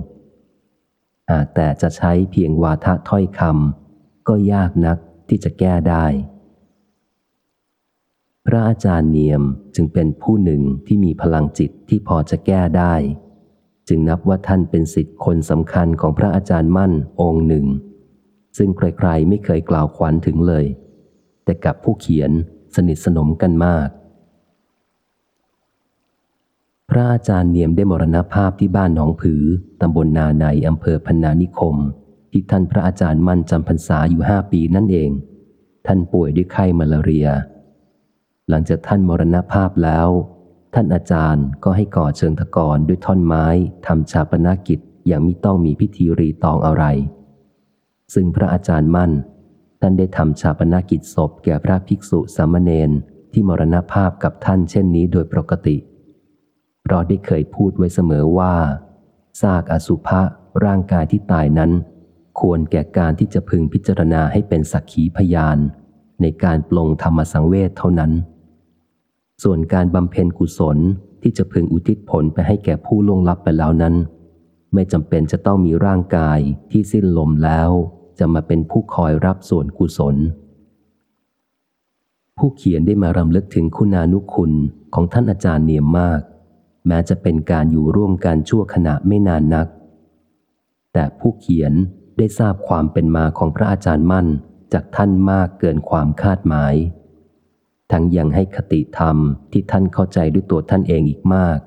หากแต่จะใช้เพียงวาทะถ้อยคำก็ยากนักที่จะแก้ได้ พระอาจารย์เนียมจึงเป็นผู้หนึ่งที่มีพลังจิตที่พอจะแก้ได้ จึงนับว่าท่านเป็นสิทธิ์คนสำคัญของพระอาจารย์มั่นองค์หนึ่ง ซึ่งใครๆไม่เคยกล่าวขวัญถึงเลย แต่กับผู้เขียนสนิทสนมกันมาก พระอาจารย์เนียมได้มรณภาพที่บ้านหนองผือตำบลนาในอำเภอพนานิคม ที่ท่านพระอาจารย์มั่นจำพรรษาอยู่ห้าปีนั่นเอง ท่านป่วยด้วยไข้มาลาเรีย หลังจากท่านมรณภาพแล้ว ท่านอาจารย์ก็ให้ก่อเชิงตะกอนด้วยท่อนไม้ทำชาปนากิจอย่างไม่ต้องมีพิธีรีตองอะไร ซึ่งพระอาจารย์มั่น ท่านได้ทำชาปนากิจศพแก่พระภิกษุสามเณรที่มรณภาพกับท่านเช่นนี้โดยปกติ เพราะได้เคยพูดไว้เสมอว่าซากอสุภะร่างกายที่ตายนั้น ควรแก่การที่จะพึงพิจารณาให้เป็นสักขีพยาน ในการปลงธรรมสังเวชเท่านั้น ส่วนการบำเพ็ญกุศลที่จะพึงอุทิศผลไปให้แก่ผู้ล่วงลับไปแล้วนั้น ไม่จำเป็นจะต้องมีร่างกายที่สิ้นลมแล้ว จะมาเป็นผู้คอยรับส่วนกุศล ผู้เขียนได้มารำลึกถึงคุณานุคุณของท่านอาจารย์เนียมมาก แม้จะเป็นการอยู่ร่วมกันชั่วขณะไม่นานนัก แต่ผู้เขียนได้ทราบความเป็นมาของพระอาจารย์มั่นจากท่านมากเกินความคาดหมาย ทั้งยังให้คติธรรมที่ท่านเข้าใจด้วยตัวท่านเองอีกมาก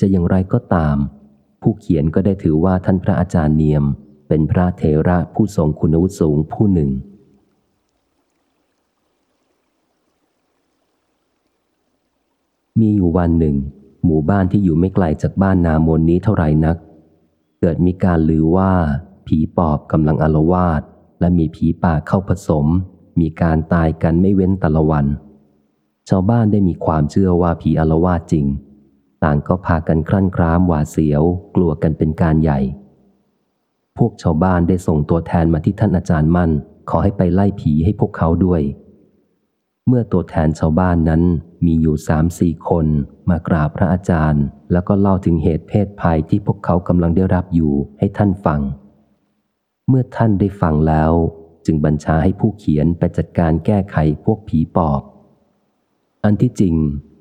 จะอย่างไรก็ตาม ผู้เขียนก็ได้ถือว่าท่านพระอาจารย์เนียม เป็นพระเทระผู้ทรงคุณวุฒิสูงผู้หนึ่ง มีอยู่วันหนึ่ง หมู่บ้านที่อยู่ไม่ไกลจากบ้านนามนนี้เท่าไหร่นัก เกิดมีการลือว่า ผีปอบกำลังอารวาสและมีผีป่าเข้าผสม มีการตายกันไม่เว้นแต่ละวัน ชาวบ้านได้มีความเชื่อว่าผีอารวาสจริง ต่างก็พากันครั่นครามหวาดเสียว กลัวกันเป็นการใหญ่ พวกชาวบ้านได้ส่งตัวแทนมาที่ท่านอาจารย์มั่น ขอให้ไปไล่ผีให้พวกเขาด้วย เมื่อตัวแทนชาวบ้านนั้นมีอยู่สามสี่คน มากราบพระอาจารย์ แล้วก็เล่าถึงเหตุเพศภัยที่พวกเขากำลังได้รับอยู่ให้ท่านฟัง เมื่อท่านได้ฟังแล้ว จึงบัญชาให้ผู้เขียนไปจัดการแก้ไขพวกผีปอบ อันที่จริง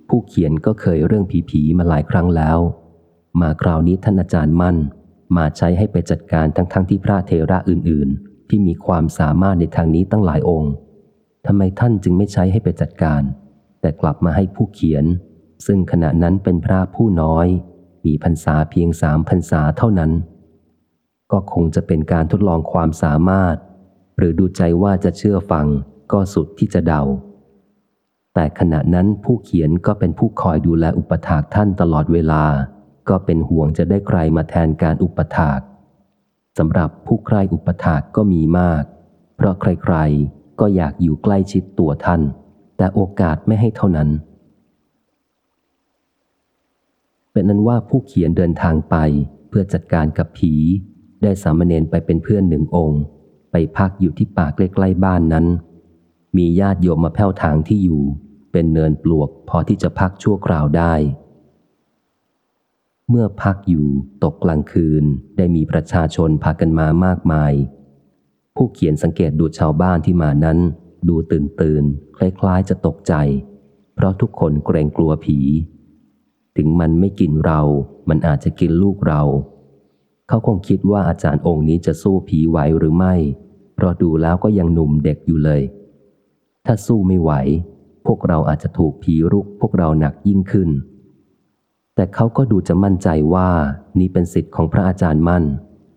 ผู้เขียนก็เคยเรื่องผีๆมาหลายครั้งแล้ว มาคราวนี้ท่านอาจารย์มั่น มาใช้ให้ไปจัดการทั้งๆทที่พระเทระอื่นๆ ที่มีความสามารถในทางนี้ตั้งหลายองค์ทำไมท่านจึงไม่ใช้ให้ไปจัดการ แต่กลับมาให้ผู้เขียน ซึ่งขณะนั้นเป็นพระผู้น้อย มีพรรษาเพียงสามพรรษาเท่านั้น ก็คงจะเป็นการทดลองความสามารถ หรือดูใจว่าจะเชื่อฟังก็สุดที่จะเดา แต่ขณะนั้นผู้เขียนก็เป็นผู้คอยดูแลอุปถากท่านตลอดเวลา ก็เป็นห่วงจะได้ใครมาแทนการอุปถากสำหรับผู้ใครอุปถากก็มีมาก เพราะใครๆ ก็อยากอยู่ใกล้ชิดตัวท่าน แต่โอกาสไม่ให้เท่านั้น เป็นนั้นว่าผู้เขียนเดินทางไปเพื่อจัดการกับผี ได้สามเณรไปเป็นเพื่อนหนึ่งองค์ ไปพักอยู่ที่ป่าใกล้ๆบ้านนั้น มีญาติโยมมาแผ่วถางที่อยู่ เป็นเนินปลวกพอที่จะพักชั่วคราวได้ เมื่อพักอยู่ตกกลางคืนได้มีประชาชนพากันมามากมาย ผู้เขียนสังเกตดูชาวบ้านที่มานั้น ดูตื่นตื่นคล้ายๆจะตกใจ เพราะทุกคนเกรงกลัวผี ถึงมันไม่กินเรา มันอาจจะกินลูกเรา เขาคงคิดว่าอาจารย์องค์นี้จะสู้ผีไหวหรือไม่ เพราะดูแล้วก็ยังหนุ่มเด็กอยู่เลย ถ้าสู้ไม่ไหว พวกเราอาจจะถูกผีรุกพวกเราหนักยิ่งขึ้น แต่เขาก็ดูจะมั่นใจว่านี่เป็นสิทธิ์ของพระอาจารย์มั่น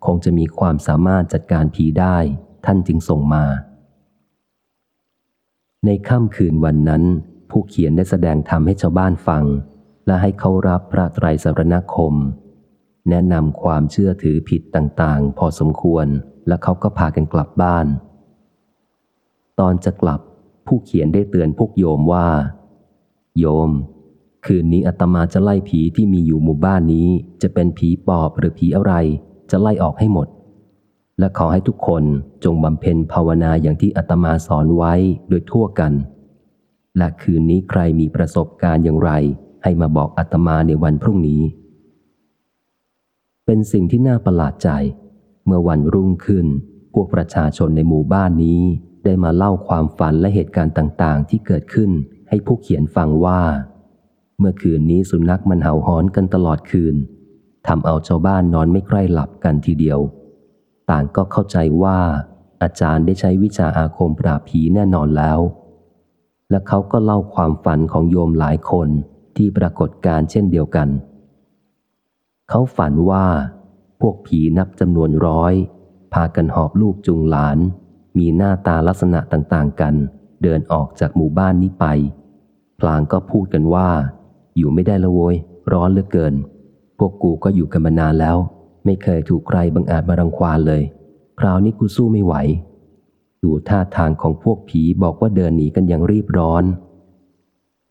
คงจะมีความสามารถจัดการผีได้ ท่านจึงส่งมา ในค่ำคืนวันนั้น ผู้เขียนได้แสดงธรรมให้ชาวบ้านฟัง และให้เขารับพระไตรสรณคม แนะนำความเชื่อถือผิดต่างๆ พอสมควร และเขาก็พากันกลับบ้าน ตอนจะกลับ ผู้เขียนได้เตือนพวกโยมว่า โยม คืนนี้อาตมาจะไล่ผีที่มีอยู่หมู่บ้านนี้ จะเป็นผีปอบหรือผีอะไร จะไล่ออกให้หมด และขอให้ทุกคนจงบำเพ็ญภาวนาอย่างที่อาตมาสอนไว้โดยทั่วกัน และคืนนี้ใครมีประสบการณ์อย่างไร ให้มาบอกอาตมาในวันพรุ่งนี้ เป็นสิ่งที่น่าประหลาดใจ เมื่อวันรุ่งขึ้น พวกประชาชนในหมู่บ้านนี้ได้มาเล่าความฝันและเหตุการณ์ต่าง ๆ ที่เกิดขึ้นให้ผู้เขียนฟังว่า เมื่อคืนนี้สุนัขมันเห่าหอนกันตลอดคืนทำเอาชาวบ้านนอนไม่ใกล้หลับกันทีเดียว ต่างก็เข้าใจว่า อาจารย์ได้ใช้วิชาอาคมปราบผีแน่นอนแล้ว และเขาก็เล่าความฝันของโยมหลายคนที่ปรากฏการเช่นเดียวกัน เขาฝันว่า พวกผีนับจำนวนร้อย พากันหอบลูกจุงหลาน มีหน้าตาลักษณะต่างๆกัน เดินออกจากหมู่บ้านนี้ไป พลางก็พูดกันว่า อยู่ไม่ได้ละโวย ร้อนเหลือเกิน พวกกูก็อยู่กันมานานแล้ว ไม่เคยถูกใครบังอาจมารังควานเลย คราวนี้กูสู้ไม่ไหว ดูท่าทางของพวกผีบอกว่าเดินหนีกันอย่างรีบร้อน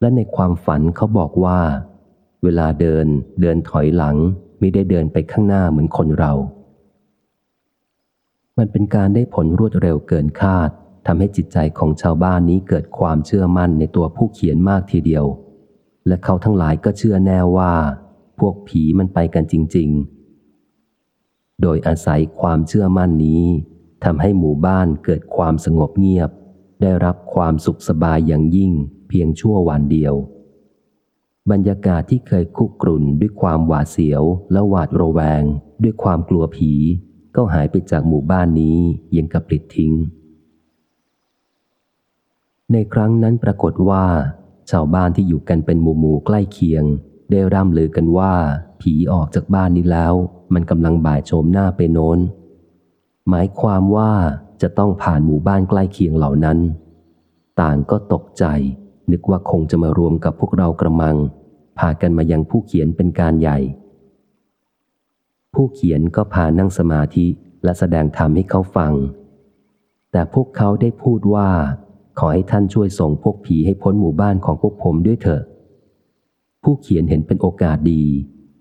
และในความฝันเขาบอกว่า เวลาเดินเดินถอยหลัง ไม่ได้เดินไปข้างหน้าเหมือนคนเรา มันเป็นการได้ผลรวดเร็วเกินคาดทำให้จิตใจของชาวบ้านนี้เกิดความเชื่อมั่นในตัวผู้เขียนมากทีเดียว และเขาทั้งหลายก็เชื่อแน่ว่า พวกผีมันไปกันจริง ๆ โดยอาศัยความเชื่อมั่นนี้ทำให้หมู่บ้านเกิดความสงบเงียบ ได้รับความสุขสบายอย่างยิ่งเพียงชั่ววันเดียว บรรยากาศที่เคยคุกกรุ่นด้วยความหวาดเสียวและหวาดระแวง ด้วยความกลัวผี ก็หายไปจากหมู่บ้านนี้ยังกับปลิดทิ้ง ในครั้งนั้นปรากฏว่า ชาวบ้านที่อยู่กันเป็นหมู่หมู่ใกล้เคียง ได้ร่ำลือกันว่า ผีออกจากบ้านนี้แล้ว มันกำลังบ่ายโฉมหน้าไปโน้น หมายความว่าจะต้องผ่านหมู่บ้านใกล้เคียงเหล่านั้น ต่างก็ตกใจ นึกว่าคงจะมารวมกับพวกเรากระมัง พากันมายังผู้เขียนเป็นการใหญ่ ผู้เขียนก็พานั่งสมาธิและแสดงธรรมให้เขาฟัง แต่พวกเขาได้พูดว่า ขอให้ท่านช่วยส่งพวกผีให้พ้นหมู่บ้านของพวกผมด้วยเถอะ ผู้เขียนเห็นเป็นโอกาสดี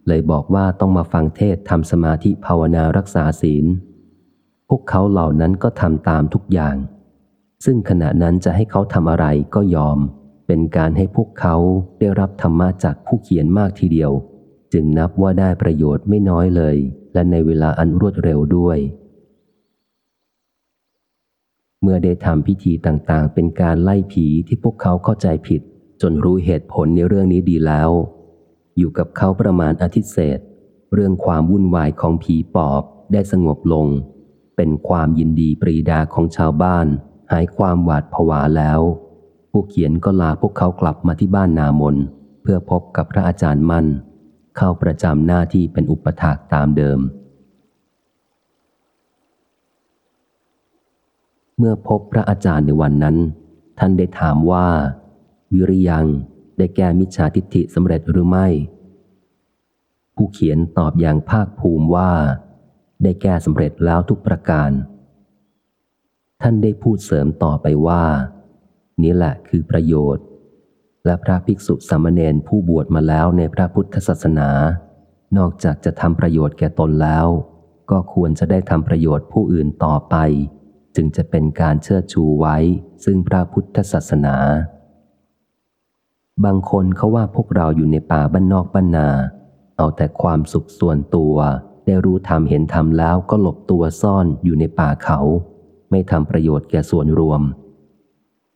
เลยบอกว่าต้องมาฟังเทศทำสมาธิภาวนารักษาศีล พวกเขาเหล่านั้นก็ทำตามทุกอย่าง ซึ่งขณะนั้นจะให้เขาทำอะไรก็ยอม เป็นการให้พวกเขาได้รับธรรมะจากผู้เขียนมากทีเดียว จึงนับว่าได้ประโยชน์ไม่น้อยเลย และในเวลาอันรวดเร็วด้วย เมื่อได้ทำพิธีต่างๆ เป็นการไล่ผีที่พวกเขาเข้าใจผิด จนรู้เหตุผลในเรื่องนี้ดีแล้ว อยู่กับเขาประมาณอาทิตย์เศษ เรื่องความวุ่นวายของผีปอบได้สงบลง เป็นความยินดีปรีดาของชาวบ้าน หายความหวาดผวาแล้ว ผู้เขียนก็ลาพวกเขากลับมาที่บ้านนามน เพื่อพบกับพระอาจารย์มั่น เข้าประจำหน้าที่เป็นอุปถากตามเดิม เมื่อพบพระอาจารย์ในวันนั้น ท่านได้ถามว่า วิริยังได้แก้มิจฉาทิฏฐิสำเร็จหรือไม่ ผู้เขียนตอบอย่างภาคภูมิว่า ได้แก้สำเร็จแล้วทุกประการ ท่านได้พูดเสริมต่อไปว่า นี่แหละคือประโยชน์ และพระภิกษุสามเณรผู้บวชมาแล้วในพระพุทธศาสนา นอกจากจะทำประโยชน์แก่ตนแล้ว ก็ควรจะได้ทำประโยชน์ผู้อื่นต่อไป จึงจะเป็นการเชิดชูไว้ซึ่งพระพุทธศาสนา บางคนเขาว่าพวกเราอยู่ในป่าบ้านนอกบ้านนา เอาแต่ความสุขส่วนตัว ได้รู้ทำเห็นทำแล้วก็หลบตัวซ่อนอยู่ในป่าเขา ไม่ทำประโยชน์แก่ส่วนรวม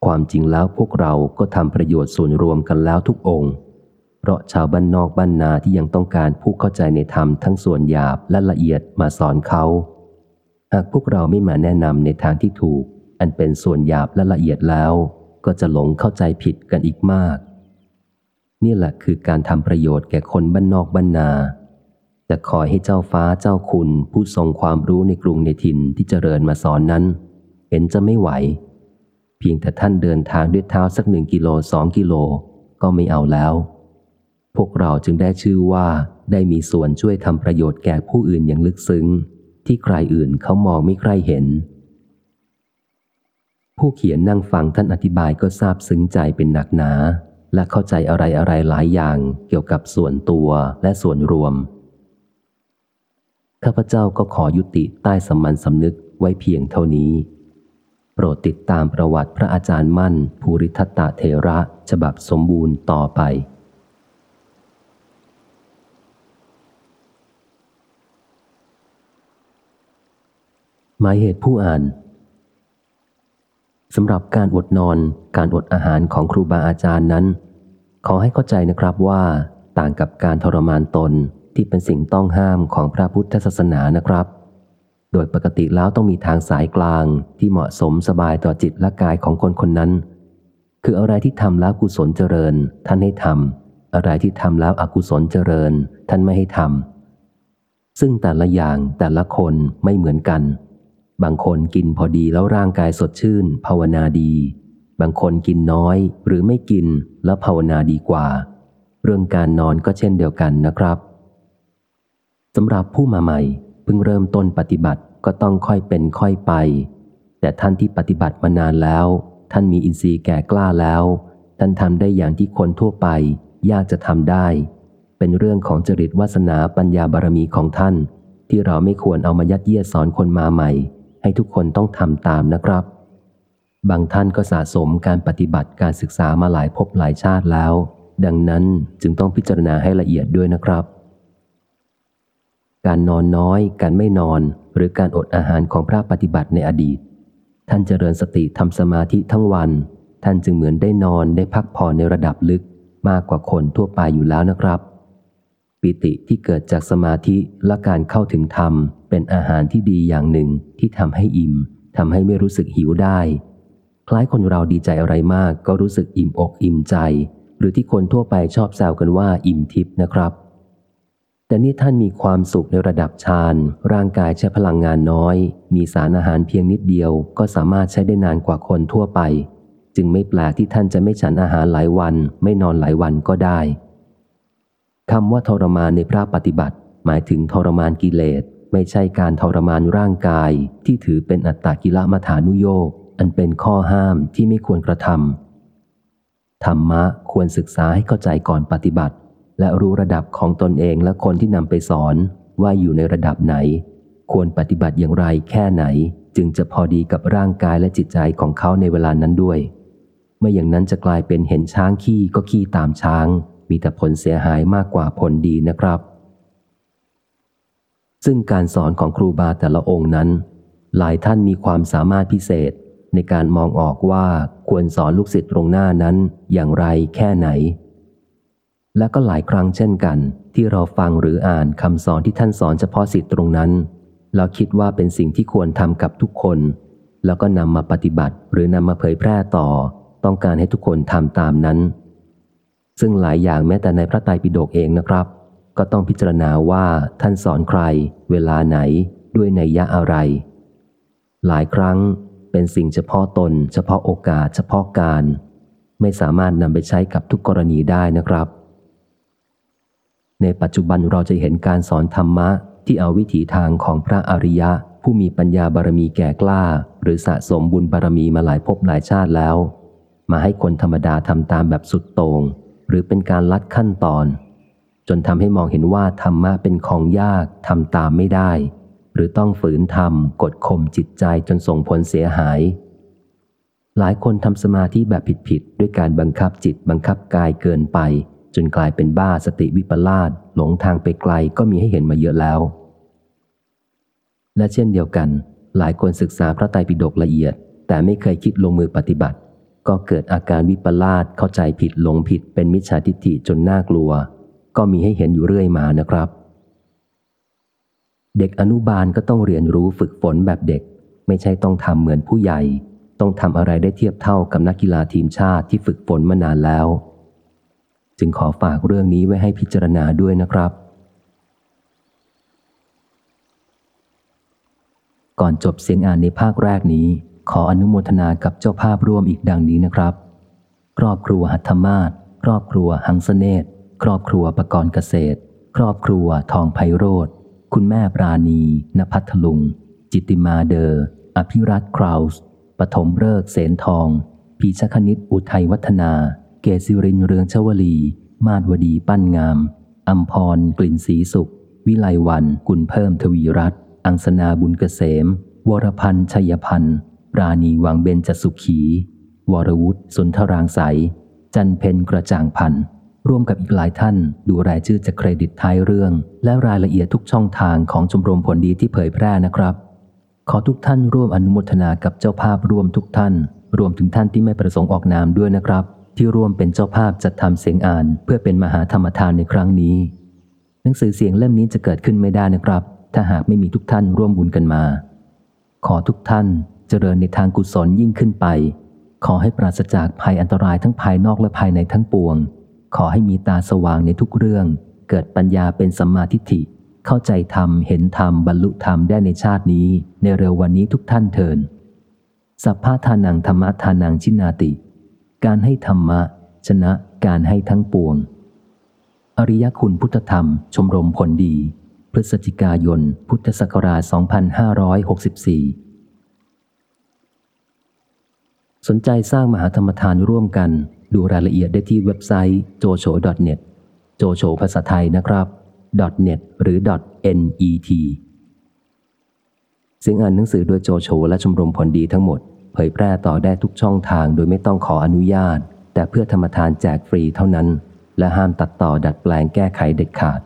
ความจริงแล้วพวกเราก็ทำประโยชน์ส่วนรวมกันแล้วทุกองค์เพราะชาวบ้านนอกบ้านนาที่ยังต้องการผู้เข้าใจในธรรมทั้งส่วนหยาบและละเอียดมาสอนเขา หากพวกเราไม่มาแนะนำในทางที่ถูก อันเป็นส่วนหยาบและละเอียดแล้ว ก็จะหลงเข้าใจผิดกันอีกมาก นี่แหละคือการทำประโยชน์แก่คนบ้านนอกบ้านนา จะคอยให้เจ้าฟ้าเจ้าคุณผู้ทรงความรู้ในกรุงในถิ่นที่เจริญมาสอนนั้น เห็นจะไม่ไหว เพียงแต่ท่านเดินทางด้วยเท้าสักหนึ่งกิโลสองกิโลก็ไม่เอาแล้ว พวกเราจึงได้ชื่อว่าได้มีส่วนช่วยทำประโยชน์แก่ผู้อื่นอย่างลึกซึ้ง ที่ใครอื่นเขามองไม่ใครเห็น ผู้เขียนนั่งฟังท่านอธิบายก็ทราบซึ้งใจเป็นหนักหนา และเข้าใจอะไรอะไรหลายอย่างเกี่ยวกับส่วนตัวและส่วนรวม ข้าพเจ้าก็ขอยุติใต้สมมันสำนึกไว้เพียงเท่านี้ โปรดติดตามประวัติพระอาจารย์มั่นภูริทัตตะเทระฉบับสมบูรณ์ต่อไป หมายเหตุผู้อ่านสำหรับการอดนอน การอดอาหารของครูบาอาจารย์นั้น ขอให้เข้าใจนะครับว่าต่างกับการทรมานตนที่เป็นสิ่งต้องห้ามของพระพุทธศาสนานะครับ โดยปกติแล้วต้องมีทางสายกลางที่เหมาะสมสบายต่อจิตและกายของคนคนนั้น คืออะไรที่ทำแล้วกุศลเจริญ ท่านให้ทำอะไรที่ทำแล้วอกุศลเจริญ ท่านไม่ให้ทำซึ่งแต่ละอย่างแต่ละคนไม่เหมือนกัน บางคนกินพอดีแล้วร่างกายสดชื่น ภาวนาดี บางคนกินน้อยหรือไม่กินแล้วภาวนาดีกว่า เรื่องการนอนก็เช่นเดียวกันนะครับสำหรับผู้มาใหม่เพิ่งเริ่มต้นปฏิบัติก็ต้องค่อยเป็นค่อยไป แต่ท่านที่ปฏิบัติมานานแล้ว ท่านมีอินทรีย์แก่กล้าแล้ว ท่านทำได้อย่างที่คนทั่วไป ยากจะทำได้ เป็นเรื่องของจริตวาสนาปัญญาบารมีของท่าน ที่เราไม่ควรเอามายัดเยียดสอนคนมาใหม่ ให้ทุกคนต้องทำตามนะครับ บางท่านก็สะสมการปฏิบัติการศึกษามาหลายภพหลายชาติแล้ว ดังนั้นจึงต้องพิจารณาให้ละเอียดด้วยนะครับ การนอนน้อย การไม่นอน หรือการอดอาหารของพระปฏิบัติในอดีต ท่านเจริญสติทำสมาธิทั้งวัน ท่านจึงเหมือนได้นอนได้พักผ่อนในระดับลึกมากกว่าคนทั่วไปอยู่แล้วนะครับ ปิติที่เกิดจากสมาธิและการเข้าถึงธรรม เป็นอาหารที่ดีอย่างหนึ่งที่ทำให้อิ่มทำให้ไม่รู้สึกหิวได้ คล้ายคนเราดีใจอะไรมากก็รู้สึกอิ่มอกอิ่มใจ หรือที่คนทั่วไปชอบแซวกันว่าอิ่มทิพย์นะครับ แต่นี่ท่านมีความสุขในระดับฌานร่างกายใช้พลังงานน้อย มีสารอาหารเพียงนิดเดียว ก็สามารถใช้ได้นานกว่าคนทั่วไป จึงไม่แปลกที่ท่านจะไม่ฉันอาหารหลายวัน ไม่นอนหลายวันก็ได้คำว่าทรมานในพระปฏิบัติ หมายถึงทรมานกิเลส ไม่ใช่การทรมานร่างกายที่ถือเป็นอัตตกิลมัฐานุโยกอันเป็นข้อห้ามที่ไม่ควรกระทำธรรมะควรศึกษาให้เข้าใจก่อนปฏิบัติ และรู้ระดับของตนเองและคนที่นำไปสอนว่าอยู่ในระดับไหน ควรปฏิบัติอย่างไรแค่ไหน จึงจะพอดีกับร่างกายและจิตใจของเขาในเวลานั้นด้วย เมื่ออย่างนั้นจะกลายเป็นเห็นช้างขี้ก็ขี้ตามช้าง มีแต่ผลเสียหายมากกว่าผลดีนะครับ ซึ่งการสอนของครูบาแต่ละองค์นั้น หลายท่านมีความสามารถพิเศษในการมองออกว่าควรสอนลูกศิษย์ตรงหน้านั้นอย่างไรแค่ไหน และก็หลายครั้งเช่นกัน ที่เราฟังหรืออ่านคำสอนที่ท่านสอนเฉพาะสิทธิ์ตรงนั้น เราคิดว่าเป็นสิ่งที่ควรทำกับทุกคน แล้วก็นำมาปฏิบัติหรือนำมาเผยแพร่ต่อ ต้องการให้ทุกคนทำตามนั้น ซึ่งหลายอย่างแม้แต่ในพระไตรปิฎกเองนะครับ ก็ต้องพิจารณาว่าท่านสอนใคร เวลาไหนด้วยในยะอะไร หลายครั้งเป็นสิ่งเฉพาะตน เฉพาะโอกาส เฉพาะการ ไม่สามารถนำไปใช้กับทุกกรณีได้นะครับ ในปัจจุบันเราจะเห็นการสอนธรรมะที่เอาวิถีทางของพระอริยะ ผู้มีปัญญาบารมีแก่กล้า หรือสะสมบุญบารมีมาหลายภพหลายชาติแล้ว มาให้คนธรรมดาทำตามแบบสุดโตง่งหรือเป็นการลัดขั้นตอน จนทำให้มองเห็นว่าธรรมะเป็นของยากทำตามไม่ได้ หรือต้องฝืนทำกดข่มจิตใจจนส่งผลเสียหายหหลายคนทำสมาธิแบบผิดๆด้วยการบังคับจิตบังคับกายเกินไป จนกลายเป็นบ้าสติวิปลาสหลงทางไปไกลก็มีให้เห็นมาเยอะแล้ว และเช่นเดียวกัน หลายคนศึกษาพระไตรปิฎกละเอียด แต่ไม่เคยคิดลงมือปฏิบัติ ก็เกิดอาการวิปลาสเข้าใจผิดหลงผิดเป็นมิจฉาทิฏฐิจนน่ากลัว ก็มีให้เห็นอยู่เรื่อยมานะครับ เด็กอนุบาลก็ต้องเรียนรู้ฝึกฝนแบบเด็ก ไม่ใช่ต้องทำเหมือนผู้ใหญ่ ต้องทำอะไรได้เทียบเท่ากับนักกีฬาทีมชาติที่ฝึกฝนมานานแล้ว จึงขอฝากเรื่องนี้ไว้ให้พิจารณาด้วยนะครับ ก่อนจบเสียงอ่านในภาคแรกนี้ ขออนุโมทนากับเจ้าภาพร่วมอีกดังนี้นะครับ ครอบครัวหัตถมาศครอบครัวหังสเนต ครอบครัวประกรณ์เกษตร ครอบครัวทองไพโรธคุณแม่ปราณีนพัทลุง จิติมาเดอร์ อภิรัตคราวส์ปฐมเริกเสนทอง พีชคณิตอุทัยวัฒนา เกศิรินเรืองชวลี มาดวดีปั้นงาม อัมพรกลิ่นสีสุข วิไลวันกุลเพิ่มทวีรัตอังสนาบุญเกษม วรพันธ์ชัยพันธ์ปราณีวังเบญจสุขี วรวุฒิสุนทรางใส จันเพนกระจ่างพันธ์ ร่วมกับอีกหลายท่านดูรายชื่อจากเครดิตท้ายเรื่อง และรายละเอียดทุกช่องทางของชมรมผลดีที่เผยแพร่นะครับ ขอทุกท่านร่วมอนุโมทนากับเจ้าภาพร่วมทุกท่าน รวมถึงท่านที่ไม่ประสงค์ออกนามด้วยนะครับ ที่ร่วมเป็นเจ้าภาพจัดทำเสียงอ่าน เพื่อเป็นมหาธรรมทานในครั้งนี้ หนังสือเสียงเล่มนี้จะเกิดขึ้นไม่ได้นะครับ ถ้าหากไม่มีทุกท่านร่วมบุญกันมา ขอทุกท่านเจริญในทางกุศลยิ่งขึ้นไป ขอให้ปราศจากภัยอันตรายทั้งภายนอกและภายในทั้งปวง ขอให้มีตาสว่างในทุกเรื่อง เกิดปัญญาเป็นสัมมาทิฏฐิ เข้าใจธรรม เห็นธรรม บรรลุธรรมได้ในชาตินี้ ในเร็ววันนี้ทุกท่านเทินสัพพะทานังธรรมะทานังชินาติ การให้ธรรมะ ชนะการให้ทั้งปวง อริยคุณพุทธธรรม ชมรมผลดี พฤศจิกายน พุทธศักราช 2564สนใจสร้างมหาธรรมทานร่วมกัน ดูรายละเอียดได้ที่เว็บไซต์ jocho.net โจโฉภาษาไทยนะครับ .net หรือ .net เสียงอ่านหนังสือโดยโจโฉและชมรมผลดีทั้งหมด เผยแพร่ต่อได้ทุกช่องทางโดยไม่ต้องขออนุญาต แต่เพื่อธรรมทานแจกฟรีเท่านั้น และห้ามตัดต่อดัดแปลงแก้ไขเด็ดขาด